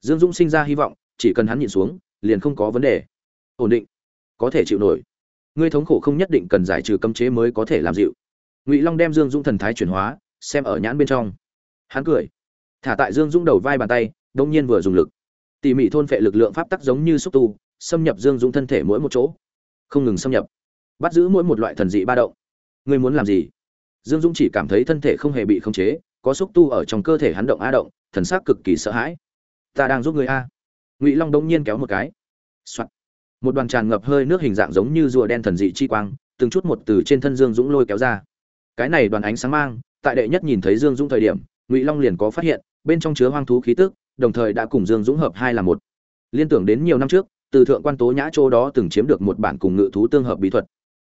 A: Dương dũng sinh ra hy vọng, chỉ cần hắn nhìn xuống, liền không có vấn đề. Ổn định có thể chịu nổi. Ngươi thống khổ không nhất định cần giải trừ cấm chế mới có thể làm dịu. Ngụy long đem dương dũng thần thái chuyển hóa, xem ở nhãn bên trong. Hắn cười. Thả tại dương dũng đầu vai bàn tay đông nhiên vừa dùng lực. Tỉ mỉ thôn phệ lực lượng pháp tắc giống như xúc tu, xâm nhập dương dũng thân thể mỗi một chỗ. Không ngừng xâm nhập. Bắt giữ mỗi một loại thần dị ba động. Ngươi muốn làm gì? Dương dũng chỉ cảm thấy thân thể không hề bị khống chế, có xúc tu ở trong cơ thể hắn động a động, thần sắc cực kỳ sợ hãi. Ta đang giúp người a. Ngụy long đông nhiên kéo một cái、Soạn một đoàn tràn ngập hơi nước hình dạng giống như rùa đen thần dị chi quang, từng chút một từ trên thân dương dũng lôi kéo ra. Cái này đoàn ánh sáng mang, tại đệ nhất nhìn thấy dương dũng thời điểm, ngụy long liền có phát hiện, bên trong chứa hoang thú khí tức, đồng thời đã cùng dương dũng hợp hai là một. Liên tưởng đến nhiều năm trước, từ thượng quan tố nhã châu đó từng chiếm được một bản cùng ngự thú tương hợp bí thuật.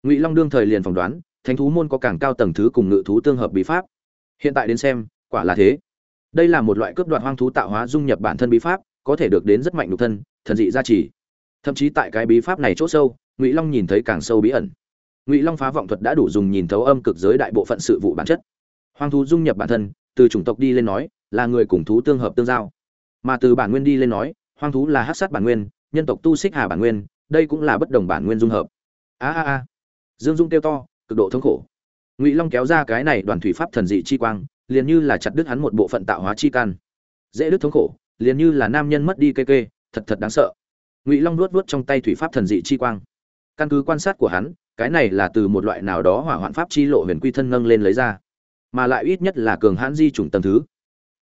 A: Ngụy long đương thời liền phỏng đoán, thánh thú môn có càng cao tầng thứ cùng ngự thú tương hợp bí pháp. Hiện tại đến xem, quả là thế. Đây là một loại cướp đoạt hoang thú tạo hóa dung nhập bản thân bí pháp, có thể được đến rất mạnh nhục thân, thần dị gia trì thậm chí tại cái bí pháp này chỗ sâu, ngụy long nhìn thấy càng sâu bí ẩn. Ngụy long phá vọng thuật đã đủ dùng nhìn thấu âm cực giới đại bộ phận sự vụ bản chất. Hoang thú dung nhập bản thân, từ chủng tộc đi lên nói, là người cùng thú tương hợp tương giao. Mà từ bản nguyên đi lên nói, hoang thú là hát sát bản nguyên, nhân tộc tu xích hà bản nguyên, đây cũng là bất đồng bản nguyên dung hợp. A a a. Dương dung kêu to, cực độ thống khổ. Ngụy long kéo ra cái này đoàn thủy pháp thần dị chi quang, liền như là chặt đứt hắn một bộ phận tạo hóa chi can. Dễ đứt thống khổ, liền như là nam nhân mất đi kê kê, thật thật đáng sợ ngụy long nuốt vuốt trong tay thủy pháp thần dị chi quang căn cứ quan sát của hắn cái này là từ một loại nào đó hỏa hoạn pháp chi lộ huyền quy thân nâng lên lấy ra mà lại ít nhất là cường hãn di chủng tầng thứ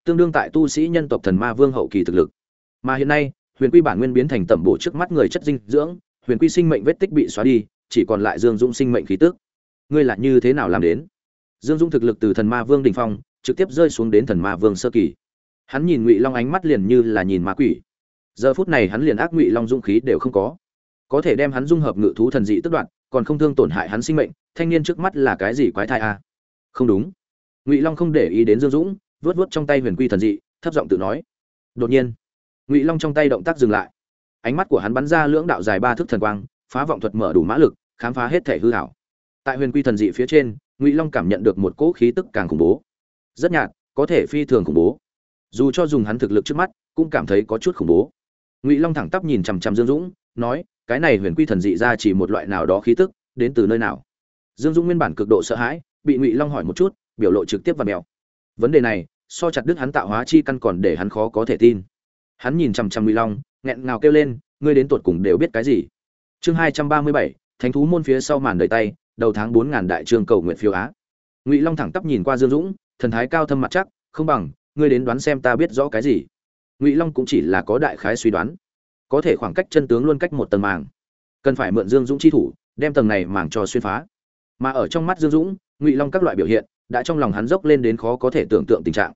A: tương đương tại tu sĩ nhân tộc thần ma vương hậu kỳ thực lực mà hiện nay huyền quy bản nguyên biến thành tẩm bổ trước mắt người chất dinh dưỡng huyền quy sinh mệnh vết tích bị xóa đi chỉ còn lại dương dũng sinh mệnh khí tức ngươi là như thế nào làm đến dương dũng thực lực từ thần ma vương đình phong trực tiếp rơi xuống đến thần ma vương sơ kỳ hắn nhìn ngụy long ánh mắt liền như là nhìn ma quỷ giờ phút này hắn liền ác ngụy long dũng khí đều không có. Có thể đem hắn dung hợp ngự thú thần dị tức đoạn, còn không thương tổn hại hắn sinh mệnh, thanh niên trước mắt là cái gì quái thai a? À? không đúng. Ngụy long không để ý đến dương dũng vớt vớt trong tay huyền quy thần dị, thấp giọng tự nói. Đột nhiên, ngụy long trong tay động tác dừng lại. Ánh mắt của hắn bắn ra lưỡng đạo dài ba thước thần quang, phá vọng thuật mở đủ mã lực, khám phá hết thể hư hảo tại huyền quy thần dị phía trên, ngụy long cảm nhận được một cỗ khí tức càng khủng bố. Rất nhạt, có thể phi thường khủng bố. Dù cho dùng hắn thực lực trước mắt, cũng cảm thấy có chút khủng bố ngụy long thẳng tắp nhìn chằm chằm dương dũng nói cái này huyền quy thần dị ra chỉ một loại nào đó khí tức đến từ nơi nào dương dũng nguyên bản cực độ sợ hãi bị ngụy long hỏi một chút biểu lộ trực tiếp và mèo vấn đề này so chặt đứt hắn tạo hóa chi căn còn để hắn khó có thể tin hắn nhìn chằm chằm ngụy long nghẹn ngào kêu lên ngươi đến tột cùng đều biết cái gì chương hai trăm ba mươi bảy thánh thú môn phía sau màn đời tay đầu tháng bốn ngàn đại trương cầu nguyện phiếu á ngụy long thẳng tắp nhìn qua dương dũng thần thái cao thâm mặt chắc không bằng ngươi đến đoán xem ta biết rõ cái gì ngụy long cũng chỉ là có đại khái suy đoán có thể khoảng cách chân tướng luôn cách một tầng màng cần phải mượn dương dũng chi thủ đem tầng này màng cho xuyên phá mà ở trong mắt dương dũng ngụy long các loại biểu hiện đã trong lòng hắn dốc lên đến khó có thể tưởng tượng tình trạng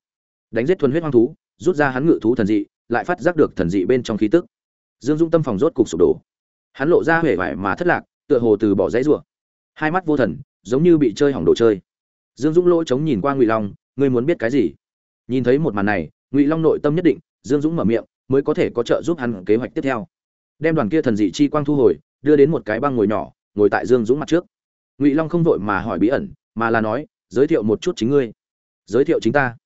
A: đánh giết thuần huyết hoang thú rút ra hắn ngự thú thần dị lại phát giác được thần dị bên trong khí tức dương dũng tâm phòng rốt cục sụp đổ hắn lộ ra huệ vải mà thất lạc tựa hồ từ bỏ dãy rủa hai mắt vô thần giống như bị chơi hỏng đồ chơi dương dũng lỗ trống nhìn qua ngụy long ngươi muốn biết cái gì nhìn thấy một màn này ngụy long nội tâm nhất định dương dũng mở miệng, mới có thể có trợ giúp hắn kế hoạch tiếp theo. Đem đoàn kia thần dị chi quang thu hồi, đưa đến một cái băng ngồi nhỏ, ngồi tại dương dũng mặt trước. Ngụy long không vội mà hỏi bí ẩn, mà là nói, giới thiệu một chút chính ngươi. Giới thiệu chính ta?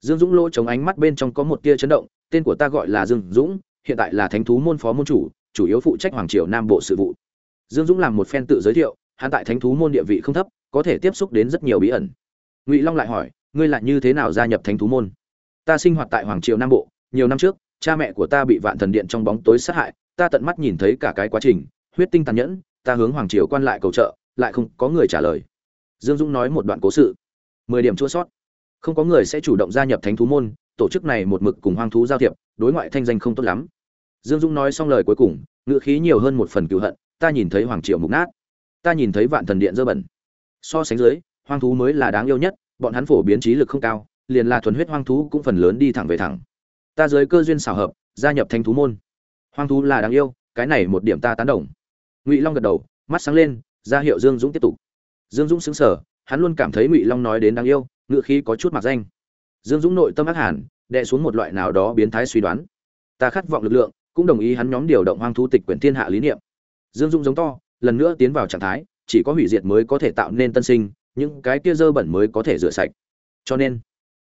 A: Dương dũng lỗ chống ánh mắt bên trong có một tia chấn động, tên của ta gọi là dương dũng, hiện tại là thánh thú môn phó môn chủ chủ yếu phụ trách hoàng triều nam bộ sự vụ. Dương dũng làm một phen tự giới thiệu, hắn tại thánh thú môn địa vị không thấp, có thể tiếp xúc đến rất nhiều bí ẩn. Ngụy long lại hỏi, ngươi lại như thế nào gia nhập thánh thú môn? Ta sinh hoạt tại hoàng triều nam bộ nhiều năm trước, cha mẹ của ta bị vạn thần điện trong bóng tối sát hại, ta tận mắt nhìn thấy cả cái quá trình, huyết tinh tàn nhẫn, ta hướng hoàng triều quan lại cầu trợ, lại không có người trả lời. Dương dũng nói một đoạn cố sự. Mười điểm chua sót. Không có người sẽ chủ động gia nhập thánh thú môn, tổ chức này một mực cùng hoang thú giao thiệp, đối ngoại thanh danh không tốt lắm. Dương dũng nói xong lời cuối cùng, ngữ khí nhiều hơn một phần cựu hận, ta nhìn thấy hoàng triều mục nát. Ta nhìn thấy vạn thần điện dơ bẩn. So sánh dưới, hoang thú mới là đáng yêu nhất, bọn hắn phổ biến trí lực không cao, liền là thuần huyết hoang thú cũng phần lớn đi thẳng về thẳng ta dưới cơ duyên xảo hợp, gia nhập thanh thú môn. Hoang thú là đáng yêu, cái này một điểm ta tán đồng. Ngụy long gật đầu, mắt sáng lên, ra hiệu dương dũng tiếp tục. Dương dũng xứng sở hắn luôn cảm thấy ngụy long nói đến đáng yêu ngự khí có chút mặc danh. Dương dũng nội tâm ác hẳn đệ xuống một loại nào đó biến thái suy đoán. Ta khát vọng lực lượng, cũng đồng ý hắn nhóm điều động hoang thú tịch quyển thiên hạ lý niệm. Dương dũng giống to, lần nữa tiến vào trạng thái, chỉ có hủy diệt mới có thể tạo nên tân sinh, những cái kia dơ bẩn mới có thể rửa sạch. Cho nên,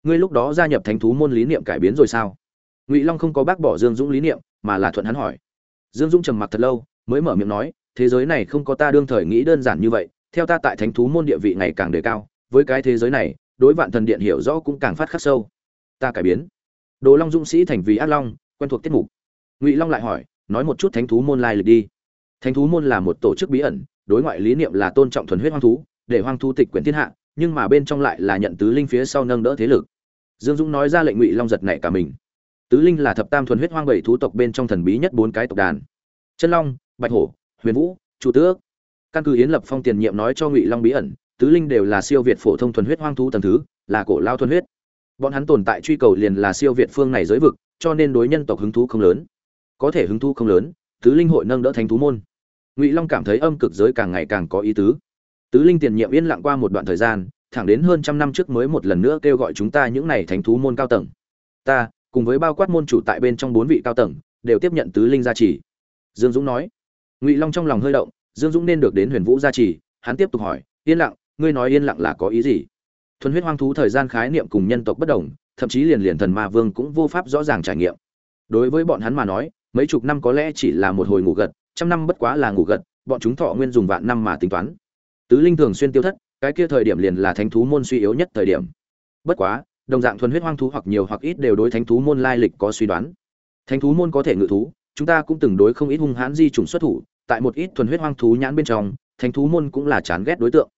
A: ngươi lúc đó gia nhập thánh thú môn lý niệm cải biến rồi sao? Ngụy long không có bác bỏ dương dũng lý niệm, mà là thuận hắn hỏi. Dương dũng trầm mặc thật lâu, mới mở miệng nói, thế giới này không có ta đương thời nghĩ đơn giản như vậy, theo ta tại thánh thú môn địa vị ngày càng đề cao, với cái thế giới này, đối vạn thần điện hiểu rõ cũng càng phát khắc sâu. Ta cải biến. Đồ long dũng sĩ thành vì át long, quen thuộc tiết mục. Ngụy long lại hỏi, nói một chút thánh thú môn lai lịch đi. Thánh thú môn là một tổ chức bí ẩn, đối ngoại lý niệm là tôn trọng thuần huyết hoang thú, để hoang thú tịch quyển thiên hạ, nhưng mà bên trong lại là nhận tứ linh phía sau nâng đỡ thế lực. Dương dũng nói ra lệnh ngụy long giật nảy cả mình tứ linh là thập tam thuần huyết hoang bảy thú tộc bên trong thần bí nhất bốn cái tộc đàn. Chân long, bạch hổ, huyền vũ, chu tước. Căn cứ hiến lập phong tiền nhiệm nói cho ngụy long bí ẩn, tứ linh đều là siêu việt phổ thông thuần huyết hoang thú tầng thứ, là cổ lao thuần huyết. Bọn hắn tồn tại truy cầu liền là siêu việt phương này giới vực, cho nên đối nhân tộc hứng thú không lớn. Có thể hứng thú không lớn, tứ linh hội nâng đỡ thánh thú môn. Ngụy long cảm thấy âm cực giới càng ngày càng có ý tứ. Tứ linh tiền nhiệm yên lặng qua một đoạn thời gian, thẳng đến hơn trăm năm trước mới một lần nữa kêu gọi chúng ta những này thánh thú môn cao tầng. Ta cùng với bao quát môn chủ tại bên trong bốn vị cao tầng, đều tiếp nhận tứ linh gia trì. Dương dũng nói. Ngụy long trong lòng hơi động, dương dũng nên được đến huyền vũ gia trì, hắn tiếp tục hỏi, yên lặng, ngươi nói yên lặng là có ý gì? Thuần huyết hoang thú thời gian khái niệm cùng nhân tộc bất đồng, thậm chí liền liền thần ma vương cũng vô pháp rõ ràng trải nghiệm. Đối với bọn hắn mà nói, mấy chục năm có lẽ chỉ là một hồi ngủ gật, trăm năm bất quá là ngủ gật, bọn chúng thọ nguyên dùng vạn năm mà tính toán. Tứ linh thường xuyên tiêu thất, cái kia thời điểm liền là thánh thú môn suy yếu nhất thời điểm. Bất quá đồng dạng thuần huyết hoang thú hoặc nhiều hoặc ít đều đối thánh thú môn lai lịch có suy đoán. Thánh thú môn có thể ngự thú, chúng ta cũng từng đối không ít hung hãn di chủng xuất thủ, tại một ít thuần huyết hoang thú nhãn bên trong, thánh thú môn cũng là chán ghét đối tượng.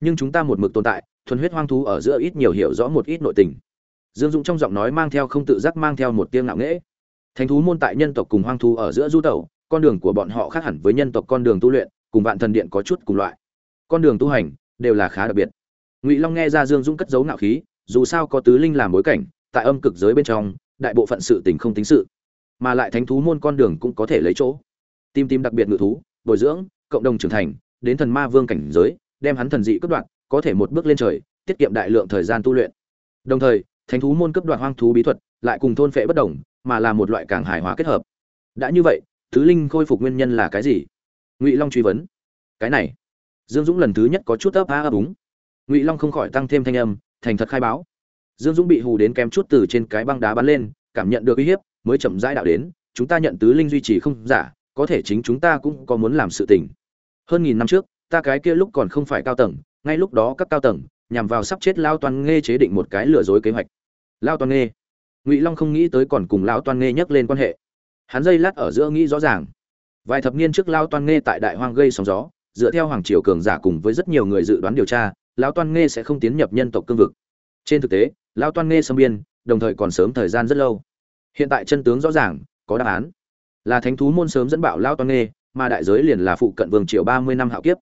A: Nhưng chúng ta một mực tồn tại, thuần huyết hoang thú ở giữa ít nhiều hiểu rõ một ít nội tình. Dương dũng trong giọng nói mang theo không tự giác mang theo một tiếng ngạo nghễ. Thánh thú môn tại nhân tộc cùng hoang thú ở giữa du tẩu, con đường của bọn họ khác hẳn với nhân tộc con đường tu luyện, cùng vạn thần điện có chút cùng loại. Con đường tu hành, đều là khá đặc biệt. Ngụy long nghe ra dương dũng cất giấu ngạo khí dù sao có tứ linh làm bối cảnh, tại âm cực giới bên trong, đại bộ phận sự tình không tính sự, mà lại thánh thú môn con đường cũng có thể lấy chỗ. Tim tim đặc biệt ngự thú, bồi dưỡng, cộng đồng trưởng thành, đến thần ma vương cảnh giới, đem hắn thần dị cấp đoạn có thể một bước lên trời, tiết kiệm đại lượng thời gian tu luyện. Đồng thời, thánh thú môn cấp đoạn hoang thú bí thuật, lại cùng thôn phệ bất đồng, mà là một loại càng hài hòa kết hợp. Đã như vậy thứ linh khôi phục nguyên nhân là cái gì? Ngụy long truy vấn. Cái này. Dương dũng lần thứ nhất có chút ấp á ấp úng. Ngụy long không khỏi tăng thêm thanh âm thành thật khai báo. Dương dũng bị hù đến kém chút từ trên cái băng đá bắn lên, cảm nhận được uy hiếp, mới chậm rãi đạo đến, chúng ta nhận tứ linh duy trì không giả, có thể chính chúng ta cũng có muốn làm sự tình. Hơn nghìn năm trước, ta cái kia lúc còn không phải cao tầng, ngay lúc đó các cao tầng, nhằm vào sắp chết lao toàn nghe chế định một cái lừa dối kế hoạch. Lao toàn nghe ngụy long không nghĩ tới còn cùng lao toàn nghe nhắc lên quan hệ. Hắn dây lát ở giữa nghĩ rõ ràng. Vài thập niên trước lao toàn nghe tại đại hoang gây sóng gió, dựa theo hoàng triều cường giả cùng với rất nhiều người dự đoán điều tra Lão toan nghe sẽ không tiến nhập nhân tộc cương vực. Trên thực tế, Lão toan nghe xâm biên, đồng thời còn sớm thời gian rất lâu. Hiện tại chân tướng rõ ràng, có đáp án. Là thánh thú môn sớm dẫn bảo Lão toan nghe mà đại giới liền là phụ cận vương triều ba mươi năm hạo kiếp.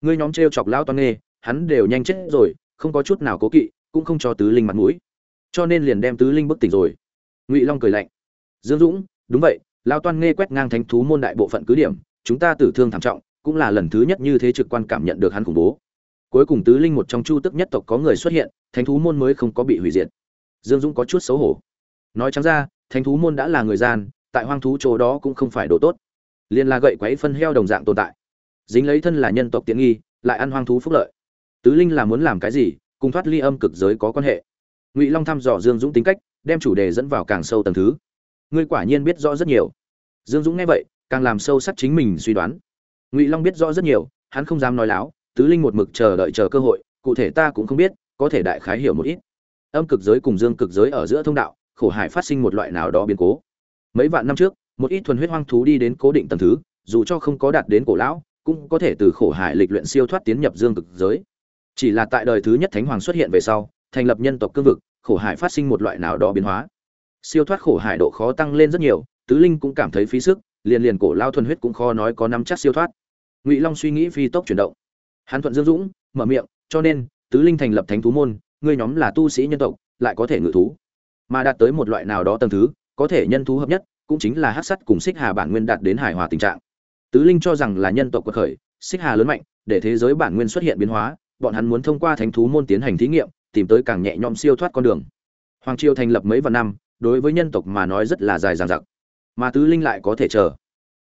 A: Ngươi nhóm treo chọc Lão toan nghe hắn đều nhanh chết rồi, không có chút nào cố kỵ, cũng không cho tứ linh mặt mũi. Cho nên liền đem tứ linh bức tỉnh rồi. Ngụy long cười lạnh. Dương dũng, đúng vậy lao toan nghe quét ngang thánh thú môn đại bộ phận cứ điểm, chúng ta tử thương thảm trọng, cũng là lần thứ nhất như thế trực quan cảm nhận được hắn khủng bố cuối cùng tứ linh một trong chu tức nhất tộc có người xuất hiện, thánh thú môn mới không có bị hủy diệt. Dương dũng có chút xấu hổ. Nói trắng ra, thánh thú môn đã là người gian, tại hoang thú chỗ đó cũng không phải đồ tốt. Liền là gậy quấy phân heo đồng dạng tồn tại. Dính lấy thân là nhân tộc tiện nghi, lại ăn hoang thú phúc lợi. Tứ linh là muốn làm cái gì, cùng thoát ly âm cực giới có quan hệ. Ngụy long thăm dò dương dũng tính cách, đem chủ đề dẫn vào càng sâu tầng thứ. Ngươi quả nhiên biết rõ rất nhiều. Dương dũng nghe vậy, càng làm sâu sắc chính mình suy đoán. Ngụy long biết rõ rất nhiều, hắn không dám nói láo tứ linh một mực chờ đợi chờ cơ hội, cụ thể ta cũng không biết, có thể đại khái hiểu một ít. Âm cực giới cùng dương cực giới ở giữa thông đạo, khổ hải phát sinh một loại nào đó biến cố. Mấy vạn năm trước, một ít thuần huyết hoang thú đi đến cố định tầng thứ, dù cho không có đạt đến cổ lão, cũng có thể từ khổ hải lịch luyện siêu thoát tiến nhập dương cực giới. Chỉ là tại đời thứ nhất thánh hoàng xuất hiện về sau, thành lập nhân tộc cương vực, khổ hải phát sinh một loại nào đó biến hóa. Siêu thoát khổ hải độ khó tăng lên rất nhiều, tứ linh cũng cảm thấy phí sức, liền liền cổ lao thuần huyết cũng khó nói có nắm chắc siêu thoát. Ngụy long suy nghĩ phi tốc chuyển động hắn thuận dương dũng, mở miệng, cho nên, tứ linh thành lập thánh thú môn, ngươi nhóm là tu sĩ nhân tộc, lại có thể ngự thú. Mà đạt tới một loại nào đó tầng thứ, có thể nhân thú hợp nhất, cũng chính là hát sắt cùng xích hà bản nguyên đạt đến hài hòa tình trạng. Tứ linh cho rằng là nhân tộc quật khởi, xích hà lớn mạnh, để thế giới bản nguyên xuất hiện biến hóa, bọn hắn muốn thông qua thánh thú môn tiến hành thí nghiệm, tìm tới càng nhẹ nhõm siêu thoát con đường. Hoàng triều thành lập mấy vạn năm, đối với nhân tộc mà nói rất là dài dằng dặc. Mà tứ linh lại có thể chờ.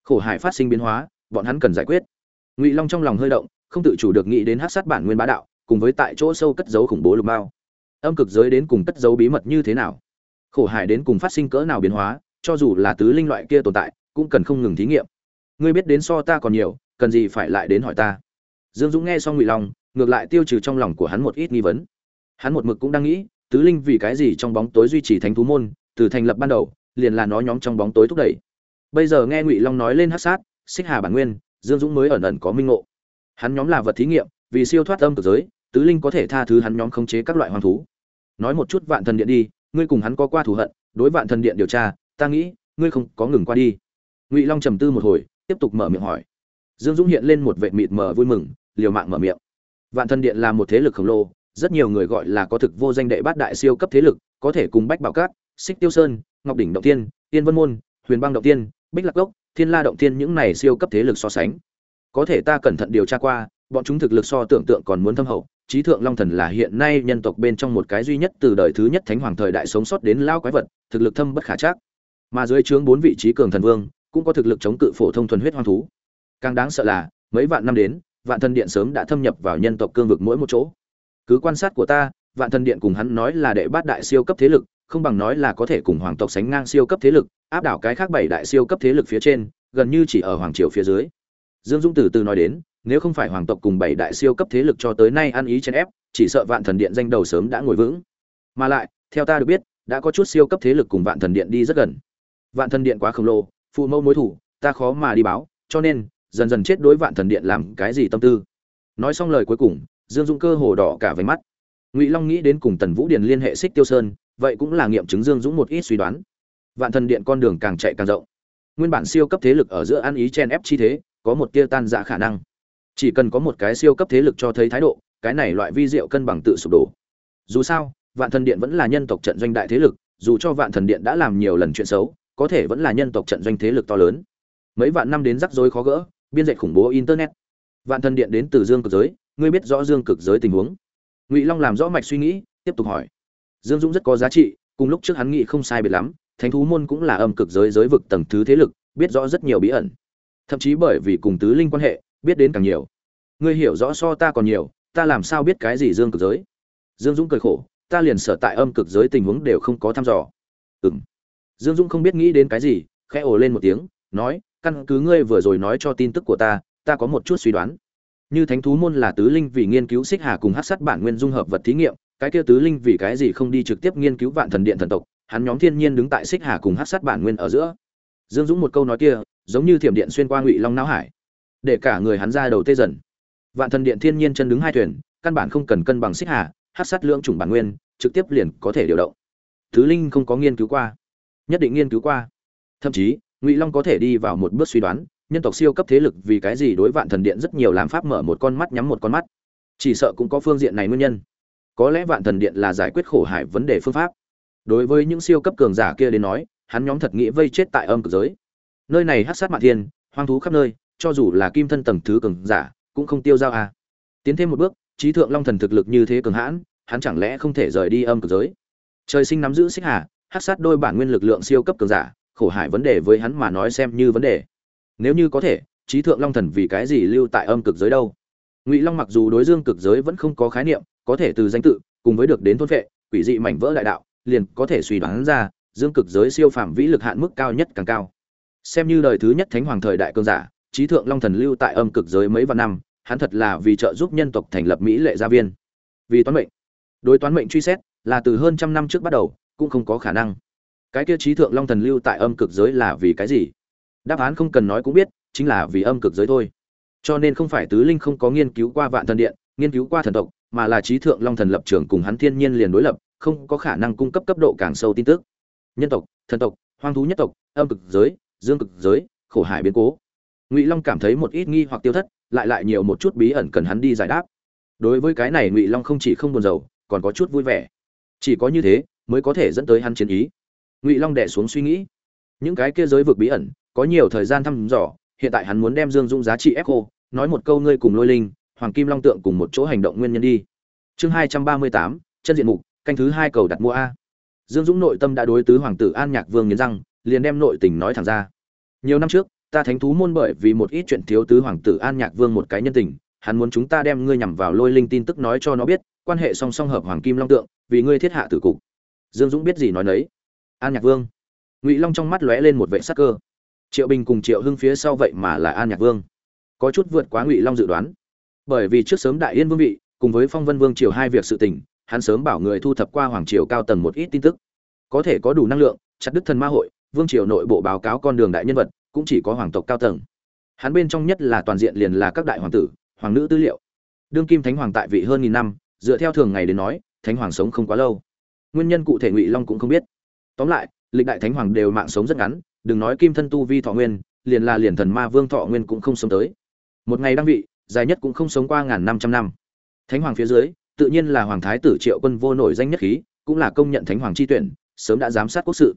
A: Khổ hải phát sinh biến hóa, bọn hắn cần giải quyết. Ngụy long trong lòng hơi động không tự chủ được nghĩ đến hát sát bản nguyên bá đạo, cùng với tại chỗ sâu cất dấu khủng bố lục bao âm cực giới đến cùng cất dấu bí mật như thế nào? Khổ hải đến cùng phát sinh cỡ nào biến hóa, cho dù là tứ linh loại kia tồn tại, cũng cần không ngừng thí nghiệm. Ngươi biết đến so ta còn nhiều, cần gì phải lại đến hỏi ta? Dương dũng nghe xong ngụy long, ngược lại tiêu trừ trong lòng của hắn một ít nghi vấn. Hắn một mực cũng đang nghĩ, tứ linh vì cái gì trong bóng tối duy trì thánh thú môn, từ thành lập ban đầu, liền là nó nhóm trong bóng tối thúc đẩy. Bây giờ nghe ngụy long nói lên hát sát, xích hà bản nguyên, dương dũng mới ẩn ẩn có minh ngộ hắn nhóm là vật thí nghiệm, vì siêu thoát âm cực giới, tứ linh có thể tha thứ hắn nhóm khống chế các loại hoang thú. Nói một chút vạn thần điện đi, ngươi cùng hắn có qua thù hận, đối vạn thần điện điều tra, ta nghĩ, ngươi không có ngừng qua đi. Ngụy long trầm tư một hồi, tiếp tục mở miệng hỏi. Dương dũng hiện lên một vệ mịt mờ vui mừng, liều mạng mở miệng. Vạn thần điện là một thế lực khổng lồ, rất nhiều người gọi là có thực vô danh đệ bát đại siêu cấp thế lực, có thể cùng bách bảo cát, xích tiêu sơn, ngọc đỉnh động tiên tiên vân môn, huyền bang động tiên, bích lạc gốc thiên la động tiên những này siêu cấp thế lực so sánh có thể ta cẩn thận điều tra qua, bọn chúng thực lực so tưởng tượng còn muốn thâm hậu. Trí thượng long thần là hiện nay nhân tộc bên trong một cái duy nhất từ đời thứ nhất thánh hoàng thời đại sống sót đến lao quái vật, thực lực thâm bất khả chắc. Mà dưới trướng bốn vị trí cường thần vương, cũng có thực lực chống cự phổ thông thuần huyết hoang thú. Càng đáng sợ là, mấy vạn năm đến, vạn thần điện sớm đã thâm nhập vào nhân tộc cương vực mỗi một chỗ. Cứ quan sát của ta, vạn thần điện cùng hắn nói là đệ bát đại siêu cấp thế lực, không bằng nói là có thể cùng hoàng tộc sánh ngang siêu cấp thế lực, áp đảo cái khác bảy đại siêu cấp thế lực phía trên, gần như chỉ ở hoàng triều phía dưới dương dung từ từ nói đến, nếu không phải hoàng tộc cùng bảy đại siêu cấp thế lực cho tới nay ăn ý chen ép, chỉ sợ vạn thần điện danh đầu sớm đã ngồi vững. Mà lại, theo ta được biết, đã có chút siêu cấp thế lực cùng vạn thần điện đi rất gần. Vạn thần điện quá khổng lồ, phụ mẫu mối thủ, ta khó mà đi báo, cho nên, dần dần chết đối vạn thần điện làm cái gì tâm tư. Nói xong lời cuối cùng, dương dũng cơ hồ đỏ cả váy mắt. Ngụy long nghĩ đến cùng tần vũ điền liên hệ xích tiêu sơn, vậy cũng là nghiệm chứng dương dũng một ít suy đoán. Vạn thần điện con đường càng chạy càng rộng. Nguyên bản siêu cấp thế lực ở giữa ăn ý chen ép chi thế có một tia tan rã khả năng. Chỉ cần có một cái siêu cấp thế lực cho thấy thái độ, cái này loại vi diệu cân bằng tự sụp đổ. Dù sao, vạn thần điện vẫn là nhân tộc trận doanh đại thế lực, dù cho vạn thần điện đã làm nhiều lần chuyện xấu, có thể vẫn là nhân tộc trận doanh thế lực to lớn. Mấy vạn năm đến rắc rối khó gỡ, biên dạy khủng bố internet. Vạn thần điện đến từ dương cực giới, ngươi biết rõ dương cực giới tình huống. Ngụy long làm rõ mạch suy nghĩ, tiếp tục hỏi. Dương dũng rất có giá trị, cùng lúc trước hắn nghĩ không sai biệt lắm, thánh thú môn cũng là âm cực giới giới vực tầng thứ thế lực, biết rõ rất nhiều bí ẩn thậm chí bởi vì cùng tứ linh quan hệ, biết đến càng nhiều. Ngươi hiểu rõ so ta còn nhiều, ta làm sao biết cái gì dương cực giới? Dương dũng cười khổ, ta liền sở tại âm cực giới tình huống đều không có thăm dò. Ừng dương dũng không biết nghĩ đến cái gì, khẽ ồ lên một tiếng, nói, căn cứ ngươi vừa rồi nói cho tin tức của ta ta có một chút suy đoán. Như thánh thú môn là tứ linh vì nghiên cứu xích hà cùng hát sắt bản nguyên dung hợp vật thí nghiệm, cái kia tứ linh vì cái gì không đi trực tiếp nghiên cứu vạn thần điện thần tộc, hắn nhóm thiên nhiên đứng tại xích hà cùng hát sắt bản nguyên ở giữa. Dương dũng một câu nói kia giống như thiểm điện xuyên qua ngụy long não hải để cả người hắn ra đầu tê dần vạn thần điện thiên nhiên chân đứng hai thuyền căn bản không cần cân bằng xích hà hát sắt lưỡng chủng bản nguyên trực tiếp liền có thể điều động thứ linh không có nghiên cứu qua nhất định nghiên cứu qua thậm chí ngụy long có thể đi vào một bước suy đoán nhân tộc siêu cấp thế lực vì cái gì đối vạn thần điện rất nhiều làm pháp mở một con mắt nhắm một con mắt chỉ sợ cũng có phương diện này nguyên nhân có lẽ vạn thần điện là giải quyết khổ hải vấn đề phương pháp đối với những siêu cấp cường giả kia đến nói hắn nhóm thật nghĩ vây chết tại âm cực giới nơi này hát sát mạn thiên, hoang thú khắp nơi, cho dù là kim thân tầng thứ cường giả, cũng không tiêu dao à. tiến thêm một bước, trí thượng long thần thực lực như thế cường hãn, hắn chẳng lẽ không thể rời đi âm cực giới? Trời sinh nắm giữ xích hà, hát sát đôi bản nguyên lực lượng siêu cấp cường giả, khổ hải vấn đề với hắn mà nói xem như vấn đề. Nếu như có thể, trí thượng long thần vì cái gì lưu tại âm cực giới đâu? Ngụy long mặc dù đối dương cực giới vẫn không có khái niệm, có thể từ danh tự, cùng với được đến thôn vệ, quỷ dị mảnh vỡ đại đạo, liền có thể suy đoán ra, dương cực giới siêu phàm vĩ lực hạn mức cao nhất càng cao xem như đời thứ nhất thánh hoàng thời đại cương giả, trí thượng long thần lưu tại âm cực giới mấy vạn năm, hắn thật là vì trợ giúp nhân tộc thành lập mỹ lệ gia viên. Vì toán mệnh. Đối toán mệnh truy xét là từ hơn trăm năm trước bắt đầu, cũng không có khả năng. Cái kia trí thượng long thần lưu tại âm cực giới là vì cái gì? Đáp án không cần nói cũng biết, chính là vì âm cực giới thôi. Cho nên không phải tứ linh không có nghiên cứu qua vạn thần điện, nghiên cứu qua thần tộc, mà là trí thượng long thần lập trường cùng hắn thiên nhiên liền đối lập, không có khả năng cung cấp cấp độ càng sâu tin tức. Nhân tộc, thần tộc, hoang thú nhất tộc, âm cực giới dương cực giới, khổ hải biến cố. Ngụy long cảm thấy một ít nghi hoặc tiêu thất, lại lại nhiều một chút bí ẩn cần hắn đi giải đáp. Đối với cái này ngụy long không chỉ không buồn rầu, còn có chút vui vẻ. Chỉ có như thế, mới có thể dẫn tới hắn chiến ý. Ngụy long đẻ xuống suy nghĩ. Những cái kia giới vực bí ẩn, có nhiều thời gian thăm dò, hiện tại hắn muốn đem dương dũng giá trị ép cô nói một câu ngươi cùng lôi linh, hoàng kim long tượng cùng một chỗ hành động nguyên nhân đi. Chương hai trăm ba mươi tám, chân diện mục, canh thứ hai cầu đặt mua a. Dương dũng nội tâm đã đối tứ hoàng tử an nhạc vương nghiến răng, liền đem nội tình nói thẳng ra nhiều năm trước, ta thánh thú môn bởi vì một ít chuyện thiếu tứ hoàng tử an nhạc vương một cái nhân tình, hắn muốn chúng ta đem ngươi nhằm vào lôi linh tin tức nói cho nó biết, quan hệ song song hợp hoàng kim long tượng, vì ngươi thiết hạ tử cục. Dương dũng biết gì nói nấy. An nhạc vương. Ngụy long trong mắt lóe lên một vệ sắc cơ. Triệu bình cùng triệu hưng phía sau vậy mà là an nhạc vương. Có chút vượt quá ngụy long dự đoán. Bởi vì trước sớm đại yên vương vị, cùng với phong vân vương triều hai việc sự tình, hắn sớm bảo người thu thập qua hoàng triều cao tầng một ít tin tức. Có thể có đủ năng lượng, chặt đứt thần ma hội vương triều nội bộ báo cáo con đường đại nhân vật, cũng chỉ có hoàng tộc cao tầng. Hắn bên trong nhất là toàn diện liền là các đại hoàng tử, hoàng nữ tư liệu. Đương kim thánh hoàng tại vị hơn nghìn năm, dựa theo thường ngày đến nói, thánh hoàng sống không quá lâu. Nguyên nhân cụ thể ngụy long cũng không biết. Tóm lại, lịch đại thánh hoàng đều mạng sống rất ngắn, đừng nói kim thân tu vi thọ nguyên, liền là liền thần ma vương thọ nguyên cũng không sống tới. Một ngày đăng vị, dài nhất cũng không sống qua ngàn năm trăm năm. Thánh hoàng phía dưới, tự nhiên là hoàng thái tử triệu quân vô nổi danh nhất khí, cũng là công nhận thánh hoàng chi tuyển, sớm đã giám sát quốc sự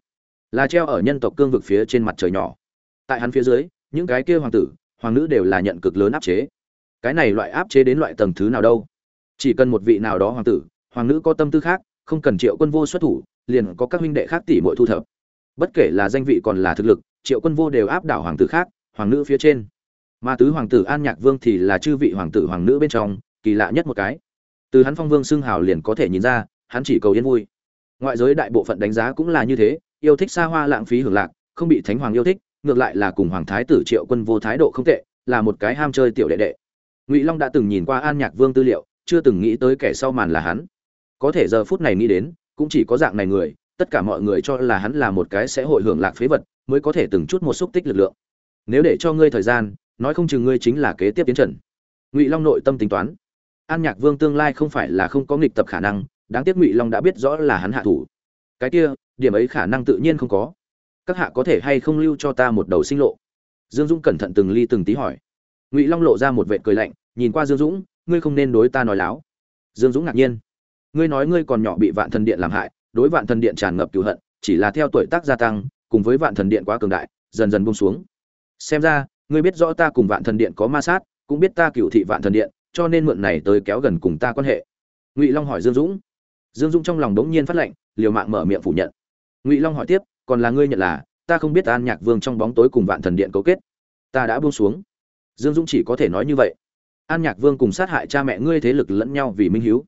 A: là treo ở nhân tộc cương vực phía trên mặt trời nhỏ. Tại hắn phía dưới, những cái kia hoàng tử, hoàng nữ đều là nhận cực lớn áp chế. Cái này loại áp chế đến loại tầng thứ nào đâu? Chỉ cần một vị nào đó hoàng tử, hoàng nữ có tâm tư khác, không cần triệu quân vô xuất thủ, liền có các huynh đệ khác tỷ muội thu thập. Bất kể là danh vị còn là thực lực, triệu quân vô đều áp đảo hoàng tử khác, hoàng nữ phía trên. Mà tứ hoàng tử an nhạc vương thì là chư vị hoàng tử hoàng nữ bên trong, kỳ lạ nhất một cái. Từ hắn phong vương xưng hào liền có thể nhìn ra, hắn chỉ cầu yên vui. Ngoại giới đại bộ phận đánh giá cũng là như thế yêu thích xa hoa lãng phí hưởng lạc, không bị thánh hoàng yêu thích, ngược lại là cùng hoàng thái tử triệu quân vô thái độ không tệ, là một cái ham chơi tiểu đệ đệ. Ngụy long đã từng nhìn qua an nhạc vương tư liệu, chưa từng nghĩ tới kẻ sau màn là hắn. Có thể giờ phút này nghĩ đến, cũng chỉ có dạng này người, tất cả mọi người cho là hắn là một cái sẽ hội hưởng lạc phế vật, mới có thể từng chút một xúc tích lực lượng. Nếu để cho ngươi thời gian, nói không chừng ngươi chính là kế tiếp tiến trận. ngụy long nội tâm tính toán. An nhạc vương tương lai không phải là không có nghịch tập khả năng, đáng tiếc ngụy long đã biết rõ là hắn hạ thủ. Cái kia điểm ấy khả năng tự nhiên không có. Các hạ có thể hay không lưu cho ta một đầu sinh lộ? Dương dũng cẩn thận từng ly từng tí hỏi. Ngụy long lộ ra một vệ cười lạnh, nhìn qua dương dũng, ngươi không nên đối ta nói láo. Dương dũng ngạc nhiên. Ngươi nói ngươi còn nhỏ bị vạn thần điện làm hại, đối vạn thần điện tràn ngập cựu hận, chỉ là theo tuổi tác gia tăng, cùng với vạn thần điện quá cường đại, dần dần buông xuống. Xem ra, ngươi biết rõ ta cùng vạn thần điện có ma sát, cũng biết ta cựu thị vạn thần điện, cho nên mượn này tới kéo gần cùng ta quan hệ. Ngụy long hỏi dương dũng. Dương dũng trong lòng đống nhiên phát lệnh, liều mạng mở miệng phủ nhận ngụy long hỏi tiếp, còn là ngươi nhận là, ta không biết an nhạc vương trong bóng tối cùng vạn thần điện cấu kết. Ta đã buông xuống. Dương dũng chỉ có thể nói như vậy. An nhạc vương cùng sát hại cha mẹ ngươi thế lực lẫn nhau vì minh hiếu.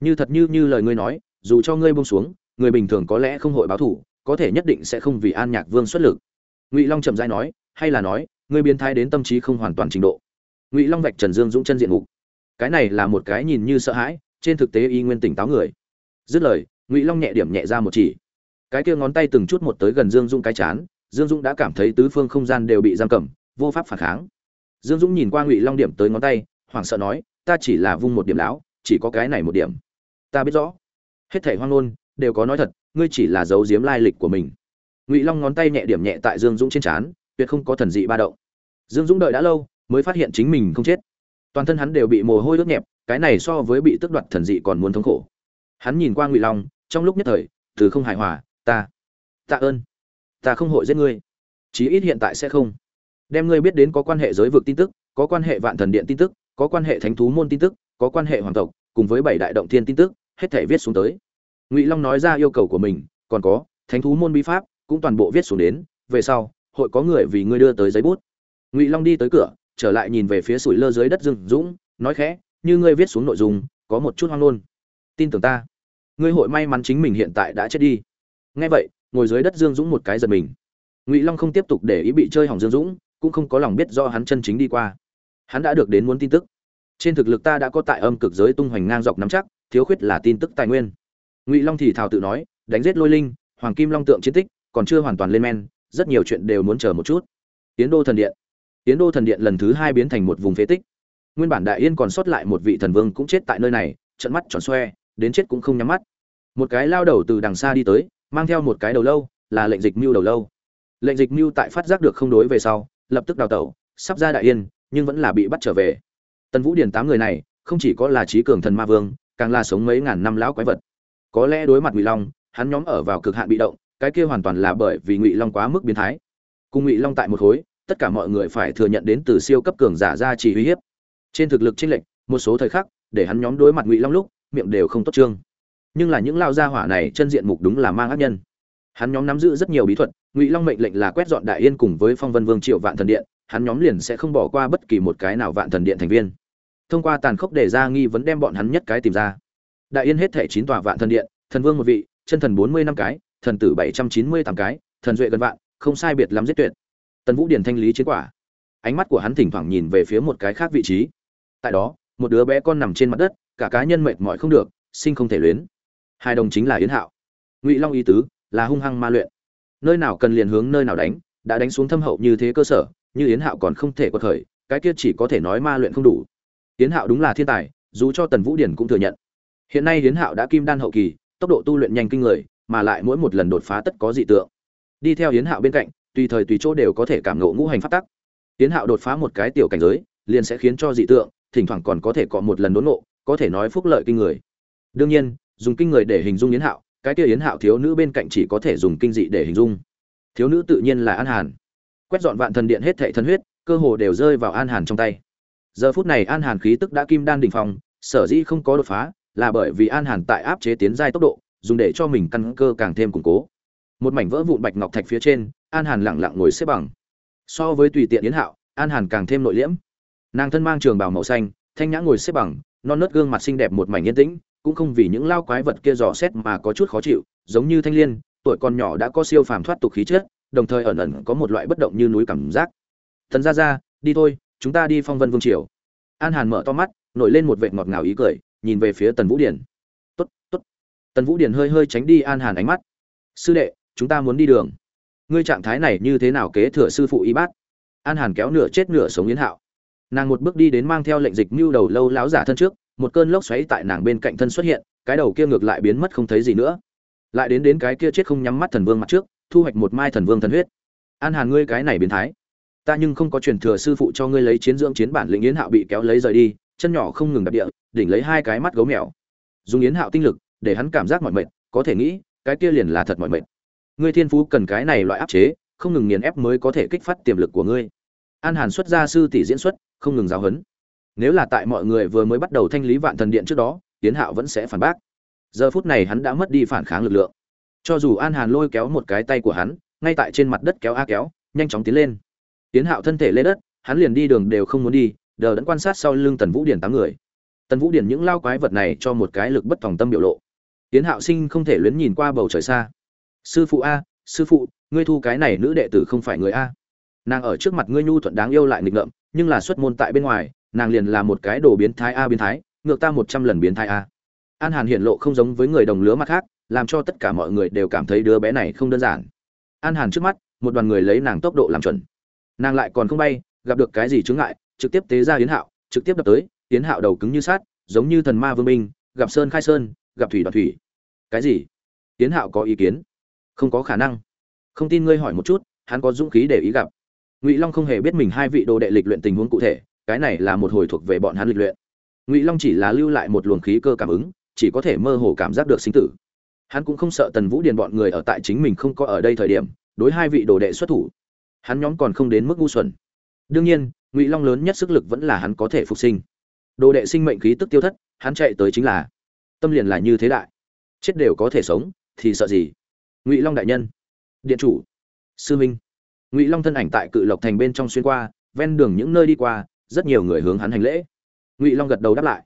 A: Như thật như như lời ngươi nói, dù cho ngươi buông xuống, người bình thường có lẽ không hội báo thủ có thể nhất định sẽ không vì an nhạc vương xuất lực. Ngụy long chậm dai nói, hay là nói, ngươi biến thái đến tâm trí không hoàn toàn trình độ. Ngụy long vạch trần dương dũng chân diện mục. Cái này là một cái nhìn như sợ hãi, trên thực tế y nguyên tỉnh táo người. Dứt lời, ngụy long nhẹ điểm nhẹ ra một chỉ cái kia ngón tay từng chút một tới gần dương dũng cái chán, dương dũng đã cảm thấy tứ phương không gian đều bị giam cầm, vô pháp phản kháng. Dương dũng nhìn qua ngụy long điểm tới ngón tay, hoảng sợ nói, ta chỉ là vung một điểm lão, chỉ có cái này một điểm. Ta biết rõ. Hết thảy hoang ngôn đều có nói thật, ngươi chỉ là giấu giếm lai lịch của mình. Ngụy long ngón tay nhẹ điểm nhẹ tại dương dũng trên trán, tuyệt không có thần dị ba động. Dương dũng đợi đã lâu, mới phát hiện chính mình không chết. Toàn thân hắn đều bị mồ hôi ướt nhẹp, cái này so với bị tước đoạt thần dị còn muốn thống khổ. Hắn nhìn qua ngụy long, trong lúc nhất thời, từ không hài hòa ta. Tạ ơn. Ta không hội giết ngươi. Chí ít hiện tại sẽ không. Đem ngươi biết đến có quan hệ giới vực tin tức, có quan hệ vạn thần điện tin tức, có quan hệ thánh thú môn tin tức, có quan hệ hoàng tộc, cùng với bảy đại động thiên tin tức, hết thể viết xuống tới. Ngụy long nói ra yêu cầu của mình, còn có, thánh thú môn bí pháp cũng toàn bộ viết xuống đến, về sau, hội có người vì ngươi đưa tới giấy bút. Ngụy long đi tới cửa, trở lại nhìn về phía sủi lơ dưới đất rừng dũng, nói khẽ, như ngươi viết xuống nội dung, có một chút hoang nôn tin tưởng ta. Ngươi hội may mắn chính mình hiện tại đã chết đi nghe vậy, ngồi dưới đất dương dũng một cái giật mình. Ngụy long không tiếp tục để ý bị chơi hỏng dương dũng, cũng không có lòng biết do hắn chân chính đi qua. Hắn đã được đến muốn tin tức. Trên thực lực ta đã có tại âm cực giới tung hoành ngang dọc nắm chắc, thiếu khuyết là tin tức tài nguyên. Ngụy long thì thào tự nói, đánh giết lôi linh, hoàng kim long tượng chiến tích, còn chưa hoàn toàn lên men, rất nhiều chuyện đều muốn chờ một chút. Tiến đô thần điện. Tiến đô thần điện lần thứ hai biến thành một vùng phế tích. Nguyên bản đại yên còn sót lại một vị thần vương cũng chết tại nơi này, trận mắt tròn xoe, đến chết cũng không nhắm mắt. Một cái lao đầu từ đằng xa đi tới mang theo một cái đầu lâu, là lệnh dịch mưu đầu lâu. Lệnh dịch mưu tại phát giác được không đối về sau, lập tức đào tẩu, sắp ra đại yên, nhưng vẫn là bị bắt trở về. Tần vũ điền tám người này, không chỉ có là trí cường thần ma vương, càng là sống mấy ngàn năm lão quái vật. Có lẽ đối mặt ngụy long, hắn nhóm ở vào cực hạn bị động, cái kia hoàn toàn là bởi vì ngụy long quá mức biến thái. Cùng ngụy long tại một khối, tất cả mọi người phải thừa nhận đến từ siêu cấp cường giả ra chỉ uy hiếp. Trên thực lực chênh lệch, một số thời khắc, để hắn nhóm đối mặt ngụy long lúc, miệng đều không tốt trương nhưng là những lao gia hỏa này chân diện mục đúng là mang ác nhân. Hắn nhóm nắm giữ rất nhiều bí thuật, ngụy long mệnh lệnh là quét dọn đại yên cùng với phong vân vương triệu vạn thần điện, hắn nhóm liền sẽ không bỏ qua bất kỳ một cái nào vạn thần điện thành viên. Thông qua tàn khốc để ra nghi vấn đem bọn hắn nhất cái tìm ra. Đại yên hết thể chín tòa vạn thần điện, thần vương một vị, chân thần bốn mươi năm cái, thần tử bảy trăm chín mươi tám cái, thần duệ gần vạn, không sai biệt lắm giết tuyệt. Tần vũ điền thanh lý chiến quả. Ánh mắt của hắn thỉnh thoảng nhìn về phía một cái khác vị trí. Tại đó, một đứa bé con nằm trên mặt đất, cả cá nhân mệt mỏi không được, sinh không thể luyến hai đồng chính là yến hạo. Ngụy long ý tứ là hung hăng ma luyện. Nơi nào cần liền hướng nơi nào đánh, đã đánh xuống thâm hậu như thế cơ sở, như yến hạo còn không thể có khởi, cái kia chỉ có thể nói ma luyện không đủ. Yến hạo đúng là thiên tài, dù cho tần vũ điển cũng thừa nhận. Hiện nay yến hạo đã kim đan hậu kỳ, tốc độ tu luyện nhanh kinh người, mà lại mỗi một lần đột phá tất có dị tượng. Đi theo yến hạo bên cạnh, tùy thời tùy chỗ đều có thể cảm ngộ ngũ hành phát tắc. Yến hạo đột phá một cái tiểu cảnh giới, liền sẽ khiến cho dị tượng, thỉnh thoảng còn có thể có một lần đốn ngộ, có thể nói phúc lợi kinh người. Đương nhiên dùng kinh người để hình dung yến hạo, cái kia yến hạo thiếu nữ bên cạnh chỉ có thể dùng kinh dị để hình dung. Thiếu nữ tự nhiên là an hàn. Quét dọn vạn thần điện hết thệ thần huyết, cơ hồ đều rơi vào an hàn trong tay. Giờ phút này an hàn khí tức đã kim đan đỉnh phòng sở dĩ không có đột phá, là bởi vì an hàn tại áp chế tiến giai tốc độ, dùng để cho mình căn cơ càng thêm củng cố. Một mảnh vỡ vụn bạch ngọc thạch phía trên, an hàn lẳng lặng ngồi xếp bằng. So với tùy tiện yến hạo, an hàn càng thêm nội liễm. Nàng thân mang trường bào màu xanh, thanh nhã ngồi xếp bằng, non nớt gương mặt xinh đẹp một mảnh yên tĩnh cũng không vì những lao quái vật kia dò xét mà có chút khó chịu giống như thanh liên tuổi còn nhỏ đã có siêu phàm thoát tục khí chất đồng thời ẩn ẩn có một loại bất động như núi cảm giác. Thần gia gia, đi thôi chúng ta đi phong vân vương triều. An hàn mở to mắt nổi lên một vệt ngọt ngào ý cười nhìn về phía tần vũ điển tốt tốt. Tần vũ điển hơi hơi tránh đi an hàn ánh mắt. Sư đệ chúng ta muốn đi đường. Ngươi trạng thái này như thế nào kế thừa sư phụ y bát? An hàn kéo nửa chết nửa sống yến hạo. Nàng một bước đi đến mang theo lệnh dịch mưu đầu lâu láo giả thân trước một cơn lốc xoáy tại nàng bên cạnh thân xuất hiện, cái đầu kia ngược lại biến mất không thấy gì nữa. Lại đến đến cái kia chết không nhắm mắt thần vương mặt trước, thu hoạch một mai thần vương thần huyết. An hàn ngươi cái này biến thái. Ta nhưng không có truyền thừa sư phụ cho ngươi lấy chiến dưỡng chiến bản lĩnh yến hạo bị kéo lấy rời đi, chân nhỏ không ngừng đạp địa, đỉnh lấy hai cái mắt gấu mèo. Dùng yến hạo tinh lực, để hắn cảm giác mỏi mệt, có thể nghĩ, cái kia liền là thật mỏi mệt. Ngươi thiên phú cần cái này loại áp chế, không ngừng nghiền ép mới có thể kích phát tiềm lực của ngươi. An hàn xuất gia sư tỷ diễn xuất, không ngừng giáo huấn nếu là tại mọi người vừa mới bắt đầu thanh lý vạn thần điện trước đó tiến hạo vẫn sẽ phản bác. Giờ phút này hắn đã mất đi phản kháng lực lượng. Cho dù an hàn lôi kéo một cái tay của hắn, ngay tại trên mặt đất kéo a kéo, nhanh chóng tiến lên. Tiến hạo thân thể lên đất, hắn liền đi đường đều không muốn đi, đờ đẫn quan sát sau lưng tần vũ điển tám người. Tần vũ điển những lao quái vật này cho một cái lực bất thòng tâm biểu lộ. Tiến hạo sinh không thể luyến nhìn qua bầu trời xa. Sư phụ a, sư phụ, ngươi thu cái này nữ đệ tử không phải người a. Nàng ở trước mặt ngươi nhu thuận đáng yêu lại nghịch ngợm, nhưng là xuất môn tại bên ngoài nàng liền là một cái đồ biến thái a biến thái, ngược ta một trăm lần biến thái a. An hàn hiện lộ không giống với người đồng lứa mặt khác, làm cho tất cả mọi người đều cảm thấy đứa bé này không đơn giản. An hàn trước mắt, một đoàn người lấy nàng tốc độ làm chuẩn. Nàng lại còn không bay, gặp được cái gì chướng ngại, trực tiếp tế ra yến hạo, trực tiếp đập tới, yến hạo đầu cứng như sát giống như thần ma vương minh gặp sơn khai sơn, gặp thủy đoạt thủy. Cái gì? Yến hạo có ý kiến? Không có khả năng. Không tin ngươi hỏi một chút, hắn có dũng khí để ý gặp. Ngụy long không hề biết mình hai vị đồ đệ lịch luyện tình huống cụ thể cái này là một hồi thuộc về bọn hắn lịch luyện. Ngụy long chỉ là lưu lại một luồng khí cơ cảm ứng, chỉ có thể mơ hồ cảm giác được sinh tử. Hắn cũng không sợ tần vũ điền bọn người ở tại chính mình không có ở đây thời điểm, đối hai vị đồ đệ xuất thủ. Hắn nhóm còn không đến mức ngu xuẩn. Đương nhiên, ngụy long lớn nhất sức lực vẫn là hắn có thể phục sinh. Đồ đệ sinh mệnh khí tức tiêu thất, hắn chạy tới chính là, tâm liền là như thế đại. Chết đều có thể sống, thì sợ gì? Ngụy long đại nhân. Điện chủ. Sư minh. Ngụy long thân ảnh tại cự lộc thành bên trong xuyên qua, ven đường những nơi đi qua rất nhiều người hướng hắn hành lễ. Ngụy long gật đầu đáp lại.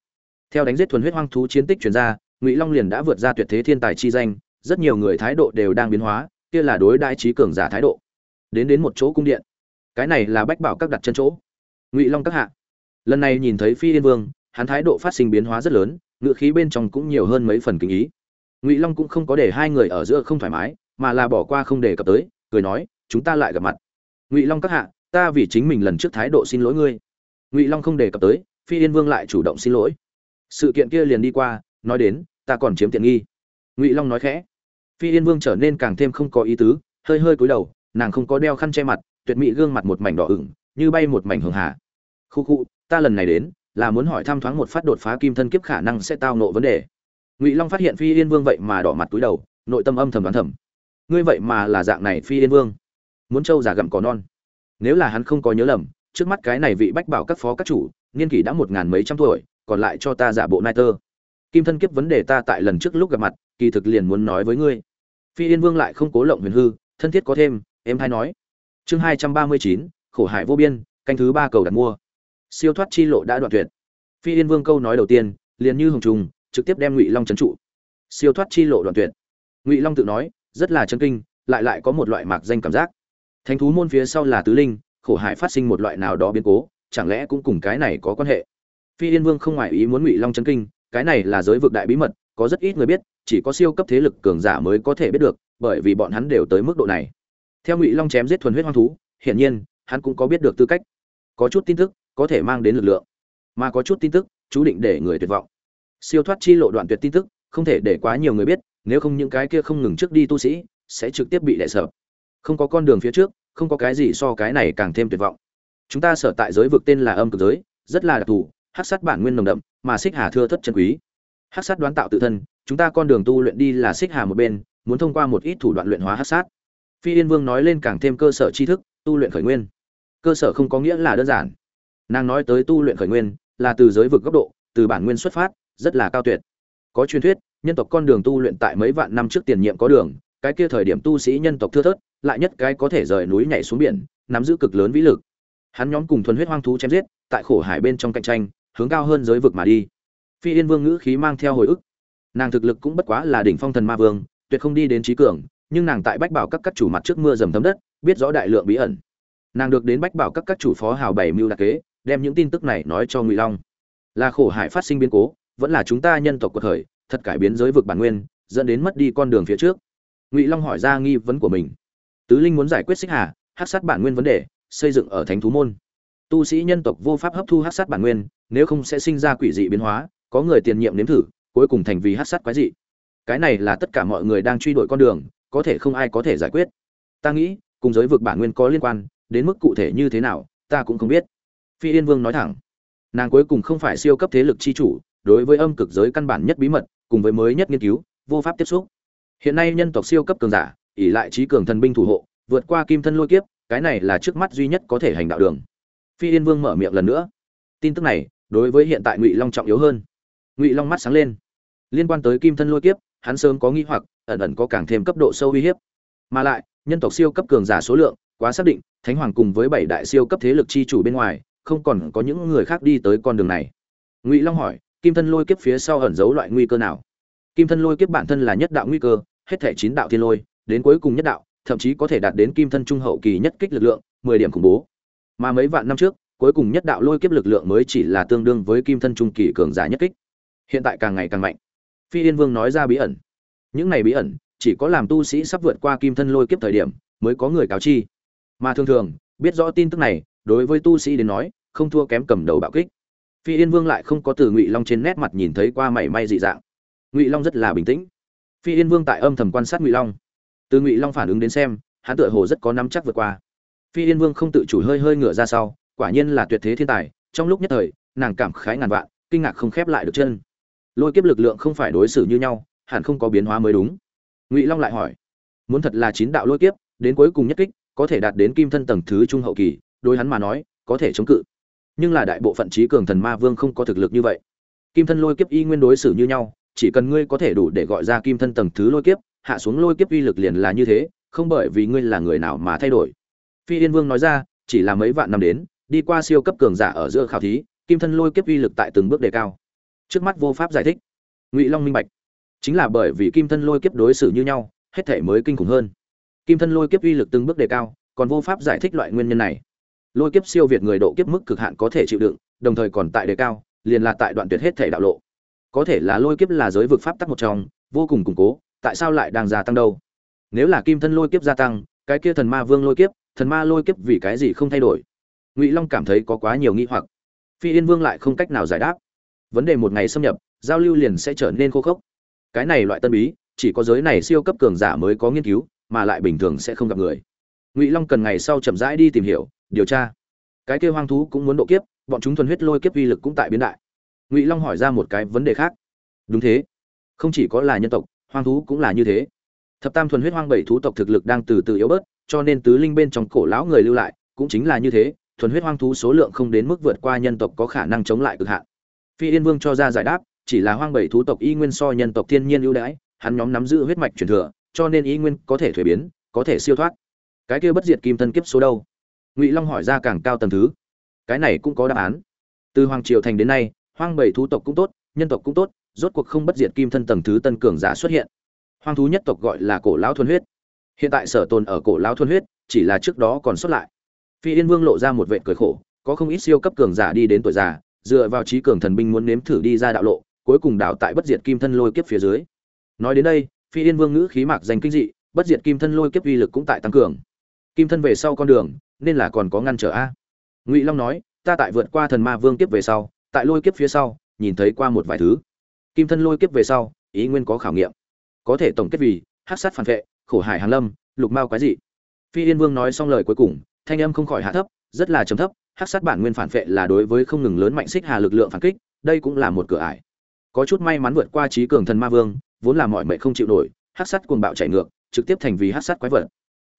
A: Theo đánh giết thuần huyết hoang thú chiến tích truyền ra, ngụy long liền đã vượt ra tuyệt thế thiên tài chi danh, rất nhiều người thái độ đều đang biến hóa, kia là đối đại trí cường giả thái độ. Đến đến một chỗ cung điện. Cái này là bách bảo các đặt chân chỗ. Ngụy long các hạ. Lần này nhìn thấy phi yên vương, hắn thái độ phát sinh biến hóa rất lớn ngự khí bên trong cũng nhiều hơn mấy phần kinh ý. Ngụy long cũng không có để hai người ở giữa không thoải mái, mà là bỏ qua không đề cập tới, cười nói, chúng ta lại gặp mặt. Ngụy long các hạ, ta vì chính mình lần trước thái độ xin lỗi ngươi ngụy long không đề cập tới phi yên vương lại chủ động xin lỗi sự kiện kia liền đi qua nói đến ta còn chiếm tiện nghi ngụy long nói khẽ phi yên vương trở nên càng thêm không có ý tứ hơi hơi cúi đầu nàng không có đeo khăn che mặt tuyệt mỹ gương mặt một mảnh đỏ ửng như bay một mảnh hường hà khu khu ta lần này đến là muốn hỏi thăm thoáng một phát đột phá kim thân kiếp khả năng sẽ tao nộ vấn đề ngụy long phát hiện phi yên vương vậy mà đỏ mặt cúi đầu nội tâm âm thầm đoán thầm ngươi vậy mà là dạng này phi yên vương muốn trâu giả gặm cỏ non nếu là hắn không có nhớ lầm trước mắt cái này vị bách bảo các phó các chủ, niên kỷ đã một ngàn mấy trăm tuổi, còn lại cho ta giả bộ nai tơ. Kim thân kiếp vấn đề ta tại lần trước lúc gặp mặt, kỳ thực liền muốn nói với ngươi. Phi yên vương lại không cố lộng huyền hư, thân thiết có thêm, em hay nói. Chương hai trăm ba mươi chín, khổ hải vô biên, canh thứ ba cầu đặt mua. Siêu thoát chi lộ đã đoạn tuyệt. Phi yên vương câu nói đầu tiên, liền như hồng trùng, trực tiếp đem ngụy long trấn trụ. Siêu thoát chi lộ đoạn tuyệt. Ngụy long tự nói, rất là chân kinh, lại lại có một loại mạc danh cảm giác. Thánh thú môn phía sau là tứ linh khổ hải phát sinh một loại nào đó biến cố, chẳng lẽ cũng cùng cái này có quan hệ? Phi yên vương không ngoài ý muốn ngụy long chấn kinh, cái này là giới vực đại bí mật, có rất ít người biết, chỉ có siêu cấp thế lực cường giả mới có thể biết được, bởi vì bọn hắn đều tới mức độ này. Theo ngụy long chém giết thuần huyết hoang thú, hiển nhiên, hắn cũng có biết được tư cách. Có chút tin tức, có thể mang đến lực lượng, mà có chút tin tức, chú định để người tuyệt vọng. Siêu thoát chi lộ đoạn tuyệt tin tức, không thể để quá nhiều người biết, nếu không những cái kia không ngừng trước đi tu sĩ, sẽ trực tiếp bị đại sợ không có con đường phía trước không có cái gì so cái này càng thêm tuyệt vọng. Chúng ta sở tại giới vực tên là âm cực giới, rất là đặc thù, hắc sát bản nguyên nồng đậm, mà xích hà thưa thất chân quý. Hắc sát đoán tạo tự thân, chúng ta con đường tu luyện đi là xích hà một bên, muốn thông qua một ít thủ đoạn luyện hóa hắc sát. Phi yên vương nói lên càng thêm cơ sở tri thức, tu luyện khởi nguyên. Cơ sở không có nghĩa là đơn giản. Nàng nói tới tu luyện khởi nguyên, là từ giới vực góc độ, từ bản nguyên xuất phát, rất là cao tuyệt. Có truyền thuyết, nhân tộc con đường tu luyện tại mấy vạn năm trước tiền nhiệm có đường cái kia thời điểm tu sĩ nhân tộc thưa thớt, lại nhất cái có thể rời núi nhảy xuống biển, nắm giữ cực lớn vĩ lực. Hắn nhóm cùng thuần huyết hoang thú chém giết, tại khổ hải bên trong cạnh tranh, hướng cao hơn giới vực mà đi. Phi yên vương ngữ khí mang theo hồi ức. Nàng thực lực cũng bất quá là đỉnh phong thần ma vương, tuyệt không đi đến trí cường, nhưng nàng tại bách bảo các các chủ mặt trước mưa dầm thấm đất, biết rõ đại lượng bí ẩn. Nàng được đến bách bảo các các chủ phó hào bảy mưu đặc kế, đem những tin tức này nói cho ngụy long. Là khổ hải phát sinh biến cố, vẫn là chúng ta nhân tộc quật khởi, thật cải biến giới vực bản nguyên, dẫn đến mất đi con đường phía trước ngụy long hỏi ra nghi vấn của mình tứ linh muốn giải quyết xích hà hát sát bản nguyên vấn đề xây dựng ở thánh thú môn tu sĩ nhân tộc vô pháp hấp thu hát sát bản nguyên nếu không sẽ sinh ra quỷ dị biến hóa có người tiền nhiệm nếm thử cuối cùng thành vì hát sát quái dị cái này là tất cả mọi người đang truy đuổi con đường có thể không ai có thể giải quyết ta nghĩ cùng giới vực bản nguyên có liên quan đến mức cụ thể như thế nào ta cũng không biết phi yên vương nói thẳng nàng cuối cùng không phải siêu cấp thế lực chi chủ đối với âm cực giới căn bản nhất bí mật cùng với mới nhất nghiên cứu vô pháp tiếp xúc hiện nay nhân tộc siêu cấp cường giả, ỷ lại trí cường thần binh thủ hộ, vượt qua kim thân lôi kiếp, cái này là trước mắt duy nhất có thể hành đạo đường. Phi yên vương mở miệng lần nữa. Tin tức này, đối với hiện tại ngụy long trọng yếu hơn. Ngụy long mắt sáng lên. Liên quan tới kim thân lôi kiếp, hắn sớm có nghi hoặc, ẩn ẩn có càng thêm cấp độ sâu uy hiếp. Mà lại, nhân tộc siêu cấp cường giả số lượng quá xác định, thánh hoàng cùng với bảy đại siêu cấp thế lực chi chủ bên ngoài, không còn có những người khác đi tới con đường này. Ngụy long hỏi, kim thân lôi kiếp phía sau ẩn giấu loại nguy cơ nào? Kim thân lôi kiếp bản thân là nhất đạo nguy cơ hết thể chín đạo thiên lôi, đến cuối cùng nhất đạo, thậm chí có thể đạt đến kim thân trung hậu kỳ nhất kích lực lượng, mười điểm khủng bố. Mà mấy vạn năm trước, cuối cùng nhất đạo lôi kiếp lực lượng mới chỉ là tương đương với kim thân trung kỳ cường giả nhất kích. Hiện tại càng ngày càng mạnh. Phi yên vương nói ra bí ẩn. Những này bí ẩn, chỉ có làm tu sĩ sắp vượt qua kim thân lôi kiếp thời điểm, mới có người cáo chi. Mà thường thường, biết rõ tin tức này, đối với tu sĩ đến nói, không thua kém cầm đầu bạo kích. Phi yên vương lại không có từ ngụy long trên nét mặt nhìn thấy qua mảy may dị dạng. Ngụy long rất là bình tĩnh phi yên vương tại âm thầm quan sát ngụy long. Từ ngụy long phản ứng đến xem, hắn tựa hồ rất có nắm chắc vượt qua. Phi yên vương không tự chủ hơi hơi ngửa ra sau, quả nhiên là tuyệt thế thiên tài, trong lúc nhất thời, nàng cảm khái ngàn vạn, kinh ngạc không khép lại được chân. Lôi kiếp lực lượng không phải đối xử như nhau, hẳn không có biến hóa mới đúng. Ngụy long lại hỏi, muốn thật là chín đạo lôi kiếp, đến cuối cùng nhất kích, có thể đạt đến kim thân tầng thứ trung hậu kỳ, đối hắn mà nói, có thể chống cự. Nhưng là đại bộ phận trí cường thần ma vương không có thực lực như vậy. Kim thân lôi kiếp y nguyên đối xử như nhau chỉ cần ngươi có thể đủ để gọi ra kim thân tầng thứ lôi kiếp, hạ xuống lôi kiếp uy lực liền là như thế, không bởi vì ngươi là người nào mà thay đổi. Phi yên vương nói ra, chỉ là mấy vạn năm đến, đi qua siêu cấp cường giả ở giữa khảo thí, kim thân lôi kiếp uy lực tại từng bước đề cao. Trước mắt vô pháp giải thích. Ngụy long minh bạch. Chính là bởi vì kim thân lôi kiếp đối xử như nhau, hết thảy mới kinh khủng hơn. Kim thân lôi kiếp uy lực từng bước đề cao, còn vô pháp giải thích loại nguyên nhân này. Lôi kiếp siêu việt người độ kiếp mức cực hạn có thể chịu đựng, đồng thời còn tại đề cao, liền là tại đoạn tuyệt hết thảy đạo lộ có thể là lôi kiếp là giới vực pháp tắc một trong, vô cùng củng cố, tại sao lại đang gia tăng đâu? Nếu là kim thân lôi kiếp gia tăng, cái kia thần ma vương lôi kiếp, thần ma lôi kiếp vì cái gì không thay đổi? Ngụy long cảm thấy có quá nhiều nghi hoặc. Phi yên vương lại không cách nào giải đáp. Vấn đề một ngày xâm nhập, giao lưu liền sẽ trở nên khô khốc. Cái này loại tân bí, chỉ có giới này siêu cấp cường giả mới có nghiên cứu, mà lại bình thường sẽ không gặp người. Ngụy long cần ngày sau chậm rãi đi tìm hiểu, điều tra. Cái kia hoang thú cũng muốn độ kiếp, bọn chúng thuần huyết lôi kiếp uy lực cũng tại biến đại ngụy long hỏi ra một cái vấn đề khác đúng thế không chỉ có là nhân tộc hoang thú cũng là như thế thập tam thuần huyết hoang bảy thú tộc thực lực đang từ từ yếu bớt cho nên tứ linh bên trong cổ lão người lưu lại cũng chính là như thế thuần huyết hoang thú số lượng không đến mức vượt qua nhân tộc có khả năng chống lại cực hạn phi yên vương cho ra giải đáp chỉ là hoang bảy thú tộc y nguyên so nhân tộc thiên nhiên ưu đãi hắn nhóm nắm giữ huyết mạch truyền thừa cho nên y nguyên có thể thuế biến có thể siêu thoát cái kia bất diệt kim thân kiếp số đâu ngụy long hỏi ra càng cao tầng thứ cái này cũng có đáp án từ hoàng triều thành đến nay hoang bảy thú tộc cũng tốt, nhân tộc cũng tốt, rốt cuộc không bất diệt kim thân tầng thứ tân cường giả xuất hiện. Hoang thú nhất tộc gọi là cổ lão thuần huyết. Hiện tại sở tồn ở cổ lão thuần huyết, chỉ là trước đó còn xuất lại. Phi yên vương lộ ra một vệt cười khổ, có không ít siêu cấp cường giả đi đến tuổi già, dựa vào trí cường thần binh muốn nếm thử đi ra đạo lộ, cuối cùng đảo tại bất diệt kim thân lôi kiếp phía dưới. Nói đến đây, phi yên vương ngữ khí mạc danh kinh dị, bất diệt kim thân lôi kiếp uy lực cũng tại tăng cường. Kim thân về sau con đường, nên là còn có ngăn trở a. Ngụy long nói, ta tại vượt qua thần ma vương kiếp về sau tại lôi kiếp phía sau, nhìn thấy qua một vài thứ. Kim thân lôi kiếp về sau, ý nguyên có khảo nghiệm. Có thể tổng kết vì hát sát phản vệ, khổ hải hàn lâm, lục mao quái dị. Phi yên vương nói xong lời cuối cùng, thanh âm không khỏi hạ thấp, rất là trầm thấp hát sát bản nguyên phản vệ là đối với không ngừng lớn mạnh xích hà lực lượng phản kích, đây cũng là một cửa ải. Có chút may mắn vượt qua trí cường thần ma vương, vốn là mọi mệnh không chịu nổi hát sát cuồng bạo chạy ngược, trực tiếp thành vì hát sát quái vật.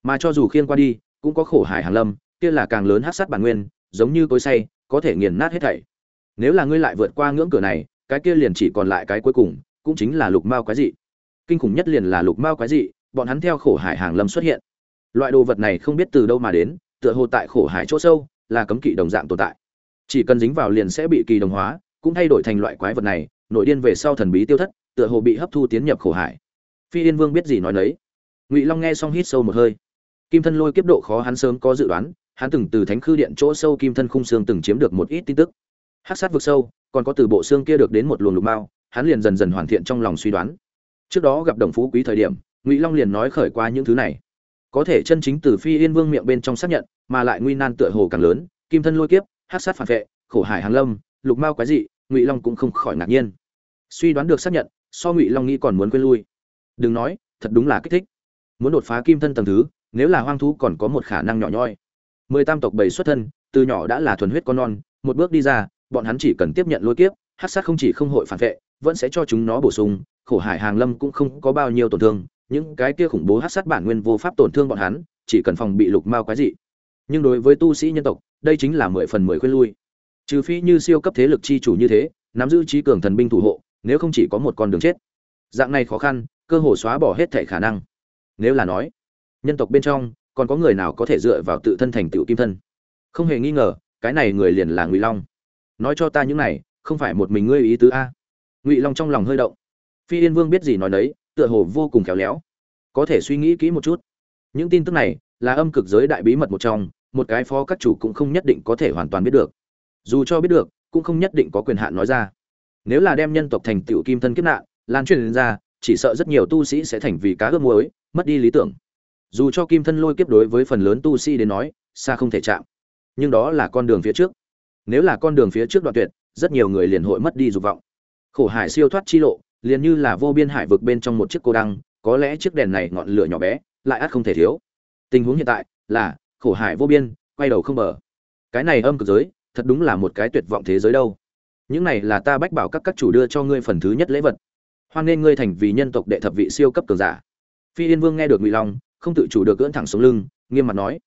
A: Mà cho dù khiên qua đi, cũng có khổ hải hàn lâm, kia là càng lớn hát sát bản nguyên, giống như cối say, có thể nghiền nát hết thảy nếu là ngươi lại vượt qua ngưỡng cửa này, cái kia liền chỉ còn lại cái cuối cùng, cũng chính là lục mao quái dị. Kinh khủng nhất liền là lục mao quái dị, bọn hắn theo khổ hải hàng lâm xuất hiện. Loại đồ vật này không biết từ đâu mà đến, tựa hồ tại khổ hải chỗ sâu, là cấm kỵ đồng dạng tồn tại. Chỉ cần dính vào liền sẽ bị kỳ đồng hóa, cũng thay đổi thành loại quái vật này, nội điên về sau thần bí tiêu thất, tựa hồ bị hấp thu tiến nhập khổ hải. Phi yên vương biết gì nói lấy? ngụy long nghe xong hít sâu một hơi. Kim thân lôi kiếp độ khó hắn sớm có dự đoán, hắn từng từ thánh khư điện chỗ sâu kim thân khung xương từng chiếm được một ít tin tức hát sát vực sâu, còn có từ bộ xương kia được đến một luồng lục mao, hắn liền dần dần hoàn thiện trong lòng suy đoán. Trước đó gặp đồng phú quý thời điểm, ngụy long liền nói khởi qua những thứ này. Có thể chân chính từ phi yên vương miệng bên trong xác nhận, mà lại nguy nan tựa hồ càng lớn, kim thân lôi kiếp hát sát phản vệ, khổ hải hàng lâm, lục mao quái dị, ngụy long cũng không khỏi ngạc nhiên. Suy đoán được xác nhận, so ngụy long nghĩ còn muốn quên lui. Đừng nói, thật đúng là kích thích. Muốn đột phá kim thân tầng thứ, nếu là hoang thú còn có một khả năng nhỏ nhoi. Mười tam tộc bảy xuất thân, từ nhỏ đã là thuần huyết con non, một bước đi ra bọn hắn chỉ cần tiếp nhận lôi kiếp, hắc sát không chỉ không hội phản vệ, vẫn sẽ cho chúng nó bổ sung, khổ hải hàng lâm cũng không có bao nhiêu tổn thương, những cái kia khủng bố hắc sát bản nguyên vô pháp tổn thương bọn hắn, chỉ cần phòng bị lục mao quái dị. Nhưng đối với tu sĩ nhân tộc, đây chính là mười phần mười khuyên lui. Trừ phi như siêu cấp thế lực chi chủ như thế, nắm giữ trí cường thần binh thủ hộ, nếu không chỉ có một con đường chết. Dạng này khó khăn, cơ hồ xóa bỏ hết thể khả năng. Nếu là nói, nhân tộc bên trong, còn có người nào có thể dựa vào tự thân thành tựu kim thân? Không hề nghi ngờ, cái này người liền là ngụy long nói cho ta những này, không phải một mình ngươi ý tứ a? Ngụy long trong lòng hơi động. Phi yên vương biết gì nói đấy tựa hồ vô cùng khéo léo. Có thể suy nghĩ kỹ một chút. Những tin tức này là âm cực giới đại bí mật một trong, một cái phó các chủ cũng không nhất định có thể hoàn toàn biết được. Dù cho biết được, cũng không nhất định có quyền hạn nói ra. Nếu là đem nhân tộc thành tựu kim thân kiếp nạn, lan truyền ra, chỉ sợ rất nhiều tu sĩ sẽ thành vì cá ướp muối, mất đi lý tưởng. Dù cho kim thân lôi kiếp đối với phần lớn tu sĩ đến nói, xa không thể chạm. Nhưng đó là con đường phía trước nếu là con đường phía trước đoạn tuyệt, rất nhiều người liền hội mất đi dục vọng. Khổ hải siêu thoát chi lộ, liền như là vô biên hải vực bên trong một chiếc cô đăng, có lẽ chiếc đèn này ngọn lửa nhỏ bé, lại ắt không thể thiếu. Tình huống hiện tại là, khổ hải vô biên, quay đầu không bờ. Cái này âm cực giới, thật đúng là một cái tuyệt vọng thế giới đâu. Những này là ta bách bảo các các chủ đưa cho ngươi phần thứ nhất lễ vật. Hoan nên ngươi thành vì nhân tộc đệ thập vị siêu cấp cường giả. Phi yên vương nghe được ngụy long, không tự chủ được cưỡn thẳng sống lưng, nghiêm mặt nói.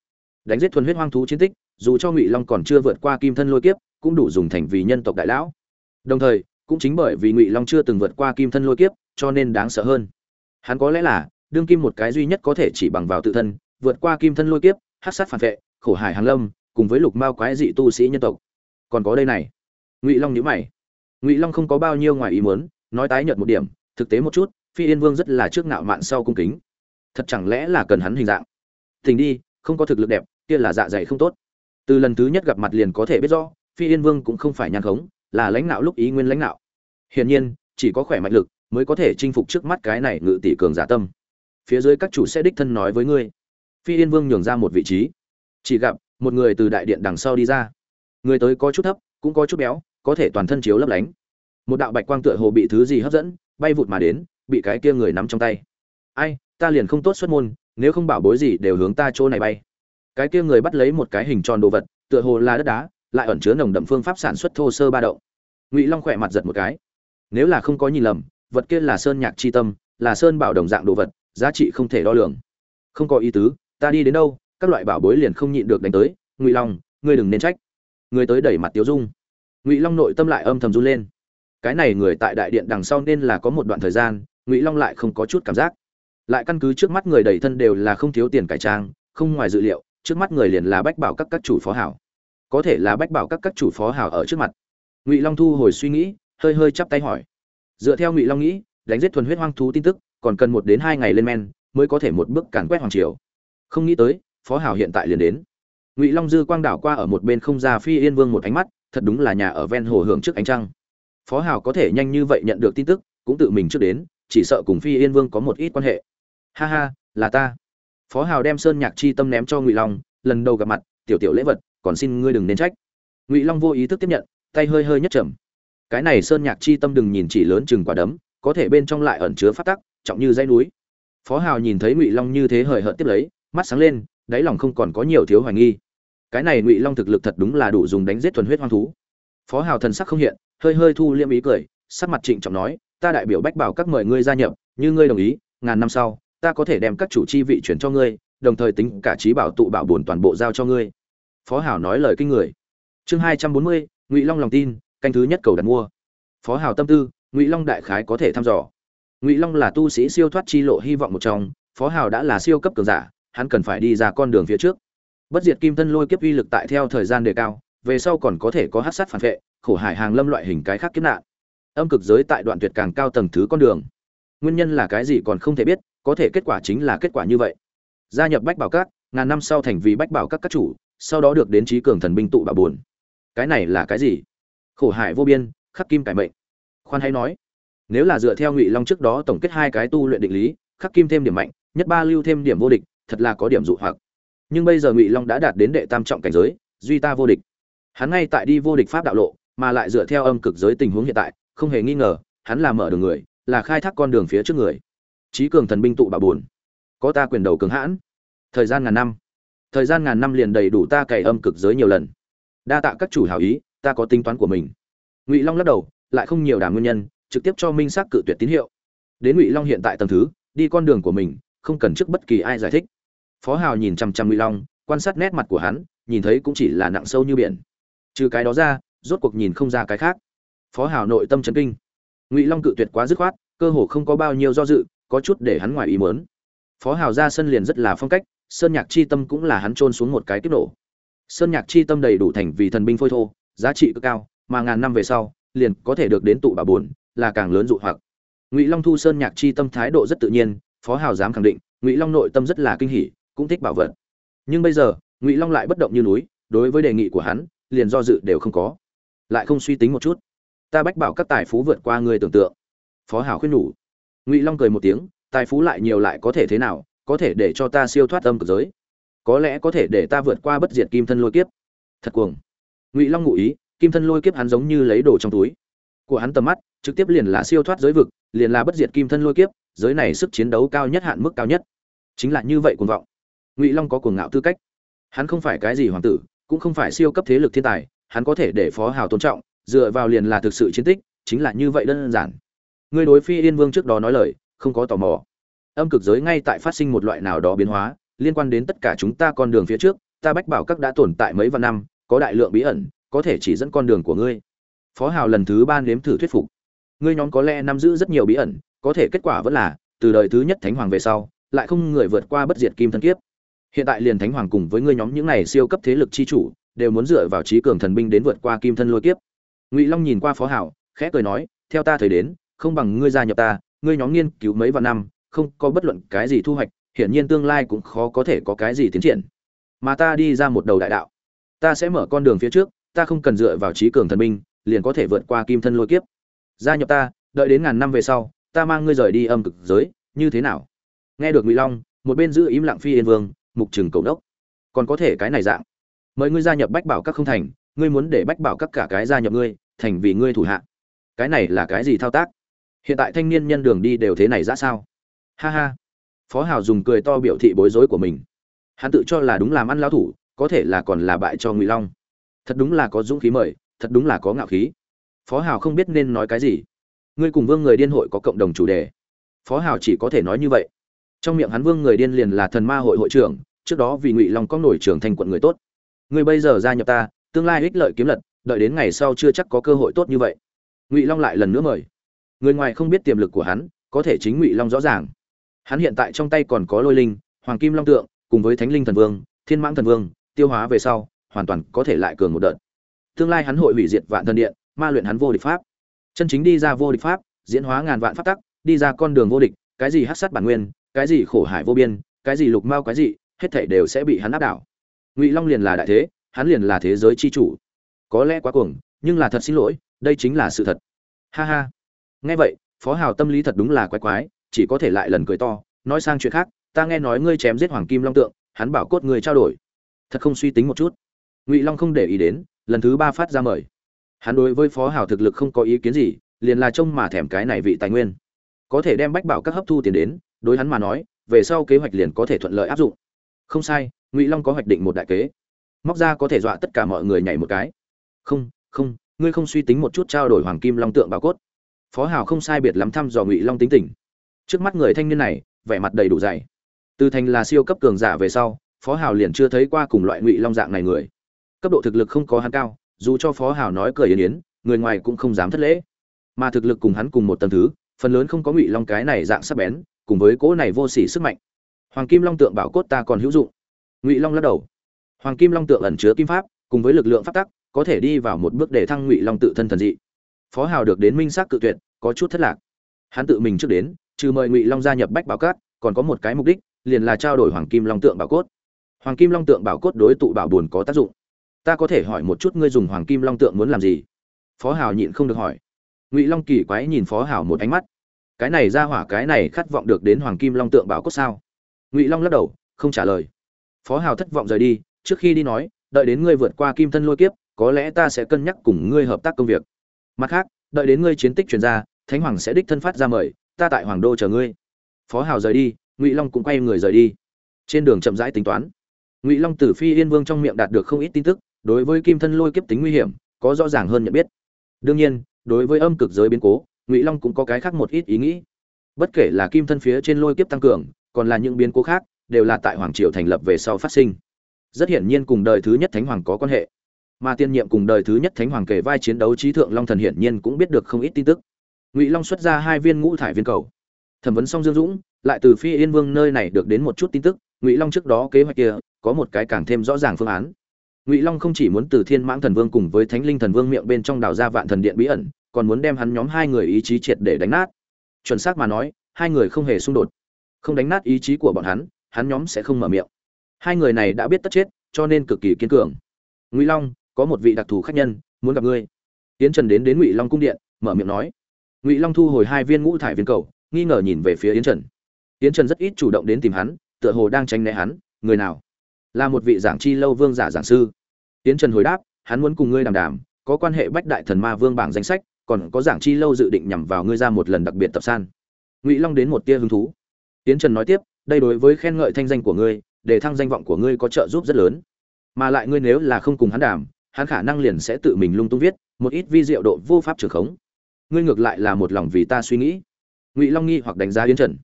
A: Đánh giết thuần huyết hoang thú chiến tích dù cho ngụy long còn chưa vượt qua kim thân lôi kiếp, cũng đủ dùng thành vì nhân tộc đại lão. Đồng thời, cũng chính bởi vì ngụy long chưa từng vượt qua kim thân lôi kiếp, cho nên đáng sợ hơn. Hắn có lẽ là, đương kim một cái duy nhất có thể chỉ bằng vào tự thân, vượt qua kim thân lôi kiếp hát sát phản vệ, khổ hải hàng lâm, cùng với lục mao quái dị tu sĩ nhân tộc. Còn có đây này. Ngụy long nhữ mày. Ngụy long không có bao nhiêu ngoài ý muốn, nói tái nhợt một điểm, thực tế một chút, phi yên vương rất là trước nạo mạn sau cung kính. Thật chẳng lẽ là cần hắn hình dạng? Tình đi, không có thực lực đẹp, kia là dạ dày không tốt từ lần thứ nhất gặp mặt liền có thể biết rõ, phi yên vương cũng không phải nhàn khống, là lãnh đạo lúc ý nguyên lãnh đạo hiển nhiên, chỉ có khỏe mạnh lực mới có thể chinh phục trước mắt cái này ngự tỷ cường giả tâm. Phía dưới các chủ sẽ đích thân nói với ngươi. Phi yên vương nhường ra một vị trí. Chỉ gặp, một người từ đại điện đằng sau đi ra. Người tới có chút thấp, cũng có chút béo, có thể toàn thân chiếu lấp lánh. Một đạo bạch quang tựa hồ bị thứ gì hấp dẫn, bay vụt mà đến, bị cái kia người nắm trong tay. Ai, ta liền không tốt xuất môn, nếu không bảo bối gì đều hướng ta chỗ này bay cái kia người bắt lấy một cái hình tròn đồ vật, tựa hồ là đất đá, lại ẩn chứa nồng đậm phương pháp sản xuất thô sơ ba động. Ngụy long khỏe mặt giật một cái. Nếu là không có nhìn lầm, vật kia là sơn nhạc chi tâm, là sơn bảo đồng dạng đồ vật, giá trị không thể đo lường. Không có ý tứ, ta đi đến đâu, các loại bảo bối liền không nhịn được đánh tới, ngụy long, ngươi đừng nên trách. Người tới đẩy mặt tiếu dung. Ngụy long nội tâm lại âm thầm run lên. Cái này người tại đại điện đằng sau nên là có một đoạn thời gian, ngụy long lại không có chút cảm giác. Lại căn cứ trước mắt người đầy thân đều là không thiếu tiền cải trang, không ngoài dự liệu trước mắt người liền là bách bảo các các chủ phó hảo. Có thể là bách bảo các các chủ phó hảo ở trước mặt. Ngụy long thu hồi suy nghĩ, hơi hơi chắp tay hỏi. Dựa theo ngụy long nghĩ, đánh giết thuần huyết hoang thú tin tức, còn cần một đến hai ngày lên men, mới có thể một bước càn quét hoàng triều. Không nghĩ tới, phó hảo hiện tại liền đến. Ngụy long dư quang đảo qua ở một bên không ra phi yên vương một ánh mắt, thật đúng là nhà ở ven hồ hưởng trước ánh trăng. Phó Hảo có thể nhanh như vậy nhận được tin tức, cũng tự mình trước đến, chỉ sợ cùng phi yên vương có một ít quan hệ. Ha ha, là ta phó hào đem sơn nhạc chi tâm ném cho ngụy long, lần đầu gặp mặt, tiểu tiểu lễ vật, còn xin ngươi đừng nên trách. Ngụy long vô ý thức tiếp nhận, tay hơi hơi nhất trầm. Cái này sơn nhạc chi tâm đừng nhìn chỉ lớn chừng quả đấm, có thể bên trong lại ẩn chứa phát tắc, trọng như dãy núi. Phó hào nhìn thấy ngụy long như thế hời hợt tiếp lấy, mắt sáng lên, đáy lòng không còn có nhiều thiếu hoài nghi. Cái này ngụy long thực lực thật đúng là đủ dùng đánh giết thuần huyết hoang thú. Phó hào thần sắc không hiện, hơi hơi thu liêm ý cười, sắc mặt trịnh trọng nói, ta đại biểu bách bảo các mời ngươi gia nhập, như ngươi đồng ý, ngàn năm sau ta có thể đem các chủ chi vị chuyển cho ngươi, đồng thời tính cả trí bảo tụ bảo bổn toàn bộ giao cho ngươi. Phó hảo nói lời kinh người. Chương hai trăm bốn mươi, ngụy long lòng tin, canh thứ nhất cầu đặt mua. Phó hảo tâm tư, ngụy long đại khái có thể thăm dò. Ngụy long là tu sĩ siêu thoát chi lộ hy vọng một trong, phó hảo đã là siêu cấp cường giả, hắn cần phải đi ra con đường phía trước. Bất diệt kim thân lôi kiếp uy lực tại theo thời gian đề cao, về sau còn có thể có hát sát phản vệ, khổ hải hàng lâm loại hình cái khác kiếp nạn. Âm cực giới tại đoạn tuyệt càng cao tầng thứ con đường. Nguyên nhân là cái gì còn không thể biết có thể kết quả chính là kết quả như vậy. Gia nhập bách bảo các, ngàn năm sau thành vì bách bảo các các chủ, sau đó được đến trí cường thần binh tụ bà buồn cái này là cái gì? Khổ hải vô biên, khắc kim cải mệnh. Khoan hay nói, nếu là dựa theo ngụy long trước đó tổng kết hai cái tu luyện định lý, khắc kim thêm điểm mạnh, nhất ba lưu thêm điểm vô địch, thật là có điểm dụ hoặc. Nhưng bây giờ ngụy long đã đạt đến đệ tam trọng cảnh giới, duy ta vô địch. Hắn ngay tại đi vô địch pháp đạo lộ, mà lại dựa theo âm cực giới tình huống hiện tại, không hề nghi ngờ, hắn là mở đường người, là khai thác con đường phía trước người trí cường thần binh tụ bà buồn có ta quyền đầu cường hãn. Thời gian ngàn năm. Thời gian ngàn năm liền đầy đủ ta cày âm cực giới nhiều lần. Đa tạ các chủ hảo ý, ta có tính toán của mình. Ngụy long lắc đầu, lại không nhiều đàm nguyên nhân, trực tiếp cho minh xác cự tuyệt tín hiệu. Đến ngụy long hiện tại tầng thứ, đi con đường của mình, không cần trước bất kỳ ai giải thích. Phó hào nhìn chăm chăm ngụy long, quan sát nét mặt của hắn, nhìn thấy cũng chỉ là nặng sâu như biển. Trừ cái đó ra, rốt cuộc nhìn không ra cái khác. Phó hào nội tâm chấn kinh. Ngụy long cự tuyệt quá dứt khoát, cơ hồ không có bao nhiêu do dự có chút để hắn ngoài ý muốn. phó hào ra sân liền rất là phong cách, sơn nhạc chi tâm cũng là hắn trôn xuống một cái tiếp nổ. Sơn nhạc chi tâm đầy đủ thành vì thần binh phôi thô, giá trị cực cao, mà ngàn năm về sau, liền có thể được đến tụ bà buồn, là càng lớn dụ hoặc. Ngụy long thu sơn nhạc chi tâm thái độ rất tự nhiên, phó hào dám khẳng định, ngụy long nội tâm rất là kinh hỉ, cũng thích bảo vật. Nhưng bây giờ, ngụy long lại bất động như núi, đối với đề nghị của hắn, liền do dự đều không có. Lại không suy tính một chút. Ta bách bảo các tài phú vượt qua người tưởng tượng. Phó Hào khuyên nhủ ngụy long cười một tiếng, tài phú lại nhiều lại có thể thế nào, có thể để cho ta siêu thoát âm cực giới. Có lẽ có thể để ta vượt qua bất diệt kim thân lôi kiếp. Thật cuồng. Ngụy long ngụ ý, kim thân lôi kiếp hắn giống như lấy đồ trong túi. Của hắn tầm mắt, trực tiếp liền là siêu thoát giới vực, liền là bất diệt kim thân lôi kiếp, giới này sức chiến đấu cao nhất hạn mức cao nhất. Chính là như vậy cuồng vọng. Ngụy long có cuồng ngạo tư cách. Hắn không phải cái gì hoàng tử, cũng không phải siêu cấp thế lực thiên tài, hắn có thể để phó hào tôn trọng, dựa vào liền là thực sự chiến tích, chính là như vậy đơn giản. Ngươi đối phi yên vương trước đó nói lời, không có tò mò. Âm cực giới ngay tại phát sinh một loại nào đó biến hóa, liên quan đến tất cả chúng ta con đường phía trước, ta bách bảo các đã tồn tại mấy vạn năm, có đại lượng bí ẩn, có thể chỉ dẫn con đường của ngươi. Phó hào lần thứ ba nếm thử thuyết phục. Ngươi nhóm có lẽ nắm giữ rất nhiều bí ẩn, có thể kết quả vẫn là, từ đời thứ nhất thánh hoàng về sau, lại không người vượt qua bất diệt kim thân kiếp. Hiện tại liền thánh hoàng cùng với ngươi nhóm những này siêu cấp thế lực chi chủ, đều muốn dựa vào trí cường thần binh đến vượt qua kim thân lôi kiếp. Ngụy long nhìn qua phó hảo khẽ cười nói, theo ta thời đến không bằng ngươi gia nhập ta ngươi nhóm nghiên cứu mấy vạn năm không có bất luận cái gì thu hoạch hiển nhiên tương lai cũng khó có thể có cái gì tiến triển. Mà ta đi ra một đầu đại đạo. Ta sẽ mở con đường phía trước ta không cần dựa vào trí cường thần minh, liền có thể vượt qua kim thân lôi kiếp. Gia nhập ta đợi đến ngàn năm về sau ta mang ngươi rời đi âm cực giới như thế nào? Nghe được ngụy long một bên giữ im lặng phi yên vương mục trừng cầu đốc. Còn có thể cái này dạng. Mời ngươi gia nhập bách bảo các không thành ngươi muốn để bách bảo các cả cái gia nhập ngươi thành vì ngươi thủ hạ. Cái này là cái gì thao tác? Hiện tại thanh niên nhân đường đi đều thế này ra sao? Ha ha. Phó hào dùng cười to biểu thị bối rối của mình. Hắn tự cho là đúng làm ăn lao thủ, có thể là còn là bại cho ngụy long. Thật đúng là có dũng khí mời, thật đúng là có ngạo khí. Phó hào không biết nên nói cái gì. Ngươi cùng vương người điên hội có cộng đồng chủ đề. Phó hào chỉ có thể nói như vậy. Trong miệng hắn vương người điên liền là thần ma hội hội trưởng, trước đó vì ngụy long có nổi trưởng thành quận người tốt. Ngươi bây giờ gia nhập ta, tương lai ích lợi kiếm lật, đợi đến ngày sau chưa chắc có cơ hội tốt như vậy. Ngụy long lại lần nữa mời người ngoài không biết tiềm lực của hắn, có thể chính ngụy long rõ ràng. Hắn hiện tại trong tay còn có lôi linh, hoàng kim long tượng, cùng với thánh linh thần vương, thiên mãng thần vương, tiêu hóa về sau, hoàn toàn có thể lại cường một đợt. Tương lai hắn hội hủy diệt vạn thần điện, ma luyện hắn vô địch pháp. Chân chính đi ra vô địch pháp, diễn hóa ngàn vạn pháp tắc, đi ra con đường vô địch, cái gì hát sát bản nguyên, cái gì khổ hải vô biên, cái gì lục mao cái gì hết thảy đều sẽ bị hắn áp đảo. Ngụy long liền là đại thế, hắn liền là thế giới chi chủ. Có lẽ quá cuồng, nhưng là thật xin lỗi, đây chính là sự thật. Ha ha nghe vậy, phó hào tâm lý thật đúng là quái quái, chỉ có thể lại lần cười to, nói sang chuyện khác, ta nghe nói ngươi chém giết hoàng kim long tượng, hắn bảo cốt người trao đổi. Thật không suy tính một chút. Ngụy long không để ý đến, lần thứ ba phát ra mời. Hắn đối với phó hào thực lực không có ý kiến gì, liền là trông mà thèm cái này vị tài nguyên. Có thể đem bách bảo các hấp thu tiền đến, đối hắn mà nói, về sau kế hoạch liền có thể thuận lợi áp dụng. Không sai, ngụy long có hoạch định một đại kế. Móc ra có thể dọa tất cả mọi người nhảy một cái. Không không, ngươi không suy tính một chút trao đổi hoàng kim long tượng bảo cốt phó hào không sai biệt lắm thăm dò ngụy long tính tình trước mắt người thanh niên này vẻ mặt đầy đủ dày từ thành là siêu cấp cường giả về sau phó hào liền chưa thấy qua cùng loại ngụy long dạng này người cấp độ thực lực không có hắn cao dù cho phó hào nói cười yến yến người ngoài cũng không dám thất lễ mà thực lực cùng hắn cùng một tầng thứ phần lớn không có ngụy long cái này dạng sắc bén cùng với cỗ này vô sỉ sức mạnh hoàng kim long tượng bảo cốt ta còn hữu dụng ngụy long lắc đầu hoàng kim long tượng ẩn chứa kim pháp cùng với lực lượng pháp tắc có thể đi vào một bước để thăng ngụy long tự thân thần dị phó hào được đến minh xác cự tuyệt, có chút thất lạc. Hắn tự mình trước đến, trừ mời ngụy long gia nhập bách bảo cát, còn có một cái mục đích, liền là trao đổi hoàng kim long tượng bảo cốt. Hoàng kim long tượng bảo cốt đối tụ bảo buồn có tác dụng. Ta có thể hỏi một chút ngươi dùng hoàng kim long tượng muốn làm gì? Phó hào nhịn không được hỏi. Ngụy long kỳ quái nhìn phó hào một ánh mắt. Cái này ra hỏa, cái này khát vọng được đến hoàng kim long tượng bảo cốt sao? Ngụy long lắc đầu, không trả lời. Phó hào thất vọng rời đi, trước khi đi nói, đợi đến ngươi vượt qua kim thân lôi kiếp, có lẽ ta sẽ cân nhắc cùng ngươi hợp tác công việc mặt khác, đợi đến ngươi chiến tích truyền ra, thánh hoàng sẽ đích thân phát ra mời, ta tại hoàng đô chờ ngươi. Phó hào rời đi, ngụy long cũng quay người rời đi. Trên đường chậm rãi tính toán, ngụy long từ phi yên vương trong miệng đạt được không ít tin tức, đối với kim thân lôi kiếp tính nguy hiểm, có rõ ràng hơn nhận biết. Đương nhiên, đối với âm cực giới biến cố, ngụy long cũng có cái khác một ít ý nghĩ. Bất kể là kim thân phía trên lôi kiếp tăng cường, còn là những biến cố khác, đều là tại hoàng triều thành lập về sau phát sinh. Rất hiển nhiên cùng đời thứ nhất thánh hoàng có quan hệ mà tiên nhiệm cùng đời thứ nhất thánh hoàng kể vai chiến đấu trí thượng long thần hiển nhiên cũng biết được không ít tin tức. Ngụy long xuất ra hai viên ngũ thải viên cầu. Thẩm vấn xong dương dũng, lại từ phi yên vương nơi này được đến một chút tin tức, ngụy long trước đó kế hoạch kia, có một cái càng thêm rõ ràng phương án. Ngụy long không chỉ muốn từ thiên mãng thần vương cùng với thánh linh thần vương miệng bên trong đào ra vạn thần điện bí ẩn, còn muốn đem hắn nhóm hai người ý chí triệt để đánh nát. Chuẩn xác mà nói, hai người không hề xung đột. Không đánh nát ý chí của bọn hắn hắn nhóm sẽ không mở miệng. Hai người này đã biết tất chết, cho nên cực kỳ kiên cường. Ngụy long có một vị đặc thù khách nhân, muốn gặp ngươi. Tiến trần đến đến ngụy long cung điện, mở miệng nói. Ngụy long thu hồi hai viên ngũ thải viên cầu, nghi ngờ nhìn về phía yến trần. Yến trần rất ít chủ động đến tìm hắn, tựa hồ đang tránh né hắn. Người nào? Là một vị giảng chi lâu vương giả giảng sư. Yến trần hồi đáp, hắn muốn cùng ngươi đàm đàm, có quan hệ bách đại thần ma vương bảng danh sách, còn có giảng chi lâu dự định nhằm vào ngươi ra một lần đặc biệt tập san. Ngụy long đến một tia hứng thú. Yến trần nói tiếp, đây đối với khen ngợi thanh danh của ngươi, để thăng danh vọng của ngươi có trợ giúp rất lớn. Mà lại ngươi nếu là không cùng hắn đàm hắn khả năng liền sẽ tự mình lung tung viết, một ít vi diệu độ vô pháp trường khống. Ngươi ngược lại là một lòng vì ta suy nghĩ. Ngụy long nghi hoặc đánh giá yến trần.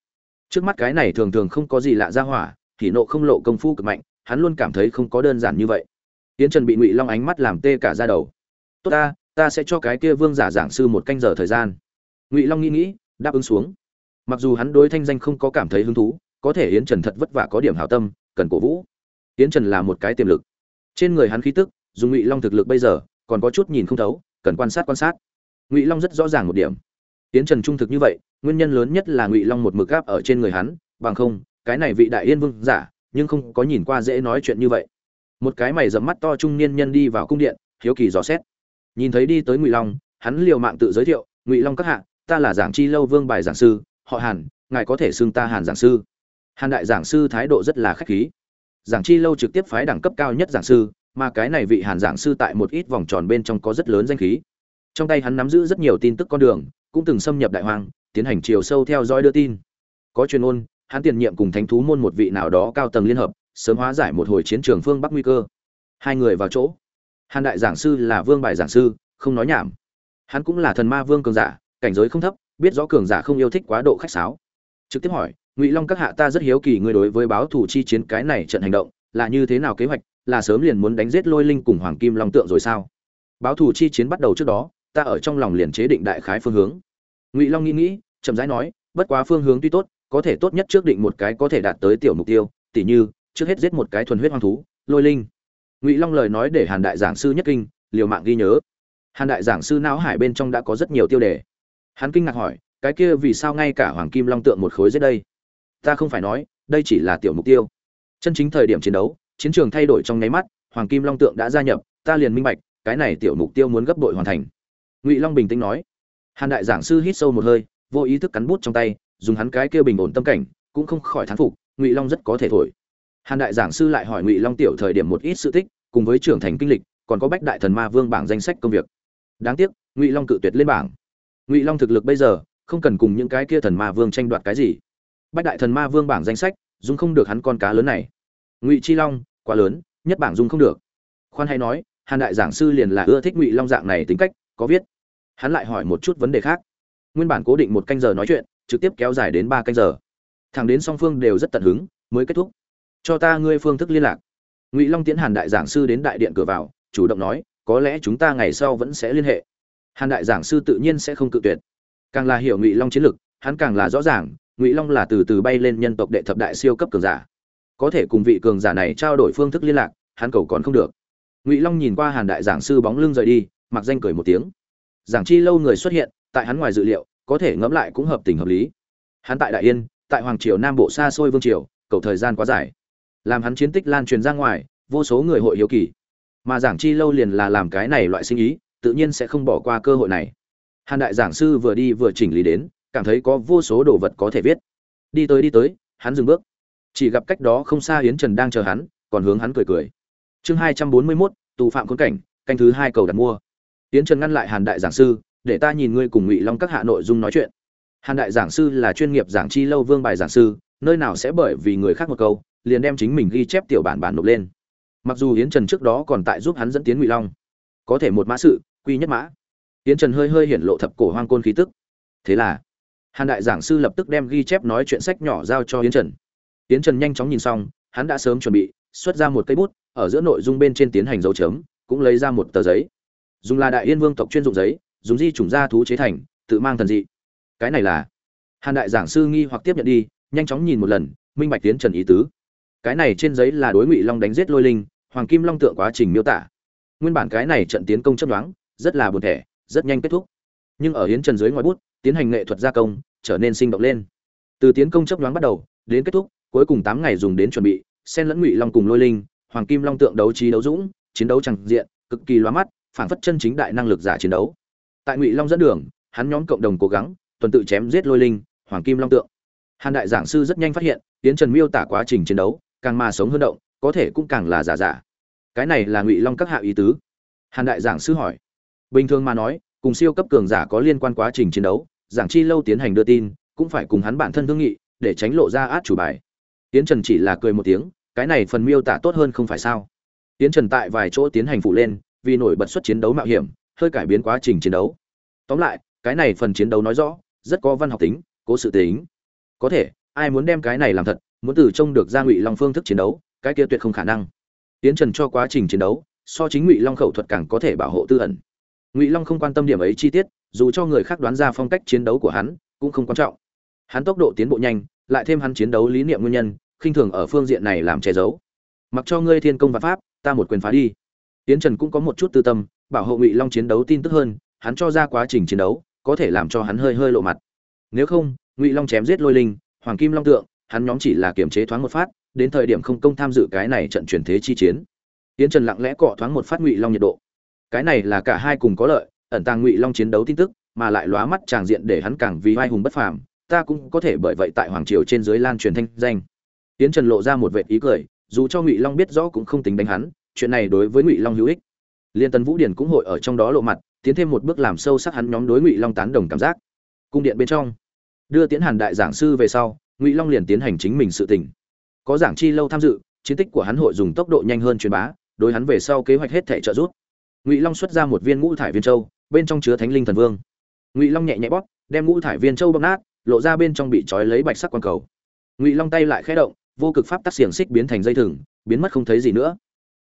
A: Trước mắt cái này thường thường không có gì lạ ra hỏa, thì nộ không lộ công phu cực mạnh, hắn luôn cảm thấy không có đơn giản như vậy. Yến trần bị ngụy long ánh mắt làm tê cả ra đầu. Tốt ta ta sẽ cho cái kia vương giả giảng sư một canh giờ thời gian. Ngụy long nghĩ nghĩ, đáp ứng xuống. Mặc dù hắn đối thanh danh không có cảm thấy hứng thú, có thể yến trần thật vất vả có điểm hảo tâm, cần cổ vũ. Yến trần là một cái tiềm lực. Trên người hắn khí tức dùng ngụy long thực lực bây giờ còn có chút nhìn không thấu, cần quan sát quan sát. Ngụy long rất rõ ràng một điểm. Tiến trần trung thực như vậy, nguyên nhân lớn nhất là ngụy long một mực gáp ở trên người hắn, bằng không, cái này vị đại yên vương giả, nhưng không có nhìn qua dễ nói chuyện như vậy. Một cái mày dẫm mắt to trung niên nhân đi vào cung điện, hiếu kỳ dò xét. Nhìn thấy đi tới ngụy long, hắn liều mạng tự giới thiệu, ngụy long các hạ, ta là giảng chi lâu vương bài giảng sư, họ hàn, ngài có thể xưng ta hàn giảng sư. Hàn đại giảng sư thái độ rất là khách khí. Giảng chi lâu trực tiếp phái đẳng cấp cao nhất giảng sư mà cái này vị hàn giảng sư tại một ít vòng tròn bên trong có rất lớn danh khí. Trong tay hắn nắm giữ rất nhiều tin tức con đường, cũng từng xâm nhập đại hoang, tiến hành chiều sâu theo dõi đưa tin. Có chuyên ôn hắn tiền nhiệm cùng thánh thú môn một vị nào đó cao tầng liên hợp, sớm hóa giải một hồi chiến trường phương bắc nguy cơ. Hai người vào chỗ. Hàn đại giảng sư là vương bài giảng sư, không nói nhảm. Hắn cũng là thần ma vương cường giả, cảnh giới không thấp, biết rõ cường giả không yêu thích quá độ khách sáo. Trực tiếp hỏi, ngụy long các hạ ta rất hiếu kỳ ngươi đối với báo thủ chi chiến cái này trận hành động, là như thế nào kế hoạch là sớm liền muốn đánh giết lôi linh cùng hoàng kim long tượng rồi sao? Báo thủ chi chiến bắt đầu trước đó, ta ở trong lòng liền chế định đại khái phương hướng. Ngụy long nghĩ nghĩ, chậm rãi nói, bất quá phương hướng tuy tốt, có thể tốt nhất trước định một cái có thể đạt tới tiểu mục tiêu, tỉ như, trước hết giết một cái thuần huyết hoang thú, lôi linh. Ngụy long lời nói để hàn đại giảng sư nhất kinh, liều mạng ghi nhớ. Hàn đại giảng sư não hải bên trong đã có rất nhiều tiêu đề. Hắn kinh ngạc hỏi, cái kia vì sao ngay cả hoàng kim long tượng một khối giết đây? Ta không phải nói, đây chỉ là tiểu mục tiêu. Chân chính thời điểm chiến đấu chiến trường thay đổi trong nháy mắt, hoàng kim long tượng đã gia nhập, ta liền minh bạch, cái này tiểu mục tiêu muốn gấp bội hoàn thành. Ngụy long bình tĩnh nói. Hàn đại giảng sư hít sâu một hơi, vô ý thức cắn bút trong tay, dùng hắn cái kia bình ổn tâm cảnh, cũng không khỏi thán phục, ngụy long rất có thể thổi. Hàn đại giảng sư lại hỏi ngụy long tiểu thời điểm một ít sự tích, cùng với trưởng thành kinh lịch, còn có bách đại thần ma vương bảng danh sách công việc. Đáng tiếc, ngụy long cự tuyệt lên bảng. Ngụy long thực lực bây giờ, không cần cùng những cái kia thần ma vương tranh đoạt cái gì. Bách đại thần ma vương bảng danh sách, dùng không được hắn con cá lớn này ngụy chi long quá lớn nhất bảng dung không được khoan hay nói hàn đại giảng sư liền là ưa thích ngụy long dạng này tính cách có viết hắn lại hỏi một chút vấn đề khác nguyên bản cố định một canh giờ nói chuyện trực tiếp kéo dài đến ba canh giờ thẳng đến song phương đều rất tận hứng mới kết thúc cho ta ngươi phương thức liên lạc ngụy long tiến hàn đại giảng sư đến đại điện cửa vào chủ động nói có lẽ chúng ta ngày sau vẫn sẽ liên hệ hàn đại giảng sư tự nhiên sẽ không cự tuyệt càng là hiểu ngụy long chiến lược, hắn càng là rõ ràng ngụy long là từ từ bay lên nhân tộc đệ thập đại siêu cấp cường giả có thể cùng vị cường giả này trao đổi phương thức liên lạc, hắn cầu còn không được. Ngụy long nhìn qua hàn đại giảng sư bóng lưng rời đi, mặc danh cười một tiếng. Giảng chi lâu người xuất hiện, tại hắn ngoài dự liệu, có thể ngẫm lại cũng hợp tình hợp lý. Hắn tại đại yên, tại hoàng triều nam bộ xa xôi vương triều, cầu thời gian quá dài. Làm hắn chiến tích lan truyền ra ngoài, vô số người hội hiếu kỳ. Mà giảng chi lâu liền là làm cái này loại sinh ý, tự nhiên sẽ không bỏ qua cơ hội này. Hàn đại giảng sư vừa đi vừa chỉnh lý đến, cảm thấy có vô số đồ vật có thể viết. Đi tới đi tới, hắn dừng bước chỉ gặp cách đó không xa yến trần đang chờ hắn, còn hướng hắn cười cười. Chương hai trăm bốn mươi mốt, tù phạm khốn cảnh, canh thứ hai cầu đặt mua. Yến trần ngăn lại hàn đại giảng sư, để ta nhìn ngươi cùng ngụy long các hạ nội dung nói chuyện. Hàn đại giảng sư là chuyên nghiệp giảng chi lâu vương bài giảng sư, nơi nào sẽ bởi vì người khác một câu, liền đem chính mình ghi chép tiểu bản bản nộp lên. Mặc dù yến trần trước đó còn tại giúp hắn dẫn tiến ngụy long, có thể một mã sự, quy nhất mã. Yến trần hơi hơi hiển lộ thập cổ hoang côn khí tức. Thế là, hàn đại giảng sư lập tức đem ghi chép nói chuyện sách nhỏ giao cho yến trần. Tiến trần nhanh chóng nhìn xong, hắn đã sớm chuẩn bị, xuất ra một cây bút, ở giữa nội dung bên trên tiến hành dấu chấm, cũng lấy ra một tờ giấy. Dùng là đại yên vương tộc chuyên dụng giấy, dùng di chủng gia thú chế thành, tự mang thần dị. Cái này là hàn đại giảng sư nghi hoặc tiếp nhận đi, nhanh chóng nhìn một lần, minh bạch tiến trần ý tứ. Cái này trên giấy là đối ngụy long đánh giết lôi linh, hoàng kim long tượng quá trình miêu tả. Nguyên bản cái này trận tiến công chấp đoán rất là buồn thẻ, rất nhanh kết thúc. Nhưng ở hiến trần dưới ngoài bút, tiến hành nghệ thuật gia công, trở nên sinh động lên. Từ tiến công chấp đoán bắt đầu, đến kết thúc cuối cùng tám ngày dùng đến chuẩn bị xen lẫn ngụy long cùng lôi linh, hoàng kim long tượng đấu trí đấu dũng, chiến đấu chẳng diện, cực kỳ loa mắt phản phất chân chính đại năng lực giả chiến đấu. Tại ngụy long dẫn đường, hắn nhóm cộng đồng cố gắng, tuần tự chém giết lôi linh, hoàng kim long tượng. Hàn đại giảng sư rất nhanh phát hiện, tiến trần miêu tả quá trình chiến đấu, càng mà sống hơn động, có thể cũng càng là giả giả. Cái này là ngụy long các hạ ý tứ. Hàn đại giảng sư hỏi. Bình thường mà nói, cùng siêu cấp cường giả có liên quan quá trình chiến đấu, giảng chi lâu tiến hành đưa tin, cũng phải cùng hắn bản thân thương nghị, để tránh lộ ra át chủ bài tiến trần chỉ là cười một tiếng, cái này phần miêu tả tốt hơn không phải sao? Tiến trần tại vài chỗ tiến hành phụ lên, vì nổi bật xuất chiến đấu mạo hiểm, hơi cải biến quá trình chiến đấu. Tóm lại, cái này phần chiến đấu nói rõ, rất có văn học tính, cố sự tính. Có thể, ai muốn đem cái này làm thật, muốn từ trông được ra ngụy long phương thức chiến đấu, cái kia tuyệt không khả năng. Tiến trần cho quá trình chiến đấu, so chính ngụy long khẩu thuật càng có thể bảo hộ tư ẩn. Ngụy long không quan tâm điểm ấy chi tiết, dù cho người khác đoán ra phong cách chiến đấu của hắn, cũng không quan trọng. Hắn tốc độ tiến bộ nhanh, lại thêm hắn chiến đấu lý niệm nguyên nhân khinh thường ở phương diện này làm che giấu. Mặc cho ngươi thiên công và pháp, ta một quyền phá đi. Tiến trần cũng có một chút tư tâm, bảo hộ ngụy long chiến đấu tin tức hơn, hắn cho ra quá trình chiến đấu, có thể làm cho hắn hơi hơi lộ mặt. Nếu không, ngụy long chém giết lôi linh, hoàng kim long tượng, hắn nhóm chỉ là kiềm chế thoáng một phát, đến thời điểm không công tham dự cái này trận chuyển thế chi chiến. Tiến trần lặng lẽ cọ thoáng một phát ngụy long nhiệt độ. Cái này là cả hai cùng có lợi, ẩn tàng ngụy long chiến đấu tin tức, mà lại lóa mắt tràng diện để hắn càng vì vai hùng bất phàm, ta cũng có thể bởi vậy tại hoàng triều trên dưới lan truyền thanh danh tiến trần lộ ra một vệ ý cười, dù cho ngụy long biết rõ cũng không tính đánh hắn, chuyện này đối với ngụy long hữu ích. Liên tân vũ điển cũng hội ở trong đó lộ mặt, tiến thêm một bước làm sâu sắc hắn nhóm đối ngụy long tán đồng cảm giác. Cung điện bên trong, đưa tiến hàn đại giảng sư về sau, ngụy long liền tiến hành chính mình sự tình. Có giảng chi lâu tham dự, chiến tích của hắn hội dùng tốc độ nhanh hơn truyền bá, đối hắn về sau kế hoạch hết thể trợ giúp. Ngụy long xuất ra một viên ngũ thải viên châu, bên trong chứa thánh linh thần vương. Ngụy long nhẹ nhẹ bóp, đem ngũ thải viên châu bóp nát, lộ ra bên trong bị trói lấy bạch sắc quang cầu. Ngụy long tay lại khẽ động vô cực pháp tắc xiềng xích biến thành dây thừng, biến mất không thấy gì nữa.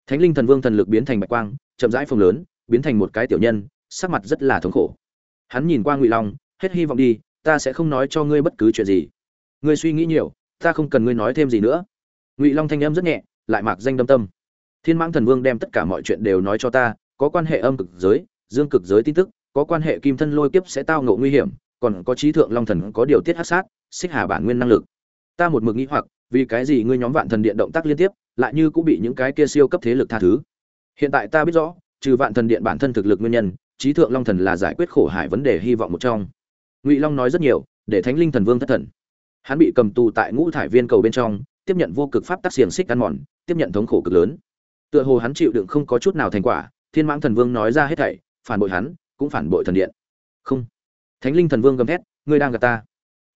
A: Thánh linh thần vương thần lực biến thành bạch quang, chậm rãi phồng lớn, biến thành một cái tiểu nhân, sắc mặt rất là thống khổ. Hắn nhìn qua ngụy long, hết hy vọng đi, ta sẽ không nói cho ngươi bất cứ chuyện gì. Ngươi suy nghĩ nhiều, ta không cần ngươi nói thêm gì nữa. Ngụy long thanh âm rất nhẹ, lại mặc danh đâm tâm. Thiên mãng thần vương đem tất cả mọi chuyện đều nói cho ta, có quan hệ âm cực giới, dương cực giới tin tức, có quan hệ kim thân lôi kiếp sẽ tao ngộ nguy hiểm, còn có trí thượng long thần có điều tiết hát sát, xích hà bản nguyên năng lực. Ta một mực nghĩ hoặc vì cái gì ngươi nhóm vạn thần điện động tác liên tiếp, lại như cũng bị những cái kia siêu cấp thế lực tha thứ? Hiện tại ta biết rõ, trừ vạn thần điện bản thân thực lực nguyên nhân, trí thượng long thần là giải quyết khổ hải vấn đề hy vọng một trong. Ngụy long nói rất nhiều, để thánh linh thần vương thất thần. Hắn bị cầm tù tại ngũ thải viên cầu bên trong, tiếp nhận vô cực pháp tác xiềng xích ăn mòn, tiếp nhận thống khổ cực lớn. Tựa hồ hắn chịu đựng không có chút nào thành quả, thiên mãng thần vương nói ra hết thảy, phản bội hắn, cũng phản bội thần điện. Không. Thánh linh thần vương gầm thét, ngươi đang gạt ta.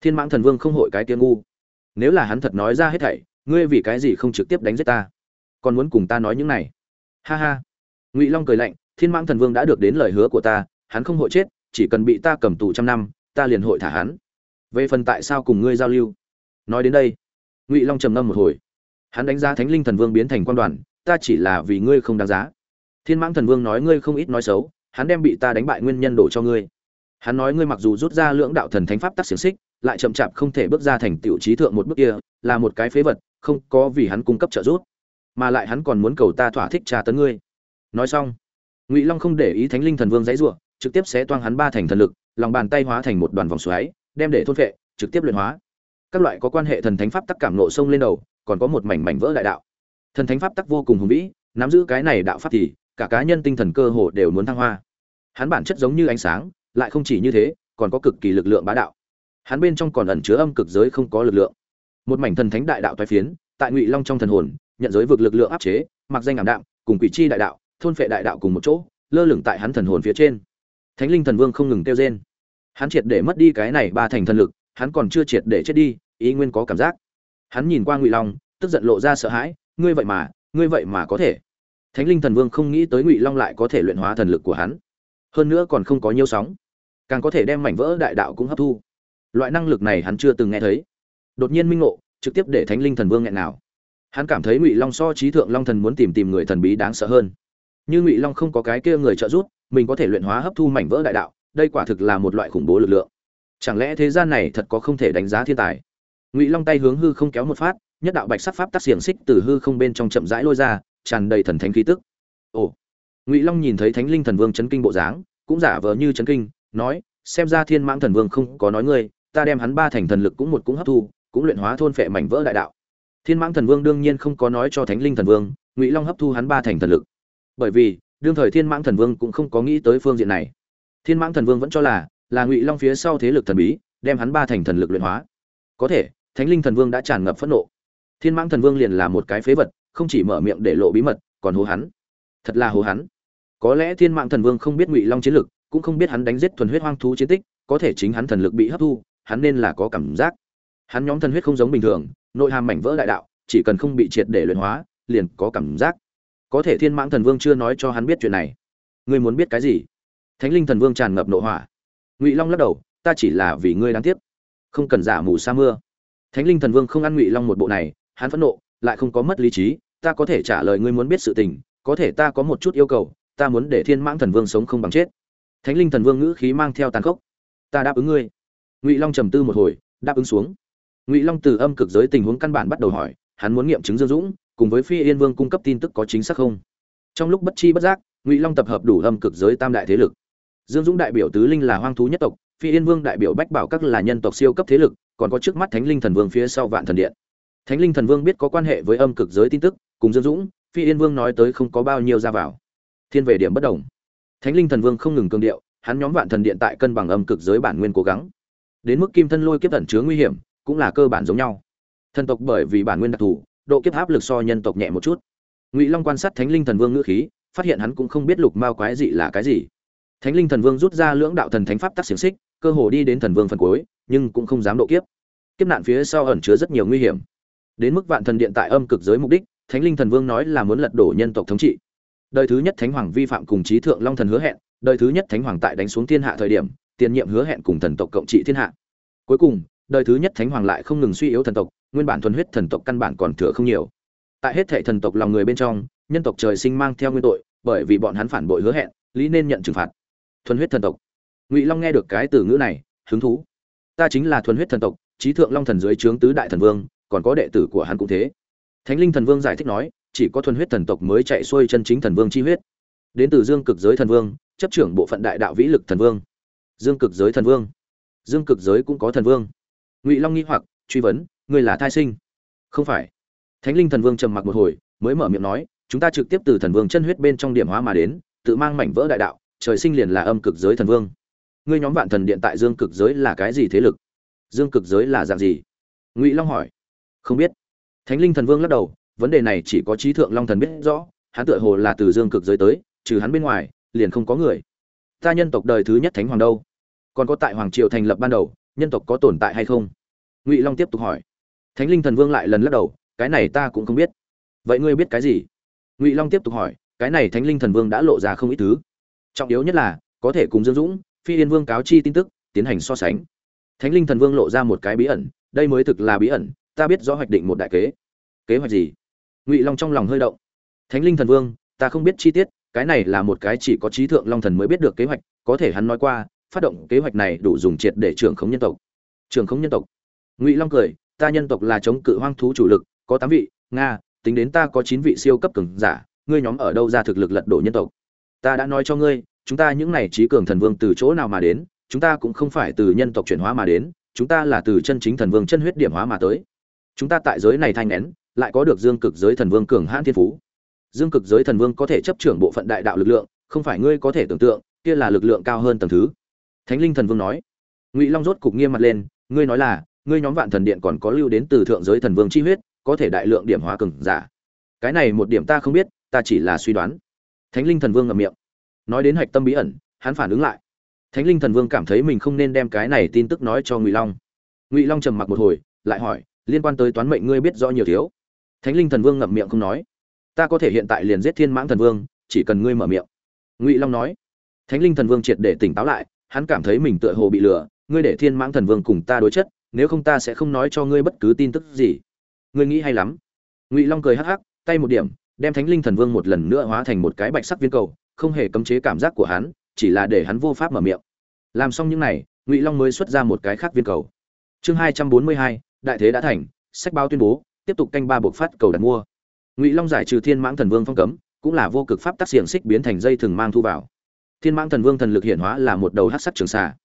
A: Thiên mãng thần vương không hội cái tiếng ngu nếu là hắn thật nói ra hết thảy, ngươi vì cái gì không trực tiếp đánh giết ta? Còn muốn cùng ta nói những này? Ha ha. Ngụy long cười lạnh, thiên mãng thần vương đã được đến lời hứa của ta, hắn không hội chết, chỉ cần bị ta cầm tù trăm năm, ta liền hội thả hắn. Về phần tại sao cùng ngươi giao lưu? Nói đến đây, ngụy long trầm ngâm một hồi. Hắn đánh giá thánh linh thần vương biến thành quan đoàn, ta chỉ là vì ngươi không đáng giá. Thiên mãng thần vương nói ngươi không ít nói xấu, hắn đem bị ta đánh bại nguyên nhân đổ cho ngươi. Hắn nói ngươi mặc dù rút ra lưỡng đạo thần thánh pháp tắc xiềng xích lại chậm chạp không thể bước ra thành tiểu trí thượng một bước kia là một cái phế vật không có vì hắn cung cấp trợ giúp mà lại hắn còn muốn cầu ta thỏa thích tra tấn ngươi. Nói xong ngụy long không để ý thánh linh thần vương giãy giụa, trực tiếp xé toang hắn ba thành thần lực lòng bàn tay hóa thành một đoàn vòng xoáy đem để thôn phệ trực tiếp luyện hóa. Các loại có quan hệ thần thánh pháp tắc cảm nộ sông lên đầu còn có một mảnh mảnh vỡ đại đạo. Thần thánh pháp tắc vô cùng hùng vĩ nắm giữ cái này đạo pháp thì cả cá nhân tinh thần cơ hồ đều muốn thăng hoa. Hắn bản chất giống như ánh sáng lại không chỉ như thế còn có cực kỳ lực lượng bá đạo hắn bên trong còn ẩn chứa âm cực giới không có lực lượng. Một mảnh thần thánh đại đạo toái phiến, tại ngụy long trong thần hồn, nhận giới vực lực lượng áp chế, mặc danh ảm đạm, cùng quỷ chi đại đạo, thôn phệ đại đạo cùng một chỗ, lơ lửng tại hắn thần hồn phía trên. Thánh linh thần vương không ngừng kêu rên. Hắn triệt để mất đi cái này ba thành thần lực, hắn còn chưa triệt để chết đi, ý nguyên có cảm giác. Hắn nhìn qua ngụy long, tức giận lộ ra sợ hãi, ngươi vậy mà, ngươi vậy mà có thể. Thánh linh thần vương không nghĩ tới ngụy long lại có thể luyện hóa thần lực của hắn. Hơn nữa còn không có nhiều sóng, càng có thể đem mảnh vỡ đại đạo cũng hấp thu loại năng lực này hắn chưa từng nghe thấy. Đột nhiên minh ngộ, trực tiếp để thánh linh thần vương nghẹn nào hắn cảm thấy ngụy long so trí thượng long thần muốn tìm tìm người thần bí đáng sợ hơn. Như ngụy long không có cái kia người trợ giúp, mình có thể luyện hóa hấp thu mảnh vỡ đại đạo, đây quả thực là một loại khủng bố lực lượng. Chẳng lẽ thế gian này thật có không thể đánh giá thiên tài? Ngụy long tay hướng hư không kéo một phát, nhất đạo bạch sắc pháp tác xiềng xích từ hư không bên trong chậm rãi lôi ra, tràn đầy thần thánh khí tức. Ồ! Ngụy long nhìn thấy thánh linh thần vương chấn kinh bộ dáng, cũng giả vờ như chấn kinh, nói, xem ra thiên mãng thần vương không có nói ngươi ta đem hắn ba thành thần lực cũng một cũng hấp thu, cũng luyện hóa thôn phệ mảnh vỡ đại đạo. Thiên mãng thần vương đương nhiên không có nói cho thánh linh thần vương, ngụy long hấp thu hắn ba thành thần lực. Bởi vì, đương thời thiên mãng thần vương cũng không có nghĩ tới phương diện này. Thiên mãng thần vương vẫn cho là là ngụy long phía sau thế lực thần bí, đem hắn ba thành thần lực luyện hóa. Có thể, thánh linh thần vương đã tràn ngập phẫn nộ. Thiên mãng thần vương liền là một cái phế vật, không chỉ mở miệng để lộ bí mật, còn hố hắn. Thật là hố hắn. Có lẽ thiên mạng thần vương không biết ngụy long chiến lực, cũng không biết hắn đánh giết thuần huyết hoang thú chiến tích, có thể chính hắn thần lực bị hấp thu hắn nên là có cảm giác. Hắn nhóm thần huyết không giống bình thường, nội hàm mảnh vỡ đại đạo, chỉ cần không bị triệt để luyện hóa, liền có cảm giác. Có thể thiên mãng thần vương chưa nói cho hắn biết chuyện này. Ngươi muốn biết cái gì? Thánh linh thần vương tràn ngập nội hỏa. Ngụy long lắc đầu, ta chỉ là vì ngươi đáng tiếc. Không cần giả mù sa mưa. Thánh linh thần vương không ăn ngụy long một bộ này, hắn phẫn nộ, lại không có mất lý trí, ta có thể trả lời ngươi muốn biết sự tình, có thể ta có một chút yêu cầu, ta muốn để thiên mãng thần vương sống không bằng chết. Thánh linh thần vương ngữ khí mang theo tàn khốc. Ta đáp ứng ngươi ngụy long trầm tư một hồi, đáp ứng xuống. Ngụy long từ âm cực giới tình huống căn bản bắt đầu hỏi, hắn muốn nghiệm chứng dương dũng, cùng với phi yên vương cung cấp tin tức có chính xác không? Trong lúc bất chi bất giác, ngụy long tập hợp đủ âm cực giới tam đại thế lực. Dương dũng đại biểu tứ linh là hoang thú nhất tộc, phi yên vương đại biểu bách bảo các là nhân tộc siêu cấp thế lực, còn có trước mắt thánh linh thần vương phía sau vạn thần điện. Thánh linh thần vương biết có quan hệ với âm cực giới tin tức, cùng dương dũng, phi yên vương nói tới không có bao nhiêu ra vào. Thiên về điểm bất đồng. Thánh linh thần vương không ngừng cương điệu, hắn nhóm vạn thần điện tại cân bằng âm cực giới bản nguyên cố gắng đến mức kim thân lôi kiếp tẩn chứa nguy hiểm, cũng là cơ bản giống nhau. Thần tộc bởi vì bản nguyên đặc thù, độ kiếp áp lực so nhân tộc nhẹ một chút. Ngụy long quan sát thánh linh thần vương ngữ khí, phát hiện hắn cũng không biết lục mao quái dị là cái gì. Thánh linh thần vương rút ra lưỡng đạo thần thánh pháp tắc xiềng xích, cơ hồ đi đến thần vương phần cuối, nhưng cũng không dám độ kiếp. Kiếp nạn phía sau ẩn chứa rất nhiều nguy hiểm. Đến mức vạn thần điện tại âm cực giới mục đích, thánh linh thần vương nói là muốn lật đổ nhân tộc thống trị. Đời thứ nhất thánh hoàng vi phạm cùng trí thượng long thần hứa hẹn, đời thứ nhất thánh hoàng tại đánh xuống thiên hạ thời điểm tiền nhiệm hứa hẹn cùng thần tộc cộng trị thiên hạ. Cuối cùng, đời thứ nhất thánh hoàng lại không ngừng suy yếu thần tộc, nguyên bản thuần huyết thần tộc căn bản còn thừa không nhiều. Tại hết thảy thần tộc lòng người bên trong, nhân tộc trời sinh mang theo nguyên tội, bởi vì bọn hắn phản bội hứa hẹn, lý nên nhận trừng phạt. Thuần huyết thần tộc. Ngụy long nghe được cái từ ngữ này, hứng thú. Ta chính là thuần huyết thần tộc trí thượng long thần dưới trướng tứ đại thần vương, còn có đệ tử của hắn cũng thế. Thánh linh thần vương giải thích nói, chỉ có thuần huyết thần tộc mới chạy xuôi chân chính thần vương chi huyết. Đến từ dương cực giới thần vương, chấp trưởng bộ phận đại đạo vĩ lực thần vương dương cực giới thần vương. Dương cực giới cũng có thần vương. Ngụy long nghi hoặc, truy vấn người là thai sinh? Không phải. Thánh linh thần vương trầm mặc một hồi, mới mở miệng nói, chúng ta trực tiếp từ thần vương chân huyết bên trong điểm hóa mà đến, tự mang mảnh vỡ đại đạo, trời sinh liền là âm cực giới thần vương. Ngươi nhóm vạn thần điện tại dương cực giới là cái gì thế lực? Dương cực giới là dạng gì? Ngụy long hỏi. Không biết. Thánh linh thần vương lắc đầu, vấn đề này chỉ có trí thượng long thần biết rõ, hắn tựa hồ là từ dương cực giới tới, trừ hắn bên ngoài, liền không có người ta nhân tộc đời thứ nhất thánh hoàng đâu? Còn có tại hoàng triều thành lập ban đầu, nhân tộc có tồn tại hay không? Ngụy long tiếp tục hỏi. Thánh linh thần vương lại lần lắc đầu, cái này ta cũng không biết. Vậy ngươi biết cái gì? Ngụy long tiếp tục hỏi, cái này thánh linh thần vương đã lộ ra không ít thứ. Trọng yếu nhất là, có thể cùng dương dũng, phi yên vương cáo chi tin tức, tiến hành so sánh. Thánh linh thần vương lộ ra một cái bí ẩn, đây mới thực là bí ẩn, ta biết rõ hoạch định một đại kế. Kế hoạch gì? Ngụy long trong lòng hơi động. Thánh linh thần vương, ta không biết chi tiết cái này là một cái chỉ có trí thượng long thần mới biết được kế hoạch, có thể hắn nói qua, phát động kế hoạch này đủ dùng triệt để trưởng khống nhân tộc. Trưởng khống nhân tộc. Ngụy long cười, ta nhân tộc là chống cự hoang thú chủ lực, có tám vị, nga, tính đến ta có chín vị siêu cấp cường giả, ngươi nhóm ở đâu ra thực lực lật đổ nhân tộc? Ta đã nói cho ngươi, chúng ta những này trí cường thần vương từ chỗ nào mà đến, chúng ta cũng không phải từ nhân tộc chuyển hóa mà đến, chúng ta là từ chân chính thần vương chân huyết điểm hóa mà tới. Chúng ta tại giới này thanh nén, lại có được dương cực giới thần vương cường hãn thiên phú dương cực giới thần vương có thể chấp trưởng bộ phận đại đạo lực lượng, không phải ngươi có thể tưởng tượng, kia là lực lượng cao hơn tầng thứ. Thánh linh thần vương nói. Ngụy long rốt cục nghiêm mặt lên, ngươi nói là, ngươi nhóm vạn thần điện còn có lưu đến từ thượng giới thần vương chi huyết, có thể đại lượng điểm hóa cường giả. Cái này một điểm ta không biết, ta chỉ là suy đoán. Thánh linh thần vương ngậm miệng. Nói đến hạch tâm bí ẩn, hắn phản ứng lại. Thánh linh thần vương cảm thấy mình không nên đem cái này tin tức nói cho ngụy long. Ngụy long trầm mặc một hồi, lại hỏi, liên quan tới toán mệnh ngươi biết rõ nhiều thiếu? Thánh linh thần vương ngậm miệng không nói ta có thể hiện tại liền giết thiên mãng thần vương, chỉ cần ngươi mở miệng. Ngụy long nói. Thánh linh thần vương triệt để tỉnh táo lại, hắn cảm thấy mình tựa hồ bị lừa, ngươi để thiên mãng thần vương cùng ta đối chất, nếu không ta sẽ không nói cho ngươi bất cứ tin tức gì. Ngươi nghĩ hay lắm. Ngụy long cười hắc hắc, tay một điểm, đem thánh linh thần vương một lần nữa hóa thành một cái bạch sắc viên cầu, không hề cấm chế cảm giác của hắn, chỉ là để hắn vô pháp mở miệng. Làm xong những này, ngụy long mới xuất ra một cái khác viên cầu. Chương hai trăm bốn mươi hai, đại thế đã thành, sách báo tuyên bố, tiếp tục canh ba buộc phát cầu đặt mua ngụy long giải trừ thiên mãng thần vương phong cấm, cũng là vô cực pháp tác xiềng xích biến thành dây thừng mang thu vào. Thiên mãng thần vương thần lực hiển hóa là một đầu hát sắt trường xà.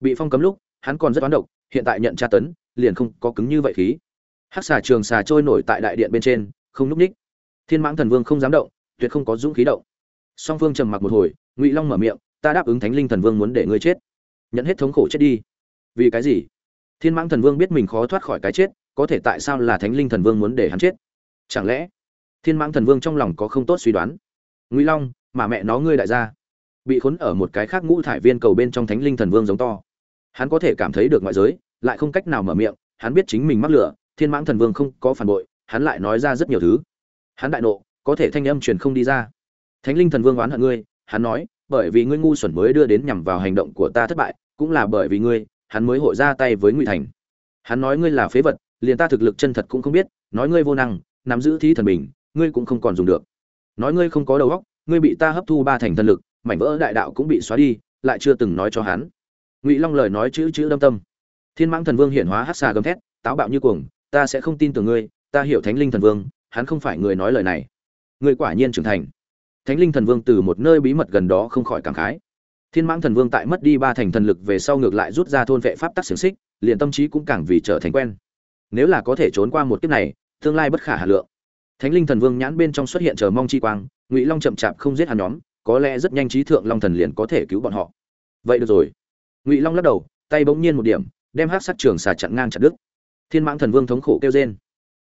A: Bị phong cấm lúc, hắn còn rất toán độc, hiện tại nhận tra tấn, liền không có cứng như vậy khí. Hát xà trường xà trôi nổi tại đại điện bên trên, không núp ních. Thiên mãng thần vương không dám động, tuyệt không có dũng khí động. Song phương trầm mặc một hồi, ngụy long mở miệng, ta đáp ứng thánh linh thần vương muốn để ngươi chết. Nhận hết thống khổ chết đi. Vì cái gì? Thiên mãng thần vương biết mình khó thoát khỏi cái chết, có thể tại sao là thánh linh thần vương muốn để hắn chết? Chẳng lẽ thiên mãng thần vương trong lòng có không tốt suy đoán. Ngụy long, mà mẹ nó ngươi đại gia. Bị khốn ở một cái khác ngũ thải viên cầu bên trong thánh linh thần vương giống to. Hắn có thể cảm thấy được ngoại giới, lại không cách nào mở miệng, hắn biết chính mình mắc lửa, thiên mãng thần vương không có phản bội, hắn lại nói ra rất nhiều thứ. Hắn đại nộ, có thể thanh âm truyền không đi ra. Thánh linh thần vương oán hận ngươi, hắn nói, bởi vì ngươi ngu xuẩn mới đưa đến nhằm vào hành động của ta thất bại, cũng là bởi vì ngươi, hắn mới hội ra tay với ngụy thành. Hắn nói ngươi là phế vật, liền ta thực lực chân thật cũng không biết, nói ngươi vô năng, nắm giữ thí thần bình ngươi cũng không còn dùng được. Nói ngươi không có đầu óc, ngươi bị ta hấp thu ba thành thần lực, mảnh vỡ đại đạo cũng bị xóa đi, lại chưa từng nói cho hắn. Ngụy long lời nói chữ chữ đâm tâm. Thiên mãng thần vương hiển hóa hát xà gầm thét, táo bạo như cuồng, ta sẽ không tin tưởng ngươi, ta hiểu thánh linh thần vương, hắn không phải người nói lời này. Ngươi quả nhiên trưởng thành. Thánh linh thần vương từ một nơi bí mật gần đó không khỏi cảm khái. Thiên mãng thần vương tại mất đi ba thành thần lực về sau ngược lại rút ra thôn vệ pháp tắc xiềng xích, liền tâm trí cũng càng vì trở thành quen. Nếu là có thể trốn qua một kiếp này, tương lai bất khả hà lượng thánh linh thần vương nhãn bên trong xuất hiện chờ mong chi quang, ngụy long chậm chạp không giết hắn nhóm, có lẽ rất nhanh trí thượng long thần liền có thể cứu bọn họ. Vậy được rồi. Ngụy long lắc đầu, tay bỗng nhiên một điểm, đem hát sát trường xà chặn ngang chặt đứt. Thiên mãng thần vương thống khổ kêu trên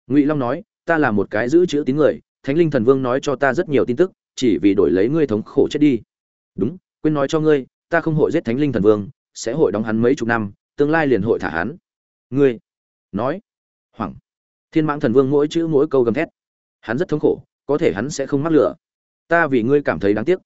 A: ngụy long nói, ta là một cái giữ chữ tín người, thánh linh thần vương nói cho ta rất nhiều tin tức, chỉ vì đổi lấy ngươi thống khổ chết đi. Đúng, quên nói cho ngươi, ta không hội giết thánh linh thần vương, sẽ hội đóng hắn mấy chục năm, tương lai liền hội thả hắn. Ngươi? Nói. Hoảng. Thiên mãng thần vương mỗi chữ mỗi câu gầm thét hắn rất thống khổ, có thể hắn sẽ không mắc lửa. Ta vì ngươi cảm thấy đáng tiếc.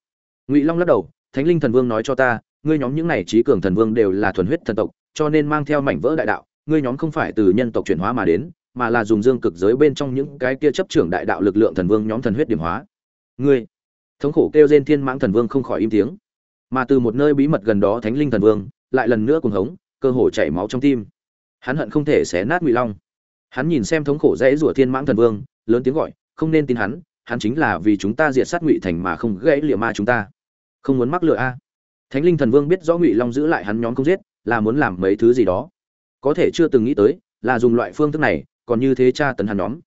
A: Ngụy long lắc đầu, thánh linh thần vương nói cho ta, ngươi nhóm những này trí cường thần vương đều là thuần huyết thần tộc, cho nên mang theo mảnh vỡ đại đạo, ngươi nhóm không phải từ nhân tộc chuyển hóa mà đến, mà là dùng dương cực giới bên trong những cái kia chấp trưởng đại đạo lực lượng thần vương nhóm thần huyết điểm hóa. Ngươi, thống khổ kêu trên thiên mãng thần vương không khỏi im tiếng. Mà từ một nơi bí mật gần đó thánh linh thần vương, lại lần nữa cuồng hống, cơ hồ chảy máu trong tim. Hắn hận không thể xé nát ngụy long. Hắn nhìn xem thống khổ dễ rủa thiên mãng thần vương, lớn tiếng gọi không nên tin hắn hắn chính là vì chúng ta diệt sát ngụy thành mà không gãy liệm ma chúng ta. Không muốn mắc lừa a. Thánh linh thần vương biết rõ ngụy long giữ lại hắn nhóm không giết, là muốn làm mấy thứ gì đó. Có thể chưa từng nghĩ tới, là dùng loại phương thức này, còn như thế cha tấn hắn nhóm.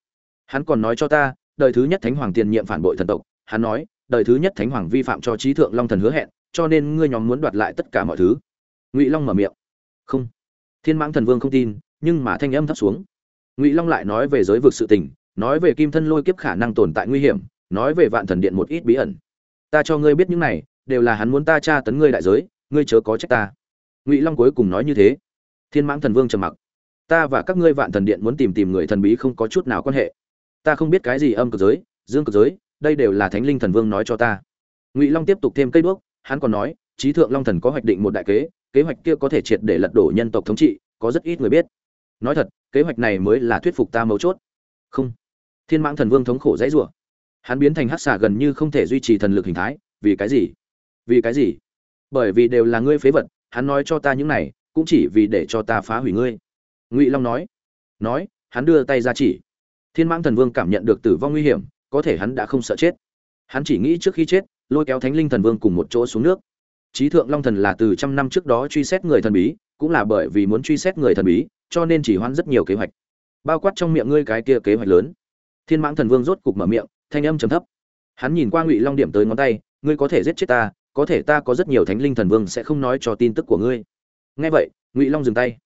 A: Hắn còn nói cho ta, đời thứ nhất thánh hoàng tiền nhiệm phản bội thần tộc. Hắn nói, đời thứ nhất thánh hoàng vi phạm cho trí thượng long thần hứa hẹn, cho nên ngươi nhóm muốn đoạt lại tất cả mọi thứ. Ngụy long mở miệng. Không. Thiên mãng thần vương không tin, nhưng mà thanh âm thấp xuống. Ngụy long lại nói về giới vực sự tình nói về kim thân lôi kiếp khả năng tồn tại nguy hiểm, nói về vạn thần điện một ít bí ẩn. Ta cho ngươi biết những này, đều là hắn muốn ta tra tấn ngươi đại giới, ngươi chớ có trách ta. Ngụy long cuối cùng nói như thế. Thiên mãng thần vương trầm mặc. Ta và các ngươi vạn thần điện muốn tìm tìm người thần bí không có chút nào quan hệ. Ta không biết cái gì âm cực giới, dương cực giới, đây đều là thánh linh thần vương nói cho ta. Ngụy long tiếp tục thêm cây đuốc, hắn còn nói trí thượng long thần có hoạch định một đại kế kế hoạch kia có thể triệt để lật đổ nhân tộc thống trị, có rất ít người biết. Nói thật, kế hoạch này mới là thuyết phục ta mấu chốt. Không thiên mãng thần vương thống khổ dãy rủa. Hắn biến thành hắc xà gần như không thể duy trì thần lực hình thái. Vì cái gì? Vì cái gì? Bởi vì đều là ngươi phế vật, hắn nói cho ta những này, cũng chỉ vì để cho ta phá hủy ngươi. Ngụy long nói. Nói, hắn đưa tay ra chỉ. Thiên mãng thần vương cảm nhận được tử vong nguy hiểm, có thể hắn đã không sợ chết. Hắn chỉ nghĩ trước khi chết, lôi kéo thánh linh thần vương cùng một chỗ xuống nước. Trí thượng long thần là từ trăm năm trước đó truy xét người thần bí, cũng là bởi vì muốn truy xét người thần bí, cho nên chỉ hoãn rất nhiều kế hoạch. Bao quát trong miệng ngươi cái kia kế hoạch lớn thiên mãng thần vương rốt cục mở miệng, thanh âm trầm thấp. Hắn nhìn qua ngụy long điểm tới ngón tay, ngươi có thể giết chết ta, có thể ta có rất nhiều thánh linh thần vương sẽ không nói cho tin tức của ngươi. Nghe vậy, ngụy long dừng tay.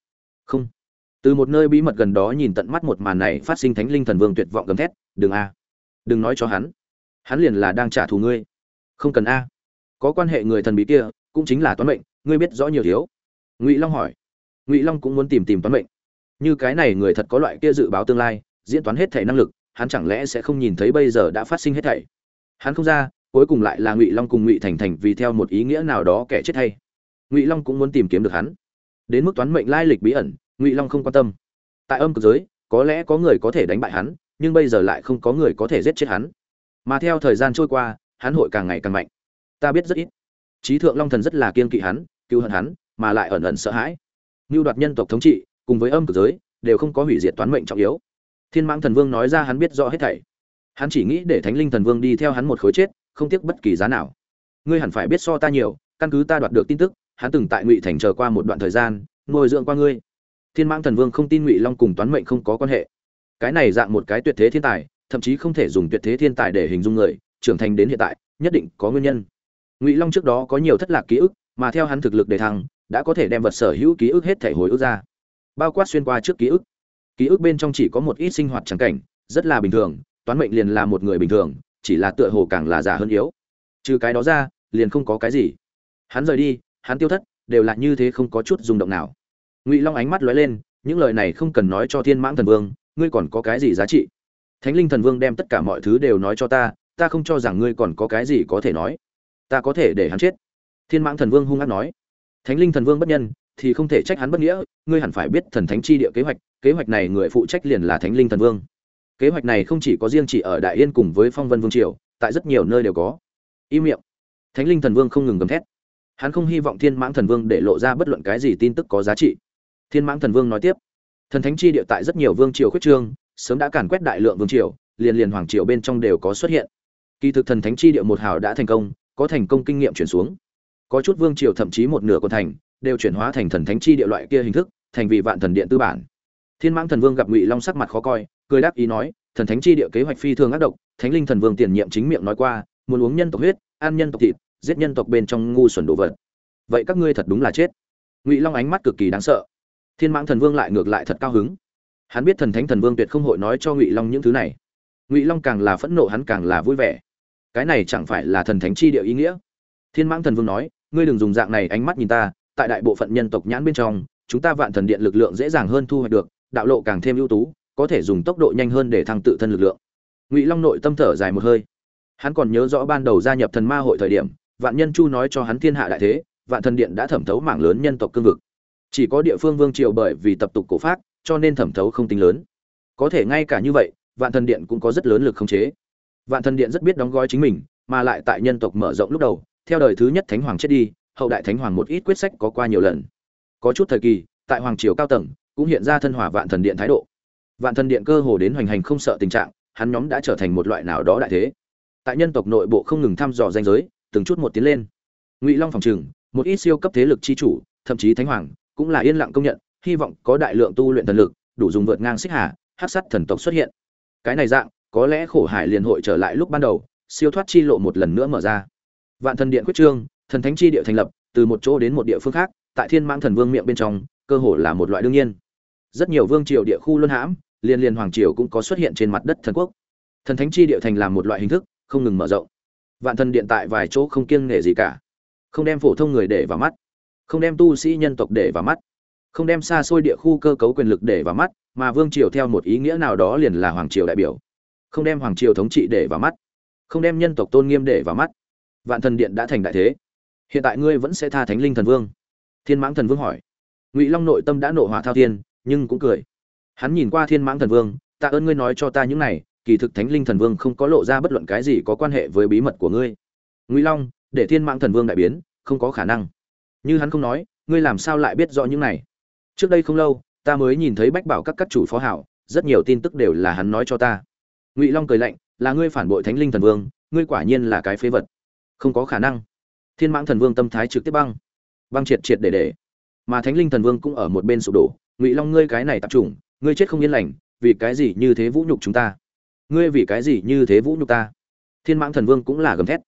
A: Không. Từ một nơi bí mật gần đó nhìn tận mắt một màn này phát sinh thánh linh thần vương tuyệt vọng gầm thét, đừng a. Đừng nói cho hắn. Hắn liền là đang trả thù ngươi. Không cần a. Có quan hệ người thần bí kia, cũng chính là toán mệnh, ngươi biết rõ nhiều thiếu. Ngụy long hỏi. Ngụy long cũng muốn tìm tìm toán mệnh. Như cái này người thật có loại kia dự báo tương lai, diễn toán hết thể năng lực hắn chẳng lẽ sẽ không nhìn thấy bây giờ đã phát sinh hết thảy? Hắn không ra, cuối cùng lại là ngụy long cùng ngụy thành thành vì theo một ý nghĩa nào đó kẻ chết hay. Ngụy long cũng muốn tìm kiếm được hắn. Đến mức toán mệnh lai lịch bí ẩn, ngụy long không quan tâm. Tại âm cực giới, có lẽ có người có thể đánh bại hắn, nhưng bây giờ lại không có người có thể giết chết hắn. Mà theo thời gian trôi qua, hắn hội càng ngày càng mạnh. Ta biết rất ít. Trí thượng long thần rất là kiên kỵ hắn, cứu hận hắn, mà lại ẩn ẩn sợ hãi. Như đoạt nhân tộc thống trị, cùng với âm cực giới, đều không có hủy diệt toán mệnh trọng yếu thiên mãng thần vương nói ra hắn biết rõ hết thảy. Hắn chỉ nghĩ để thánh linh thần vương đi theo hắn một khối chết, không tiếc bất kỳ giá nào. Ngươi hẳn phải biết so ta nhiều, căn cứ ta đoạt được tin tức, hắn từng tại ngụy thành chờ qua một đoạn thời gian, nuôi dưỡng qua ngươi. Thiên mãng thần vương không tin ngụy long cùng toán mệnh không có quan hệ. Cái này dạng một cái tuyệt thế thiên tài, thậm chí không thể dùng tuyệt thế thiên tài để hình dung người, trưởng thành đến hiện tại, nhất định có nguyên nhân. Ngụy long trước đó có nhiều thất lạc ký ức, mà theo hắn thực lực để thăng, đã có thể đem vật sở hữu ký ức hết thể hồi ức ra. Bao quát xuyên qua trước ký ức ký ức bên trong chỉ có một ít sinh hoạt trắng cảnh, rất là bình thường, toán mệnh liền là một người bình thường, chỉ là tựa hồ càng là giả hơn yếu. Trừ cái đó ra, liền không có cái gì. Hắn rời đi, hắn tiêu thất, đều là như thế không có chút rung động nào. Ngụy long ánh mắt lóe lên, những lời này không cần nói cho thiên mãng thần vương, ngươi còn có cái gì giá trị? Thánh linh thần vương đem tất cả mọi thứ đều nói cho ta ta không cho rằng ngươi còn có cái gì có thể nói. Ta có thể để hắn chết. Thiên mãng thần vương hung hát nói. Thánh linh thần vương bất nhân, thì không thể trách hắn bất nghĩa, ngươi hẳn phải biết thần thánh chi địa kế hoạch kế hoạch này người phụ trách liền là thánh linh thần vương. Kế hoạch này không chỉ có riêng chỉ ở đại yên cùng với phong vân vương triều, tại rất nhiều nơi đều có. Im miệng. Thánh linh thần vương không ngừng gầm thét. Hắn không hy vọng thiên mãng thần vương để lộ ra bất luận cái gì tin tức có giá trị. Thiên mãng thần vương nói tiếp, thần thánh chi địa tại rất nhiều vương triều khuyết trương, sớm đã càn quét đại lượng vương triều, liền liền hoàng triều bên trong đều có xuất hiện. Kỳ thực thần thánh chi địa một hào đã thành công, có thành công kinh nghiệm chuyển xuống. Có chút vương triều thậm chí một nửa của thành, đều chuyển hóa thành thần thánh chi địa loại kia hình thức, thành vị vạn thần điện tư bản thiên mãng thần vương gặp ngụy long sắc mặt khó coi, cười đáp ý nói, thần thánh chi địa kế hoạch phi thường ác độc, thánh linh thần vương tiền nhiệm chính miệng nói qua, muốn uống nhân tộc huyết, ăn nhân tộc thịt, giết nhân tộc bên trong ngu xuẩn đồ vật. Vậy các ngươi thật đúng là chết. Ngụy long ánh mắt cực kỳ đáng sợ. Thiên mãng thần vương lại ngược lại thật cao hứng. Hắn biết thần thánh thần vương tuyệt không hội nói cho ngụy long những thứ này. Ngụy long càng là phẫn nộ hắn càng là vui vẻ. Cái này chẳng phải là thần thánh chi địa ý nghĩa? Thiên mãng thần vương nói, ngươi đừng dùng dạng này ánh mắt nhìn ta, tại đại bộ phận nhân tộc nhãn bên trong, chúng ta vạn thần điện lực lượng dễ dàng hơn thu hoạch được đạo lộ càng thêm ưu tú, có thể dùng tốc độ nhanh hơn để thăng tự thân lực lượng. Ngụy long nội tâm thở dài một hơi. Hắn còn nhớ rõ ban đầu gia nhập thần ma hội thời điểm, vạn nhân chu nói cho hắn thiên hạ đại thế, vạn thần điện đã thẩm thấu mảng lớn nhân tộc cương vực. Chỉ có địa phương vương triều bởi vì tập tục cổ pháp cho nên thẩm thấu không tính lớn. Có thể ngay cả như vậy, vạn thần điện cũng có rất lớn lực khống chế. Vạn thần điện rất biết đóng gói chính mình, mà lại tại nhân tộc mở rộng lúc đầu, theo đời thứ nhất thánh hoàng chết đi, hậu đại thánh hoàng một ít quyết sách có qua nhiều lần. Có chút thời kỳ, tại hoàng triều cao tầng cũng hiện ra thân hỏa vạn thần điện thái độ. Vạn thần điện cơ hồ đến hoành hành không sợ tình trạng, hắn nhóm đã trở thành một loại nào đó đại thế. Tại nhân tộc nội bộ không ngừng thăm dò danh giới, từng chút một tiến lên. Ngụy long phòng trừng một ít siêu cấp thế lực chi chủ, thậm chí thánh hoàng, cũng là yên lặng công nhận, hy vọng có đại lượng tu luyện thần lực, đủ dùng vượt ngang xích hà, hắc sắt thần tộc xuất hiện. Cái này dạng, có lẽ khổ hải liền hội trở lại lúc ban đầu, siêu thoát chi lộ một lần nữa mở ra. Vạn thần điện quyết trương, thần thánh chi địa thành lập, từ một chỗ đến một địa phương khác, tại thiên mãng thần vương miệng bên trong, cơ hồ là một loại đương nhiên rất nhiều vương triều địa khu luân hãm, liên liên hoàng triều cũng có xuất hiện trên mặt đất thần quốc. Thần thánh chi địa thành làm một loại hình thức, không ngừng mở rộng. Vạn thần điện tại vài chỗ không kiêng nể gì cả. Không đem phổ thông người để vào mắt. Không đem tu sĩ nhân tộc để vào mắt. Không đem xa xôi địa khu cơ cấu quyền lực để vào mắt, mà vương triều theo một ý nghĩa nào đó liền là hoàng triều đại biểu. Không đem hoàng triều thống trị để vào mắt. Không đem nhân tộc tôn nghiêm để vào mắt. Vạn thần điện đã thành đại thế. Hiện tại ngươi vẫn sẽ tha thánh linh thần vương. Thiên mãng thần vương hỏi. Ngụy long nội tâm đã nộ hỏa thao thiên nhưng cũng cười. Hắn nhìn qua thiên mãng thần vương, tạ ơn ngươi nói cho ta những này, kỳ thực thánh linh thần vương không có lộ ra bất luận cái gì có quan hệ với bí mật của ngươi. Ngụy long, để thiên mãng thần vương đại biến, không có khả năng. Như hắn không nói, ngươi làm sao lại biết rõ những này? Trước đây không lâu, ta mới nhìn thấy bách bảo các các chủ phó hảo, rất nhiều tin tức đều là hắn nói cho ta. Ngụy long cười lạnh, là ngươi phản bội thánh linh thần vương, ngươi quả nhiên là cái phế vật. Không có khả năng. Thiên mãng thần vương tâm thái trực tiếp băng. Băng triệt triệt để để. Mà thánh linh thần vương cũng ở một bên sụp đổ ngụy long ngươi cái này tập trung ngươi chết không yên lành, vì cái gì như thế vũ nhục chúng ta? Ngươi vì cái gì như thế vũ nhục ta? Thiên mãng thần vương cũng là gầm thét.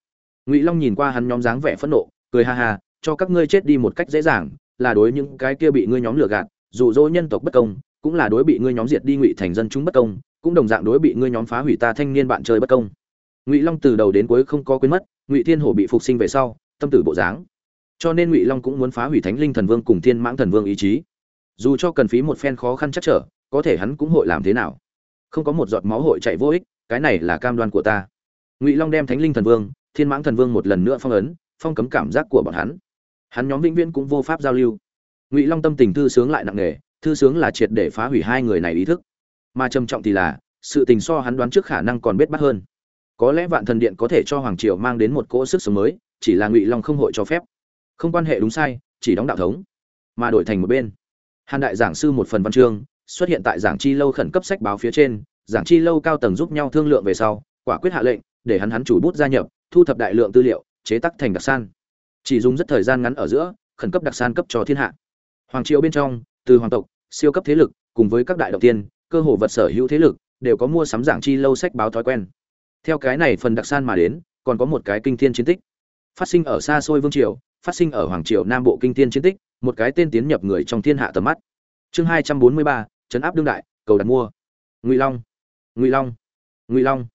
A: Ngụy long nhìn qua hắn nhóm dáng vẻ phẫn nộ, cười ha ha, cho các ngươi chết đi một cách dễ dàng, là đối những cái kia bị ngươi nhóm lừa gạt, dụ dỗ nhân tộc bất công, cũng là đối bị ngươi nhóm diệt đi ngụy thành dân chúng bất công, cũng đồng dạng đối bị ngươi nhóm phá hủy ta thanh niên bạn chơi bất công. Ngụy long từ đầu đến cuối không có quên mất, ngụy thiên hổ bị phục sinh về sau, tâm tử bộ dáng. Cho nên ngụy long cũng muốn phá hủy thánh linh thần vương cùng thiên mãng thần vương ý chí dù cho cần phí một phen khó khăn chắc trở, có thể hắn cũng hội làm thế nào? Không có một giọt máu hội chạy vô ích, cái này là cam đoan của ta. Ngụy long đem thánh linh thần vương, thiên mãng thần vương một lần nữa phong ấn, phong cấm cảm giác của bọn hắn. Hắn nhóm vĩnh viễn cũng vô pháp giao lưu. Ngụy long tâm tình thư sướng lại nặng nề, thư sướng là triệt để phá hủy hai người này ý thức. Mà trầm trọng thì là, sự tình so hắn đoán trước khả năng còn biết bắt hơn. Có lẽ vạn thần điện có thể cho hoàng triều mang đến một cỗ sức sống mới, chỉ là ngụy long không hội cho phép. Không quan hệ đúng sai, chỉ đóng đạo thống, mà đổi thành một bên hàn đại giảng sư một phần văn chương, xuất hiện tại giảng chi lâu khẩn cấp sách báo phía trên, giảng chi lâu cao tầng giúp nhau thương lượng về sau, quả quyết hạ lệnh, để hắn hắn chủ bút gia nhập, thu thập đại lượng tư liệu, chế tác thành đặc san. Chỉ dùng rất thời gian ngắn ở giữa, khẩn cấp đặc san cấp cho thiên hạ. Hoàng triều bên trong, từ hoàng tộc, siêu cấp thế lực, cùng với các đại đầu tiên, cơ hồ vật sở hữu thế lực, đều có mua sắm giảng chi lâu sách báo thói quen. Theo cái này phần đặc san mà đến, còn có một cái kinh thiên chiến tích. Phát sinh ở xa xôi vương triều, phát sinh ở hoàng triều nam bộ kinh thiên chiến tích một cái tên tiến nhập người trong thiên hạ tầm mắt. Chương hai trăm bốn mươi ba chấn áp đương đại, cầu đặt mua. Ngụy long ngụy long ngụy long.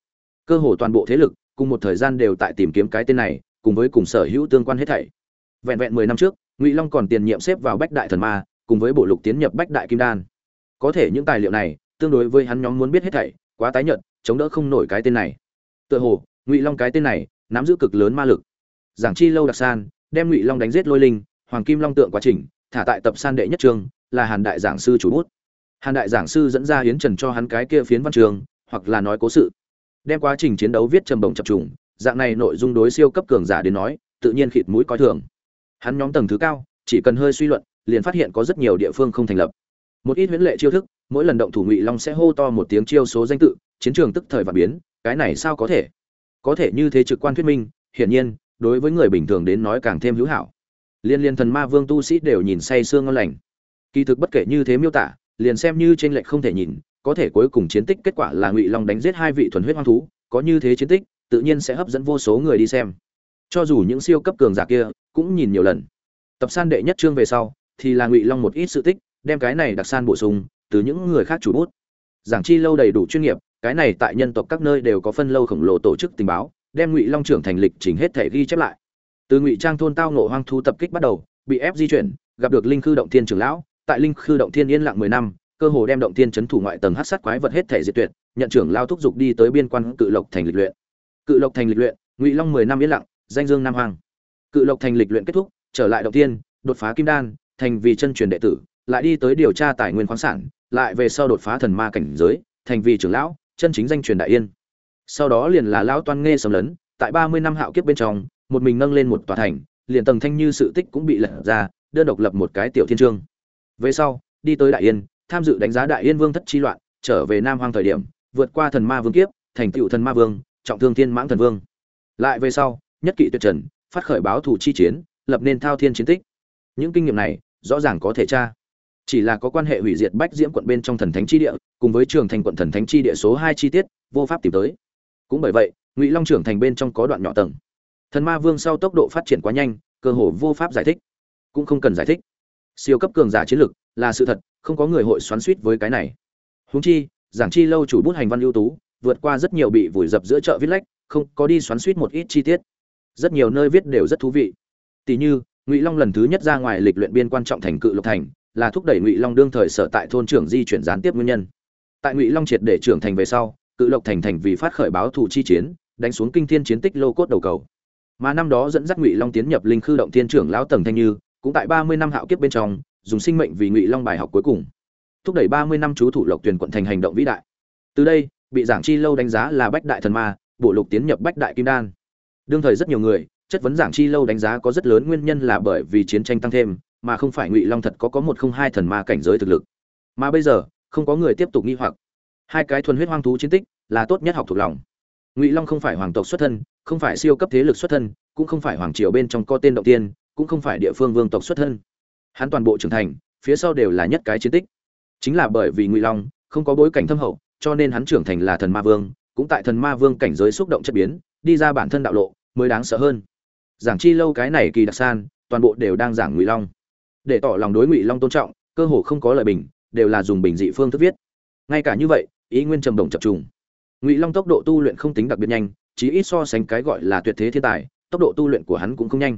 A: Cơ hồ toàn bộ thế lực, cùng một thời gian đều tại tìm kiếm cái tên này, cùng với cùng sở hữu tương quan hết thảy. Vẹn vẹn mười năm trước, ngụy long còn tiền nhiệm xếp vào bách đại thần ma, cùng với bộ lục tiến nhập bách đại kim đan. Có thể những tài liệu này, tương đối với hắn nhóm muốn biết hết thảy, quá tái nhợt, chống đỡ không nổi cái tên này. Tựa hồ, ngụy long cái tên này, nắm giữ cực lớn ma lực. Giảng chi lâu đặc san, đem ngụy long đánh giết lôi linh hoàng kim long tượng quá trình, thả tại tập san đệ nhất trường, là hàn đại giảng sư chủ bút. Hàn đại giảng sư dẫn ra hiến trần cho hắn cái kia phiến văn trường, hoặc là nói cố sự. Đem quá trình chiến đấu viết trầm bổng chập trùng, dạng này nội dung đối siêu cấp cường giả đến nói, tự nhiên khịt mũi coi thường. Hắn nhóm tầng thứ cao, chỉ cần hơi suy luận, liền phát hiện có rất nhiều địa phương không thành lập. Một ít huyễn lệ chiêu thức, mỗi lần động thủ ngụy long sẽ hô to một tiếng chiêu số danh tự, chiến trường tức thời và biến, cái này sao có thể? Có thể như thế trực quan thuyết minh, hiển nhiên, đối với người bình thường đến nói càng thêm hữu hảo liên liên thần ma vương tu sĩ đều nhìn say sương ngon lành. Kỳ thực bất kể như thế miêu tả, liền xem như trên lệnh không thể nhìn, có thể cuối cùng chiến tích kết quả là ngụy long đánh giết hai vị thuần huyết hoang thú, có như thế chiến tích, tự nhiên sẽ hấp dẫn vô số người đi xem. Cho dù những siêu cấp cường giả kia cũng nhìn nhiều lần. Tập san đệ nhất trương về sau, thì là ngụy long một ít sự tích, đem cái này đặc san bổ sung từ những người khác chủ bút. Giảng chi lâu đầy đủ chuyên nghiệp, cái này tại nhân tộc các nơi đều có phân lâu khổng lồ tổ chức tình báo, đem ngụy long trưởng thành lịch trình hết thể ghi chép lại từ ngụy trang thôn tao nổ hoang thú tập kích bắt đầu, bị ép di chuyển, gặp được linh khư động thiên trưởng lão, tại linh khư động thiên yên lặng mười năm, cơ hồ đem động thiên chấn thủ ngoại tầng hắc sát quái vật hết thể diệt tuyệt, nhận trưởng lao thúc giục đi tới biên quan cự lộc thành lịch luyện. Cự lộc thành lịch luyện, ngụy long mười năm yên lặng, danh dương nam hoàng. Cự lộc thành lịch luyện kết thúc, trở lại động thiên, đột phá kim đan, thành vì chân truyền đệ tử, lại đi tới điều tra tài nguyên khoáng sản, lại về sau đột phá thần ma cảnh giới, thành vì trưởng lão, chân chính danh truyền đại yên. Sau đó liền là lão toan nghe sầm lấn, tại ba mươi năm hạo kiếp bên trong một mình nâng lên một tòa thành, liền tầng thanh như sự tích cũng bị lật ra, đơn độc lập một cái tiểu thiên trương. Về sau, đi tới đại yên, tham dự đánh giá đại yên vương thất chi loạn, trở về nam hoang thời điểm, vượt qua thần ma vương kiếp, thành tựu thần ma vương, trọng thương thiên mãng thần vương. Lại về sau, nhất kỵ tuyệt trần, phát khởi báo thủ chi chiến, lập nên thao thiên chiến tích. Những kinh nghiệm này, rõ ràng có thể tra. Chỉ là có quan hệ hủy diệt bách diễm quận bên trong thần thánh chi địa, cùng với trường thành quận thần thánh chi địa số hai chi tiết, vô pháp tìm tới. Cũng bởi vậy, ngụy long trưởng thành bên trong có đoạn nhỏ tầng thần ma vương sau tốc độ phát triển quá nhanh, cơ hồ vô pháp giải thích. Cũng không cần giải thích. Siêu cấp cường giả chiến lực là sự thật, không có người hội xoắn suýt với cái này. Huống chi, giảng chi lâu chủ bút hành văn ưu tú, vượt qua rất nhiều bị vùi dập giữa chợ viết lách, không có đi xoắn suýt một ít chi tiết. Rất nhiều nơi viết đều rất thú vị. Tỷ như, ngụy long lần thứ nhất ra ngoài lịch luyện biên quan trọng thành cự lộc thành, là thúc đẩy ngụy long đương thời sở tại thôn trưởng di chuyển gián tiếp nguyên nhân. Tại ngụy long triệt để trưởng thành về sau, cự lộc thành thành vì phát khởi báo thù chi chiến, đánh xuống kinh thiên chiến tích lô cốt đầu cầu mà năm đó dẫn dắt ngụy long tiến nhập linh khư động thiên trưởng lão tầng thanh như, cũng tại ba mươi năm hạo kiếp bên trong, dùng sinh mệnh vì ngụy long bài học cuối cùng, thúc đẩy ba mươi năm chú thủ lộc tuyển quận thành hành động vĩ đại. Từ đây, bị giảng chi lâu đánh giá là bách đại thần ma bộ lục tiến nhập bách đại kim đan. Đương thời rất nhiều người, chất vấn giảng chi lâu đánh giá có rất lớn nguyên nhân là bởi vì chiến tranh tăng thêm, mà không phải ngụy long thật có có một không hai thần ma cảnh giới thực lực. Mà bây giờ, không có người tiếp tục nghi hoặc. Hai cái thuần huyết hoang thú chiến tích là tốt nhất học thuộc lòng. Ngụy long không phải hoàng tộc xuất thân không phải siêu cấp thế lực xuất thân, cũng không phải hoàng triều bên trong có tên động tiên, cũng không phải địa phương vương tộc xuất thân. Hắn toàn bộ trưởng thành, phía sau đều là nhất cái chiến tích. Chính là bởi vì ngụy long không có bối cảnh thâm hậu, cho nên hắn trưởng thành là thần ma vương, cũng tại thần ma vương cảnh giới xúc động chất biến, đi ra bản thân đạo lộ, mới đáng sợ hơn. Giảng chi lâu cái này kỳ đặc san, toàn bộ đều đang giảng ngụy long. Để tỏ lòng đối ngụy long tôn trọng, cơ hồ không có lời bình, đều là dùng bình dị phương thức viết. Ngay cả như vậy, ý nguyên trầm đồng chập trùng. Ngụy long tốc độ tu luyện không tính đặc biệt nhanh chỉ ít so sánh cái gọi là tuyệt thế thiên tài, tốc độ tu luyện của hắn cũng không nhanh.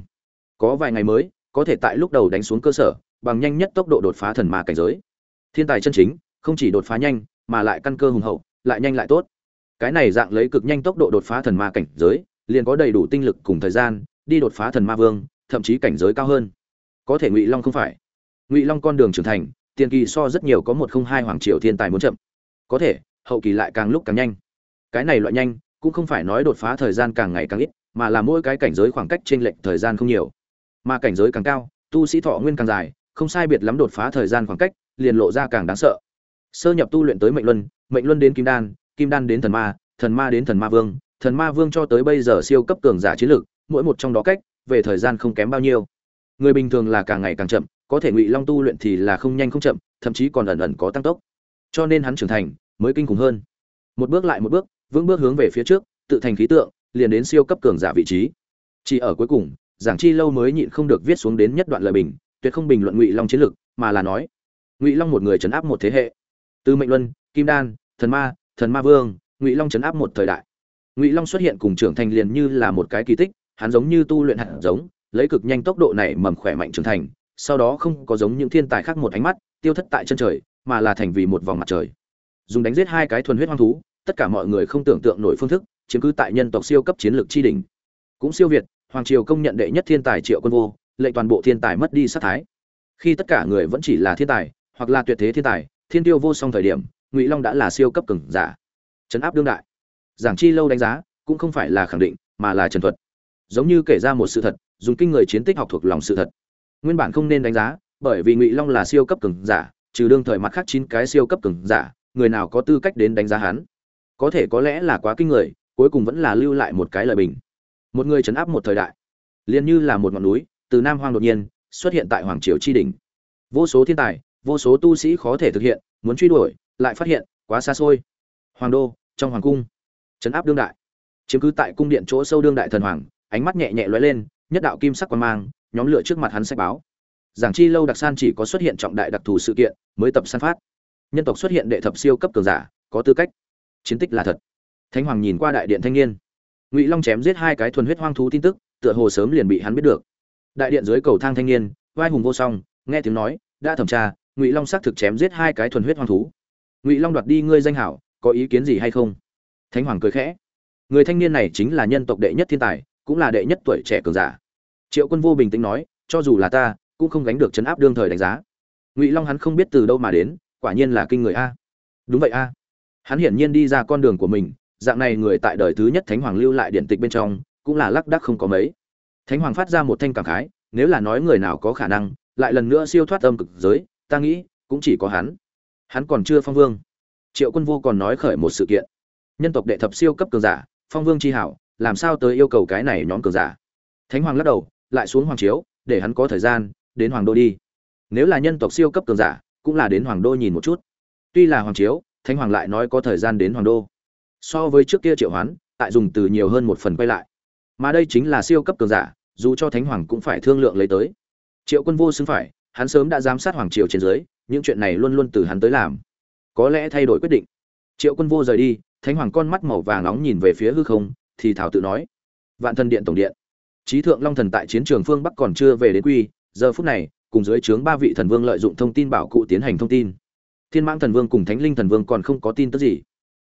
A: Có vài ngày mới, có thể tại lúc đầu đánh xuống cơ sở, bằng nhanh nhất tốc độ đột phá thần ma cảnh giới. Thiên tài chân chính, không chỉ đột phá nhanh, mà lại căn cơ hùng hậu, lại nhanh lại tốt. Cái này dạng lấy cực nhanh tốc độ đột phá thần ma cảnh giới, liền có đầy đủ tinh lực cùng thời gian đi đột phá thần ma vương, thậm chí cảnh giới cao hơn. Có thể ngụy long không phải. Ngụy long con đường trưởng thành, tiền kỳ so rất nhiều có một không hai hoàng triều thiên tài muốn chậm. Có thể, hậu kỳ lại càng lúc càng nhanh. Cái này loại nhanh cũng không phải nói đột phá thời gian càng ngày càng ít, mà là mỗi cái cảnh giới khoảng cách trên lệch thời gian không nhiều. Mà cảnh giới càng cao, tu sĩ thọ nguyên càng dài, không sai biệt lắm đột phá thời gian khoảng cách, liền lộ ra càng đáng sợ. Sơ nhập tu luyện tới mệnh luân mệnh luân đến kim đan kim đan đến thần ma thần ma đến thần ma vương, thần ma vương cho tới bây giờ siêu cấp cường giả chiến lược, mỗi một trong đó cách, về thời gian không kém bao nhiêu. Người bình thường là càng ngày càng chậm, có thể ngụy long tu luyện thì là không nhanh không chậm, thậm chí còn ẩn ẩn có tăng tốc. Cho nên hắn trưởng thành, mới kinh khủng hơn. Một bước lại một bước vững bước hướng về phía trước, tự thành khí tượng, liền đến siêu cấp cường giả vị trí. Chỉ ở cuối cùng, giảng chi lâu mới nhịn không được viết xuống đến nhất đoạn lời bình, tuyệt không bình luận ngụy long chiến lược mà là nói, ngụy long một người chấn áp một thế hệ. Từ mệnh luân, kim đan, thần ma thần ma vương, ngụy long chấn áp một thời đại. Ngụy long xuất hiện cùng trưởng thành liền như là một cái kỳ tích, hắn giống như tu luyện hạt giống, lấy cực nhanh tốc độ này mầm khỏe mạnh trưởng thành, sau đó không có giống những thiên tài khác một ánh mắt, tiêu thất tại chân trời, mà là thành vì một vòng mặt trời. Dùng đánh giết hai cái thuần huyết hoang thú tất cả mọi người không tưởng tượng nổi phương thức, chiếm cứ tại nhân tộc siêu cấp chiến lược tri đỉnh. Cũng siêu việt, hoàng triều công nhận đệ nhất thiên tài triệu quân vô, lệnh toàn bộ thiên tài mất đi sát thái. Khi tất cả người vẫn chỉ là thiên tài, hoặc là tuyệt thế thiên tài, thiên tiêu vô song thời điểm, ngụy long đã là siêu cấp cường giả. Trấn áp đương đại. Giảng chi lâu đánh giá, cũng không phải là khẳng định, mà là trần thuật. Giống như kể ra một sự thật, dùng kinh người chiến tích học thuộc lòng sự thật. Nguyên bản không nên đánh giá, bởi vì ngụy long là siêu cấp cường giả, trừ đương thời mặt khác chín cái siêu cấp cường giả, người nào có tư cách đến đánh giá hắn? Có thể có lẽ là quá kinh người, cuối cùng vẫn là lưu lại một cái lời bình. Một người chấn áp một thời đại, liền như là một ngọn núi, từ nam hoang đột nhiên, xuất hiện tại hoàng triều tri đình vô số thiên tài, vô số tu sĩ khó thể thực hiện, muốn truy đuổi, lại phát hiện, quá xa xôi. Hoàng đô, trong hoàng cung chấn áp đương đại. Chiếm cứ tại cung điện chỗ sâu đương đại thần hoàng, ánh mắt nhẹ nhẹ lóe lên, nhất đạo kim sắc quan mang, nhóm lửa trước mặt hắn sách báo. Giảng chi lâu đặc san chỉ có xuất hiện trọng đại đặc thù sự kiện, mới tập san phát. Nhân tộc xuất hiện đệ thập siêu cấp cường giả, có tư cách chiến tích là thật. Thánh hoàng nhìn qua đại điện thanh niên. Ngụy long chém giết hai cái thuần huyết hoang thú tin tức, tựa hồ sớm liền bị hắn biết được. Đại điện dưới cầu thang thanh niên, vai hùng vô song, nghe tiếng nói, đã thẩm tra, ngụy long xác thực chém giết hai cái thuần huyết hoang thú. Ngụy long đoạt đi ngươi danh hảo, có ý kiến gì hay không? Thánh hoàng cười khẽ. Người thanh niên này chính là nhân tộc đệ nhất thiên tài, cũng là đệ nhất tuổi trẻ cường giả. Triệu quân vô bình tĩnh nói, cho dù là ta, cũng không gánh được chấn áp đương thời đánh giá. Ngụy long hắn không biết từ đâu mà đến, quả nhiên là kinh người a. Đúng vậy a hắn hiển nhiên đi ra con đường của mình, dạng này người tại đời thứ nhất thánh hoàng lưu lại điện tịch bên trong, cũng là lắc đắc không có mấy. Thánh hoàng phát ra một thanh cảm khái, nếu là nói người nào có khả năng, lại lần nữa siêu thoát âm cực giới, ta nghĩ, cũng chỉ có hắn. Hắn còn chưa phong vương. Triệu quân vô còn nói khởi một sự kiện. Nhân tộc đệ thập siêu cấp cường giả, phong vương chi hảo, làm sao tới yêu cầu cái này nhóm cường giả? Thánh hoàng lắc đầu, lại xuống hoàng chiếu, để hắn có thời gian, đến hoàng đô đi. Nếu là nhân tộc siêu cấp cường giả, cũng là đến hoàng đô nhìn một chút. Tuy là hoàng chiếu thánh hoàng lại nói có thời gian đến hoàng đô. So với trước kia triệu hoán, tại dùng từ nhiều hơn một phần quay lại. Mà đây chính là siêu cấp cường giả, dù cho thánh hoàng cũng phải thương lượng lấy tới. Triệu quân vô xứng phải, hắn sớm đã giám sát hoàng triều trên dưới, những chuyện này luôn luôn từ hắn tới làm. Có lẽ thay đổi quyết định. Triệu quân vô rời đi, thánh hoàng con mắt màu vàng nóng nhìn về phía hư không, thì thảo tự nói. Vạn thần điện tổng điện. Trí thượng long thần tại chiến trường phương bắc còn chưa về đến quy, giờ phút này, cùng dưới trướng ba vị thần vương lợi dụng thông tin bảo cụ tiến hành thông tin thiên mãng thần vương cùng thánh linh thần vương còn không có tin tức gì.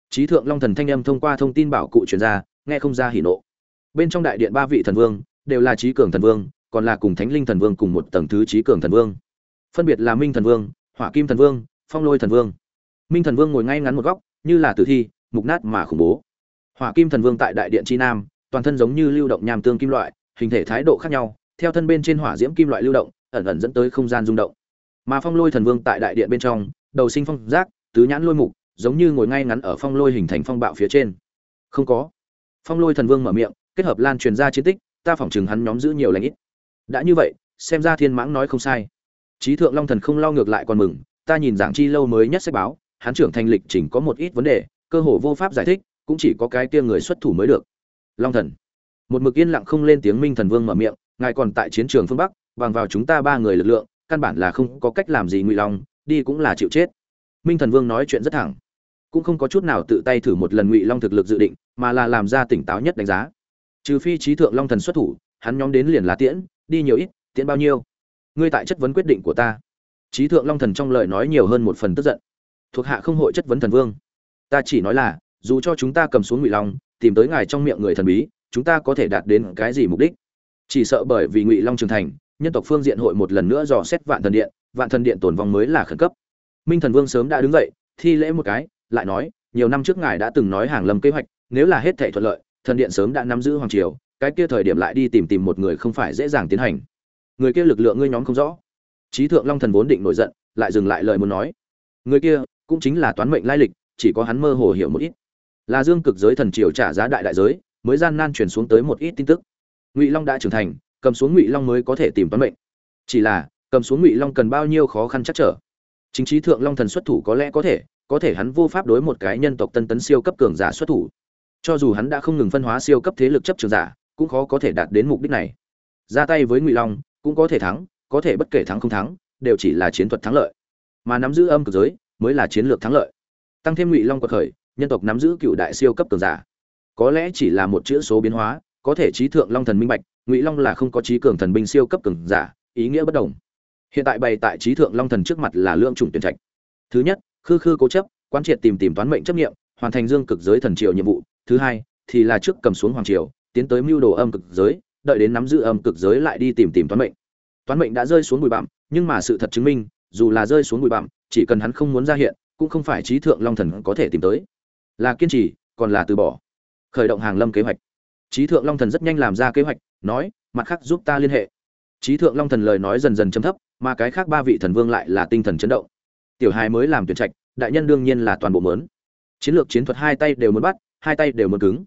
A: Trí thượng long thần thanh âm thông qua thông tin bảo cụ truyền ra, nghe không ra hỉ nộ. Bên trong đại điện ba vị thần vương, đều là trí cường thần vương, còn là cùng thánh linh thần vương cùng một tầng thứ trí cường thần vương. Phân biệt là minh thần vương, hỏa kim thần vương, phong lôi thần vương. Minh thần vương ngồi ngay ngắn một góc, như là tử thi, mục nát mà khủng bố. Hỏa kim thần vương tại đại điện chi nam, toàn thân giống như lưu động nham tương kim loại, hình thể thái độ khác nhau, theo thân bên trên hỏa diễm kim loại lưu động, ẩn ẩn dẫn tới không gian rung động. Mà phong lôi thần vương tại đại điện bên trong đầu sinh phong giác, tứ nhãn lôi mục, giống như ngồi ngay ngắn ở phong lôi hình thành phong bạo phía trên. Không có. Phong lôi thần vương mở miệng, kết hợp lan truyền ra chiến tích, ta phỏng chừng hắn nhóm giữ nhiều lãnh ít. Đã như vậy, xem ra thiên mãng nói không sai. Trí thượng long thần không lo ngược lại còn mừng, ta nhìn giảng chi lâu mới nhất sách báo, hắn trưởng thành lịch trình có một ít vấn đề, cơ hồ vô pháp giải thích, cũng chỉ có cái kia người xuất thủ mới được. Long thần. Một mực yên lặng không lên tiếng minh thần vương mở miệng, ngài còn tại chiến trường phương bắc, bằng vào chúng ta ba người lực lượng, căn bản là không có cách làm gì ngụy long đi cũng là chịu chết. Minh thần vương nói chuyện rất thẳng. Cũng không có chút nào tự tay thử một lần ngụy long thực lực dự định, mà là làm ra tỉnh táo nhất đánh giá. Trừ phi trí thượng long thần xuất thủ, hắn nhóm đến liền lá tiễn, đi nhiều ít, tiễn bao nhiêu. Ngươi tại chất vấn quyết định của ta. Trí thượng long thần trong lời nói nhiều hơn một phần tức giận. Thuộc hạ không hội chất vấn thần vương. Ta chỉ nói là, dù cho chúng ta cầm xuống ngụy long, tìm tới ngài trong miệng người thần bí, chúng ta có thể đạt đến cái gì mục đích? Chỉ sợ bởi vì ngụy long trưởng thành nhân tộc phương diện hội một lần nữa dò xét vạn thần điện, vạn thần điện tổn vong mới là khẩn cấp. Minh thần vương sớm đã đứng dậy, thi lễ một cái, lại nói, nhiều năm trước ngài đã từng nói hàng lâm kế hoạch, nếu là hết thảy thuận lợi, thần điện sớm đã nắm giữ hoàng triều, cái kia thời điểm lại đi tìm tìm một người không phải dễ dàng tiến hành. Người kia lực lượng ngươi nhóm không rõ. Trí thượng long thần vốn định nổi giận, lại dừng lại lời muốn nói. Người kia cũng chính là toán mệnh lai lịch, chỉ có hắn mơ hồ hiểu một ít. Là dương cực giới thần triều trả giá đại đại giới, mới gian nan truyền xuống tới một ít tin tức. Ngụy long đã trưởng thành cầm xuống ngụy long mới có thể tìm toán mệnh. Chỉ là, cầm xuống ngụy long cần bao nhiêu khó khăn chắc trở? Chính trí thượng long thần xuất thủ có lẽ có thể có thể hắn vô pháp đối một cái nhân tộc tân tấn siêu cấp cường giả xuất thủ. Cho dù hắn đã không ngừng phân hóa siêu cấp thế lực chấp trường giả, cũng khó có thể đạt đến mục đích này. Ra tay với ngụy long, cũng có thể thắng, có thể bất kể thắng không thắng, đều chỉ là chiến thuật thắng lợi. Mà nắm giữ âm cực giới, mới là chiến lược thắng lợi. Tăng thêm ngụy long quật khởi, nhân tộc nắm giữ cựu đại siêu cấp cường giả. Có lẽ chỉ là một chữ số biến hóa, có thể trí thượng long thần minh bạch ngụy long là không có trí cường thần binh siêu cấp cường giả, ý nghĩa bất đồng. Hiện tại bày tại trí thượng long thần trước mặt là lượng chủng tuyển trạch. Thứ nhất, khư khư cố chấp quan triệt tìm tìm toán mệnh chấp nghiệm hoàn thành dương cực giới thần triều nhiệm vụ. Thứ hai, thì là trước cầm xuống hoàng triều, tiến tới mưu đồ âm cực giới, đợi đến nắm giữ âm cực giới lại đi tìm tìm toán mệnh. Toán mệnh đã rơi xuống bụi bặm, nhưng mà sự thật chứng minh, dù là rơi xuống bụi bặm, chỉ cần hắn không muốn ra hiện, cũng không phải trí thượng long thần có thể tìm tới. Là kiên trì, còn là từ bỏ. Khởi động hàng lâm kế hoạch. Trí thượng long thần rất nhanh làm ra kế hoạch nói mặt khác giúp ta liên hệ. Trí thượng long thần lời nói dần dần chấm thấp mà cái khác ba vị thần vương lại là tinh thần chấn động. Tiểu hai mới làm tuyển trạch đại nhân đương nhiên là toàn bộ mớn. Chiến lược chiến thuật hai tay đều muốn bắt hai tay đều muốn cứng.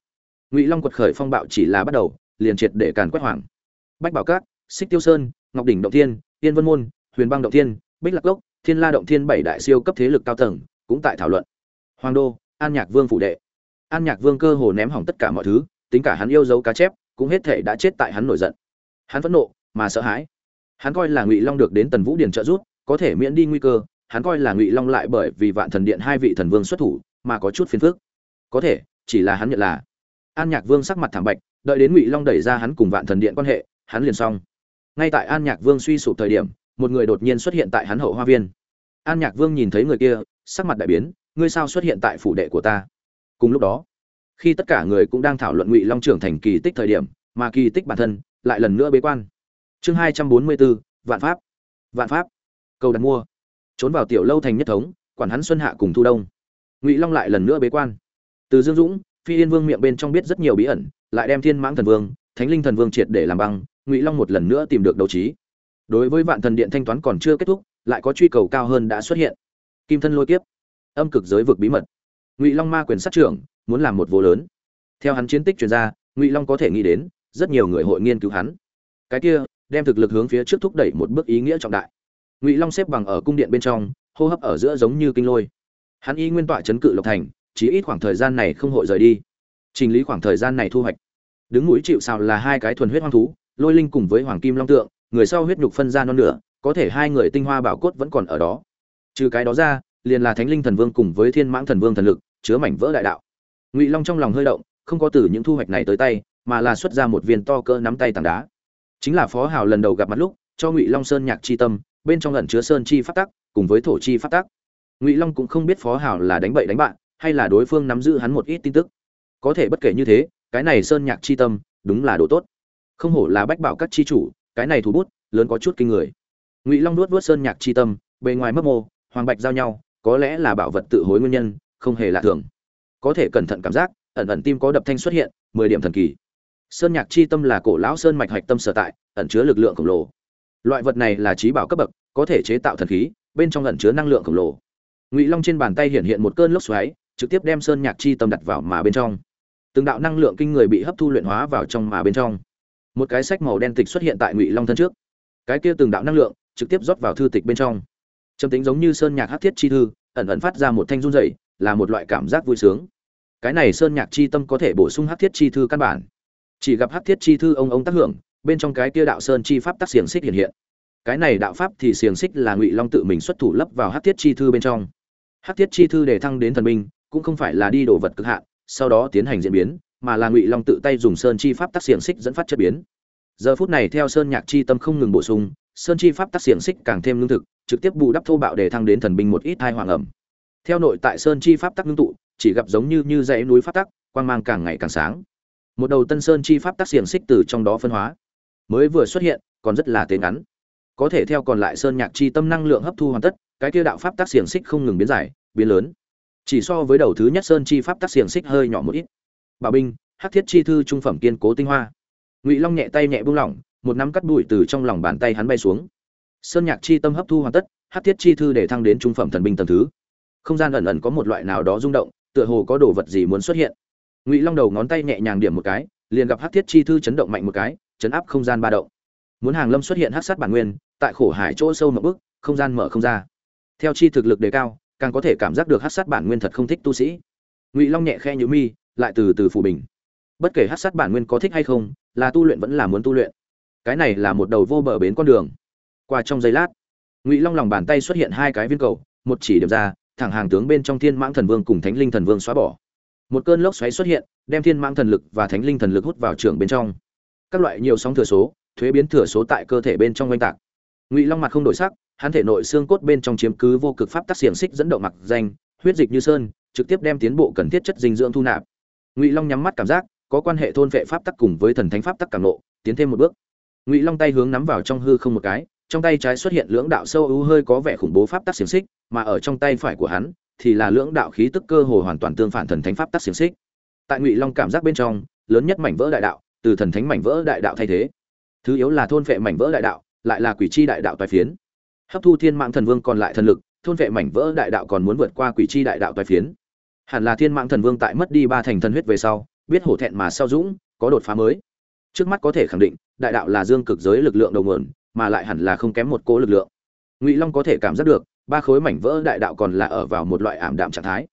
A: Ngụy long quật khởi phong bạo chỉ là bắt đầu liền triệt để càn quét hoàng. Bách bảo cát xích tiêu sơn ngọc đỉnh động thiên yên vân môn huyền băng động thiên bích lạc Lốc, thiên la động thiên bảy đại siêu cấp thế lực cao tầng cũng tại thảo luận. Hoàng đô an nhạc vương phụ đệ. An nhạc vương cơ hồ ném hỏng tất cả mọi thứ tính cả hắn yêu dấu cá chép cũng hết thể đã chết tại hắn nổi giận. Hắn phẫn nộ, mà sợ hãi. Hắn coi là ngụy long được đến tần vũ điền trợ giúp, có thể miễn đi nguy cơ, hắn coi là ngụy long lại bởi vì vạn thần điện hai vị thần vương xuất thủ, mà có chút phiền phức. Có thể, chỉ là hắn nhận là. An nhạc vương sắc mặt thảm bạch, đợi đến ngụy long đẩy ra hắn cùng vạn thần điện quan hệ, hắn liền xong. Ngay tại an nhạc vương suy sụp thời điểm, một người đột nhiên xuất hiện tại hắn hậu hoa viên. An nhạc vương nhìn thấy người kia, sắc mặt đại biến, ngươi sao xuất hiện tại phủ đệ của ta? Cùng lúc đó khi tất cả người cũng đang thảo luận ngụy long trưởng thành kỳ tích thời điểm mà kỳ tích bản thân lại lần nữa bế quan chương hai trăm bốn mươi bốn vạn pháp vạn pháp cầu đặt mua trốn vào tiểu lâu thành nhất thống quản hắn xuân hạ cùng thu đông ngụy long lại lần nữa bế quan từ dương dũng phi yên vương miệng bên trong biết rất nhiều bí ẩn lại đem thiên mãng thần vương thánh linh thần vương triệt để làm băng ngụy long một lần nữa tìm được đấu trí đối với vạn thần điện thanh toán còn chưa kết thúc lại có truy cầu cao hơn đã xuất hiện kim thân lôi kiếp âm cực giới vực bí mật ngụy long ma quyền sát trưởng muốn làm một vô lớn. Theo hắn chiến tích chuyên gia ngụy long có thể nghĩ đến rất nhiều người hội nghiên cứu hắn. Cái kia, đem thực lực hướng phía trước thúc đẩy một bước ý nghĩa trọng đại. Ngụy long xếp bằng ở cung điện bên trong, hô hấp ở giữa giống như kinh lôi. Hắn y nguyên tọa chấn cự lộc thành chỉ ít khoảng thời gian này không hội rời đi. Trình lý khoảng thời gian này thu hoạch. Đứng mũi chịu sào là hai cái thuần huyết hoang thú, lôi linh cùng với hoàng kim long tượng, người sau huyết nhục phân ra non nửa, có thể hai người tinh hoa bảo cốt vẫn còn ở đó. Trừ cái đó ra, liền là thánh linh thần vương cùng với thiên mãng thần vương thần lực, chứa mảnh vỡ đại đạo ngụy long trong lòng hơi động không có từ những thu hoạch này tới tay mà là xuất ra một viên to cỡ nắm tay tảng đá chính là phó hào lần đầu gặp mặt lúc cho ngụy long sơn nhạc chi tâm bên trong ẩn chứa sơn chi phát tắc cùng với thổ chi phát tắc ngụy long cũng không biết phó hào là đánh bậy đánh bạn hay là đối phương nắm giữ hắn một ít tin tức có thể bất kể như thế cái này sơn nhạc chi tâm đúng là đồ tốt không hổ là bách bảo các chi chủ cái này thủ bút lớn có chút kinh người ngụy long nuốt nuốt sơn nhạc chi tâm bề ngoài mấp mô hoàng bạch giao nhau có lẽ là bảo vật tự hối nguyên nhân không hề lạ thường có thể cẩn thận cảm giác, ẩn ẩn tim có đập thanh xuất hiện, mười điểm thần kỳ. Sơn nhạc chi tâm là cổ lão sơn mạch hạch tâm sở tại, ẩn chứa lực lượng khổng lồ. Loại vật này là trí bảo cấp bậc, có thể chế tạo thần khí, bên trong ẩn chứa năng lượng khổng lồ. Ngụy long trên bàn tay hiện hiện một cơn lốc xoáy, trực tiếp đem sơn nhạc chi tâm đặt vào mà bên trong. Từng đạo năng lượng kinh người bị hấp thu luyện hóa vào trong mà bên trong. Một cái sách màu đen tịch xuất hiện tại ngụy long thân trước. Cái kia từng đạo năng lượng, trực tiếp rót vào thư tịch bên trong. Trầm tính giống như sơn nhạc hát thiết chi thư, ẩn ẩn phát ra một thanh run dày là một loại cảm giác vui sướng. Cái này sơn nhạc chi tâm có thể bổ sung hắc thiết chi thư căn bản. Chỉ gặp hắc thiết chi thư ông ông tác hưởng, bên trong cái kia đạo sơn chi pháp tác xiềng xích hiện hiện. Cái này đạo pháp thì xiềng xích là ngụy long tự mình xuất thủ lấp vào hắc thiết chi thư bên trong. Hắc thiết chi thư để thăng đến thần minh, cũng không phải là đi đồ vật cực hạn, sau đó tiến hành diễn biến, mà là ngụy long tự tay dùng sơn chi pháp tác xiềng xích dẫn phát chất biến. Giờ phút này theo sơn nhạc chi tâm không ngừng bổ sung, sơn chi pháp tác xiềng xích càng thêm lương thực, trực tiếp bù đắp thô bạo để thăng đến thần binh một ít hai hoàng ẩm theo nội tại sơn chi pháp tắc ngưng tụ, chỉ gặp giống như như dãy núi pháp tắc, quang mang càng ngày càng sáng. Một đầu tân sơn chi pháp tắc xiềng xích từ trong đó phân hóa. Mới vừa xuất hiện, còn rất là tế ngắn. Có thể theo còn lại sơn nhạc chi tâm năng lượng hấp thu hoàn tất, cái kia đạo pháp tắc xiềng xích không ngừng biến dài, biến lớn. Chỉ so với đầu thứ nhất sơn chi pháp tắc xiềng xích hơi nhỏ một ít. Bà binh, hắc thiết chi thư trung phẩm kiên cố tinh hoa. Ngụy long nhẹ tay nhẹ buông lỏng, một nắm cắt bụi từ trong lòng bàn tay hắn bay xuống. Sơn nhạc chi tâm hấp thu hoàn tất, hắc thiết chi thư để thăng đến trung phẩm thần binh tầng thứ không gian ẩn ẩn có một loại nào đó rung động, tựa hồ có đồ vật gì muốn xuất hiện. Ngụy long đầu ngón tay nhẹ nhàng điểm một cái, liền gặp hắc thiết chi thư chấn động mạnh một cái, chấn áp không gian ba động. Muốn hàng lâm xuất hiện hắc sát bản nguyên, tại khổ hải chỗ sâu một bước, không gian mở không ra. Theo chi thực lực đề cao, càng có thể cảm giác được hắc sát bản nguyên thật không thích tu sĩ. Ngụy long nhẹ khe nhữ mi, lại từ từ phủ bình. Bất kể hắc sát bản nguyên có thích hay không, là tu luyện vẫn là muốn tu luyện. Cái này là một đầu vô bờ bến con đường. Qua trong giây lát, ngụy long lòng bàn tay xuất hiện hai cái viên cầu, một chỉ điểm ra thẳng hàng tướng bên trong thiên mãng thần vương cùng thánh linh thần vương xóa bỏ. Một cơn lốc xoáy xuất hiện, đem thiên mãng thần lực và thánh linh thần lực hút vào trường bên trong. Các loại nhiều sóng thừa số, thuế biến thừa số tại cơ thể bên trong oanh tạc. Ngụy long mặt không đổi sắc, hắn thể nội xương cốt bên trong chiếm cứ vô cực pháp tác xiềng xích dẫn động mặc danh, huyết dịch như sơn, trực tiếp đem tiến bộ cần thiết chất dinh dưỡng thu nạp. Ngụy long nhắm mắt cảm giác, có quan hệ thôn vệ pháp tắc cùng với thần thánh pháp tắc càng nộ tiến thêm một bước. Ngụy long tay hướng nắm vào trong hư không một cái, trong tay trái xuất hiện lưỡng đạo sâu ưu hơi có vẻ khủng bố pháp tắc xiềng xích mà ở trong tay phải của hắn thì là lưỡng đạo khí tức cơ hồ hoàn toàn tương phản thần thánh pháp tắc xiềng xích. Tại ngụy long cảm giác bên trong, lớn nhất mảnh vỡ đại đạo, từ thần thánh mảnh vỡ đại đạo thay thế. Thứ yếu là thôn vệ mảnh vỡ đại đạo, lại là quỷ chi đại đạo toái phiến. Hấp thu thiên mạng thần vương còn lại thần lực, thôn vệ mảnh vỡ đại đạo còn muốn vượt qua quỷ chi đại đạo toái phiến. Hẳn là thiên mạng thần vương tại mất đi ba thành thần huyết về sau, biết hổ thẹn mà sau dũng, có đột phá mới. Trước mắt có thể khẳng định, đại đạo là dương cực giới lực lượng đầu nguồn, mà lại hẳn là không kém một cố lực lượng. Ngụy long có thể cảm giác được ba khối mảnh vỡ đại đạo còn là ở vào một loại ảm đạm trạng thái.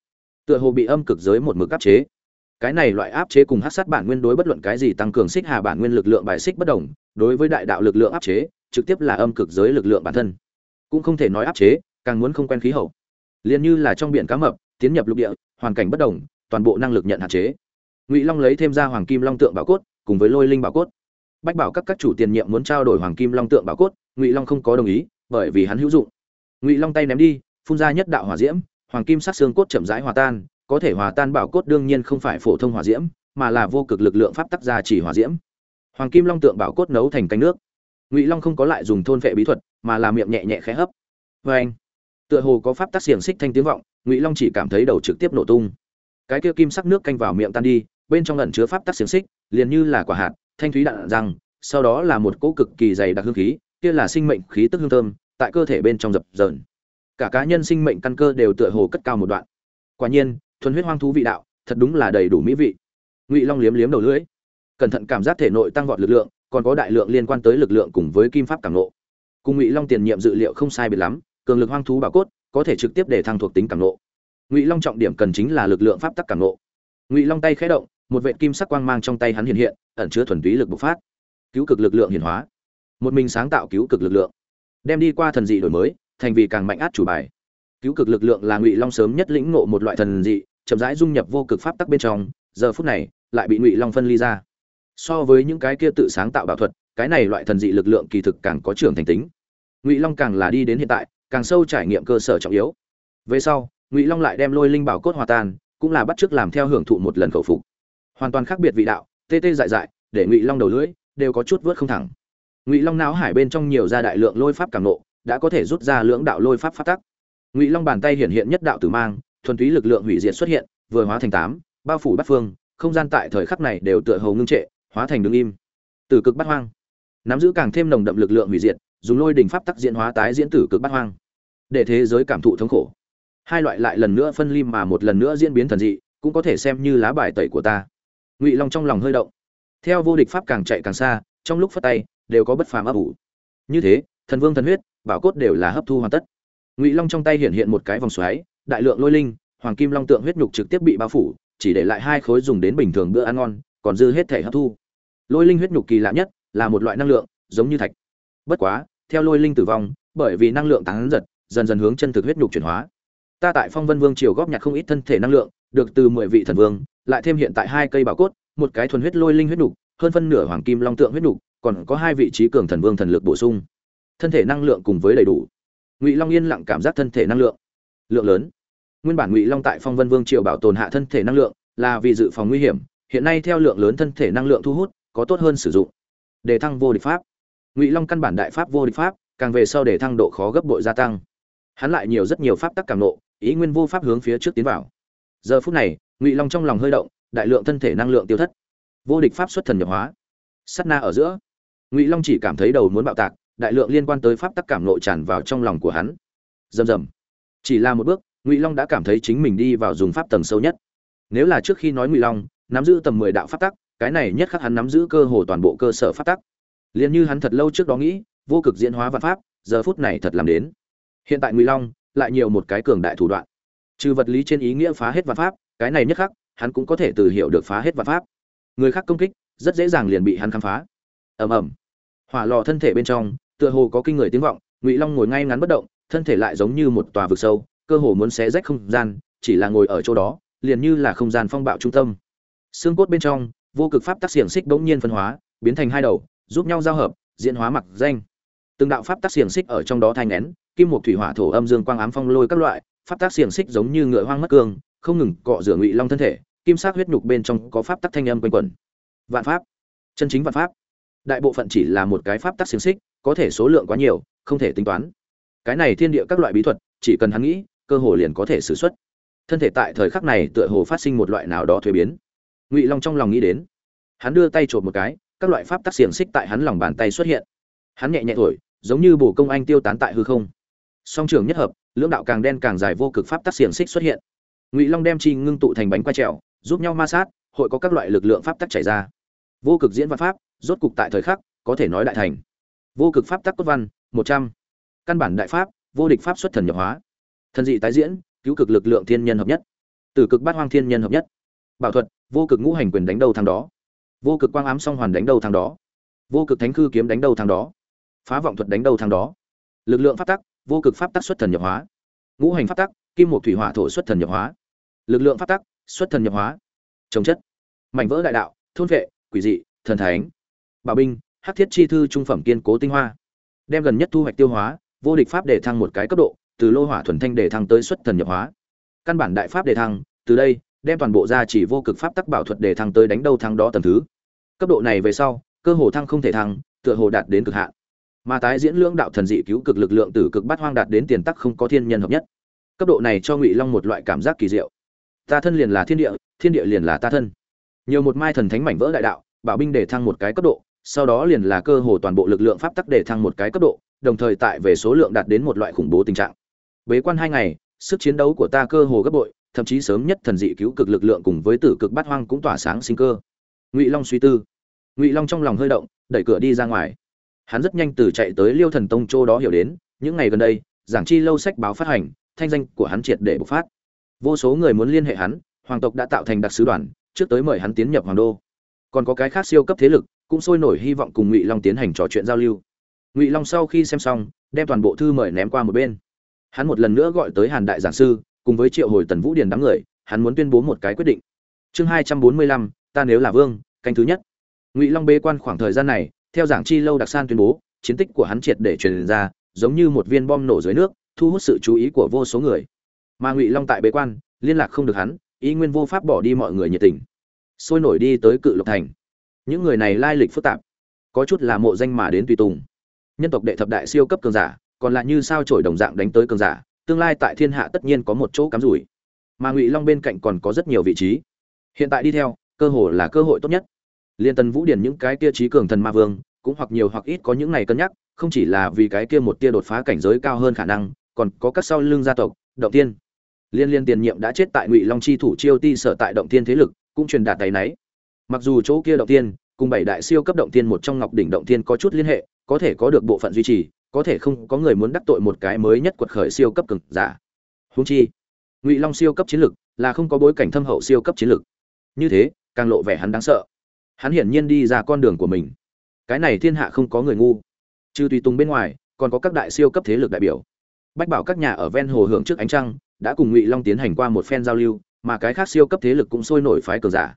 A: Tựa hồ bị âm cực giới một mực áp chế. Cái này loại áp chế cùng hát sát bản nguyên đối bất luận cái gì tăng cường xích hà bản nguyên lực lượng bài xích bất đồng, đối với đại đạo lực lượng áp chế, trực tiếp là âm cực giới lực lượng bản thân. Cũng không thể nói áp chế, càng muốn không quen khí hậu. Liền như là trong biển cá mập, tiến nhập lục địa, hoàn cảnh bất đồng, toàn bộ năng lực nhận hạn chế. Ngụy long lấy thêm ra hoàng kim long tượng bảo cốt, cùng với lôi linh bảo cốt. Bách bảo các các chủ tiền nhiệm muốn trao đổi hoàng kim long tượng bảo cốt, ngụy long không có đồng ý, bởi vì hắn hữu dụng ngụy long tay ném đi, phun ra nhất đạo hỏa diễm, hoàng kim sắc xương cốt chậm rãi hòa tan, có thể hòa tan bảo cốt đương nhiên không phải phổ thông hỏa diễm, mà là vô cực lực lượng pháp tắc gia chỉ hỏa diễm. Hoàng kim long tượng bảo cốt nấu thành canh nước. Ngụy long không có lại dùng thôn vệ bí thuật, mà là miệng nhẹ nhẹ khẽ hấp. Vê anh, tựa hồ có pháp tắc xiềng xích thanh tiếng vọng, ngụy long chỉ cảm thấy đầu trực tiếp nổ tung. Cái kia kim sắc nước canh vào miệng tan đi, bên trong ẩn chứa pháp tắc xiềng xích, liền như là quả hạt, thanh thúy đạn răng, sau đó là một cỗ cực kỳ dày đặc hương khí, kia là sinh mệnh khí tức hương thơm tại cơ thể bên trong dập dờn. Cả cá nhân sinh mệnh căn cơ đều tựa hồ cất cao một đoạn. Quả nhiên, thuần huyết hoang thú vị đạo, thật đúng là đầy đủ mỹ vị. Ngụy long liếm liếm đầu lưỡi. Cẩn thận cảm giác thể nội tăng vọt lực lượng, còn có đại lượng liên quan tới lực lượng cùng với kim pháp cảm nộ cùng ngụy long tiền nhiệm dự liệu không sai biệt lắm, cường lực hoang thú bảo cốt có thể trực tiếp để thăng thuộc tính cảm nộ ngụy long trọng điểm cần chính là lực lượng pháp tắc cảm nộ ngụy long tay khé động, một vệ kim sắc quang mang trong tay hắn hiện hiện, ẩn chứa thuần túy lực bộc phát. Cứu cực lực lượng hiển hóa. Một mình sáng tạo cứu cực lực lượng đem đi qua thần dị đổi mới, thành vì càng mạnh át chủ bài. Cứu cực lực lượng là ngụy long sớm nhất lĩnh ngộ một loại thần dị, chậm rãi dung nhập vô cực pháp tắc bên trong, giờ phút này, lại bị ngụy long phân ly ra. So với những cái kia tự sáng tạo bảo thuật, cái này loại thần dị lực lượng kỳ thực càng có trưởng thành tính. Ngụy long càng là đi đến hiện tại, càng sâu trải nghiệm cơ sở trọng yếu. Về sau, ngụy long lại đem lôi linh bảo cốt hòa tan, cũng là bắt chước làm theo hưởng thụ một lần khẩu phục. Hoàn toàn khác biệt vị đạo, tê tê dại dại, để ngụy long đầu lưỡi đều có chút vớt không thẳng ngụy long não hải bên trong nhiều ra đại lượng lôi pháp cảm nộ, đã có thể rút ra lưỡng đạo lôi pháp phát tắc. Ngụy long bàn tay hiện hiện nhất đạo tử mang, thuần túy lực lượng hủy diệt xuất hiện, vừa hóa thành tám, bao phủ bắt phương, không gian tại thời khắc này đều tựa hồ ngưng trệ, hóa thành đứng im. Từ cực bắt hoang. Nắm giữ càng thêm nồng đậm lực lượng hủy diệt, dùng lôi đình pháp tắc diễn hóa tái diễn tử cực bắt hoang. Để thế giới cảm thụ thống khổ. Hai loại lại lần nữa phân lim mà một lần nữa diễn biến thần dị, cũng có thể xem như lá bài tẩy của ta. Ngụy long trong lòng hơi động. Theo vô địch pháp càng chạy càng xa, trong lúc phát tay đều có bất phàm ấp ủ. Như thế, thần vương thần huyết, bảo cốt đều là hấp thu hoàn tất. Ngụy long trong tay hiện hiện một cái vòng xoáy, đại lượng lôi linh, hoàng kim long tượng huyết nhục trực tiếp bị bao phủ, chỉ để lại hai khối dùng đến bình thường bữa ăn ngon, còn dư hết thể hấp thu. Lôi linh huyết nhục kỳ lạ nhất là một loại năng lượng, giống như thạch. Bất quá, theo lôi linh tử vong, bởi vì năng lượng tán giật, dần dần hướng chân thực huyết nhục chuyển hóa. Ta tại phong vân vương triều góp nhặt không ít thân thể năng lượng, được từ mười vị thần vương, lại thêm hiện tại hai cây bảo cốt, một cái thuần huyết lôi linh huyết nhục, hơn phân nửa hoàng kim long tượng huyết nhục còn có hai vị trí cường thần vương thần lực bổ sung. Thân thể năng lượng cùng với đầy đủ. Ngụy long yên lặng cảm giác thân thể năng lượng. Lượng lớn. Nguyên bản ngụy long tại phong vân vương triều bảo tồn hạ thân thể năng lượng là vì dự phòng nguy hiểm, hiện nay theo lượng lớn thân thể năng lượng thu hút, có tốt hơn sử dụng. Để thăng vô địch pháp. Ngụy long căn bản đại pháp vô địch pháp, càng về sau để thăng độ khó gấp bội gia tăng. Hắn lại nhiều rất nhiều pháp tắc càng nộ, ý nguyên vô pháp hướng phía trước tiến vào. Giờ phút này, ngụy long trong lòng hơi động, đại lượng thân thể năng lượng tiêu thất. Vô địch pháp xuất thần nhập hóa. Sắt na ở giữa ngụy long chỉ cảm thấy đầu muốn bạo tạc đại lượng liên quan tới pháp tắc cảm nộ tràn vào trong lòng của hắn rầm rầm chỉ là một bước ngụy long đã cảm thấy chính mình đi vào dùng pháp tầng sâu nhất nếu là trước khi nói ngụy long nắm giữ tầm mười đạo pháp tắc cái này nhất khắc hắn nắm giữ cơ hồ toàn bộ cơ sở pháp tắc liền như hắn thật lâu trước đó nghĩ vô cực diễn hóa văn pháp giờ phút này thật làm đến hiện tại ngụy long lại nhiều một cái cường đại thủ đoạn trừ vật lý trên ý nghĩa phá hết văn pháp cái này nhất khắc hắn cũng có thể từ hiểu được phá hết văn pháp người khác công kích rất dễ dàng liền bị hắn khám phá ầm ầm hỏa lò thân thể bên trong, tựa hồ có kinh người tiếng vọng, ngụy long ngồi ngay ngắn bất động, thân thể lại giống như một tòa vực sâu, cơ hồ muốn xé rách không gian, chỉ là ngồi ở chỗ đó, liền như là không gian phong bạo trung tâm. Xương cốt bên trong, vô cực pháp tác xiềng xích bỗng nhiên phân hóa, biến thành hai đầu, giúp nhau giao hợp, diễn hóa mặc danh. Từng đạo pháp tác xiềng xích ở trong đó thanh nén, kim một thủy hỏa thổ âm dương quang ám phong lôi các loại, pháp tác xiềng xích giống như ngựa hoang mất cương không ngừng cọ rửa ngụy long thân thể, kim sắc huyết nhục bên trong có pháp tắc thanh âm quanh quẩn. Vạn pháp. Chân chính vạn pháp đại bộ phận chỉ là một cái pháp tắc xiềng xích, có thể số lượng quá nhiều, không thể tính toán. Cái này thiên địa các loại bí thuật, chỉ cần hắn nghĩ, cơ hồ liền có thể xử xuất thân thể tại thời khắc này tựa hồ phát sinh một loại nào đó thuế biến. Ngụy long trong lòng nghĩ đến, hắn đưa tay trộm một cái, các loại pháp tắc xiềng xích tại hắn lòng bàn tay xuất hiện. Hắn nhẹ nhẹ thổi, giống như bổ công anh tiêu tán tại hư không. Song trường nhất hợp, lưỡng đạo càng đen càng dài vô cực pháp tắc xiềng xích xuất hiện. Ngụy long đem chi ngưng tụ thành bánh quay trèo, giúp nhau ma sát, hội có các loại lực lượng pháp tắc chảy ra. Vô cực diễn văn pháp rốt cục tại thời khắc, có thể nói đại thành. Vô cực pháp tắc cốt văn, một trăm. Căn bản đại pháp, vô địch pháp xuất thần nhập hóa. Thần dị tái diễn, cứu cực lực lượng thiên nhân hợp nhất. Từ cực bát hoang thiên nhân hợp nhất. Bảo thuật, vô cực ngũ hành quyền đánh đầu thằng đó. Vô cực quang ám song hoàn đánh đầu thằng đó. Vô cực thánh khư kiếm đánh đầu thằng đó. Phá vọng thuật đánh đầu thằng đó. Lực lượng pháp tắc, vô cực pháp tắc xuất thần nhập hóa. Ngũ hành pháp tắc, kim một thủy hỏa thổ xuất thần nhập hóa. Lực lượng pháp tắc, xuất thần nhập hóa. Trồng chất. Mảnh vỡ đại đạo, thôn vệ, quỷ dị, thần thánh bảo binh, hắc thiết chi thư trung phẩm kiên cố tinh hoa. Đem gần nhất thu hoạch tiêu hóa, vô địch pháp để thăng một cái cấp độ, từ lô hỏa thuần thanh để thăng tới xuất thần nhập hóa. Căn bản đại pháp để thăng, từ đây, đem toàn bộ gia chỉ vô cực pháp tắc bảo thuật để thăng tới đánh đâu thăng đó tầng thứ. Cấp độ này về sau, cơ hồ thăng không thể thăng, tựa hồ đạt đến cực hạn. Mà tái diễn lưỡng đạo thần dị cứu cực lực lượng từ cực bát hoang đạt đến tiền tắc không có thiên nhân hợp nhất. Cấp độ này cho ngụy long một loại cảm giác kỳ diệu. Ta thân liền là thiên địa thiên địa liền là ta thân. Nhiều một mai thần thánh mảnh vỡ đại đạo, bảo binh để thăng một cái cấp độ sau đó liền là cơ hồ toàn bộ lực lượng pháp tắc để thăng một cái cấp độ, đồng thời tại về số lượng đạt đến một loại khủng bố tình trạng. Bế quan hai ngày, sức chiến đấu của ta cơ hồ gấp bội, thậm chí sớm nhất thần dị cứu cực lực lượng cùng với tử cực bát hoang cũng tỏa sáng sinh cơ. Ngụy long suy tư. Ngụy long trong lòng hơi động, đẩy cửa đi ra ngoài. Hắn rất nhanh từ chạy tới liêu thần tông châu đó hiểu đến, những ngày gần đây, giảng chi lâu sách báo phát hành, thanh danh của hắn triệt để bộc phát. Vô số người muốn liên hệ hắn, hoàng tộc đã tạo thành đặc sứ đoàn, trước tới mời hắn tiến nhập hoàng đô. Còn có cái khác siêu cấp thế lực cũng sôi nổi hy vọng cùng ngụy long tiến hành trò chuyện giao lưu. Ngụy long sau khi xem xong, đem toàn bộ thư mời ném qua một bên. Hắn một lần nữa gọi tới hàn đại giảng sư, cùng với triệu hồi tần vũ điền đám người, hắn muốn tuyên bố một cái quyết định. Chương hai trăm bốn mươi lăm, ta nếu là vương, canh thứ nhất. Ngụy long bế quan khoảng thời gian này, theo giảng chi lâu đặc san tuyên bố, chiến tích của hắn triệt để truyền ra, giống như một viên bom nổ dưới nước, thu hút sự chú ý của vô số người. Mà ngụy long tại bế quan, liên lạc không được hắn, ý nguyên vô pháp bỏ đi mọi người nhiệt tình. Sôi nổi đi tới cự lộc thành những người này lai lịch phức tạp. Có chút là mộ danh mà đến tùy tùng. Nhân tộc đệ thập đại siêu cấp cường giả, còn lại như sao trổi đồng dạng đánh tới cường giả, tương lai tại thiên hạ tất nhiên có một chỗ cắm rủi. Mà ngụy long bên cạnh còn có rất nhiều vị trí. Hiện tại đi theo, cơ hồ là cơ hội tốt nhất. Liên tân vũ điển những cái kia trí cường thần ma vương, cũng hoặc nhiều hoặc ít có những này cân nhắc, không chỉ là vì cái kia một tia đột phá cảnh giới cao hơn khả năng, còn có các sau lưng gia tộc, động tiên liên liên tiền nhiệm đã chết tại ngụy long chi thủ chiêu ti sở tại động tiên thế lực, cũng truyền đạt tay náy mặc dù chỗ kia động tiên, cùng bảy đại siêu cấp động tiên một trong ngọc đỉnh động tiên có chút liên hệ, có thể có được bộ phận duy trì, có thể không có người muốn đắc tội một cái mới nhất quật khởi siêu cấp cường giả. Húng chi, ngụy long siêu cấp chiến lực là không có bối cảnh thâm hậu siêu cấp chiến lực. Như thế, càng lộ vẻ hắn đáng sợ. Hắn hiển nhiên đi ra con đường của mình. Cái này thiên hạ không có người ngu. Trừ tùy tùng bên ngoài, còn có các đại siêu cấp thế lực đại biểu. Bách bảo các nhà ở ven hồ hưởng trước ánh trăng, đã cùng ngụy long tiến hành qua một phen giao lưu, mà cái khác siêu cấp thế lực cũng sôi nổi phái cường giả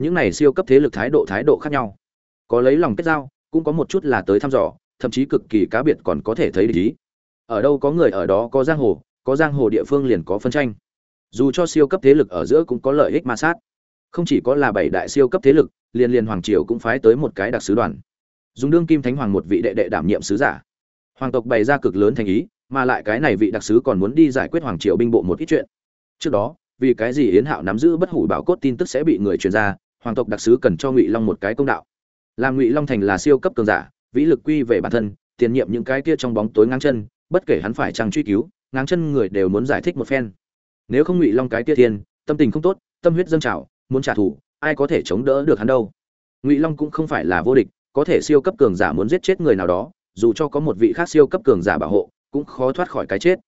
A: những này siêu cấp thế lực thái độ thái độ khác nhau. Có lấy lòng kết giao, cũng có một chút là tới thăm dò, thậm chí cực kỳ cá biệt còn có thể thấy lý ở đâu có người ở đó có giang hồ, có giang hồ địa phương liền có phân tranh. Dù cho siêu cấp thế lực ở giữa cũng có lợi ích ma sát. Không chỉ có là bảy đại siêu cấp thế lực, liền liền hoàng triều cũng phái tới một cái đặc sứ đoàn. Dùng đương kim thánh hoàng một vị đệ đệ đảm nhiệm sứ giả. Hoàng tộc bày ra cực lớn thành ý, mà lại cái này vị đặc sứ còn muốn đi giải quyết hoàng triều binh bộ một ít chuyện. Trước đó, vì cái gì yến hạo nắm giữ bất hủ bảo cốt tin tức sẽ bị người truyền ra hoàng tộc đặc sứ cần cho ngụy long một cái công đạo làm ngụy long thành là siêu cấp cường giả vĩ lực quy về bản thân tiền nhiệm những cái kia trong bóng tối ngang chân bất kể hắn phải chăng truy cứu ngang chân người đều muốn giải thích một phen nếu không ngụy long cái kia thiên tâm tình không tốt tâm huyết dâng trào muốn trả thù ai có thể chống đỡ được hắn đâu ngụy long cũng không phải là vô địch có thể siêu cấp cường giả muốn giết chết người nào đó dù cho có một vị khác siêu cấp cường giả bảo hộ cũng khó thoát khỏi cái chết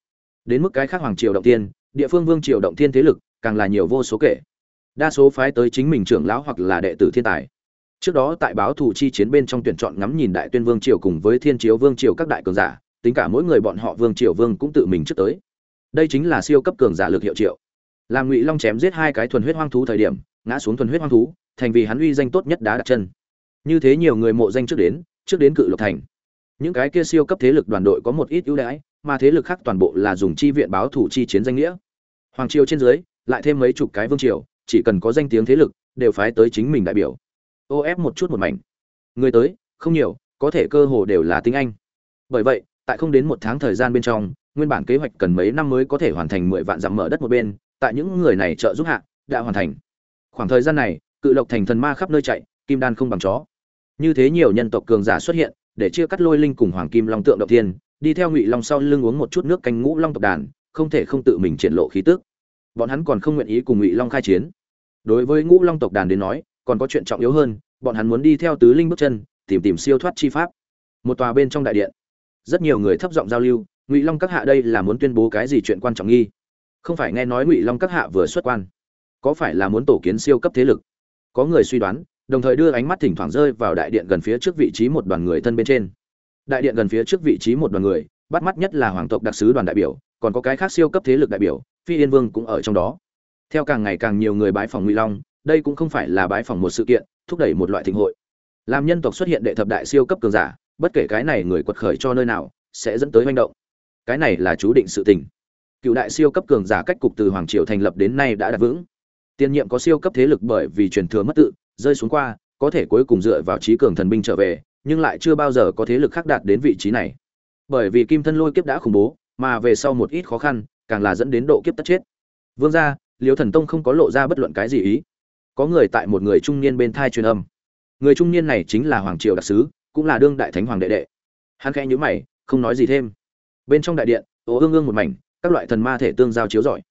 A: đến mức cái khác hoàng triều động tiên địa phương vương triều động thiên thế lực càng là nhiều vô số kể đa số phái tới chính mình trưởng lão hoặc là đệ tử thiên tài. Trước đó tại báo thủ chi chiến bên trong tuyển chọn ngắm nhìn đại tuyên vương triều cùng với thiên chiếu vương triều các đại cường giả, tính cả mỗi người bọn họ vương triều vương cũng tự mình trước tới. Đây chính là siêu cấp cường giả lực hiệu triệu. Làm ngụy long chém giết hai cái thuần huyết hoang thú thời điểm, ngã xuống thuần huyết hoang thú, thành vì hắn uy danh tốt nhất đá đặt chân. Như thế nhiều người mộ danh trước đến trước đến cự lộc thành. Những cái kia siêu cấp thế lực đoàn đội có một ít ưu đãi, mà thế lực khác toàn bộ là dùng chi viện báo thủ chi chiến danh nghĩa. Hoàng triều trên dưới, lại thêm mấy chục cái vương triều chỉ cần có danh tiếng thế lực, đều phái tới chính mình đại biểu. Ô ép một chút một mảnh. Người tới, không nhiều, có thể cơ hồ đều là tiếng anh. Bởi vậy, tại không đến một tháng thời gian bên trong, nguyên bản kế hoạch cần mấy năm mới có thể hoàn thành mười vạn dặm mở đất một bên, tại những người này trợ giúp hạ, đã hoàn thành. Khoảng thời gian này, cự lộc thành thần ma khắp nơi chạy, kim đan không bằng chó. Như thế nhiều nhân tộc cường giả xuất hiện, để chia cắt lôi linh cùng hoàng kim long tượng động thiên, đi theo ngụy long sau lưng uống một chút nước canh ngũ long tộc đàn, không thể không tự mình triển lộ khí tức bọn hắn còn không nguyện ý cùng ngụy long khai chiến. Đối với ngũ long tộc đàn đến nói, còn có chuyện trọng yếu hơn, bọn hắn muốn đi theo tứ linh bước chân, tìm tìm siêu thoát chi pháp. Một tòa bên trong đại điện. Rất nhiều người thấp giọng giao lưu, ngụy long các hạ đây là muốn tuyên bố cái gì chuyện quan trọng nghi? Không phải nghe nói ngụy long các hạ vừa xuất quan. Có phải là muốn tổ kiến siêu cấp thế lực? Có người suy đoán, đồng thời đưa ánh mắt thỉnh thoảng rơi vào đại điện gần phía trước vị trí một đoàn người thân bên trên. Đại điện gần phía trước vị trí một đoàn người, bắt mắt nhất là hoàng tộc đặc sứ đoàn đại biểu, còn có cái khác siêu cấp thế lực đại biểu phi yên vương cũng ở trong đó. Theo càng ngày càng nhiều người bái phòng ngụy long, đây cũng không phải là bái phòng một sự kiện, thúc đẩy một loại thịnh hội. Làm nhân tộc xuất hiện đệ thập đại siêu cấp cường giả, bất kể cái này người quật khởi cho nơi nào, sẽ dẫn tới manh động. Cái này là chú định sự tình. Cựu đại siêu cấp cường giả cách cục từ hoàng triều thành lập đến nay đã đạt vững. Tiên nhiệm có siêu cấp thế lực bởi vì truyền thừa mất tự, rơi xuống qua, có thể cuối cùng dựa vào trí cường thần binh trở về, nhưng lại chưa bao giờ có thế lực khác đạt đến vị trí này. Bởi vì kim thân lôi kiếp đã khủng bố, mà về sau một ít khó khăn càng là dẫn đến độ kiếp tất chết. Vương gia, liêu thần tông không có lộ ra bất luận cái gì ý. Có người tại một người trung niên bên thai truyền âm. Người trung niên này chính là hoàng triều đặc sứ, cũng là đương đại thánh hoàng đệ đệ. Hắn khẽ nhíu mày, không nói gì thêm. Bên trong đại điện ố ương ương một mảnh, các loại thần ma thể tương giao chiếu rọi.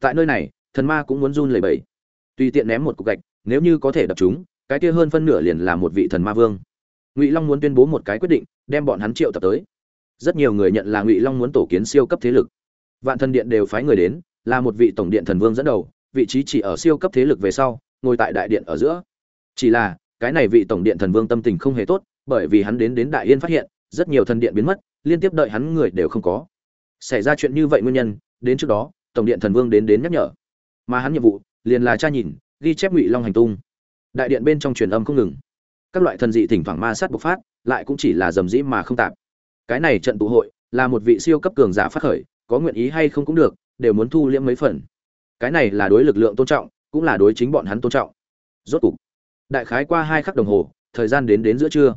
A: Tại nơi này, thần ma cũng muốn run lẩy bẩy. Tùy tiện ném một cục gạch, nếu như có thể đập chúng, cái kia hơn phân nửa liền là một vị thần ma vương. Ngụy long muốn tuyên bố một cái quyết định, đem bọn hắn triệu tập tới. Rất nhiều người nhận là ngụy long muốn tổ kiến siêu cấp thế lực vạn thần điện đều phái người đến, là một vị tổng điện thần vương dẫn đầu, vị trí chỉ ở siêu cấp thế lực về sau, ngồi tại đại điện ở giữa. Chỉ là, cái này vị tổng điện thần vương tâm tình không hề tốt, bởi vì hắn đến đến đại yên phát hiện, rất nhiều thần điện biến mất, liên tiếp đợi hắn người đều không có. Xảy ra chuyện như vậy nguyên nhân, đến trước đó, tổng điện thần vương đến đến nhắc nhở. Mà hắn nhiệm vụ, liền là tra nhìn, ghi chép ngụy long hành tung. Đại điện bên trong truyền âm không ngừng. Các loại thần dị thỉnh thoảng ma sát bộc phát, lại cũng chỉ là dầm dĩ mà không tạp. Cái này trận tụ hội, là một vị siêu cấp cường giả phát khởi có nguyện ý hay không cũng được, đều muốn thu liễm mấy phần. Cái này là đối lực lượng tôn trọng, cũng là đối chính bọn hắn tôn trọng. Rốt cục, đại khái qua hai khắc đồng hồ, thời gian đến đến giữa trưa.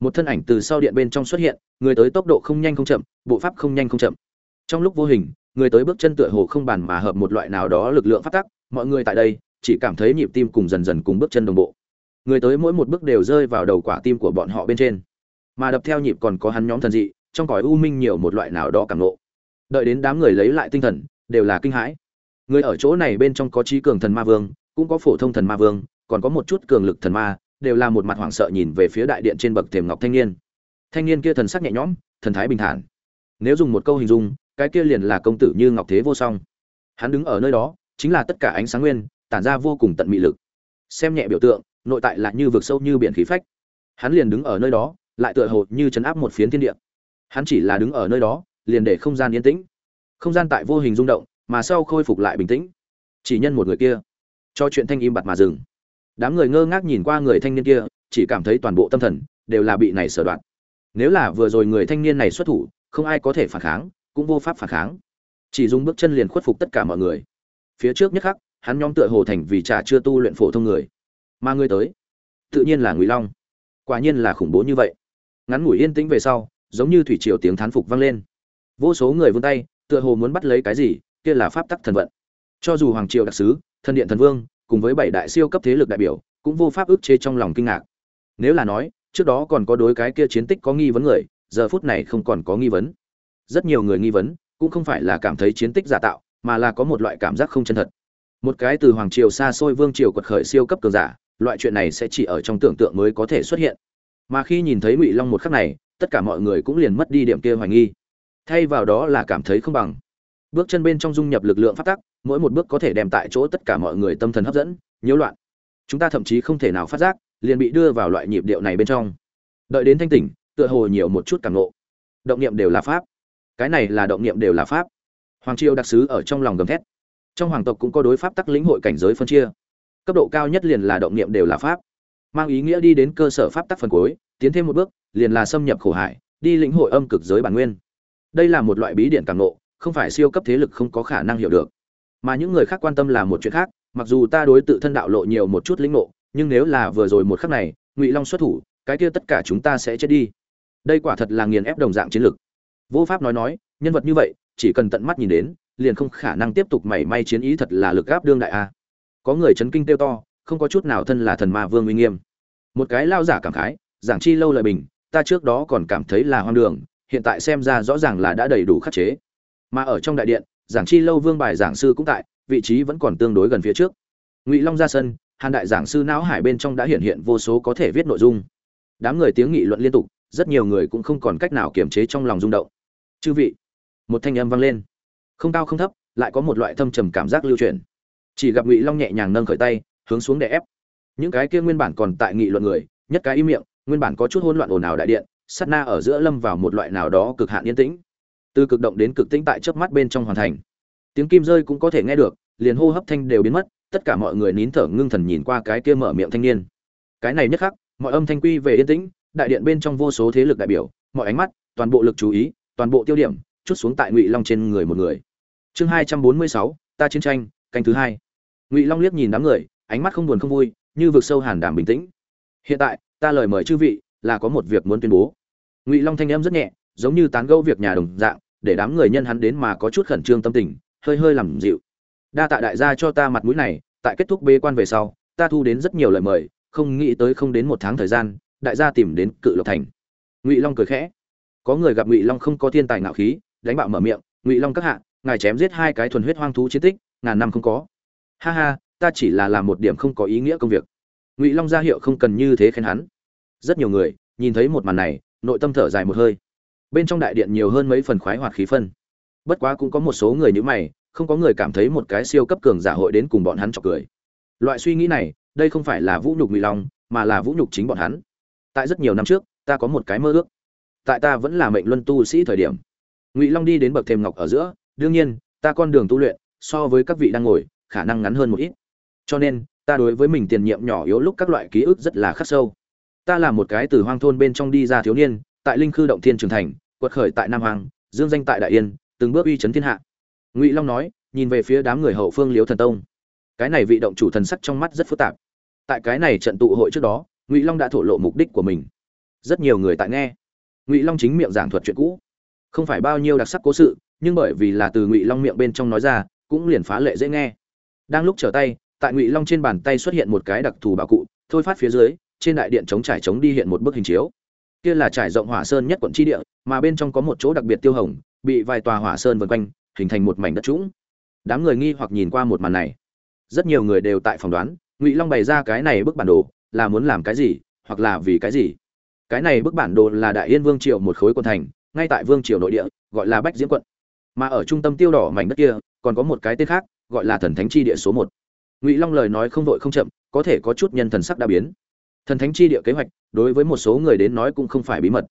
A: Một thân ảnh từ sau điện bên trong xuất hiện, người tới tốc độ không nhanh không chậm, bộ pháp không nhanh không chậm. Trong lúc vô hình, người tới bước chân tựa hồ không bàn mà hợp một loại nào đó lực lượng phát tắc, mọi người tại đây, chỉ cảm thấy nhịp tim cùng dần dần cùng bước chân đồng bộ. Người tới mỗi một bước đều rơi vào đầu quả tim của bọn họ bên trên. Mà đập theo nhịp còn có hắn nhóm thần dị, trong cõi u minh nhiều một loại nào đó cảm nộ đợi đến đám người lấy lại tinh thần, đều là kinh hãi. Người ở chỗ này bên trong có trí cường thần ma vương, cũng có phổ thông thần ma vương, còn có một chút cường lực thần ma, đều là một mặt hoảng sợ nhìn về phía đại điện trên bậc thềm ngọc thanh niên. Thanh niên kia thần sắc nhẹ nhõm, thần thái bình thản. Nếu dùng một câu hình dung, cái kia liền là công tử như ngọc thế vô song. Hắn đứng ở nơi đó, chính là tất cả ánh sáng nguyên, tản ra vô cùng tận mị lực. Xem nhẹ biểu tượng, nội tại lại như vực sâu như biển khí phách. Hắn liền đứng ở nơi đó, lại tựa hồ như chấn áp một phiến thiên địa. Hắn chỉ là đứng ở nơi đó liền để không gian yên tĩnh. Không gian tại vô hình rung động, mà sau khôi phục lại bình tĩnh. Chỉ nhân một người kia. Cho chuyện thanh im bặt mà dừng. Đám người ngơ ngác nhìn qua người thanh niên kia, chỉ cảm thấy toàn bộ tâm thần đều là bị này sở đoạn nếu là vừa rồi người thanh niên này xuất thủ, không ai có thể phản kháng, cũng vô pháp phản kháng. Chỉ dùng bước chân liền khuất phục tất cả mọi người. Phía trước nhất khắc, hắn nhóm tựa hồ thành vì trà chưa tu luyện phổ thông người. Mà người tới, tự nhiên là ngụy long. Quả nhiên là khủng bố như vậy. Ngắn ngủi yên tĩnh về sau, giống như thủy triều tiếng thán phục vang lên vô số người vươn tay, tựa hồ muốn bắt lấy cái gì, kia là pháp tắc thần vận. Cho dù hoàng triều đặc sứ, thần điện thần vương, cùng với bảy đại siêu cấp thế lực đại biểu, cũng vô pháp ức chế trong lòng kinh ngạc. Nếu là nói, trước đó còn có đối cái kia chiến tích có nghi vấn người, giờ phút này không còn có nghi vấn. Rất nhiều người nghi vấn, cũng không phải là cảm thấy chiến tích giả tạo, mà là có một loại cảm giác không chân thật. Một cái từ hoàng triều xa xôi vương triều quật khởi siêu cấp cường giả, loại chuyện này sẽ chỉ ở trong tưởng tượng mới có thể xuất hiện. Mà khi nhìn thấy ngụy long một khắc này, tất cả mọi người cũng liền mất đi điểm kia hoài nghi thay vào đó là cảm thấy không bằng. Bước chân bên trong dung nhập lực lượng phát tắc, mỗi một bước có thể đem tại chỗ tất cả mọi người tâm thần hấp dẫn, nhiễu loạn. Chúng ta thậm chí không thể nào phát giác, liền bị đưa vào loại nhịp điệu này bên trong. Đợi đến thanh tỉnh, tựa hồ nhiều một chút càng ngộ. Động niệm đều là pháp. Cái này là động niệm đều là pháp. Hoàng triều đặc sứ ở trong lòng gầm thét. Trong hoàng tộc cũng có đối pháp tắc lĩnh hội cảnh giới phân chia. Cấp độ cao nhất liền là động niệm đều là pháp. Mang ý nghĩa đi đến cơ sở pháp tắc phần cuối, tiến thêm một bước, liền là xâm nhập khổ hải, đi lĩnh hội âm cực giới bản nguyên đây là một loại bí điện càng nộ không phải siêu cấp thế lực không có khả năng hiểu được. Mà những người khác quan tâm là một chuyện khác, mặc dù ta đối tự thân đạo lộ nhiều một chút lĩnh ngộ, nhưng nếu là vừa rồi một khắc này, ngụy long xuất thủ, cái kia tất cả chúng ta sẽ chết đi. Đây quả thật là nghiền ép đồng dạng chiến lược vô pháp nói nói, nhân vật như vậy, chỉ cần tận mắt nhìn đến, liền không khả năng tiếp tục mảy may chiến ý thật là lực gáp đương đại a. Có người chấn kinh tiêu to, không có chút nào thân là thần ma vương uy nghiêm. Một cái lao giả cảm khái, giảng chi lâu lời bình, ta trước đó còn cảm thấy là hoang đường hiện tại xem ra rõ ràng là đã đầy đủ khắc chế. Mà ở trong đại điện, giảng chi lâu vương bài giảng sư cũng tại, vị trí vẫn còn tương đối gần phía trước. Ngụy long ra sân, hàn đại giảng sư não hải bên trong đã hiện hiện vô số có thể viết nội dung. Đám người tiếng nghị luận liên tục, rất nhiều người cũng không còn cách nào kiềm chế trong lòng rung động. Chư vị, một thanh âm vang lên. Không cao không thấp, lại có một loại thâm trầm cảm giác lưu truyền chỉ gặp ngụy long nhẹ nhàng nâng khởi tay, hướng xuống để ép. Những cái kia nguyên bản còn tại nghị luận người, nhất cái im miệng, nguyên bản có chút hỗn loạn ồn ào đại điện sát na ở giữa lâm vào một loại nào đó cực hạn yên tĩnh. Từ cực động đến cực tĩnh tại chớp mắt bên trong hoàn thành. Tiếng kim rơi cũng có thể nghe được, liền hô hấp thanh đều biến mất, tất cả mọi người nín thở ngưng thần nhìn qua cái kia mở miệng thanh niên. Cái này nhất khắc, mọi âm thanh quy về yên tĩnh, đại điện bên trong vô số thế lực đại biểu, mọi ánh mắt, toàn bộ lực chú ý, toàn bộ tiêu điểm, chút xuống tại ngụy long trên người một người. Chương hai trăm bốn mươi sáu, ta chiến tranh, canh thứ hai. Ngụy long liếc nhìn đám người, ánh mắt không buồn không vui, như vực sâu hàn đảm bình tĩnh. Hiện tại, ta lời mời chư vị, là có một việc muốn tuyên bố ngụy long thanh em rất nhẹ giống như tán gẫu việc nhà đồng dạng để đám người nhân hắn đến mà có chút khẩn trương tâm tình hơi hơi làm dịu đa tạ đại gia cho ta mặt mũi này tại kết thúc bế quan về sau ta thu đến rất nhiều lời mời không nghĩ tới không đến một tháng thời gian đại gia tìm đến cự lộc thành ngụy long cười khẽ có người gặp ngụy long không có thiên tài ngạo khí đánh bạo mở miệng ngụy long các hạ ngài chém giết hai cái thuần huyết hoang thú chiến tích ngàn năm không có ha ha ta chỉ là làm một điểm không có ý nghĩa công việc ngụy long ra hiệu không cần như thế khen hắn rất nhiều người nhìn thấy một màn này nội tâm thở dài một hơi. Bên trong đại điện nhiều hơn mấy phần khoái hoạt khí phân. Bất quá cũng có một số người như mày, không có người cảm thấy một cái siêu cấp cường giả hội đến cùng bọn hắn chọc cười. Loại suy nghĩ này, đây không phải là vũ nhục ngụy long, mà là vũ nhục chính bọn hắn. Tại rất nhiều năm trước, ta có một cái mơ ước. Tại ta vẫn là mệnh luân tu sĩ thời điểm, ngụy long đi đến bậc thềm ngọc ở giữa, đương nhiên, ta con đường tu luyện, so với các vị đang ngồi, khả năng ngắn hơn một ít. Cho nên, ta đối với mình tiền nhiệm nhỏ yếu lúc các loại ký ức rất là khắc sâu ta là một cái từ hoang thôn bên trong đi ra thiếu niên, tại linh khư động thiên trường thành, quật khởi tại nam hoàng, dương danh tại đại yên, từng bước uy chấn thiên hạ. Ngụy long nói, nhìn về phía đám người hậu phương liếu thần tông. Cái này vị động chủ thần sắc trong mắt rất phức tạp. Tại cái này trận tụ hội trước đó, ngụy long đã thổ lộ mục đích của mình. Rất nhiều người tại nghe. Ngụy long chính miệng giảng thuật chuyện cũ. Không phải bao nhiêu đặc sắc cố sự, nhưng bởi vì là từ ngụy long miệng bên trong nói ra, cũng liền phá lệ dễ nghe. Đang lúc trở tay, tại ngụy long trên bàn tay xuất hiện một cái đặc thù bảo cụ, thôi phát phía dưới trên đại điện chống trải chống đi hiện một bức hình chiếu. Kia là trải rộng hỏa sơn nhất quận tri địa, mà bên trong có một chỗ đặc biệt tiêu hồng, bị vài tòa hỏa sơn vân quanh, hình thành một mảnh đất trũng. Đám người nghi hoặc nhìn qua một màn này. Rất nhiều người đều tại phỏng đoán, ngụy long bày ra cái này bức bản đồ, là muốn làm cái gì, hoặc là vì cái gì? Cái này bức bản đồ là đại yên vương triều một khối quận thành, ngay tại vương triều nội địa, gọi là bách diễm quận. Mà ở trung tâm tiêu đỏ mảnh đất kia, còn có một cái tên khác, gọi là thần thánh chi địa số một. Ngụy long lời nói không vội không chậm, có thể có chút nhân thần sắc đã biến thần thánh chi địa kế hoạch, đối với một số người đến nói cũng không phải bí mật.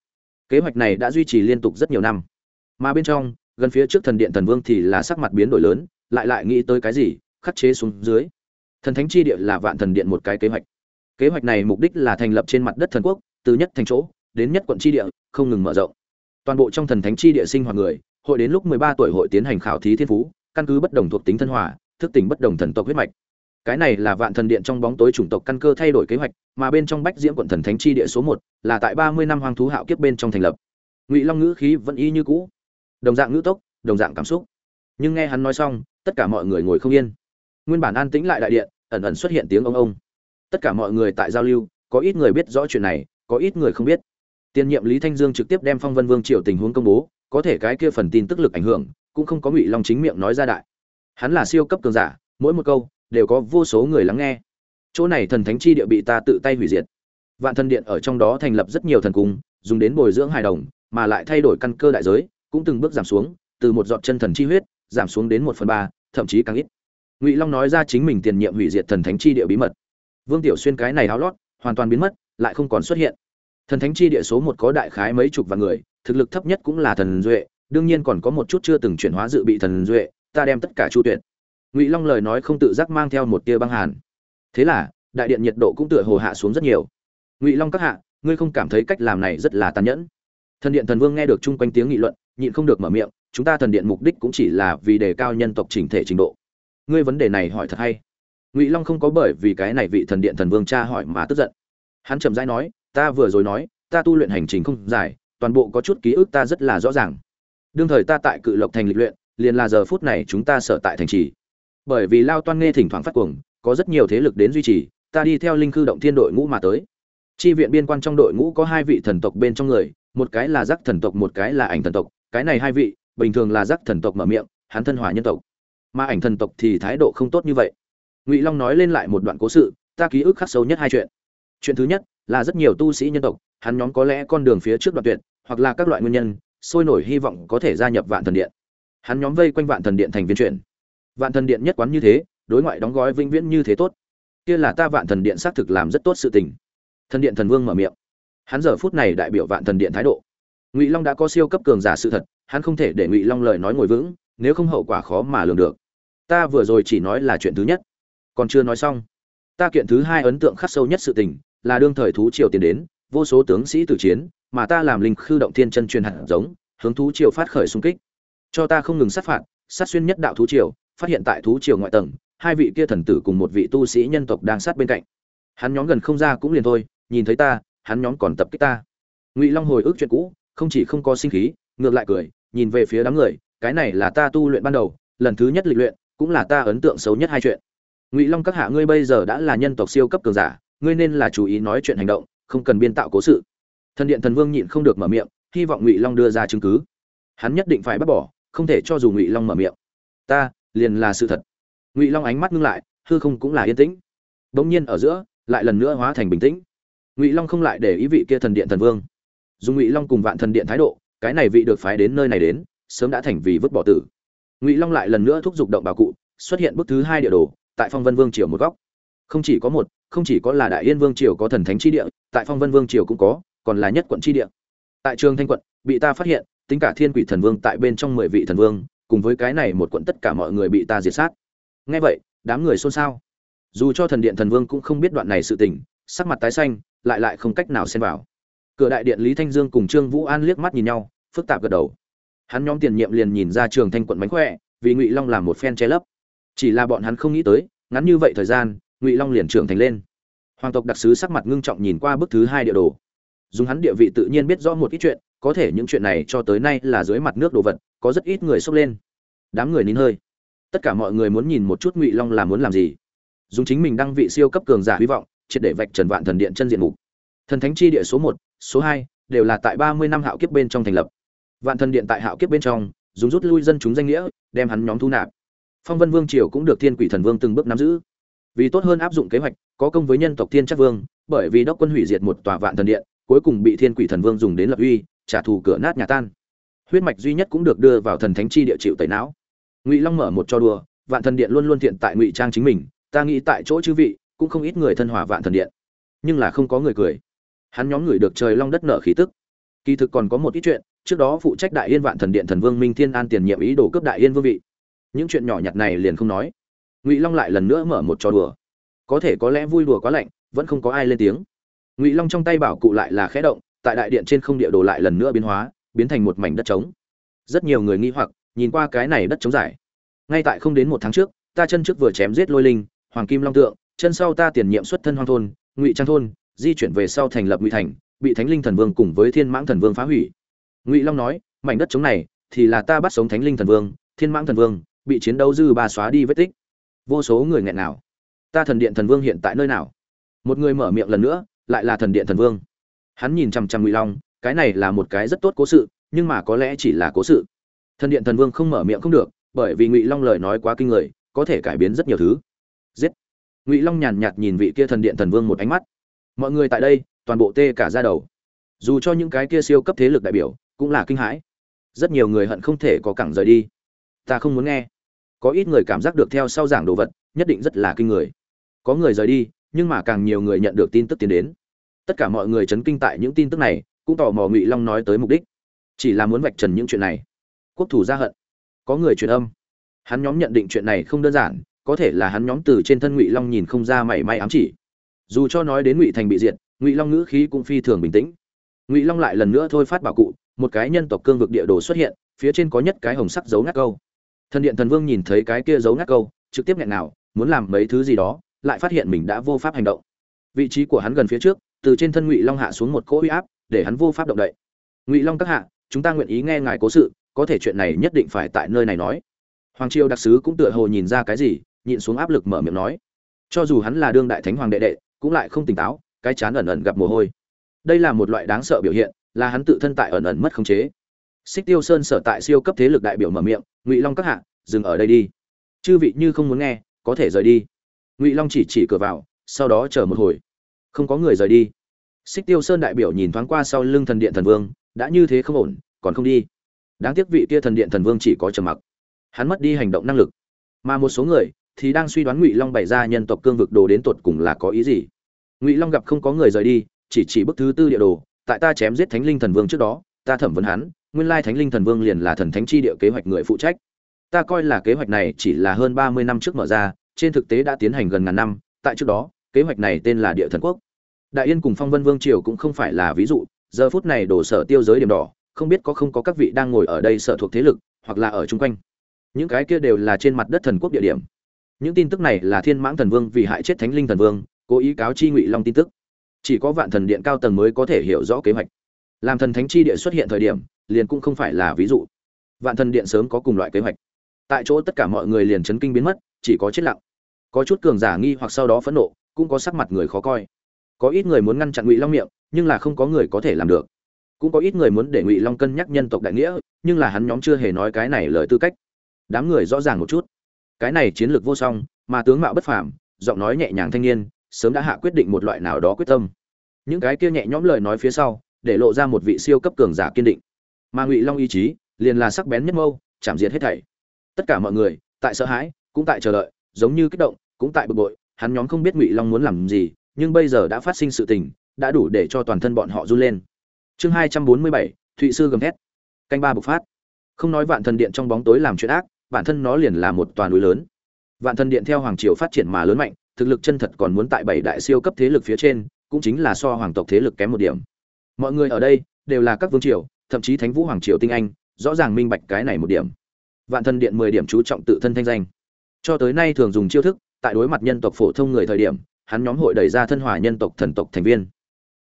A: Kế hoạch này đã duy trì liên tục rất nhiều năm. Mà bên trong, gần phía trước thần điện thần vương thì là sắc mặt biến đổi lớn, lại lại nghĩ tới cái gì, khắc chế xuống dưới. Thần thánh chi địa là vạn thần điện một cái kế hoạch. Kế hoạch này mục đích là thành lập trên mặt đất thần quốc, từ nhất thành chỗ, đến nhất quận chi địa, không ngừng mở rộng. Toàn bộ trong thần thánh chi địa sinh hoạt người, hội đến lúc 13 tuổi hội tiến hành khảo thí thiên phú, căn cứ bất đồng thuộc tính thân hòa, thức tỉnh bất đồng thần tộc huyết mạch. Cái này là vạn thần điện trong bóng tối chủng tộc căn cơ thay đổi kế hoạch mà bên trong bách diễm quận thần thánh chi địa số một là tại 30 năm hoang thú hạo kiếp bên trong thành lập. Ngụy long ngữ khí vẫn y như cũ. Đồng dạng ngữ tốc đồng dạng cảm xúc. Nhưng nghe hắn nói xong tất cả mọi người ngồi không yên. Nguyên bản an tĩnh lại đại điện ẩn ẩn xuất hiện tiếng ông ông. Tất cả mọi người tại giao lưu có ít người biết rõ chuyện này có ít người không biết. Tiên nhiệm Lý Thanh Dương trực tiếp đem Phong Vân Vương triều tình huống công bố, có thể cái kia phần tin tức lực ảnh hưởng, cũng không có Ngụy Long chính miệng nói ra đại. Hắn là siêu cấp cường giả, mỗi một câu đều có vô số người lắng nghe. Chỗ này thần thánh chi địa bị ta tự tay hủy diệt. Vạn thần điện ở trong đó thành lập rất nhiều thần cung, dùng đến bồi dưỡng hài đồng, mà lại thay đổi căn cơ đại giới, cũng từng bước giảm xuống, từ một giọt chân thần chi huyết, giảm xuống đến một phần ba, thậm chí càng ít. Ngụy Long nói ra chính mình tiền nhiệm hủy diệt thần thánh chi địa bí mật. Vương Tiểu Xuyên cái này háo lót, hoàn toàn biến mất, lại không còn xuất hiện thần thánh chi địa số một có đại khái mấy chục vạn người thực lực thấp nhất cũng là thần duệ đương nhiên còn có một chút chưa từng chuyển hóa dự bị thần duệ ta đem tất cả chu tuyệt ngụy long lời nói không tự giác mang theo một tia băng hàn thế là, đại điện nhiệt độ cũng tựa hồ hạ xuống rất nhiều. Ngụy long các hạ, ngươi không cảm thấy cách làm này rất là tàn nhẫn. Thần điện thần vương nghe được chung quanh tiếng nghị luận, nhịn không được mở miệng, chúng ta thần điện mục đích cũng chỉ là vì đề cao nhân tộc chỉnh thể trình độ. Ngươi vấn đề này hỏi thật hay. Ngụy long không có bởi vì cái này vị thần điện thần vương cha hỏi mà tức giận. Hắn chậm rãi nói, ta vừa rồi nói, ta tu luyện hành trình không dài, toàn bộ có chút ký ức ta rất là rõ ràng. Đương thời ta tại cự lộc thành lịch luyện, liền là giờ phút này chúng ta sở tại thành trì. Bởi vì lao toan nghe thỉnh thoảng phát cuồng có rất nhiều thế lực đến duy trì, ta đi theo linh cư động thiên đội ngũ mà tới. Chi viện biên quan trong đội ngũ có hai vị thần tộc bên trong người, một cái là giác thần tộc, một cái là ảnh thần tộc. Cái này hai vị, bình thường là giác thần tộc mở miệng, hắn thân hòa nhân tộc. Mà ảnh thần tộc thì thái độ không tốt như vậy. Ngụy long nói lên lại một đoạn cố sự, ta ký ức khắc sâu nhất hai chuyện. Chuyện thứ nhất, là rất nhiều tu sĩ nhân tộc, hắn nhóm có lẽ con đường phía trước đoạn tuyệt, hoặc là các loại nguyên nhân, sôi nổi hy vọng có thể gia nhập vạn thần điện. Hắn nhóm vây quanh vạn thần điện thành viên chuyển vạn thần điện nhất quán như thế đối ngoại đóng gói vĩnh viễn như thế tốt. Kia là ta vạn thần điện xác thực làm rất tốt sự tình. Thần điện thần vương mở miệng. Hắn giờ phút này đại biểu vạn thần điện thái độ. Ngụy long đã có siêu cấp cường giả sự thật hắn không thể để ngụy long lời nói ngồi vững nếu không hậu quả khó mà lường được. Ta vừa rồi chỉ nói là chuyện thứ nhất còn chưa nói xong. Ta kiện thứ hai ấn tượng khắc sâu nhất sự tình là đương thời thú triều tiến đến, vô số tướng sĩ tử chiến, mà ta làm linh khư động thiên chân truyền hạt giống, hướng thú triều phát khởi xung kích. Cho ta không ngừng sát phạt, sát xuyên nhất đạo thú triều, phát hiện tại thú triều ngoại tầng, hai vị kia thần tử cùng một vị tu sĩ nhân tộc đang sát bên cạnh. Hắn nhóm gần không ra cũng liền thôi, nhìn thấy ta, hắn nhóm còn tập kích ta. Ngụy Long hồi ức chuyện cũ, không chỉ không có sinh khí, ngược lại cười, nhìn về phía đám người, cái này là ta tu luyện ban đầu, lần thứ nhất lịch luyện, cũng là ta ấn tượng xấu nhất hai chuyện. Ngụy Long các hạ ngươi bây giờ đã là nhân tộc siêu cấp cường giả, ngươi nên là chú ý nói chuyện hành động không cần biên tạo cố sự thần điện thần vương nhịn không được mở miệng hy vọng ngụy long đưa ra chứng cứ hắn nhất định phải bắt bỏ không thể cho dù ngụy long mở miệng ta liền là sự thật ngụy long ánh mắt ngưng lại, hư không cũng là yên tĩnh. Bỗng nhiên ở giữa, lại lần nữa hóa thành bình tĩnh. Ngụy long không lại để ý vị kia thần điện thần vương. Dùng ngụy long cùng vạn thần điện thái độ, cái này vị được phái đến nơi này đến, sớm đã thành vì vứt bỏ tử. Ngụy long lại lần nữa thúc giục động bảo cụ, xuất hiện bức thứ hai địa đồ, tại phong vân vương triều một góc. Không chỉ có một, không chỉ có là đại yên vương triều có thần thánh chi địa, tại phong vân vương triều cũng có, còn là nhất quận chi địa. Tại trường thanh quận, bị ta phát hiện, tính cả thiên quỷ thần vương tại bên trong mười vị thần vương, cùng với cái này một quận tất cả mọi người bị ta diệt sát nghe vậy, đám người xôn xao. Dù cho thần điện thần vương cũng không biết đoạn này sự tình, sắc mặt tái xanh, lại lại không cách nào xen vào. Cửa đại điện lý thanh dương cùng trương vũ an liếc mắt nhìn nhau, phức tạp gật đầu. Hắn nhóm tiền nhiệm liền nhìn ra trường thanh quận mánh khỏe, vì ngụy long làm một phen che lấp. Chỉ là bọn hắn không nghĩ tới, ngắn như vậy thời gian, ngụy long liền trưởng thành lên. Hoàng tộc đặc sứ sắc mặt ngưng trọng nhìn qua bức thứ hai địa đồ. Dùng hắn địa vị tự nhiên biết rõ một ít chuyện, có thể những chuyện này cho tới nay là dưới mặt nước đồ vật, có rất ít người xốc lên. Đám người nín hơi tất cả mọi người muốn nhìn một chút ngụy long là muốn làm gì dùng chính mình đăng vị siêu cấp cường giả hy vọng triệt để vạch trần vạn thần điện chân diện mục thần thánh chi địa số một, số hai đều là tại ba mươi năm hạo kiếp bên trong thành lập vạn thần điện tại hạo kiếp bên trong dùng rút lui dân chúng danh nghĩa đem hắn nhóm thu nạp phong vân vương triều cũng được thiên quỷ thần vương từng bước nắm giữ vì tốt hơn áp dụng kế hoạch có công với nhân tộc thiên chắc vương bởi vì đốc quân hủy diệt một tòa vạn thần điện cuối cùng bị thiên quỷ thần vương dùng đến lập uy trả thù cửa nát nhà tan huyết mạch duy nhất cũng được đưa vào thần thánh chi địa chịu tẩy não ngụy long mở một cho đùa, vạn thần điện luôn luôn thiện tại ngụy trang chính mình, ta nghĩ tại chỗ chư vị, cũng không ít người thân hòa vạn thần điện. Nhưng là không có người cười. Hắn nhóm người được trời long đất nở khí tức. Kỳ thực còn có một ít chuyện, trước đó phụ trách đại yên vạn thần điện thần vương minh thiên an tiền nhiệm ý đồ cướp đại yên vương vị. Những chuyện nhỏ nhặt này liền không nói. Ngụy long lại lần nữa mở một trò đùa. Có thể có lẽ vui đùa quá lạnh, vẫn không có ai lên tiếng. Ngụy long trong tay bảo cụ lại là khẽ động, tại đại điện trên không địa đồ lại lần nữa biến hóa, biến thành một mảnh đất trống. Rất nhiều người nghi hoặc nhìn qua cái này đất trống giải, ngay tại không đến một tháng trước ta chân trước vừa chém giết lôi linh hoàng kim long tượng chân sau ta tiền nhiệm xuất thân hoang thôn ngụy trang thôn di chuyển về sau thành lập ngụy thành bị thánh linh thần vương cùng với thiên mãng thần vương phá hủy. Ngụy long nói mảnh đất trống này thì là ta bắt sống thánh linh thần vương thiên mãng thần vương bị chiến đấu dư ba xóa đi vết tích. Vô số người nghẹn nào. Ta thần điện thần vương hiện tại nơi nào? Một người mở miệng lần nữa lại là thần điện thần vương. Hắn nhìn chằm chằm ngụy long cái này là một cái rất tốt cố sự nhưng mà có lẽ chỉ là cố sự thần điện thần vương không mở miệng không được, bởi vì ngụy long lời nói quá kinh người, có thể cải biến rất nhiều thứ. Giết! Ngụy long nhàn nhạt nhìn vị kia thần điện thần vương một ánh mắt. Mọi người tại đây, toàn bộ tê cả ra đầu. Dù cho những cái kia siêu cấp thế lực đại biểu, cũng là kinh hãi. Rất nhiều người hận không thể có cẳng rời đi. Ta không muốn nghe. Có ít người cảm giác được theo sau giảng đồ vật, nhất định rất là kinh người. Có người rời đi, nhưng mà càng nhiều người nhận được tin tức tiến đến. Tất cả mọi người chấn kinh tại những tin tức này, cũng tò mò ngụy long nói tới mục đích. Chỉ là muốn vạch trần những chuyện này quốc thủ ra hận. Có người truyền âm. Hắn nhóm nhận định chuyện này không đơn giản, có thể là hắn nhóm từ trên thân ngụy long nhìn không ra mảy may ám chỉ. Dù cho nói đến ngụy thành bị diệt, ngụy long ngữ khí cũng phi thường bình tĩnh. Ngụy long lại lần nữa thôi phát bảo cụ, một cái nhân tộc cương vực địa đồ xuất hiện, phía trên có nhất cái hồng sắc dấu ngắt câu. Thần điện thần vương nhìn thấy cái kia dấu ngắt câu, trực tiếp nghẹn nào muốn làm mấy thứ gì đó, lại phát hiện mình đã vô pháp hành động. Vị trí của hắn gần phía trước, từ trên thân ngụy long hạ xuống một cỗ uy áp, để hắn vô pháp động đậy. Ngụy long các hạ, chúng ta nguyện ý nghe ngài cố sự có thể chuyện này nhất định phải tại nơi này nói. Hoàng triều đặc sứ cũng tựa hồ nhìn ra cái gì, nhịn xuống áp lực mở miệng nói. Cho dù hắn là đương đại thánh hoàng đệ đệ, cũng lại không tỉnh táo, cái chán ẩn ẩn gặp mồ hôi. Đây là một loại đáng sợ biểu hiện, là hắn tự thân tại ẩn ẩn mất khống chế. Xích tiêu sơn sở tại siêu cấp thế lực đại biểu mở miệng, ngụy long các hạ, dừng ở đây đi. Chư vị như không muốn nghe, có thể rời đi. Ngụy long chỉ chỉ cửa vào, sau đó chờ một hồi. Không có người rời đi. Xích tiêu sơn đại biểu nhìn thoáng qua sau lưng thần điện thần vương, đã như thế không ổn, còn không đi đáng tiếc vị kia thần điện thần vương chỉ có trầm mặc. Hắn mất đi hành động năng lực. Mà một số người thì đang suy đoán ngụy long bày ra nhân tộc cương vực đồ đến tột cùng là có ý gì. Ngụy long gặp không có người rời đi, chỉ chỉ bức thứ tư địa đồ, tại ta chém giết thánh linh thần vương trước đó, ta thẩm vấn hắn, nguyên lai thánh linh thần vương liền là thần thánh chi địa kế hoạch người phụ trách. Ta coi là kế hoạch này chỉ là hơn ba mươi năm trước mở ra, trên thực tế đã tiến hành gần ngàn năm, tại trước đó, kế hoạch này tên là địa thần quốc. Đại yên cùng phong vân vương triều cũng không phải là ví dụ, giờ phút này đổ sở tiêu giới điểm đỏ không biết có không có các vị đang ngồi ở đây sở thuộc thế lực, hoặc là ở chung quanh. Những cái kia đều là trên mặt đất thần quốc địa điểm. Những tin tức này là thiên mãng thần vương vì hại chết thánh linh thần vương, cố ý cáo chi ngụy long tin tức. Chỉ có vạn thần điện cao tầng mới có thể hiểu rõ kế hoạch. Làm thần thánh chi địa xuất hiện thời điểm, liền cũng không phải là ví dụ. Vạn thần điện sớm có cùng loại kế hoạch. Tại chỗ tất cả mọi người liền chấn kinh biến mất, chỉ có chết lặng. Có chút cường giả nghi hoặc sau đó phẫn nộ, cũng có sắc mặt người khó coi. Có ít người muốn ngăn chặn ngụy long miệng, nhưng là không có người có thể làm được cũng có ít người muốn để ngụy long cân nhắc nhân tộc đại nghĩa, nhưng là hắn nhóm chưa hề nói cái này lời tư cách. Đám người rõ ràng một chút. Cái này chiến lược vô song, mà tướng mạo bất phàm, giọng nói nhẹ nhàng thanh niên, sớm đã hạ quyết định một loại nào đó quyết tâm. Những cái kia nhẹ nhõm lời nói phía sau, để lộ ra một vị siêu cấp cường giả kiên định. Mà ngụy long ý chí, liền là sắc bén nhất mâu, chạm diệt hết thảy. Tất cả mọi người, tại sợ hãi, cũng tại chờ đợi, giống như kích động, cũng tại bực bội, hắn nhóm không biết ngụy long muốn làm gì, nhưng bây giờ đã phát sinh sự tình, đã đủ để cho toàn thân bọn họ run lên chương hai trăm bốn mươi bảy, thụy sư gầm thét. Canh ba bộc phát. Không nói vạn thần điện trong bóng tối làm chuyện ác, bản thân nó liền là một toàn núi lớn. Vạn thần điện theo hoàng triều phát triển mà lớn mạnh, thực lực chân thật còn muốn tại bảy đại siêu cấp thế lực phía trên, cũng chính là so hoàng tộc thế lực kém một điểm. Mọi người ở đây đều là các vương triều, thậm chí thánh vũ hoàng triều tinh anh, rõ ràng minh bạch cái này một điểm. Vạn thần điện mười điểm chú trọng tự thân thanh danh. Cho tới nay thường dùng chiêu thức, tại đối mặt nhân tộc phổ thông người thời điểm, hắn nhóm hội đẩy ra thân hòa nhân tộc thần tộc thành viên.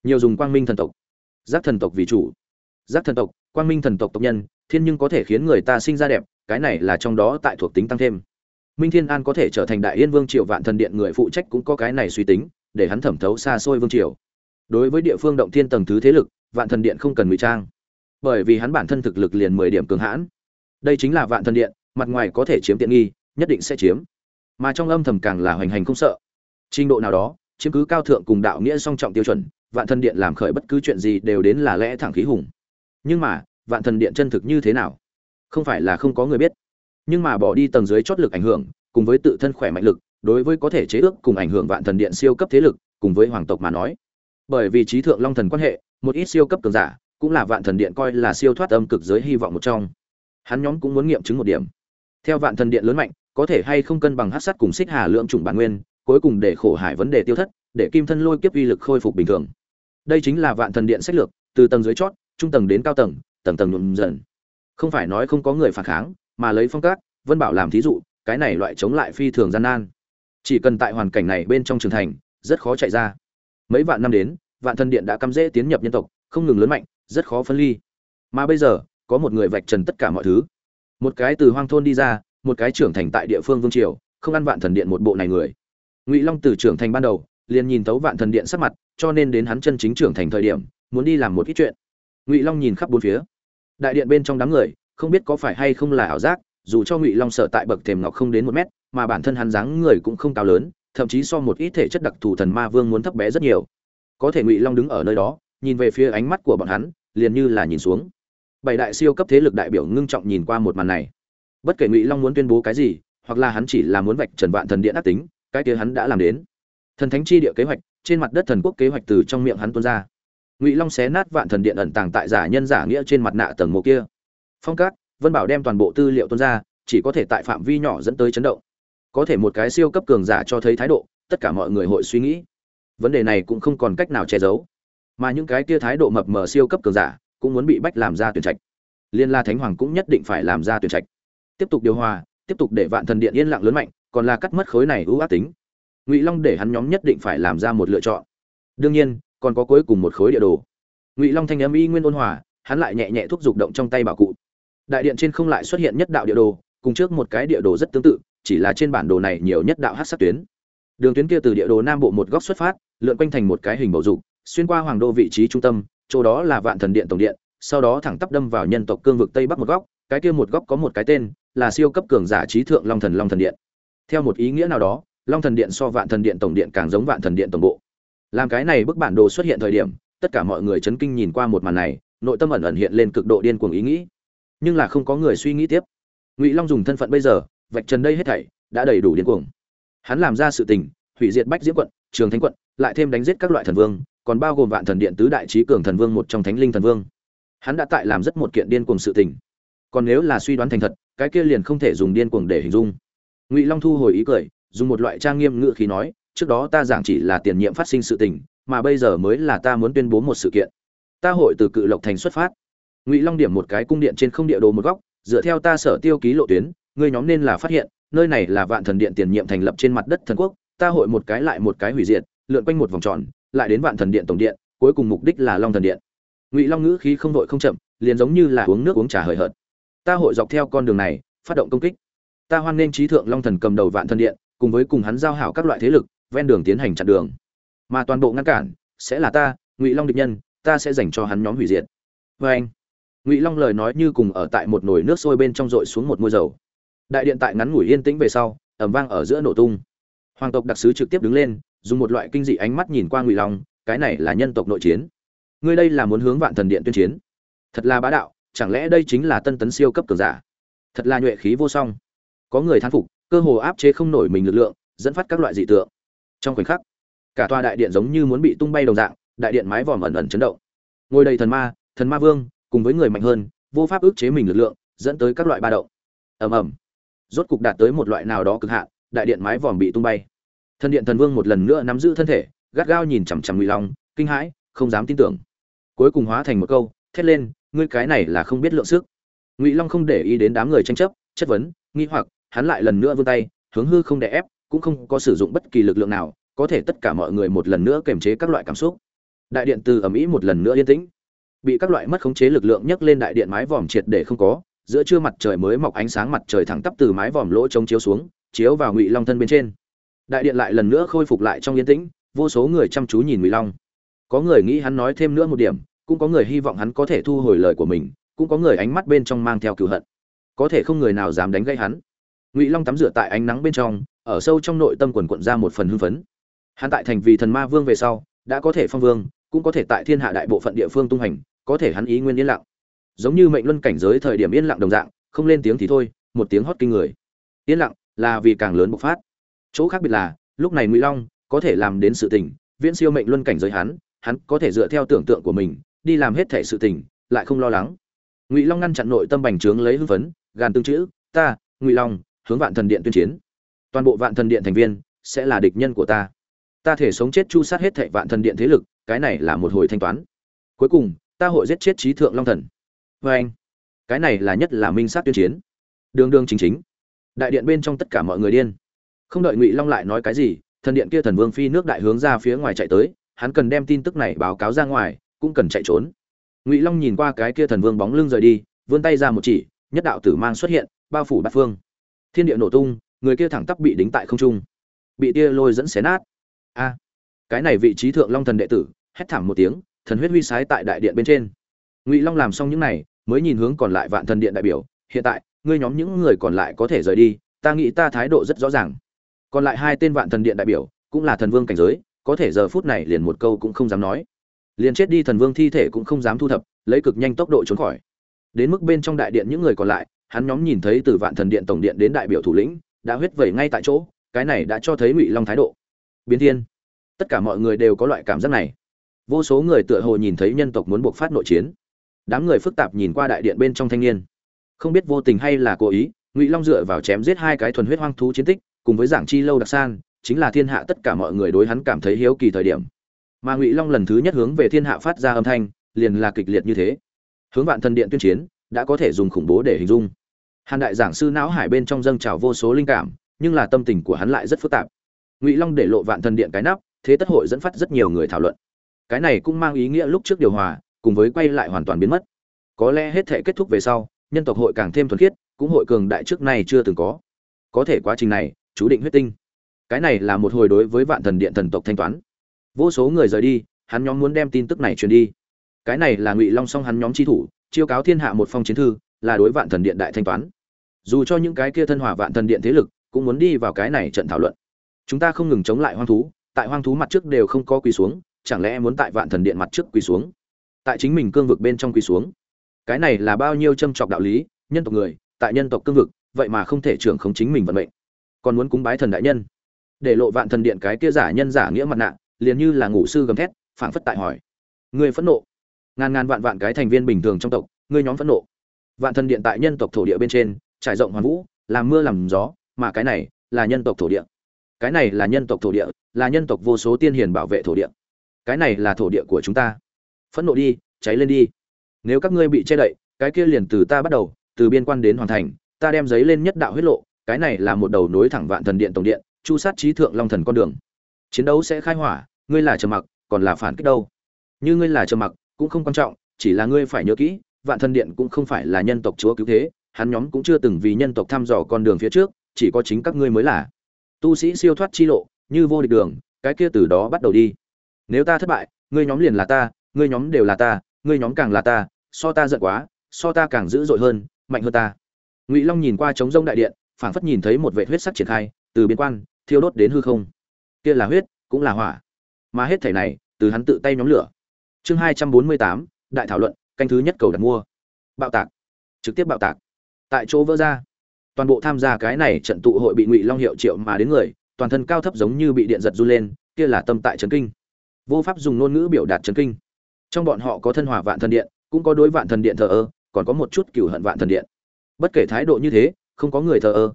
A: Nhiều dùng quang minh thần tộc giác thần tộc vì chủ. Giác thần tộc, quang minh thần tộc tộc nhân, thiên nhưng có thể khiến người ta sinh ra đẹp, cái này là trong đó tại thuộc tính tăng thêm. Minh thiên an có thể trở thành đại yên vương triều vạn thần điện người phụ trách cũng có cái này suy tính, để hắn thẩm thấu xa xôi vương triều. Đối với địa phương động thiên tầng thứ thế lực, vạn thần điện không cần ngụy trang. Bởi vì hắn bản thân thực lực liền mười điểm cường hãn. Đây chính là vạn thần điện, mặt ngoài có thể chiếm tiện nghi, nhất định sẽ chiếm. Mà trong âm thầm càng là hoành hành không sợ. Trình độ nào đó, chiếm cứ cao thượng cùng đạo nghĩa song trọng tiêu chuẩn vạn thần điện làm khởi bất cứ chuyện gì đều đến là lẽ thẳng khí hùng. Nhưng mà, vạn thần điện chân thực như thế nào? Không phải là không có người biết. Nhưng mà bỏ đi tầng dưới chót lực ảnh hưởng, cùng với tự thân khỏe mạnh lực, đối với có thể chế ước cùng ảnh hưởng vạn thần điện siêu cấp thế lực, cùng với hoàng tộc mà nói. Bởi vì trí thượng long thần quan hệ, một ít siêu cấp cường giả, cũng là vạn thần điện coi là siêu thoát âm cực giới hy vọng một trong. Hắn nhóm cũng muốn nghiệm chứng một điểm. Theo vạn thần điện lớn mạnh, có thể hay không cân bằng hát sắt cùng xích hà lượng chủng bản nguyên, cuối cùng để khổ hải vấn đề tiêu thất, để kim thân lôi kiếp uy lực khôi phục bình thường đây chính là vạn thần điện sách lược, từ tầng dưới chót, trung tầng đến cao tầng tầng tầng nhuộm dần. Không phải nói không có người phản kháng, mà lấy phong cát vân bảo làm thí dụ, cái này loại chống lại phi thường gian nan. Chỉ cần tại hoàn cảnh này bên trong trường thành, rất khó chạy ra. Mấy vạn năm đến, vạn thần điện đã cắm dễ tiến nhập nhân tộc, không ngừng lớn mạnh, rất khó phân ly. Mà bây giờ, có một người vạch trần tất cả mọi thứ. Một cái từ hoang thôn đi ra, một cái trưởng thành tại địa phương vương triều, không ăn vạn thần điện một bộ này người. Ngụy long từ trưởng thành ban đầu, liền nhìn tấu vạn thần điện sắc mặt cho nên đến hắn chân chính trưởng thành thời điểm, muốn đi làm một ít chuyện. Ngụy long nhìn khắp bốn phía. Đại điện bên trong đám người, không biết có phải hay không là ảo giác, dù cho ngụy long sợ tại bậc thềm ngọc không đến một mét, mà bản thân hắn dáng người cũng không cao lớn, thậm chí so một ít thể chất đặc thù thần ma vương muốn thấp bé rất nhiều. Có thể ngụy long đứng ở nơi đó, nhìn về phía ánh mắt của bọn hắn, liền như là nhìn xuống. Bảy đại siêu cấp thế lực đại biểu ngưng trọng nhìn qua một màn này. Bất kể ngụy long muốn tuyên bố cái gì, hoặc là hắn chỉ là muốn vạch trần vạn thần điện ác tính, cái kia hắn đã làm đến. Thần thánh chi địa kế hoạch trên mặt đất thần quốc kế hoạch từ trong miệng hắn tuôn ra. Ngụy long xé nát vạn thần điện ẩn tàng tại giả nhân giả nghĩa trên mặt nạ tầng mộ kia. Phong cát, vân bảo đem toàn bộ tư liệu tuôn ra, chỉ có thể tại phạm vi nhỏ dẫn tới chấn động. Có thể một cái siêu cấp cường giả cho thấy thái độ, tất cả mọi người hội suy nghĩ. Vấn đề này cũng không còn cách nào che giấu. Mà những cái kia thái độ mập mờ siêu cấp cường giả cũng muốn bị bách làm ra tuyển trạch. Liên la thánh hoàng cũng nhất định phải làm ra tuyển trạch. Tiếp tục điều hòa, tiếp tục để vạn thần điện yên lặng lớn mạnh, còn là cắt mất khối này ưu ác tính ngụy long để hắn nhóm nhất định phải làm ra một lựa chọn đương nhiên còn có cuối cùng một khối địa đồ ngụy long thanh âm y nguyên ôn hòa hắn lại nhẹ nhẹ thúc giục động trong tay bảo cụ đại điện trên không lại xuất hiện nhất đạo địa đồ cùng trước một cái địa đồ rất tương tự chỉ là trên bản đồ này nhiều nhất đạo hát sắc tuyến đường tuyến kia từ địa đồ nam bộ một góc xuất phát lượn quanh thành một cái hình bầu dục xuyên qua hoàng đô vị trí trung tâm chỗ đó là vạn thần điện tổng điện sau đó thẳng tắp đâm vào nhân tộc cương vực tây bắc một góc cái kia một góc có một cái tên là siêu cấp cường giả trí thượng long thần long thần điện theo một ý nghĩa nào đó long thần điện so vạn thần điện tổng điện càng giống vạn thần điện tổng bộ. Làm cái này bức bản đồ xuất hiện thời điểm, tất cả mọi người chấn kinh nhìn qua một màn này, nội tâm ẩn ẩn hiện lên cực độ điên cuồng ý nghĩ. Nhưng là không có người suy nghĩ tiếp. Ngụy long dùng thân phận bây giờ, vạch trần đây hết thảy, đã đầy đủ điên cuồng. Hắn làm ra sự tình, hủy diệt bách diễm quận, trường thánh quận, lại thêm đánh giết các loại thần vương, còn bao gồm vạn thần điện tứ đại trí cường thần vương một trong thánh linh thần vương. Hắn đã tại làm rất một kiện điên cuồng sự tình. Còn nếu là suy đoán thành thật, cái kia liền không thể dùng điên cuồng để hình dung. Ngụy long thu hồi ý cười dùng một loại trang nghiêm ngữ khí nói, trước đó ta giảng chỉ là tiền nhiệm phát sinh sự tình, mà bây giờ mới là ta muốn tuyên bố một sự kiện. Ta hội từ cự lộc thành xuất phát. Ngụy long điểm một cái cung điện trên không địa đồ một góc, dựa theo ta sở tiêu ký lộ tuyến, ngươi nhóm nên là phát hiện, nơi này là vạn thần điện tiền nhiệm thành lập trên mặt đất thần quốc, ta hội một cái lại một cái hủy diệt, lượn quanh một vòng tròn, lại đến vạn thần điện tổng điện, cuối cùng mục đích là long thần điện. Ngụy long ngữ khí không vội không chậm, liền giống như là uống nước uống trà hời hợt. Ta hội dọc theo con đường này, phát động công kích. Ta hoan nghênh trí thượng long thần cầm đầu vạn thần điện cùng với cùng hắn giao hảo các loại thế lực, ven đường tiến hành chặn đường. Mà toàn bộ ngăn cản sẽ là ta, ngụy long địch nhân, ta sẽ dành cho hắn nhóm hủy diệt. Vê anh, ngụy long lời nói như cùng ở tại một nồi nước sôi bên trong dội xuống một môi dầu. Đại điện tại ngắn ngủi yên tĩnh về sau ẩm vang ở giữa nổ tung. Hoàng tộc đặc sứ trực tiếp đứng lên, dùng một loại kinh dị ánh mắt nhìn qua ngụy long, cái này là nhân tộc nội chiến. Ngươi đây là muốn hướng vạn thần điện tuyên chiến. Thật là bá đạo, chẳng lẽ đây chính là tân tấn siêu cấp cường giả? Thật là nhuệ khí vô song. Có người thán phục cơ hồ áp chế không nổi mình lực lượng, dẫn phát các loại dị tượng. Trong khoảnh khắc, cả tòa đại điện giống như muốn bị tung bay đồng dạng, đại điện mái vòm ẩn ẩn chấn động. Ngồi đầy thần ma thần ma vương, cùng với người mạnh hơn, vô pháp ức chế mình lực lượng, dẫn tới các loại ba động. Ầm ầm. Rốt cục đạt tới một loại nào đó cực hạn, đại điện mái vòm bị tung bay. Thần điện thần vương một lần nữa nắm giữ thân thể, gắt gao nhìn chằm chằm ngụy long, kinh hãi, không dám tin tưởng. Cuối cùng hóa thành một câu, thét lên, ngươi cái này là không biết lượng sức. Ngụy long không để ý đến đám người tranh chấp, chất vấn, nghi hoặc hắn lại lần nữa vươn tay, hướng hư không đè ép, cũng không có sử dụng bất kỳ lực lượng nào, có thể tất cả mọi người một lần nữa kiềm chế các loại cảm xúc. Đại điện từ ầm ĩ một lần nữa yên tĩnh. Bị các loại mất khống chế lực lượng nhấc lên đại điện mái vòm triệt để không có, giữa trưa mặt trời mới mọc ánh sáng mặt trời thẳng tắp từ mái vòm lỗ trống chiếu xuống, chiếu vào ngụy long thân bên trên. Đại điện lại lần nữa khôi phục lại trong yên tĩnh, vô số người chăm chú nhìn ngụy long. Có người nghĩ hắn nói thêm nữa một điểm, cũng có người hy vọng hắn có thể thu hồi lời của mình, cũng có người ánh mắt bên trong mang theo cựu hận. Có thể không người nào dám đánh gây hắn ngụy long tắm rửa tại ánh nắng bên trong ở sâu trong nội tâm quần quận ra một phần hưng phấn hắn tại thành vì thần ma vương về sau đã có thể phong vương cũng có thể tại thiên hạ đại bộ phận địa phương tung hành có thể hắn ý nguyên yên lặng giống như mệnh luân cảnh giới thời điểm yên lặng đồng dạng không lên tiếng thì thôi một tiếng hót kinh người yên lặng là vì càng lớn bộc phát chỗ khác biệt là lúc này ngụy long có thể làm đến sự tình viễn siêu mệnh luân cảnh giới hắn hắn có thể dựa theo tưởng tượng của mình đi làm hết thể sự tình lại không lo lắng ngụy long ngăn chặn nội tâm bành trướng lấy hưng phấn gàn tương chữ ta ngụy long hướng vạn thần điện tuyên chiến. Toàn bộ vạn thần điện thành viên sẽ là địch nhân của ta. Ta thể sống chết chu sát hết thệ vạn thần điện thế lực, cái này là một hồi thanh toán. Cuối cùng, ta hội giết chết trí thượng long thần. Vê anh, cái này là nhất là minh sát tuyên chiến. Đường đường chính chính. Đại điện bên trong tất cả mọi người điên. Không đợi ngụy long lại nói cái gì, thần điện kia thần vương phi nước đại hướng ra phía ngoài chạy tới, hắn cần đem tin tức này báo cáo ra ngoài, cũng cần chạy trốn. Ngụy long nhìn qua cái kia thần vương bóng lưng rời đi, vươn tay ra một chỉ, nhất đạo tử mang xuất hiện, bao phủ bát phương thiên địa nổ tung, người kia thẳng tắp bị đính tại không trung. Bị tia lôi dẫn xé nát. A. Cái này vị trí thượng long thần đệ tử, hét thảm một tiếng, thần huyết huy sái tại đại điện bên trên. Ngụy long làm xong những này, mới nhìn hướng còn lại vạn thần điện đại biểu, hiện tại, ngươi nhóm những người còn lại có thể rời đi, ta nghĩ ta thái độ rất rõ ràng. Còn lại hai tên vạn thần điện đại biểu, cũng là thần vương cảnh giới, có thể giờ phút này liền một câu cũng không dám nói. Liền chết đi thần vương thi thể cũng không dám thu thập, lấy cực nhanh tốc độ trốn khỏi. Đến mức bên trong đại điện những người còn lại hắn nhóm nhìn thấy từ vạn thần điện tổng điện đến đại biểu thủ lĩnh, đã huyết vẩy ngay tại chỗ, cái này đã cho thấy ngụy long thái độ. Biến thiên. Tất cả mọi người đều có loại cảm giác này. Vô số người tựa hồ nhìn thấy nhân tộc muốn buộc phát nội chiến. Đám người phức tạp nhìn qua đại điện bên trong thanh niên. Không biết vô tình hay là cố ý, ngụy long dựa vào chém giết hai cái thuần huyết hoang thú chiến tích, cùng với giảng chi lâu đặc san, chính là thiên hạ tất cả mọi người đối hắn cảm thấy hiếu kỳ thời điểm. Mà ngụy long lần thứ nhất hướng về thiên hạ phát ra âm thanh, liền là kịch liệt như thế. Hướng vạn thần điện tuyên chiến, đã có thể dùng khủng bố để hình dung hàn đại giảng sư não hải bên trong dâng trào vô số linh cảm, nhưng là tâm tình của hắn lại rất phức tạp. Ngụy long để lộ vạn thần điện cái nắp, thế tất hội dẫn phát rất nhiều người thảo luận. Cái này cũng mang ý nghĩa lúc trước điều hòa, cùng với quay lại hoàn toàn biến mất. Có lẽ hết thể kết thúc về sau, nhân tộc hội càng thêm thuần khiết, cũng hội cường đại trước này chưa từng có. Có thể quá trình này, chú định huyết tinh. Cái này là một hồi đối với vạn thần điện thần tộc thanh toán. Vô số người rời đi, hắn nhóm muốn đem tin tức này truyền đi. Cái này là ngụy long song hắn nhóm chi thủ, chiêu cáo thiên hạ một phong chiến thư là đối vạn thần điện đại thanh toán. Dù cho những cái kia thân hòa vạn thần điện thế lực cũng muốn đi vào cái này trận thảo luận. Chúng ta không ngừng chống lại hoang thú, tại hoang thú mặt trước đều không có quỳ xuống, chẳng lẽ muốn tại vạn thần điện mặt trước quỳ xuống? Tại chính mình cương vực bên trong quỳ xuống. Cái này là bao nhiêu châm trọc đạo lý, nhân tộc người, tại nhân tộc cương vực, vậy mà không thể trưởng không chính mình vận mệnh. Còn muốn cúng bái thần đại nhân. Để lộ vạn thần điện cái kia giả nhân giả nghĩa mặt nạ, liền như là ngủ sư gầm thét, phảng phất tại hỏi. Người phẫn nộ. Ngàn ngàn vạn vạn cái thành viên bình thường trong tộc, ngươi nhóm phẫn nộ vạn thần điện tại nhân tộc thổ địa bên trên, trải rộng hoàn vũ, làm mưa làm gió, mà cái này là nhân tộc thổ địa. Cái này là nhân tộc thổ địa, là nhân tộc vô số tiên hiền bảo vệ thổ địa. Cái này là thổ địa của chúng ta. Phẫn nộ đi, cháy lên đi. Nếu các ngươi bị che đậy, cái kia liền từ ta bắt đầu, từ biên quan đến hoàn thành, ta đem giấy lên nhất đạo huyết lộ, cái này là một đầu nối thẳng vạn thần điện tổng điện, chu sát trí thượng long thần con đường. Chiến đấu sẽ khai hỏa, ngươi là trầm mặc, còn là phản kích đâu? Như ngươi là trầm mặc, cũng không quan trọng, chỉ là ngươi phải nhớ kỹ vạn thần điện cũng không phải là nhân tộc chúa cứu thế, hắn nhóm cũng chưa từng vì nhân tộc thăm dò con đường phía trước, chỉ có chính các ngươi mới là. Tu sĩ siêu thoát chi lộ, như vô địch đường, cái kia từ đó bắt đầu đi. Nếu ta thất bại, ngươi nhóm liền là ta, ngươi nhóm đều là ta, ngươi nhóm càng là ta, so ta giận quá, so ta càng dữ dội hơn, mạnh hơn ta. Ngụy long nhìn qua trống rông đại điện, phảng phất nhìn thấy một vệ huyết sắc triển khai, từ biên quan, thiêu đốt đến hư không. Kia là huyết, cũng là hỏa. Mà hết thảy này, từ hắn tự tay nhóm lửa. Chương hai trăm bốn mươi tám, đại thảo luận canh thứ nhất cầu đặt mua. Bạo tạc. Trực tiếp bạo tạc. Tại chỗ vỡ ra. Toàn bộ tham gia cái này trận tụ hội bị ngụy long hiệu triệu mà đến người, toàn thân cao thấp giống như bị điện giật run lên, kia là tâm tại trấn kinh. Vô pháp dùng ngôn ngữ biểu đạt trấn kinh. Trong bọn họ có thân hòa vạn thần điện, cũng có đối vạn thần điện thờ ơ, còn có một chút cửu hận vạn thần điện. Bất kể thái độ như thế, không có người thờ ơ.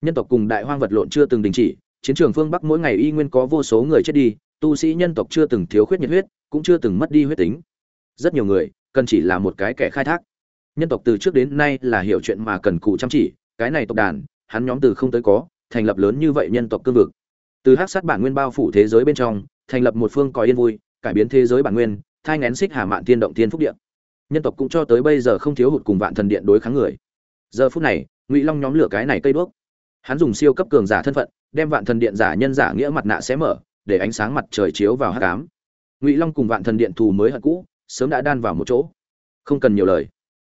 A: Nhân tộc cùng đại hoang vật lộn chưa từng đình chỉ, chiến trường phương bắc mỗi ngày y nguyên có vô số người chết đi, tu sĩ nhân tộc chưa từng thiếu khuyết nhiệt huyết, cũng chưa từng mất đi huyết tính rất nhiều người, cần chỉ là một cái kẻ khai thác. Nhân tộc từ trước đến nay là hiểu chuyện mà cần cụ chăm chỉ, cái này tộc đàn, hắn nhóm từ không tới có, thành lập lớn như vậy nhân tộc cương vực. Từ hắc sát bản nguyên bao phủ thế giới bên trong, thành lập một phương còi yên vui, cải biến thế giới bản nguyên, thai ngén xích hà mạn tiên động tiên phúc điện nhân tộc cũng cho tới bây giờ không thiếu hụt cùng vạn thần điện đối kháng người. Giờ phút này, ngụy long nhóm lửa cái này cây đuốc. Hắn dùng siêu cấp cường giả thân phận, đem vạn thần điện giả nhân giả nghĩa mặt nạ xé mở, để ánh sáng mặt trời chiếu vào hát cám ngụy long cùng vạn thần điện thù mới hận cũ sớm đã đan vào một chỗ. Không cần nhiều lời.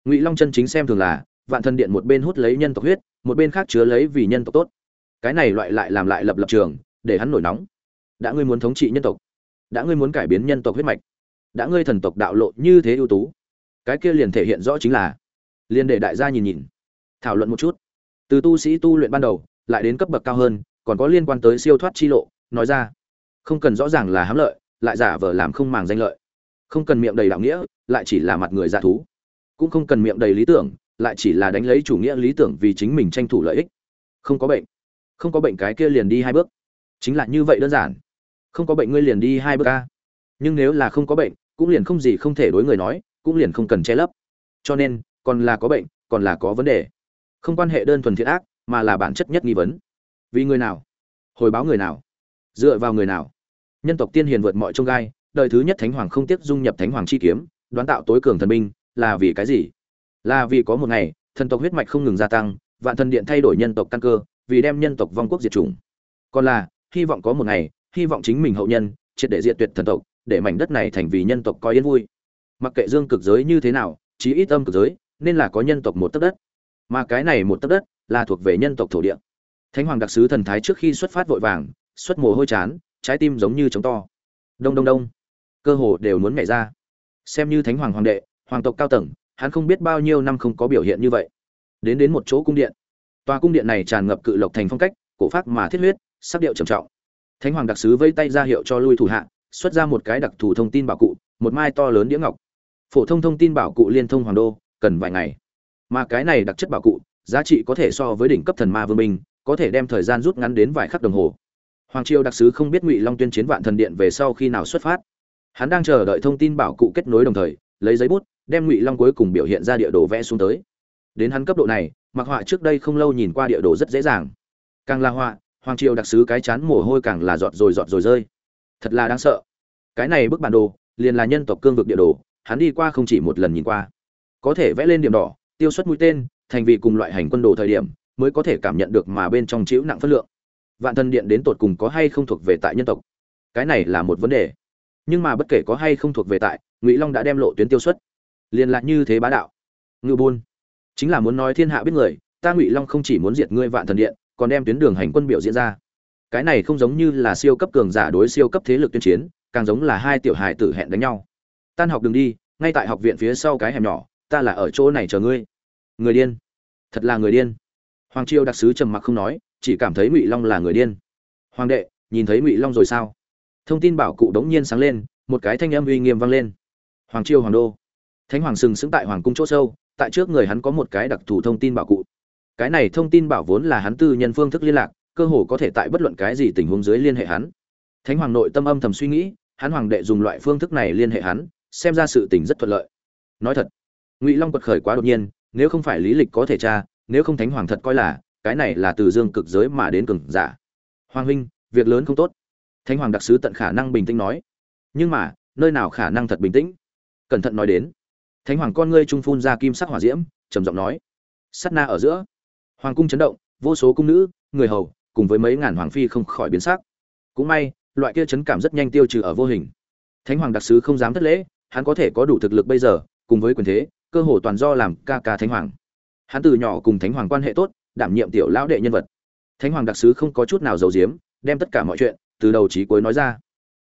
A: Ngụy long chân chính xem thường là, vạn thần điện một bên hút lấy nhân tộc huyết, một bên khác chứa lấy vì nhân tộc tốt. Cái này loại lại làm lại lập lập trường, để hắn nổi nóng. Đã ngươi muốn thống trị nhân tộc, đã ngươi muốn cải biến nhân tộc huyết mạch, đã ngươi thần tộc đạo lộ như thế ưu tú, cái kia liền thể hiện rõ chính là, liền để đại gia nhìn nhìn, thảo luận một chút. Từ tu sĩ tu luyện ban đầu, lại đến cấp bậc cao hơn, còn có liên quan tới siêu thoát chi lộ, nói ra, không cần rõ ràng là hám lợi, lại giả vờ làm không màng danh lợi không cần miệng đầy đạo nghĩa, lại chỉ là mặt người dạ thú. Cũng không cần miệng đầy lý tưởng, lại chỉ là đánh lấy chủ nghĩa lý tưởng vì chính mình tranh thủ lợi ích. Không có bệnh. Không có bệnh cái kia liền đi hai bước. Chính là như vậy đơn giản. Không có bệnh ngươi liền đi hai bước ca nhưng nếu là không có bệnh, cũng liền không gì không thể đối người nói, cũng liền không cần che lấp. Cho nên, còn là có bệnh, còn là có vấn đề. Không quan hệ đơn thuần thiện ác, mà là bản chất nhất nghi vấn. Vì người nào? Hồi báo người nào? Dựa vào người nào? Nhân tộc tiên hiền vượt mọi trông gai đời thứ nhất thánh hoàng không tiếc dung nhập thánh hoàng chi kiếm, đoán tạo tối cường thần binh, là vì cái gì? Là vì có một ngày, thần tộc huyết mạch không ngừng gia tăng, vạn thần điện thay đổi nhân tộc căn cơ, vì đem nhân tộc vong quốc diệt chủng. Còn là, hy vọng có một ngày, hy vọng chính mình hậu nhân, triệt để diệt tuyệt thần tộc, để mảnh đất này thành vì nhân tộc coi yên vui. Mặc kệ dương cực giới như thế nào, chí ít âm cực giới, nên là có nhân tộc một tấc đất. Mà cái này một tấc đất, là thuộc về nhân tộc thổ địa. Thánh hoàng đặc sứ thần thái trước khi xuất phát vội vàng, xuất mồ hôi chán, trái tim giống như trống to. Đông đông đông cơ hồ đều muốn nhảy ra. Xem như thánh hoàng hoàng đệ, hoàng tộc cao tầng, hắn không biết bao nhiêu năm không có biểu hiện như vậy. Đến đến một chỗ cung điện. Tòa cung điện này tràn ngập cự lộc thành phong cách, cổ phát mà thiết huyết, sắc điệu trầm trọng. Thánh hoàng đặc sứ vây tay ra hiệu cho lui thủ hạ, xuất ra một cái đặc thù thông tin bảo cụ, một mai to lớn đĩa ngọc. Phổ thông thông tin bảo cụ liên thông hoàng đô, cần vài ngày. Mà cái này đặc chất bảo cụ, giá trị có thể so với đỉnh cấp thần ma vương minh có thể đem thời gian rút ngắn đến vài khắc đồng hồ. Hoàng triều đặc sứ không biết ngụy long tuyên chiến vạn thần điện về sau khi nào xuất phát hắn đang chờ đợi thông tin bảo cụ kết nối đồng thời, lấy giấy bút, đem ngụy long cuối cùng biểu hiện ra địa đồ vẽ xuống tới. Đến hắn cấp độ này mặc họa trước đây không lâu nhìn qua địa đồ rất dễ dàng. Càng là họa, hoàng triều đặc sứ cái chán mồ hôi càng là giọt rồi giọt rồi rơi. Thật là đáng sợ. Cái này bức bản đồ, liền là nhân tộc cương vực địa đồ, hắn đi qua không chỉ một lần nhìn qua. Có thể vẽ lên điểm đỏ, tiêu xuất mũi tên, thành vị cùng loại hành quân đồ thời điểm, mới có thể cảm nhận được mà bên trong chịu nặng phân lượng. Vạn thân điện đến tột cùng có hay không thuộc về tại nhân tộc? Cái này là một vấn đề nhưng mà bất kể có hay không thuộc về tại, ngụy long đã đem lộ tuyến tiêu xuất. Liền lạc như thế bá đạo. Ngư buôn chính là muốn nói thiên hạ biết người, ta ngụy long không chỉ muốn diệt ngươi vạn thần điện, còn đem tuyến đường hành quân biểu diễn ra. Cái này không giống như là siêu cấp cường giả đối siêu cấp thế lực tuyên chiến, càng giống là hai tiểu hài tử hẹn đánh nhau. Tan học đừng đi, ngay tại học viện phía sau cái hẻm nhỏ, ta là ở chỗ này chờ ngươi. Người điên. Thật là người điên. Hoàng triều đặc sứ trầm mặc không nói, chỉ cảm thấy ngụy long là người điên. Hoàng đệ, nhìn thấy ngụy long rồi sao? Thông tin bảo cụ đống nhiên sáng lên, một cái thanh âm uy nghiêm vang lên. Hoàng triều hoàng đô. Thánh hoàng sừng sững tại hoàng cung chỗ sâu, tại trước người hắn có một cái đặc thù thông tin bảo cụ. Cái này thông tin bảo vốn là hắn tư nhân phương thức liên lạc, cơ hồ có thể tại bất luận cái gì tình huống dưới liên hệ hắn. Thánh hoàng nội tâm âm thầm suy nghĩ, hắn hoàng đệ dùng loại phương thức này liên hệ hắn, xem ra sự tình rất thuận lợi. Nói thật, ngụy long quật khởi quá đột nhiên, nếu không phải lý lịch có thể tra, nếu không thánh hoàng thật coi là, cái này là từ dương cực giới mà đến cường giả. Hoàng huynh, việc lớn không tốt thánh hoàng đặc sứ tận khả năng bình tĩnh nói. Nhưng mà, nơi nào khả năng thật bình tĩnh? Cẩn thận nói đến. Thánh hoàng con ngươi trung phun ra kim sắc hỏa diễm, trầm giọng nói. Sắt na ở giữa. Hoàng cung chấn động, vô số cung nữ, người hầu, cùng với mấy ngàn hoàng phi không khỏi biến sắc. Cũng may, loại kia chấn cảm rất nhanh tiêu trừ ở vô hình. Thánh hoàng đặc sứ không dám thất lễ, hắn có thể có đủ thực lực bây giờ, cùng với quyền thế, cơ hồ toàn do làm ca ca thánh hoàng. Hắn từ nhỏ cùng thánh hoàng quan hệ tốt, đảm nhiệm tiểu lão đệ nhân vật. Thánh hoàng đặc sứ không có chút nào giấu giếm, đem tất cả mọi chuyện từ đầu chí cuối nói ra.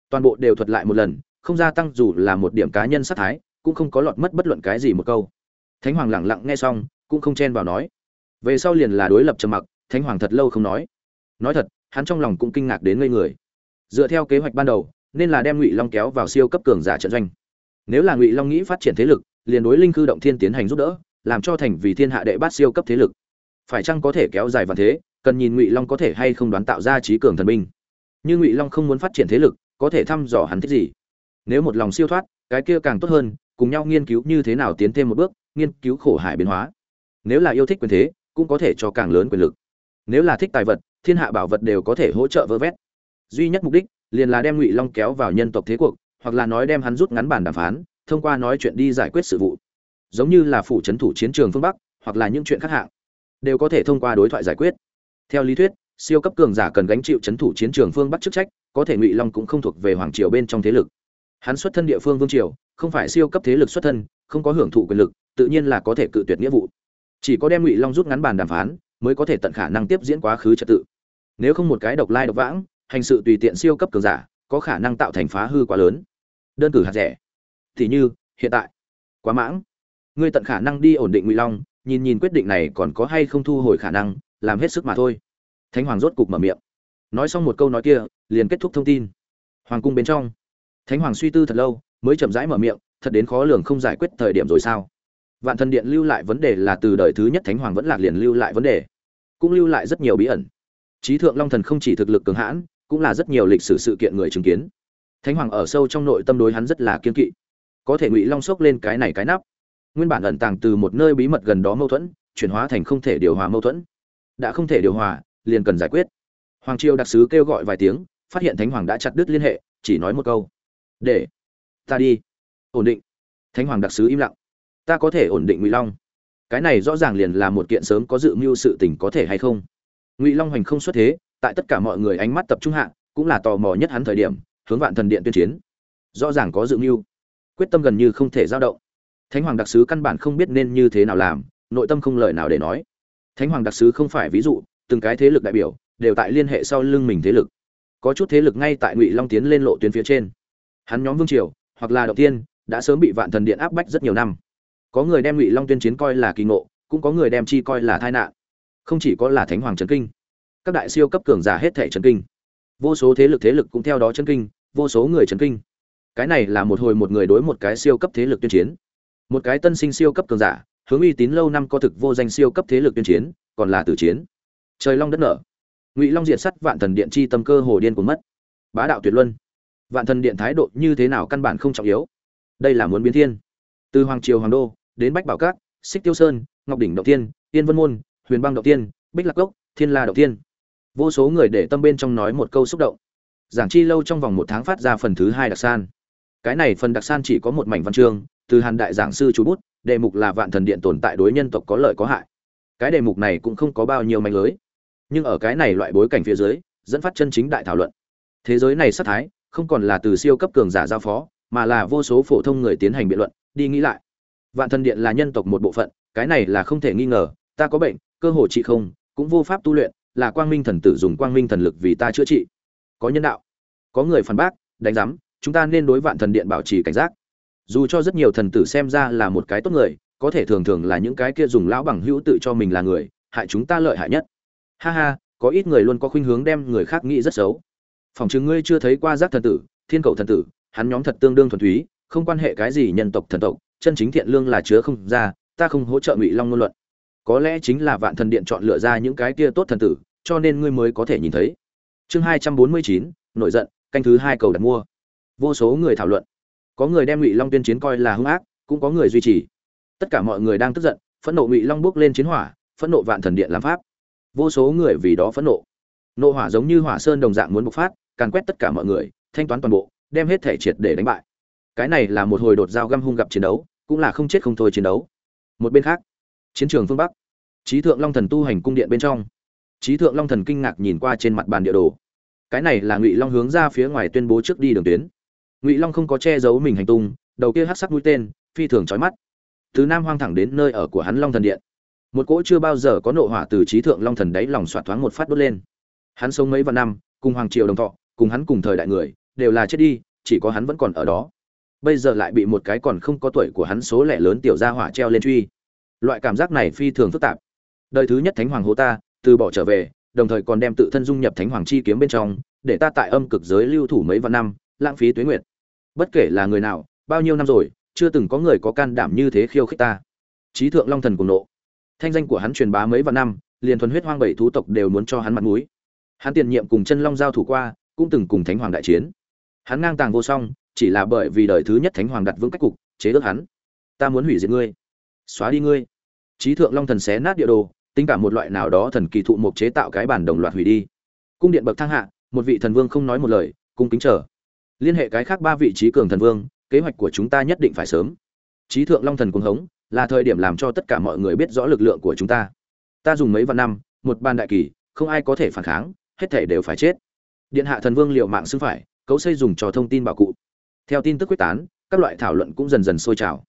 A: Toàn bộ đều thuật lại một lần, không gia tăng dù là một điểm cá nhân sát thái, cũng không có lọt mất bất luận cái gì một câu. Thánh hoàng lẳng lặng nghe xong, cũng không chen vào nói. Về sau liền là đối lập trầm mặc, thánh hoàng thật lâu không nói. Nói thật, hắn trong lòng cũng kinh ngạc đến ngây người. Dựa theo kế hoạch ban đầu, nên là đem ngụy long kéo vào siêu cấp cường giả trận doanh. Nếu là ngụy long nghĩ phát triển thế lực, liền đối linh cư động thiên tiến hành giúp đỡ, làm cho thành vì thiên hạ đệ bát siêu cấp thế lực. Phải chăng có thể kéo dài vào thế, cần nhìn ngụy long có thể hay không đoán tạo ra trí cường thần binh như ngụy long không muốn phát triển thế lực, có thể thăm dò hắn thích gì. Nếu một lòng siêu thoát, cái kia càng tốt hơn, cùng nhau nghiên cứu như thế nào tiến thêm một bước, nghiên cứu khổ hải biến hóa. Nếu là yêu thích quyền thế, cũng có thể cho càng lớn quyền lực. Nếu là thích tài vật, thiên hạ bảo vật đều có thể hỗ trợ vơ vét. Duy nhất mục đích, liền là đem ngụy long kéo vào nhân tộc thế cuộc, hoặc là nói đem hắn rút ngắn bản đàm phán, thông qua nói chuyện đi giải quyết sự vụ. Giống như là phủ trấn thủ chiến trường phương bắc, hoặc là những chuyện khác hạng, đều có thể thông qua đối thoại giải quyết. Theo lý thuyết siêu cấp cường giả cần gánh chịu chấn thủ chiến trường phương bắc chức trách, có thể ngụy long cũng không thuộc về hoàng triều bên trong thế lực. Hắn xuất thân địa phương vương triều, không phải siêu cấp thế lực xuất thân, không có hưởng thụ quyền lực, tự nhiên là có thể cự tuyệt nghĩa vụ. Chỉ có đem ngụy long rút ngắn bàn đàm phán, mới có thể tận khả năng tiếp diễn quá khứ trật tự. Nếu không một cái độc lai độc vãng, hành sự tùy tiện siêu cấp cường giả, có khả năng tạo thành phá hư quá lớn. Đơn cử hạt rẻ, thì như, hiện tại, quá mãng. Ngươi tận khả năng đi ổn định ngụy long, nhìn nhìn quyết định này còn có hay không thu hồi khả năng, làm hết sức mà thôi thánh hoàng rốt cục mở miệng. Nói xong một câu nói kia, liền kết thúc thông tin. Hoàng cung bên trong, thánh hoàng suy tư thật lâu, mới chậm rãi mở miệng, thật đến khó lường không giải quyết thời điểm rồi sao? Vạn thần điện lưu lại vấn đề là từ đời thứ nhất thánh hoàng vẫn lạc liền lưu lại vấn đề, cũng lưu lại rất nhiều bí ẩn. Trí thượng long thần không chỉ thực lực cường hãn, cũng là rất nhiều lịch sử sự kiện người chứng kiến. Thánh hoàng ở sâu trong nội tâm đối hắn rất là kiên kỵ. Có thể ngụy long sốc lên cái này cái nắp. Nguyên bản ẩn tàng từ một nơi bí mật gần đó mâu thuẫn, chuyển hóa thành không thể điều hòa mâu thuẫn. Đã không thể điều hòa liền cần giải quyết. Hoàng triều đặc sứ kêu gọi vài tiếng, phát hiện thánh hoàng đã chặt đứt liên hệ, chỉ nói một câu. Để ta đi. Ổn định. Thánh hoàng đặc sứ im lặng. Ta có thể ổn định ngụy long. Cái này rõ ràng liền là một kiện sớm có dự mưu sự tình có thể hay không? Ngụy long hoành không xuất thế, tại tất cả mọi người ánh mắt tập trung hạ, cũng là tò mò nhất hắn thời điểm, hướng vạn thần điện tuyên chiến. Rõ ràng có dự mưu. Quyết tâm gần như không thể dao động. Thánh hoàng đặc sứ căn bản không biết nên như thế nào làm, nội tâm không lời nào để nói. Thánh hoàng đặc sứ không phải ví dụ từng cái thế lực đại biểu đều tại liên hệ sau lưng mình thế lực. Có chút thế lực ngay tại ngụy long tiến lên lộ tuyến phía trên. Hắn nhóm vương triều, hoặc là đầu tiên, đã sớm bị vạn thần điện áp bách rất nhiều năm. Có người đem ngụy long tuyên chiến coi là kỳ ngộ, cũng có người đem chi coi là tai nạn. Không chỉ có là thánh hoàng trấn kinh, các đại siêu cấp cường giả hết thể trấn kinh. Vô số thế lực thế lực cũng theo đó trấn kinh, vô số người trấn kinh. Cái này là một hồi một người đối một cái siêu cấp thế lực tuyên chiến. Một cái tân sinh siêu cấp cường giả, hướng uy tín lâu năm có thực vô danh siêu cấp thế lực tuyên chiến, còn là tử chiến trời long đất nở. Ngụy long diệt sắt vạn thần điện chi tâm cơ hồ điên cuồng mất. Bá đạo tuyệt luân. Vạn thần điện thái độ như thế nào căn bản không trọng yếu. Đây là muốn biến thiên. Từ hoàng triều hoàng đô đến bách bảo cát xích tiêu sơn ngọc đỉnh động tiên tiên vân môn huyền băng động tiên bích lạc Cốc, thiên la động tiên vô số người để tâm bên trong nói một câu xúc động. Giảng chi lâu trong vòng một tháng phát ra phần thứ hai đặc san. Cái này phần đặc san chỉ có một mảnh văn chương từ hàn đại giảng sư chú bút đề mục là vạn thần điện tồn tại đối nhân tộc có lợi có hại. Cái đề mục này cũng không có bao nhiêu manh lưới nhưng ở cái này loại bối cảnh phía dưới, dẫn phát chân chính đại thảo luận. Thế giới này sát thái, không còn là từ siêu cấp cường giả giao phó, mà là vô số phổ thông người tiến hành biện luận, đi nghĩ lại. Vạn thần điện là nhân tộc một bộ phận, cái này là không thể nghi ngờ, ta có bệnh, cơ hồ trị không, cũng vô pháp tu luyện, là quang minh thần tử dùng quang minh thần lực vì ta chữa trị. Có nhân đạo, có người phản bác, đánh giám, chúng ta nên đối vạn thần điện bảo trì cảnh giác. Dù cho rất nhiều thần tử xem ra là một cái tốt người, có thể thường thường là những cái kia dùng lão bằng hữu tự cho mình là người, hại chúng ta lợi hại nhất ha ha, có ít người luôn có khuynh hướng đem người khác nghĩ rất xấu. Phòng chứng ngươi chưa thấy qua giác thần tử, thiên cầu thần tử, hắn nhóm thật tương đương thuần túy, không quan hệ cái gì nhân tộc thần tộc, chân chính thiện lương là chứa không ra, ta không hỗ trợ ngụy long ngôn luận. Có lẽ chính là vạn thần điện chọn lựa ra những cái kia tốt thần tử, cho nên ngươi mới có thể nhìn thấy. Chương hai trăm bốn mươi chín, nổi giận, canh thứ hai cầu đặt mua. Vô số người thảo luận. Có người đem ngụy long tuyên chiến coi là hung ác, cũng có người duy trì. Tất cả mọi người đang tức giận, phẫn nộ ngụy long bước lên chiến hỏa, phẫn nộ vạn thần điện làm pháp vô số người vì đó phẫn nộ. Nộ hỏa giống như hỏa sơn đồng dạng muốn bộc phát, càn quét tất cả mọi người, thanh toán toàn bộ, đem hết thể triệt để đánh bại. Cái này là một hồi đột giao găm hung gặp chiến đấu, cũng là không chết không thôi chiến đấu. Một bên khác, chiến trường phương bắc trí thượng long thần tu hành cung điện bên trong. Trí thượng long thần kinh ngạc nhìn qua trên mặt bàn địa đồ. Cái này là ngụy long hướng ra phía ngoài tuyên bố trước đi đường tuyến. Ngụy long không có che giấu mình hành tung, đầu kia hát sắc mũi tên, phi thường trói mắt. Từ nam hoang thẳng đến nơi ở của hắn long thần điện một cỗ chưa bao giờ có nộ hỏa từ trí thượng long thần đáy lòng soạt thoáng một phát đốt lên. Hắn sống mấy vạn năm, cùng hoàng triều đồng thọ, cùng hắn cùng thời đại người, đều là chết đi, chỉ có hắn vẫn còn ở đó. Bây giờ lại bị một cái còn không có tuổi của hắn số lẻ lớn tiểu gia hỏa treo lên truy. Loại cảm giác này phi thường phức tạp. Đời thứ nhất thánh hoàng hố ta, từ bỏ trở về, đồng thời còn đem tự thân dung nhập thánh hoàng chi kiếm bên trong, để ta tại âm cực giới lưu thủ mấy vạn năm, lãng phí tuế nguyệt. Bất kể là người nào, bao nhiêu năm rồi, chưa từng có người có can đảm như thế khiêu khích ta. Trí thượng long thần cùng nộ thanh danh của hắn truyền bá mấy vạn năm, liền thuần huyết hoang bảy thú tộc đều muốn cho hắn mặt mũi. Hắn tiền nhiệm cùng chân long giao thủ qua, cũng từng cùng thánh hoàng đại chiến. Hắn ngang tàng vô song, chỉ là bởi vì đời thứ nhất thánh hoàng đặt vững cách cục, chế ước hắn. Ta muốn hủy diệt ngươi. Xóa đi ngươi. Trí thượng long thần xé nát địa đồ, tính cả một loại nào đó thần kỳ thụ mục chế tạo cái bản đồng loạt hủy đi. Cung điện bậc thang hạ, một vị thần vương không nói một lời, cung kính chờ. Liên hệ cái khác ba vị trí cường thần vương, kế hoạch của chúng ta nhất định phải sớm. Trí thượng long thần cuồng hống là thời điểm làm cho tất cả mọi người biết rõ lực lượng của chúng ta. Ta dùng mấy vạn năm, một ban đại kỳ, không ai có thể phản kháng, hết thể đều phải chết. Điện hạ thần vương liệu mạng xưng phải, cấu xây dùng cho thông tin bảo cụ. Theo tin tức quyết tán, các loại thảo luận cũng dần dần sôi trào.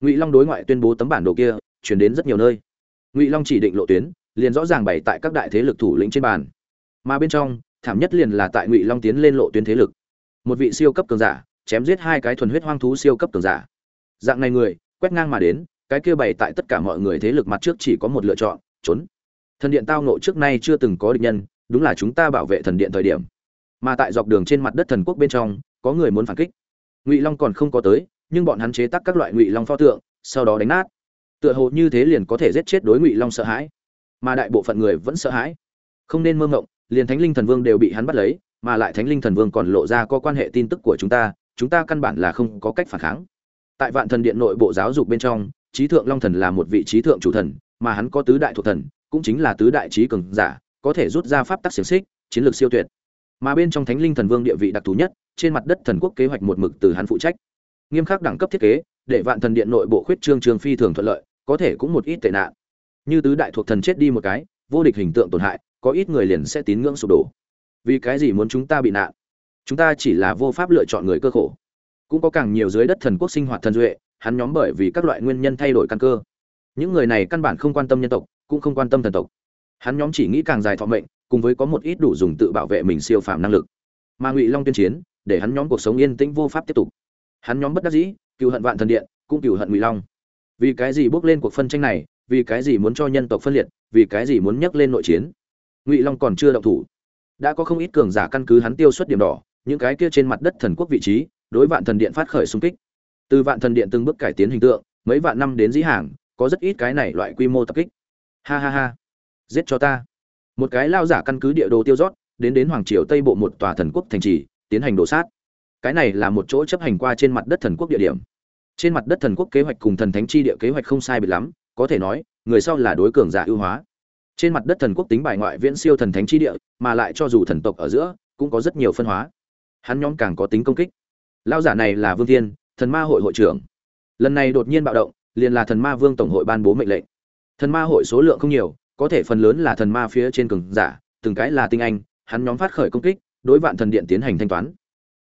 A: Ngụy long đối ngoại tuyên bố tấm bản đồ kia, chuyển đến rất nhiều nơi. Ngụy long chỉ định lộ tuyến, liền rõ ràng bày tại các đại thế lực thủ lĩnh trên bàn. Mà bên trong, thảm nhất liền là tại ngụy long tiến lên lộ tuyến thế lực. Một vị siêu cấp cường giả, chém giết hai cái thuần huyết hoang thú siêu cấp cường giả. Dạng này người, quét ngang mà đến cái kia bày tại tất cả mọi người thế lực mặt trước chỉ có một lựa chọn, trốn. Thần điện tao nộ trước nay chưa từng có địch nhân, đúng là chúng ta bảo vệ thần điện thời điểm. Mà tại dọc đường trên mặt đất thần quốc bên trong, có người muốn phản kích. Ngụy long còn không có tới, nhưng bọn hắn chế tác các loại ngụy long pho tượng, sau đó đánh nát. Tựa hồ như thế liền có thể giết chết đối ngụy long sợ hãi. Mà đại bộ phận người vẫn sợ hãi. Không nên mơ ngộng liền thánh linh thần vương đều bị hắn bắt lấy, mà lại thánh linh thần vương còn lộ ra có quan hệ tin tức của chúng ta chúng ta căn bản là không có cách phản kháng. Tại vạn thần điện nội bộ giáo dục bên trong trí thượng long thần là một vị trí thượng chủ thần, mà hắn có tứ đại thuộc thần, cũng chính là tứ đại trí cường giả, có thể rút ra pháp tắc xiềng xích, chiến lược siêu tuyệt. Mà bên trong thánh linh thần vương địa vị đặc thù nhất, trên mặt đất thần quốc kế hoạch một mực từ hắn phụ trách. Nghiêm khắc đẳng cấp thiết kế, để vạn thần điện nội bộ khuyết trương trường phi thường thuận lợi, có thể cũng một ít tệ nạn. Như tứ đại thuộc thần chết đi một cái, vô địch hình tượng tổn hại, có ít người liền sẽ tín ngưỡng sụp đổ. Vì cái gì muốn chúng ta bị nạn? Chúng ta chỉ là vô pháp lựa chọn người cơ khổ. Cũng có càng nhiều dưới đất thần quốc sinh hoạt thần duệ hắn nhóm bởi vì các loại nguyên nhân thay đổi căn cơ. Những người này căn bản không quan tâm nhân tộc, cũng không quan tâm thần tộc. Hắn nhóm chỉ nghĩ càng dài thọ mệnh, cùng với có một ít đủ dùng tự bảo vệ mình siêu phàm năng lực. Mà ngụy long tuyên chiến, để hắn nhóm cuộc sống yên tĩnh vô pháp tiếp tục. Hắn nhóm bất đắc dĩ cựu hận vạn thần điện, cũng cựu hận ngụy long. Vì cái gì bước lên cuộc phân tranh này, vì cái gì muốn cho nhân tộc phân liệt, vì cái gì muốn nhắc lên nội chiến? Ngụy long còn chưa động thủ. Đã có không ít cường giả căn cứ hắn tiêu xuất điểm đỏ, những cái kia trên mặt đất thần quốc vị trí, đối vạn thần điện phát khởi xung kích từ vạn thần điện từng bước cải tiến hình tượng, mấy vạn năm đến dĩ hàng, có rất ít cái này loại quy mô tập kích. Ha ha ha. Giết cho ta. Một cái lao giả căn cứ địa đồ tiêu rót, đến đến hoàng triều tây bộ một tòa thần quốc thành trì, tiến hành đổ sát. Cái này là một chỗ chấp hành qua trên mặt đất thần quốc địa điểm. Trên mặt đất thần quốc kế hoạch cùng thần thánh chi địa kế hoạch không sai biệt lắm, có thể nói, người sau là đối cường giả ưu hóa. Trên mặt đất thần quốc tính bài ngoại viễn siêu thần thánh chi địa, mà lại cho dù thần tộc ở giữa, cũng có rất nhiều phân hóa. Hắn nhóm càng có tính công kích. Lao giả này là vương thiên thần ma hội hội trưởng. Lần này đột nhiên bạo động, liền là thần ma vương tổng hội ban bố mệnh lệnh. Thần ma hội số lượng không nhiều, có thể phần lớn là thần ma phía trên cường giả, từng cái là tinh anh, hắn nhóm phát khởi công kích, đối vạn thần điện tiến hành thanh toán.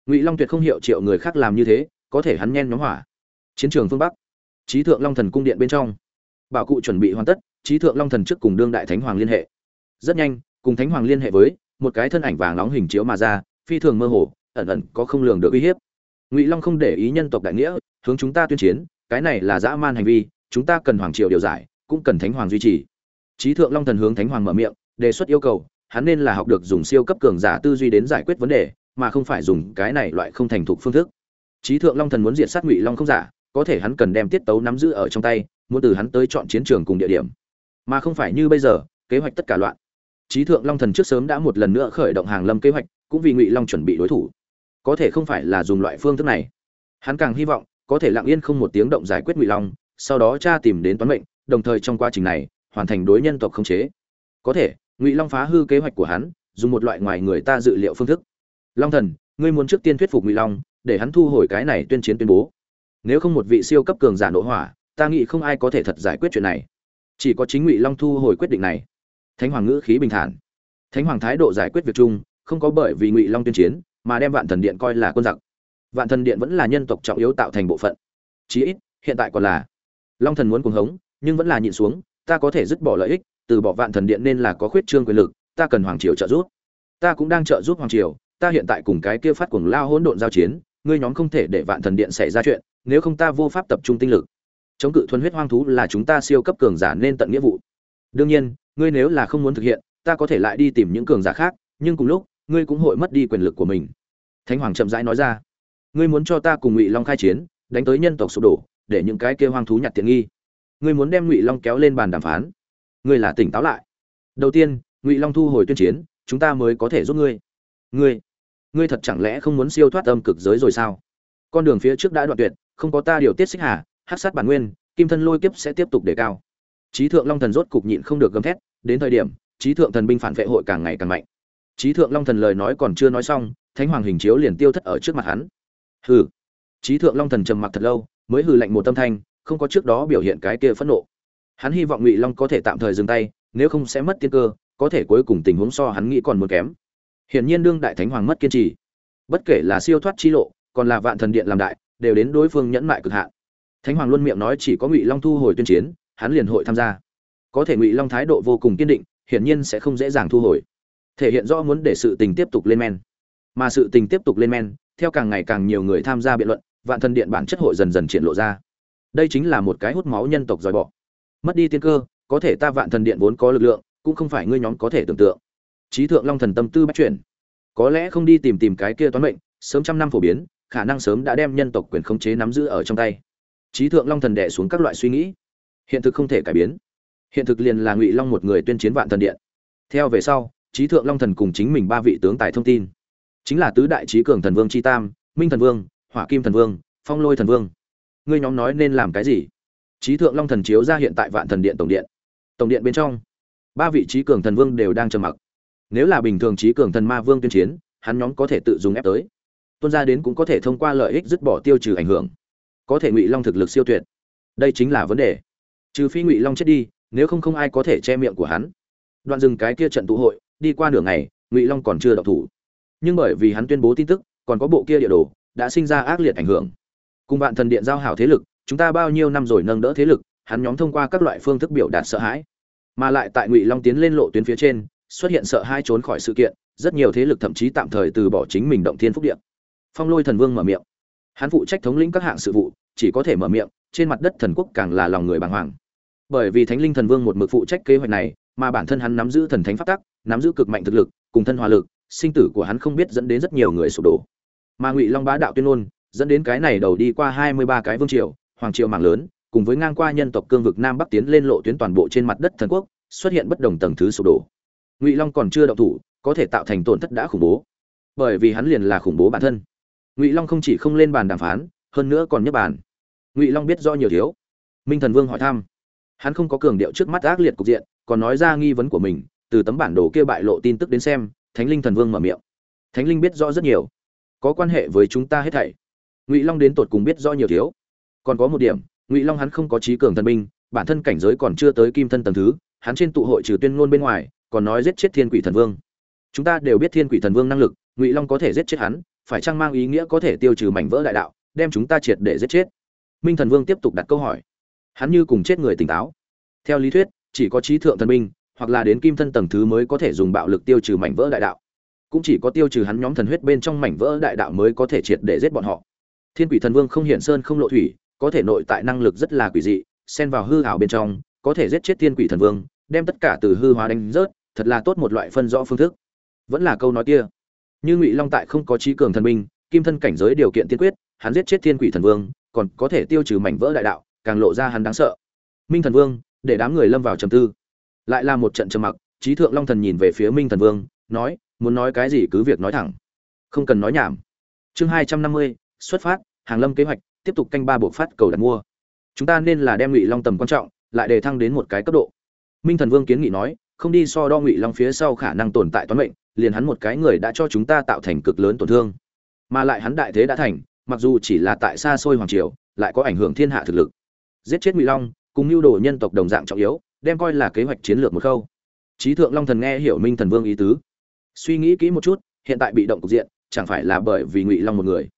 A: Ngụy long tuyệt không hiệu triệu người khác làm như thế, có thể hắn nhen nhóm hỏa. Chiến trường phương bắc trí thượng long thần cung điện bên trong. Bảo cụ chuẩn bị hoàn tất trí thượng long thần trước cùng đương đại thánh hoàng liên hệ. Rất nhanh, cùng thánh hoàng liên hệ với một cái thân ảnh vàng nóng hình chiếu mà ra, phi thường mơ hồ, ẩn ẩn có không lường được uy hiếp ngụy long không để ý nhân tộc đại nghĩa hướng chúng ta tuyên chiến cái này là dã man hành vi chúng ta cần hoàng triều điều giải cũng cần thánh hoàng duy trì trí thượng long thần hướng thánh hoàng mở miệng đề xuất yêu cầu hắn nên là học được dùng siêu cấp cường giả tư duy đến giải quyết vấn đề mà không phải dùng cái này loại không thành thục phương thức trí thượng long thần muốn diệt sát ngụy long không giả có thể hắn cần đem tiết tấu nắm giữ ở trong tay muốn từ hắn tới chọn chiến trường cùng địa điểm mà không phải như bây giờ kế hoạch tất cả loạn trí thượng long thần trước sớm đã một lần nữa khởi động hàng lâm kế hoạch cũng vì ngụy long chuẩn bị đối thủ có thể không phải là dùng loại phương thức này. Hắn càng hy vọng, có thể lặng yên không một tiếng động giải quyết ngụy long, sau đó cha tìm đến toán mệnh, đồng thời trong quá trình này, hoàn thành đối nhân tộc khống chế. Có thể, ngụy long phá hư kế hoạch của hắn, dùng một loại ngoài người ta dự liệu phương thức. Long thần, ngươi muốn trước tiên thuyết phục ngụy long, để hắn thu hồi cái này tuyên chiến tuyên bố. Nếu không một vị siêu cấp cường giả nổ hỏa, ta nghĩ không ai có thể thật giải quyết chuyện này. Chỉ có chính ngụy long thu hồi quyết định này. Thánh hoàng ngữ khí bình thản. Thánh hoàng thái độ giải quyết việc chung, không có bởi vì ngụy long tuyên chiến mà đem vạn thần điện coi là quân giặc. Vạn thần điện vẫn là nhân tộc trọng yếu tạo thành bộ phận. Chí ít, hiện tại còn là. Long thần muốn cuồng hống, nhưng vẫn là nhịn xuống, ta có thể dứt bỏ lợi ích, từ bỏ vạn thần điện nên là có khuyết trương quyền lực, ta cần hoàng triều trợ giúp. Ta cũng đang trợ giúp hoàng triều, ta hiện tại cùng cái kia phát cuồng lao hỗn độn giao chiến, ngươi nhóm không thể để vạn thần điện xảy ra chuyện, nếu không ta vô pháp tập trung tinh lực. Chống cự thuần huyết hoang thú là chúng ta siêu cấp cường giả nên tận nghĩa vụ. Đương nhiên, ngươi nếu là không muốn thực hiện, ta có thể lại đi tìm những cường giả khác, nhưng cùng lúc ngươi cũng hội mất đi quyền lực của mình. Thánh hoàng chậm rãi nói ra, ngươi muốn cho ta cùng ngụy long khai chiến, đánh tới nhân tộc sụp đổ, để những cái kia hoang thú nhặt tiện nghi. Ngươi muốn đem ngụy long kéo lên bàn đàm phán. Ngươi là tỉnh táo lại. Đầu tiên, ngụy long thu hồi tuyên chiến, chúng ta mới có thể giúp ngươi. Ngươi ngươi thật chẳng lẽ không muốn siêu thoát âm cực giới rồi sao? Con đường phía trước đã đoạn tuyệt, không có ta điều tiết xích hà hát sát bản nguyên, kim thân lôi kiếp sẽ tiếp tục đề cao. Trí thượng long thần rốt cục nhịn không được gầm thét, đến thời điểm trí thượng thần binh phản vệ hội càng ngày càng mạnh. Chí thượng long thần lời nói còn chưa nói xong, thánh hoàng hình chiếu liền tiêu thất ở trước mặt hắn. Hừ. Chí thượng long thần trầm mặc thật lâu, mới hừ lạnh một tâm thanh, không có trước đó biểu hiện cái kia phẫn nộ. Hắn hy vọng ngụy long có thể tạm thời dừng tay, nếu không sẽ mất tiên cơ, có thể cuối cùng tình huống so hắn nghĩ còn muốn kém. Hiển nhiên đương đại thánh hoàng mất kiên trì. Bất kể là siêu thoát chi lộ, còn là vạn thần điện làm đại, đều đến đối phương nhẫn mại cực hạn. Thánh hoàng luôn miệng nói chỉ có ngụy long thu hồi tuyên chiến, hắn liền hội tham gia. Có thể ngụy long thái độ vô cùng kiên định, hiển nhiên sẽ không dễ dàng thu hồi thể hiện rõ muốn để sự tình tiếp tục lên men. Mà sự tình tiếp tục lên men, theo càng ngày càng nhiều người tham gia biện luận, vạn thần điện bản chất hội dần dần triển lộ ra. Đây chính là một cái hút máu nhân tộc dòi bỏ mất đi tiên cơ, có thể ta vạn thần điện vốn có lực lượng, cũng không phải ngươi nhóm có thể tưởng tượng. Trí thượng long thần tâm tư bắt chuyển. Có lẽ không đi tìm tìm cái kia toán mệnh, sớm trăm năm phổ biến, khả năng sớm đã đem nhân tộc quyền khống chế nắm giữ ở trong tay. Trí thượng long thần đè xuống các loại suy nghĩ. Hiện thực không thể cải biến. Hiện thực liền là ngụy long một người tuyên chiến vạn thần điện. Theo về sau trí thượng long thần cùng chính mình ba vị tướng tài thông tin. Chính là tứ đại trí cường thần vương chi tam, minh thần vương, hỏa kim thần vương, phong lôi thần vương. Ngươi nhóm nói nên làm cái gì? Trí thượng long thần chiếu ra hiện tại vạn thần điện tổng điện. Tổng điện bên trong, ba vị trí cường thần vương đều đang trầm mặc. Nếu là bình thường trí cường thần ma vương tuyên chiến, hắn nhóm có thể tự dùng ép tới. Tuân ra đến cũng có thể thông qua lợi ích dứt bỏ tiêu trừ ảnh hưởng. Có thể ngụy long thực lực siêu tuyệt. Đây chính là vấn đề. Trừ phi ngụy long chết đi, nếu không không ai có thể che miệng của hắn. Đoạn dừng cái kia trận tụ hội đi qua nửa ngày, ngụy long còn chưa đọc thủ. Nhưng bởi vì hắn tuyên bố tin tức, còn có bộ kia địa đồ, đã sinh ra ác liệt ảnh hưởng. Cùng bạn thần điện giao hảo thế lực, chúng ta bao nhiêu năm rồi nâng đỡ thế lực, hắn nhóm thông qua các loại phương thức biểu đạt sợ hãi. Mà lại tại ngụy long tiến lên lộ tuyến phía trên, xuất hiện sợ hai trốn khỏi sự kiện, rất nhiều thế lực thậm chí tạm thời từ bỏ chính mình động thiên phúc điện phong lôi thần vương mở miệng. Hắn phụ trách thống lĩnh các hạng sự vụ, chỉ có thể mở miệng, trên mặt đất thần quốc càng là lòng người bàng hoàng. Bởi vì thánh linh thần vương một mực phụ trách kế hoạch này, mà bản thân hắn nắm giữ thần thánh pháp tắc nắm giữ cực mạnh thực lực, cùng thân hòa lực, sinh tử của hắn không biết dẫn đến rất nhiều người sụp đổ. Mà ngụy long bá đạo tuyên ngôn, dẫn đến cái này đầu đi qua hai mươi ba cái vương triều, hoàng triều mạng lớn, cùng với ngang qua nhân tộc cương vực nam bắc tiến lên lộ tuyến toàn bộ trên mặt đất thần quốc, xuất hiện bất đồng tầng thứ sụp đổ. Ngụy long còn chưa động thủ, có thể tạo thành tổn thất đã khủng bố. Bởi vì hắn liền là khủng bố bản thân. Ngụy long không chỉ không lên bàn đàm phán, hơn nữa còn nhấp bàn. Ngụy long biết do nhiều thiếu minh thần vương hỏi thăm. Hắn không có cường điệu trước mắt ác liệt cục diện, còn nói ra nghi vấn của mình từ tấm bản đồ kia bại lộ tin tức đến xem, thánh linh thần vương mở miệng. Thánh linh biết rõ rất nhiều. Có quan hệ với chúng ta hết thảy. Ngụy long đến tột cùng biết rõ nhiều thiếu. Còn có một điểm, ngụy long hắn không có trí cường thần binh, bản thân cảnh giới còn chưa tới kim thân tầng thứ, hắn trên tụ hội trừ tuyên ngôn bên ngoài, còn nói giết chết thiên quỷ thần vương. Chúng ta đều biết thiên quỷ thần vương năng lực, ngụy long có thể giết chết hắn, phải chăng mang ý nghĩa có thể tiêu trừ mảnh vỡ đại đạo, đem chúng ta triệt để giết chết? Minh thần vương tiếp tục đặt câu hỏi. Hắn như cùng chết người tỉnh táo. Theo lý thuyết, chỉ có trí thượng thần binh hoặc là đến kim thân tầng thứ mới có thể dùng bạo lực tiêu trừ mảnh vỡ đại đạo. Cũng chỉ có tiêu trừ hắn nhóm thần huyết bên trong mảnh vỡ đại đạo mới có thể triệt để giết bọn họ. Thiên quỷ thần vương không hiển sơn không lộ thủy có thể nội tại năng lực rất là quỷ dị xen vào hư hảo bên trong có thể giết chết thiên quỷ thần vương đem tất cả từ hư hóa đánh rớt thật là tốt một loại phân rõ phương thức. Vẫn là câu nói kia. Như ngụy long tại không có trí cường thần minh, kim thân cảnh giới điều kiện tiên quyết hắn giết chết thiên quỷ thần vương còn có thể tiêu trừ mảnh vỡ đại đạo càng lộ ra hắn đáng sợ. Minh thần vương để đám người lâm vào trầm tư lại là một trận trầm mặc, trí thượng long thần nhìn về phía minh thần vương, nói, muốn nói cái gì cứ việc nói thẳng. Không cần nói nhảm. Chương hai trăm năm mươi, xuất phát, hàng lâm kế hoạch, tiếp tục canh ba bộ phát cầu đặt mua. Chúng ta nên là đem ngụy long tầm quan trọng, lại đề thăng đến một cái cấp độ. Minh thần vương kiến nghị nói, không đi so đo ngụy long phía sau khả năng tồn tại toán mệnh, liền hắn một cái người đã cho chúng ta tạo thành cực lớn tổn thương. Mà lại hắn đại thế đã thành, mặc dù chỉ là tại xa xôi hoàng triều, lại có ảnh hưởng thiên hạ thực lực. Giết chết ngụy long, cùng mưu đồ nhân tộc đồng dạng trọng yếu đem coi là kế hoạch chiến lược một khâu. Trí thượng long thần nghe hiểu minh thần vương ý tứ. Suy nghĩ kỹ một chút, hiện tại bị động cục diện, chẳng phải là bởi vì ngụy long một người.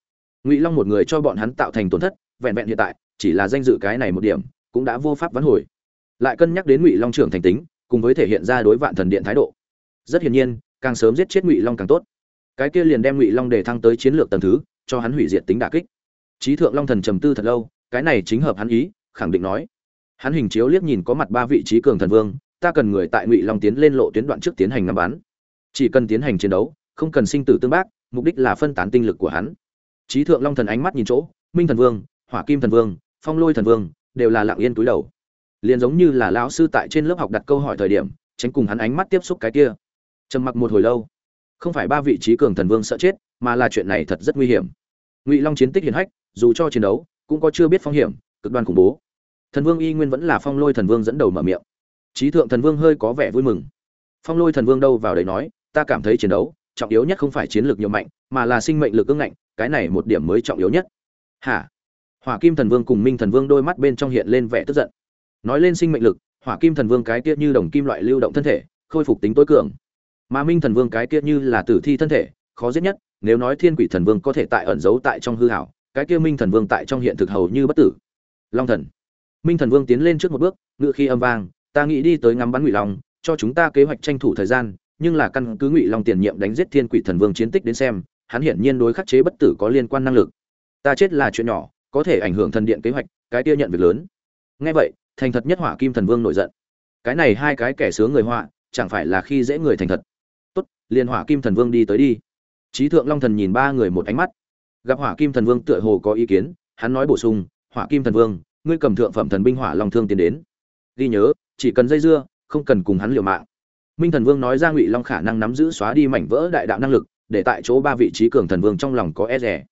A: Ngụy long một người cho bọn hắn tạo thành tổn thất, vẹn vẹn hiện tại, chỉ là danh dự cái này một điểm, cũng đã vô pháp vãn hồi. Lại cân nhắc đến ngụy long trưởng thành tính, cùng với thể hiện ra đối vạn thần điện thái độ. Rất hiển nhiên, càng sớm giết chết ngụy long càng tốt. Cái kia liền đem ngụy long để thăng tới chiến lược tầng thứ, cho hắn hủy diệt tính đả kích. Trí thượng long thần trầm tư thật lâu, cái này chính hợp hắn ý, khẳng định nói hắn hình chiếu liếc nhìn có mặt ba vị trí cường thần vương, ta cần người tại ngụy long tiến lên lộ tuyến đoạn trước tiến hành ngắm bắn. Chỉ cần tiến hành chiến đấu, không cần sinh tử tương bác, mục đích là phân tán tinh lực của hắn. Trí thượng long thần ánh mắt nhìn chỗ, minh thần vương, hỏa kim thần vương, phong lôi thần vương, đều là lặng yên túi đầu. Liền giống như là lão sư tại trên lớp học đặt câu hỏi thời điểm, tránh cùng hắn ánh mắt tiếp xúc cái kia. Trầm mặc một hồi lâu, không phải ba vị trí cường thần vương sợ chết, mà là chuyện này thật rất nguy hiểm. Ngụy long chiến tích hiển hách, dù cho chiến đấu, cũng có chưa biết phong hiểm, cực đoan khủng bố thần vương y nguyên vẫn là phong lôi thần vương dẫn đầu mở miệng trí thượng thần vương hơi có vẻ vui mừng phong lôi thần vương đâu vào đấy nói ta cảm thấy chiến đấu trọng yếu nhất không phải chiến lược nhiều mạnh mà là sinh mệnh lực ưng ngạnh cái này một điểm mới trọng yếu nhất hả hỏa kim thần vương cùng minh thần vương đôi mắt bên trong hiện lên vẻ tức giận nói lên sinh mệnh lực hỏa kim thần vương cái kia như đồng kim loại lưu động thân thể khôi phục tính tối cường mà minh thần vương cái kia như là tử thi thân thể khó giết nhất nếu nói thiên quỷ thần vương có thể tại ẩn giấu tại trong hư hảo cái kia minh thần vương tại trong hiện thực hầu như bất tử long thần minh thần vương tiến lên trước một bước, ngự khi âm vang, ta nghĩ đi tới ngắm bắn ngụy long, cho chúng ta kế hoạch tranh thủ thời gian, nhưng là căn cứ ngụy long tiền nhiệm đánh giết thiên quỷ thần vương chiến tích đến xem, hắn hiển nhiên đối khắc chế bất tử có liên quan năng lực. Ta chết là chuyện nhỏ, có thể ảnh hưởng thần điện kế hoạch, cái kia nhận việc lớn. Nghe vậy, thành thật nhất hỏa kim thần vương nổi giận. Cái này hai cái kẻ sướng người họa, chẳng phải là khi dễ người thành thật. Tốt, liền hỏa kim thần vương đi tới đi. Trí thượng long thần nhìn ba người một ánh mắt. Gặp hỏa kim thần vương tựa hồ có ý kiến, hắn nói bổ sung, hỏa kim thần vương ngươi cầm thượng phẩm thần binh hỏa long thương tiến đến. Ghi nhớ, chỉ cần dây dưa, không cần cùng hắn liều mạng. Minh thần vương nói ra ngụy long khả năng nắm giữ xóa đi mảnh vỡ đại đạo năng lực, để tại chỗ ba vị trí cường thần vương trong lòng có e rẻ.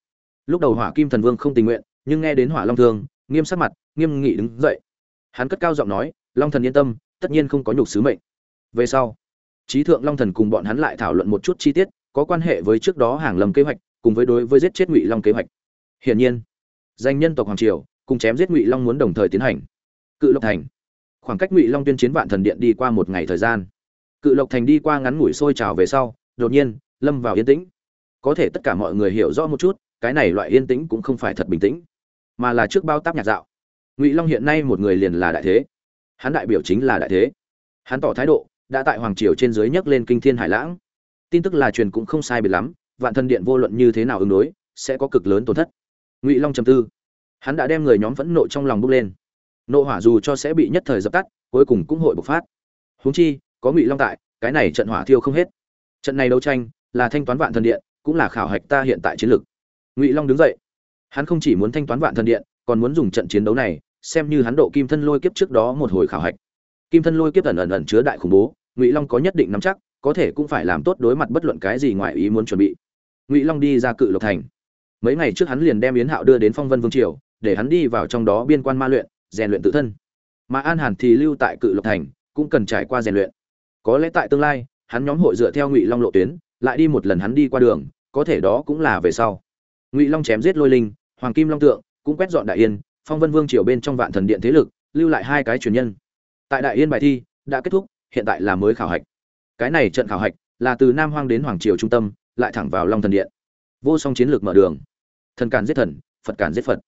A: Lúc đầu hỏa kim thần vương không tình nguyện, nhưng nghe đến hỏa long thương, nghiêm sắc mặt, nghiêm nghị đứng dậy. Hắn cất cao giọng nói, long thần yên tâm, tất nhiên không có nhục sứ mệnh. Về sau trí thượng long thần cùng bọn hắn lại thảo luận một chút chi tiết, có quan hệ với trước đó hàng lầm kế hoạch, cùng với đối với giết chết ngụy long kế hoạch. Hiển nhiên, danh nhân tộc hoàng triều cùng chém giết ngụy long muốn đồng thời tiến hành cự lộc thành khoảng cách ngụy long tuyên chiến vạn thần điện đi qua một ngày thời gian cự lộc thành đi qua ngắn ngủi sôi trào về sau đột nhiên lâm vào yên tĩnh có thể tất cả mọi người hiểu rõ một chút cái này loại yên tĩnh cũng không phải thật bình tĩnh mà là trước bao táp nhạc dạo ngụy long hiện nay một người liền là đại thế hắn đại biểu chính là đại thế hắn tỏ thái độ đã tại hoàng triều trên dưới nhấc lên kinh thiên hải lãng tin tức là truyền cũng không sai biệt lắm vạn thần điện vô luận như thế nào ứng đối sẽ có cực lớn tổn thất ngụy long trầm tư hắn đã đem người nhóm phẫn nộ trong lòng bốc lên. Nộ hỏa dù cho sẽ bị nhất thời dập tắt, cuối cùng cũng hội bộc phát. Huống chi, có ngụy long tại, cái này trận hỏa thiêu không hết. Trận này đấu tranh, là thanh toán vạn thần điện, cũng là khảo hạch ta hiện tại chiến lược. Ngụy long đứng dậy. Hắn không chỉ muốn thanh toán vạn thần điện, còn muốn dùng trận chiến đấu này, xem như hắn độ kim thân lôi kiếp trước đó một hồi khảo hạch. Kim thân lôi kiếp ẩn ẩn ẩn chứa đại khủng bố, ngụy long có nhất định nắm chắc, có thể cũng phải làm tốt đối mặt bất luận cái gì ngoài ý muốn chuẩn bị. Ngụy long đi ra cự lộc thành. Mấy ngày trước hắn liền đem yến hạo đưa đến phong vân vương triều để hắn đi vào trong đó biên quan ma luyện, rèn luyện tự thân. Mà an hàn thì lưu tại cự lộc thành, cũng cần trải qua rèn luyện. Có lẽ tại tương lai, hắn nhóm hội dựa theo ngụy long lộ tuyến, lại đi một lần hắn đi qua đường, có thể đó cũng là về sau. Ngụy long chém giết lôi linh, hoàng kim long tượng, cũng quét dọn đại yên, phong vân vương triều bên trong vạn thần điện thế lực, lưu lại hai cái truyền nhân. Tại đại yên bài thi, đã kết thúc, hiện tại là mới khảo hạch. Cái này trận khảo hạch là từ nam hoang đến hoàng triều trung tâm, lại thẳng vào long thần điện. Vô song chiến lược mở đường. Thần cản giết thần, phật cản giết phật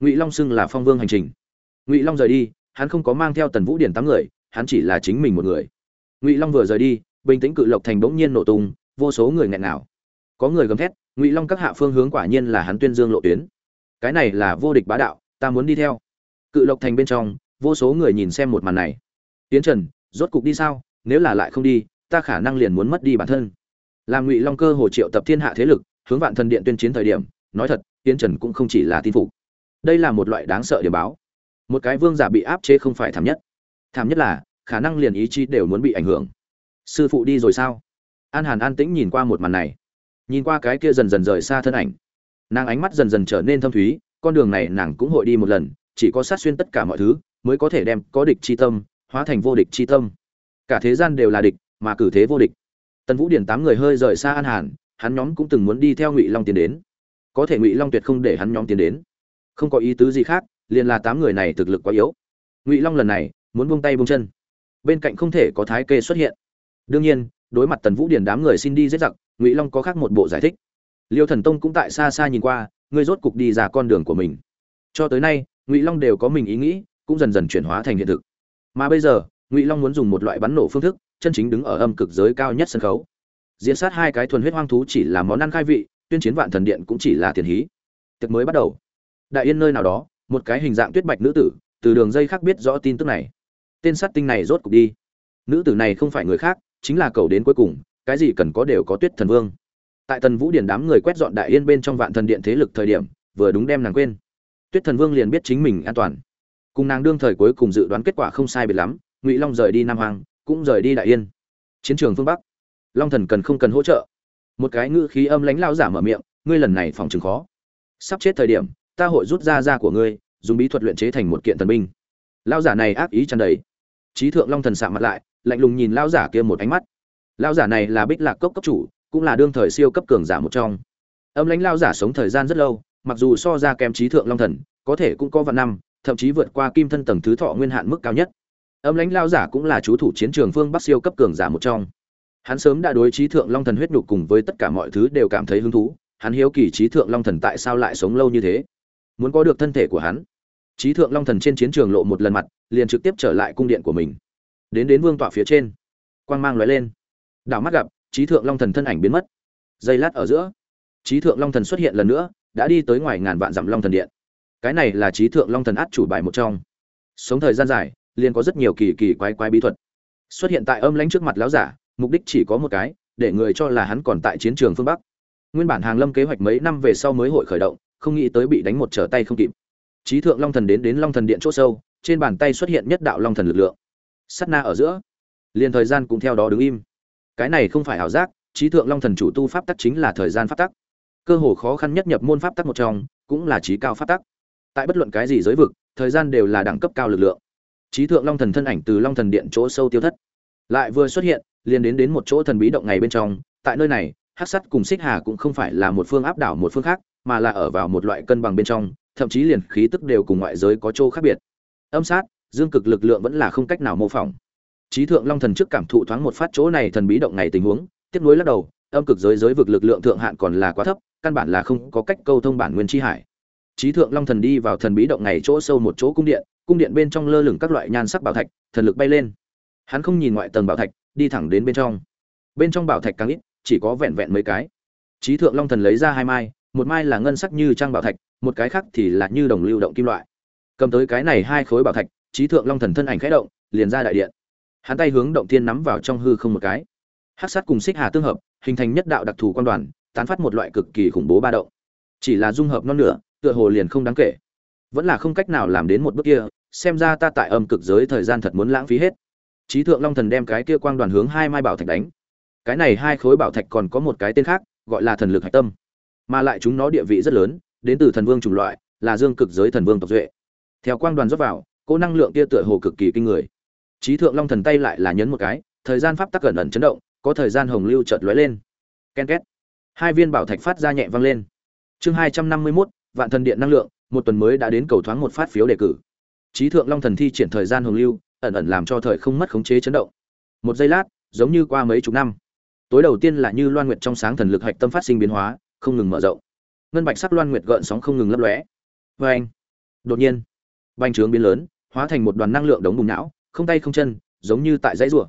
A: ngụy long xưng là phong vương hành trình. Ngụy long rời đi, hắn không có mang theo tần vũ điển tám người, hắn chỉ là chính mình một người. Ngụy long vừa rời đi, bình tĩnh cự lộc thành bỗng nhiên nổ tung, vô số người nghẹn nào có người gầm thét, ngụy long các hạ phương hướng quả nhiên là hắn tuyên dương lộ tuyến. Cái này là vô địch bá đạo, ta muốn đi theo. Cự lộc thành bên trong, vô số người nhìn xem một màn này. Tiến trần, rốt cục đi sao? Nếu là lại không đi, ta khả năng liền muốn mất đi bản thân. Làm ngụy long cơ hồ triệu tập thiên hạ thế lực, hướng vạn thần điện tuyên chiến thời điểm, nói thật, tiến trần cũng không chỉ là tin phục đây là một loại đáng sợ điểm báo. Một cái vương giả bị áp chế không phải thảm nhất. Thảm nhất là, khả năng liền ý chí đều muốn bị ảnh hưởng. Sư phụ đi rồi sao? An hàn an tĩnh nhìn qua một màn này. Nhìn qua cái kia dần dần rời xa thân ảnh. Nàng ánh mắt dần dần trở nên thâm thúy, con đường này nàng cũng hội đi một lần, chỉ có sát xuyên tất cả mọi thứ, mới có thể đem có địch chi tâm, hóa thành vô địch chi tâm. Cả thế gian đều là địch, mà cử thế vô địch. Tần vũ điển tám người hơi rời xa an hàn, hắn nhóm cũng từng muốn đi theo ngụy long tiến đến. Có thể ngụy long tuyệt không để hắn nhóm tiến đến không có ý tứ gì khác, liền là tám người này thực lực quá yếu. Ngụy long lần này muốn buông tay buông chân. Bên cạnh không thể có thái kê xuất hiện. Đương nhiên, đối mặt tần vũ điển đám người xin đi giết giặc, ngụy long có khác một bộ giải thích. Liêu thần tông cũng tại xa xa nhìn qua, ngươi rốt cục đi ra con đường của mình. Cho tới nay, ngụy long đều có mình ý nghĩ, cũng dần dần chuyển hóa thành hiện thực. Mà bây giờ, ngụy long muốn dùng một loại bắn nổ phương thức, chân chính đứng ở âm cực giới cao nhất sân khấu. Diễn sát hai cái thuần huyết hoang thú chỉ là món ăn khai vị, tuyên chiến vạn thần điện cũng chỉ là tiền hí. Tiệc mới bắt đầu đại yên nơi nào đó, một cái hình dạng tuyết bạch nữ tử, từ đường dây khác biết rõ tin tức này. Tên sát tinh này rốt cục đi. Nữ tử này không phải người khác, chính là cầu đến cuối cùng, cái gì cần có đều có tuyết thần vương. Tại tần vũ điển đám người quét dọn đại yên bên trong vạn thần điện thế lực thời điểm, vừa đúng đem nàng quên. Tuyết thần vương liền biết chính mình an toàn. Cùng nàng đương thời cuối cùng dự đoán kết quả không sai biệt lắm, ngụy long rời đi nam hoàng cũng rời đi đại yên. Chiến trường phương bắc, long thần cần không cần hỗ trợ. Một cái ngữ khí âm lãnh lao giả mở miệng, ngươi lần này phòng chừng khó. Sắp chết thời điểm ta hội rút ra da của ngươi, dùng bí thuật luyện chế thành một kiện thần binh. Lao giả này ác ý tràn đầy. Trí thượng long thần sạ mặt lại, lạnh lùng nhìn lao giả kia một ánh mắt. Lao giả này là bích lạc cốc cấp chủ, cũng là đương thời siêu cấp cường giả một trong. Âm lãnh lao giả sống thời gian rất lâu, mặc dù so ra kém trí thượng long thần, có thể cũng có vạn năm, thậm chí vượt qua kim thân tầng thứ thọ nguyên hạn mức cao nhất. Âm lãnh lao giả cũng là chú thủ chiến trường phương bắc siêu cấp cường giả một trong. Hắn sớm đã đối trí thượng long thần huyết nhục cùng với tất cả mọi thứ đều cảm thấy hứng thú, hắn hiếu kỳ trí thượng long thần tại sao lại sống lâu như thế muốn có được thân thể của hắn. Trí thượng long thần trên chiến trường lộ một lần mặt, liền trực tiếp trở lại cung điện của mình. Đến đến vương tọa phía trên, quang mang lóe lên. Đảo mắt gặp trí thượng long thần thân ảnh biến mất. Giây lát ở giữa trí thượng long thần xuất hiện lần nữa, đã đi tới ngoài ngàn vạn dặm long thần điện. Cái này là trí thượng long thần át chủ bài một trong. Sống thời gian dài, liền có rất nhiều kỳ kỳ quái quái bí thuật. Xuất hiện tại âm lãnh trước mặt lão giả, mục đích chỉ có một cái, để người cho là hắn còn tại chiến trường phương bắc. Nguyên bản hàng lâm kế hoạch mấy năm về sau mới hội khởi động không nghĩ tới bị đánh một trở tay không kịp. Trí thượng long thần đến đến long thần điện chỗ sâu, trên bàn tay xuất hiện nhất đạo long thần lực lượng. Sắt na ở giữa, liền thời gian cũng theo đó đứng im. Cái này không phải ảo giác trí thượng long thần chủ tu pháp tắc chính là thời gian pháp tắc. Cơ hồ khó khăn nhất nhập môn pháp tắc một trong, cũng là trí cao pháp tắc. Tại bất luận cái gì giới vực, thời gian đều là đẳng cấp cao lực lượng. Trí thượng long thần thân ảnh từ long thần điện chỗ sâu tiêu thất. Lại vừa xuất hiện, liền đến đến một chỗ thần bí động ngày bên trong. Tại nơi này hắc sắt cùng xích hà cũng không phải là một phương áp đảo một phương khác, mà là ở vào một loại cân bằng bên trong, thậm chí liền khí tức đều cùng ngoại giới có chỗ khác biệt. Âm sát, dương cực lực lượng vẫn là không cách nào mô phỏng. Trí thượng long thần trước cảm thụ thoáng một phát chỗ này thần bí động này tình huống, tiếp nối lắc đầu, âm cực giới giới vực lực lượng thượng hạn còn là quá thấp, căn bản là không có cách câu thông bản nguyên chi hải. Trí thượng long thần đi vào thần bí động này chỗ sâu một chỗ cung điện cung điện bên trong lơ lửng các loại nhan sắc bảo thạch, thần lực bay lên. Hắn không nhìn ngoại tầng bảo thạch, đi thẳng đến bên trong. Bên trong bảo thạch càng ít chỉ có vẹn vẹn mấy cái. Trí thượng long thần lấy ra hai mai, một mai là ngân sắc như trang bảo thạch, một cái khác thì là như đồng lưu động kim loại. Cầm tới cái này hai khối bảo thạch trí thượng long thần thân ảnh khẽ động, liền ra đại điện. Hắn tay hướng động thiên nắm vào trong hư không một cái. Hát sát cùng xích hà tương hợp, hình thành nhất đạo đặc thù quan đoàn, tán phát một loại cực kỳ khủng bố ba động. Chỉ là dung hợp non nửa, tựa hồ liền không đáng kể. Vẫn là không cách nào làm đến một bước kia, xem ra ta tại âm cực giới thời gian thật muốn lãng phí hết. Trí thượng long thần đem cái kia quang đoàn hướng hai mai bảo thạch đánh cái này hai khối bảo thạch còn có một cái tên khác, gọi là thần lực hạch tâm. Mà lại chúng nó địa vị rất lớn, đến từ thần vương chủng loại, là dương cực giới thần vương tộc duệ. Theo quang đoàn rót vào, cỗ năng lượng kia tựa hồ cực kỳ kinh người. Trí thượng long thần tay lại là nhấn một cái, thời gian pháp tắc cẩn ẩn chấn động, có thời gian hồng lưu chợt lóe lên. Ken két. Hai viên bảo thạch phát ra nhẹ vang lên. Chương hai trăm năm mươi mốt, vạn thần điện năng lượng, một tuần mới đã đến cầu thoáng một phát phiếu đề cử. Trí thượng long thần thi triển thời gian hồng lưu, ẩn ẩn làm cho thời không mất khống chế chấn động. Một giây lát, giống như qua mấy chục năm tối đầu tiên là như loan nguyệt trong sáng thần lực hạch tâm phát sinh biến hóa, không ngừng mở rộng. Ngân bạch sắc loan nguyệt gợn sóng không ngừng lấp lóe. Vê anh đột nhiên, bành trướng biến lớn, hóa thành một đoàn năng lượng đống bùng não không tay không chân, giống như tại dãy rùa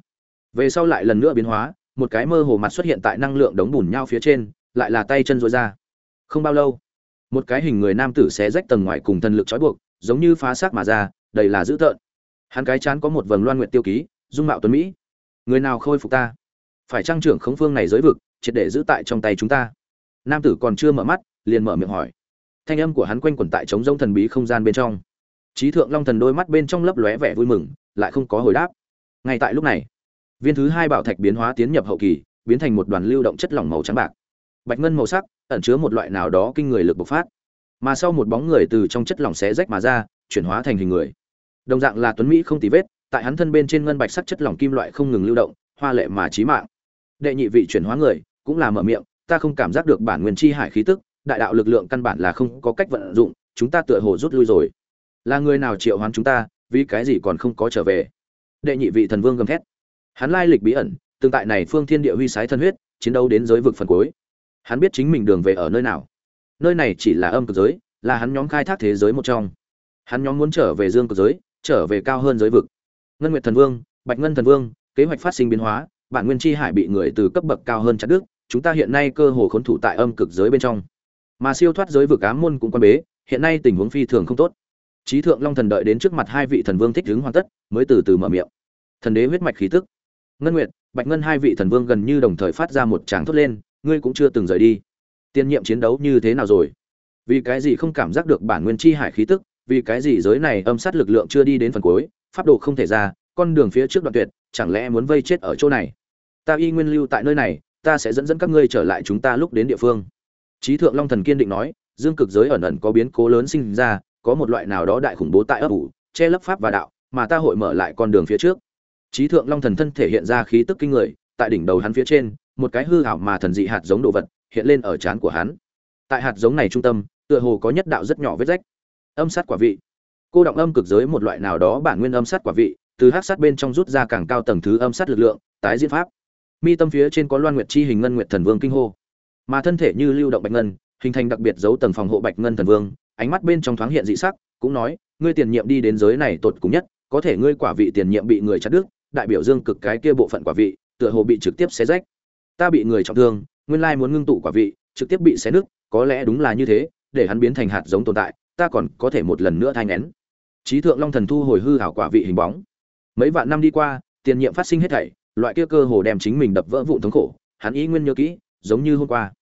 A: về sau lại lần nữa biến hóa, một cái mơ hồ mặt xuất hiện tại năng lượng đống bùn nhau phía trên, lại là tay chân rối ra. Không bao lâu, một cái hình người nam tử xé rách tầng ngoài cùng thần lực trói buộc, giống như phá xác mà ra, đầy là dữ tợn. Hắn cái chán có một vầng loan nguyện tiêu ký, dung mạo tuấn mỹ. Người nào khôi phục ta? Phải trang trưởng khống phương này giới vực, triệt để giữ tại trong tay chúng ta. Nam tử còn chưa mở mắt, liền mở miệng hỏi. Thanh âm của hắn quanh quẩn tại trống rông thần bí không gian bên trong. Trí thượng long thần đôi mắt bên trong lấp lóe vẻ vui mừng, lại không có hồi đáp. Ngay tại lúc này, viên thứ hai bảo thạch biến hóa tiến nhập hậu kỳ, biến thành một đoàn lưu động chất lỏng màu trắng bạc. Bạch ngân màu sắc, ẩn chứa một loại nào đó kinh người lực bộc phát. Mà sau một bóng người từ trong chất lỏng xé rách mà ra, chuyển hóa thành hình người. Đồng dạng là tuấn mỹ không tì vết, tại hắn thân bên trên ngân bạch sắc chất lỏng kim loại không ngừng lưu động, hoa lệ mà trí mạng đệ nhị vị chuyển hóa người, cũng là mở miệng, ta không cảm giác được bản nguyên chi hải khí tức, đại đạo lực lượng căn bản là không có cách vận dụng, chúng ta tựa hồ rút lui rồi. Là người nào triệu hoán chúng ta, vì cái gì còn không có trở về? Đệ nhị vị thần vương gầm thét. Hắn lai lịch bí ẩn, tương tại này phương thiên địa huy sái thân huyết, chiến đấu đến giới vực phần cuối. Hắn biết chính mình đường về ở nơi nào. Nơi này chỉ là âm cực giới, là hắn nhóm khai thác thế giới một trong. Hắn nhóm muốn trở về dương cực giới, trở về cao hơn giới vực. Ngân nguyệt thần vương, bạch ngân thần vương, kế hoạch phát sinh biến hóa bản nguyên chi hải bị người từ cấp bậc cao hơn chặt đứt. chúng ta hiện nay cơ hồ khốn thủ tại âm cực giới bên trong. Mà siêu thoát giới vực ám môn cũng quan bế, hiện nay tình huống phi thường không tốt. Chí thượng long thần đợi đến trước mặt hai vị thần vương thích ứng hoàn tất, mới từ từ mở miệng. Thần đế huyết mạch khí tức. Ngân nguyệt, bạch ngân hai vị thần vương gần như đồng thời phát ra một tràng thốt lên, ngươi cũng chưa từng rời đi. Tiên nhiệm chiến đấu như thế nào rồi? Vì cái gì không cảm giác được bản nguyên chi hải khí tức, vì cái gì giới này âm sát lực lượng chưa đi đến phần cuối, pháp độ không thể ra, con đường phía trước đoạn tuyệt, chẳng lẽ muốn vây chết ở chỗ này? Ta y nguyên lưu tại nơi này, ta sẽ dẫn dẫn các ngươi trở lại chúng ta lúc đến địa phương. Trí thượng long thần kiên định nói, dương cực giới ẩn ẩn có biến cố lớn sinh ra, có một loại nào đó đại khủng bố tại ấp ủ, che lấp pháp và đạo, mà ta hội mở lại con đường phía trước. Trí thượng long thần thân thể hiện ra khí tức kinh người, tại đỉnh đầu hắn phía trên, một cái hư hảo mà thần dị hạt giống đồ vật hiện lên ở trán của hắn. Tại hạt giống này trung tâm, tựa hồ có nhất đạo rất nhỏ vết rách. Âm sát quả vị. Cô động âm cực giới một loại nào đó bản nguyên âm sát quả vị, từ hắc sát bên trong rút ra càng cao tầng thứ âm sát lực lượng, tái diễn pháp mi tâm phía trên có loan nguyệt chi hình ngân nguyệt thần vương kinh hô. Mà thân thể như lưu động bạch ngân, hình thành đặc biệt dấu tầng phòng hộ bạch ngân thần vương, ánh mắt bên trong thoáng hiện dị sắc, cũng nói, ngươi tiền nhiệm đi đến giới này tột cùng nhất, có thể ngươi quả vị tiền nhiệm bị người chặt đứt, đại biểu dương cực cái kia bộ phận quả vị, tựa hồ bị trực tiếp xé rách. Ta bị người trọng thương, nguyên lai muốn ngưng tụ quả vị, trực tiếp bị xé nứt, có lẽ đúng là như thế, để hắn biến thành hạt giống tồn tại, ta còn có thể một lần nữa thai nén trí thượng long thần thu hồi hư hảo quả vị hình bóng. Mấy vạn năm đi qua, tiền nhiệm phát sinh hết thảy loại kia cơ hồ đem chính mình đập vỡ vụn thống khổ, hắn ý nguyên nhớ kỹ, giống như hôm qua.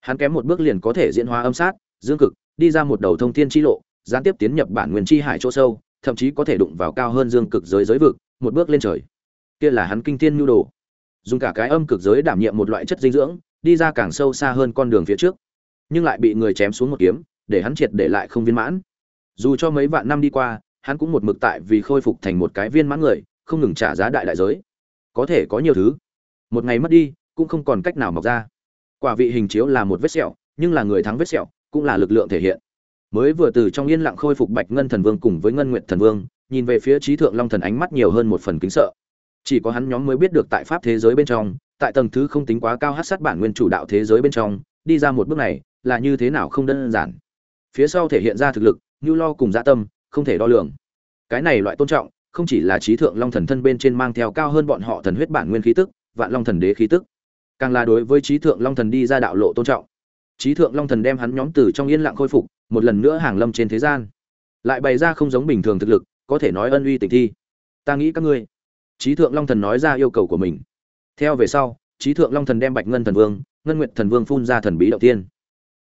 A: Hắn kém một bước liền có thể diễn hóa âm sát, dương cực, đi ra một đầu thông thiên chi lộ, gián tiếp tiến nhập bản nguyên chi hải chỗ sâu, thậm chí có thể đụng vào cao hơn dương cực giới giới vực, một bước lên trời. Kia là hắn kinh thiên nhu đồ. Dùng cả cái âm cực giới đảm nhiệm một loại chất dinh dưỡng, đi ra càng sâu xa hơn con đường phía trước. Nhưng lại bị người chém xuống một kiếm, để hắn triệt để lại không viên mãn. Dù cho mấy vạn năm đi qua, hắn cũng một mực tại vì khôi phục thành một cái viên mãn người, không ngừng trả giá đại đại giới có thể có nhiều thứ. Một ngày mất đi, cũng không còn cách nào mọc ra. Quả vị hình chiếu là một vết sẹo, nhưng là người thắng vết sẹo, cũng là lực lượng thể hiện. Mới vừa từ trong yên lặng khôi phục bạch ngân thần vương cùng với ngân nguyện thần vương, nhìn về phía trí thượng long thần ánh mắt nhiều hơn một phần kính sợ. Chỉ có hắn nhóm mới biết được tại pháp thế giới bên trong, tại tầng thứ không tính quá cao hát sát bản nguyên chủ đạo thế giới bên trong, đi ra một bước này, là như thế nào không đơn giản. Phía sau thể hiện ra thực lực như lo cùng dạ tâm, không thể đo lường. Cái này loại tôn trọng không chỉ là trí thượng long thần thân bên trên mang theo cao hơn bọn họ thần huyết bản nguyên khí tức, vạn long thần đế khí tức. Càng là đối với trí thượng long thần đi ra đạo lộ tôn trọng. Trí thượng long thần đem hắn nhóm từ trong yên lặng khôi phục, một lần nữa hàng lâm trên thế gian. Lại bày ra không giống bình thường thực lực, có thể nói ân uy tình thi. Ta nghĩ các ngươi. Trí thượng long thần nói ra yêu cầu của mình. Theo về sau, trí thượng long thần đem bạch ngân thần vương, ngân nguyệt thần vương phun ra thần bí đầu tiên.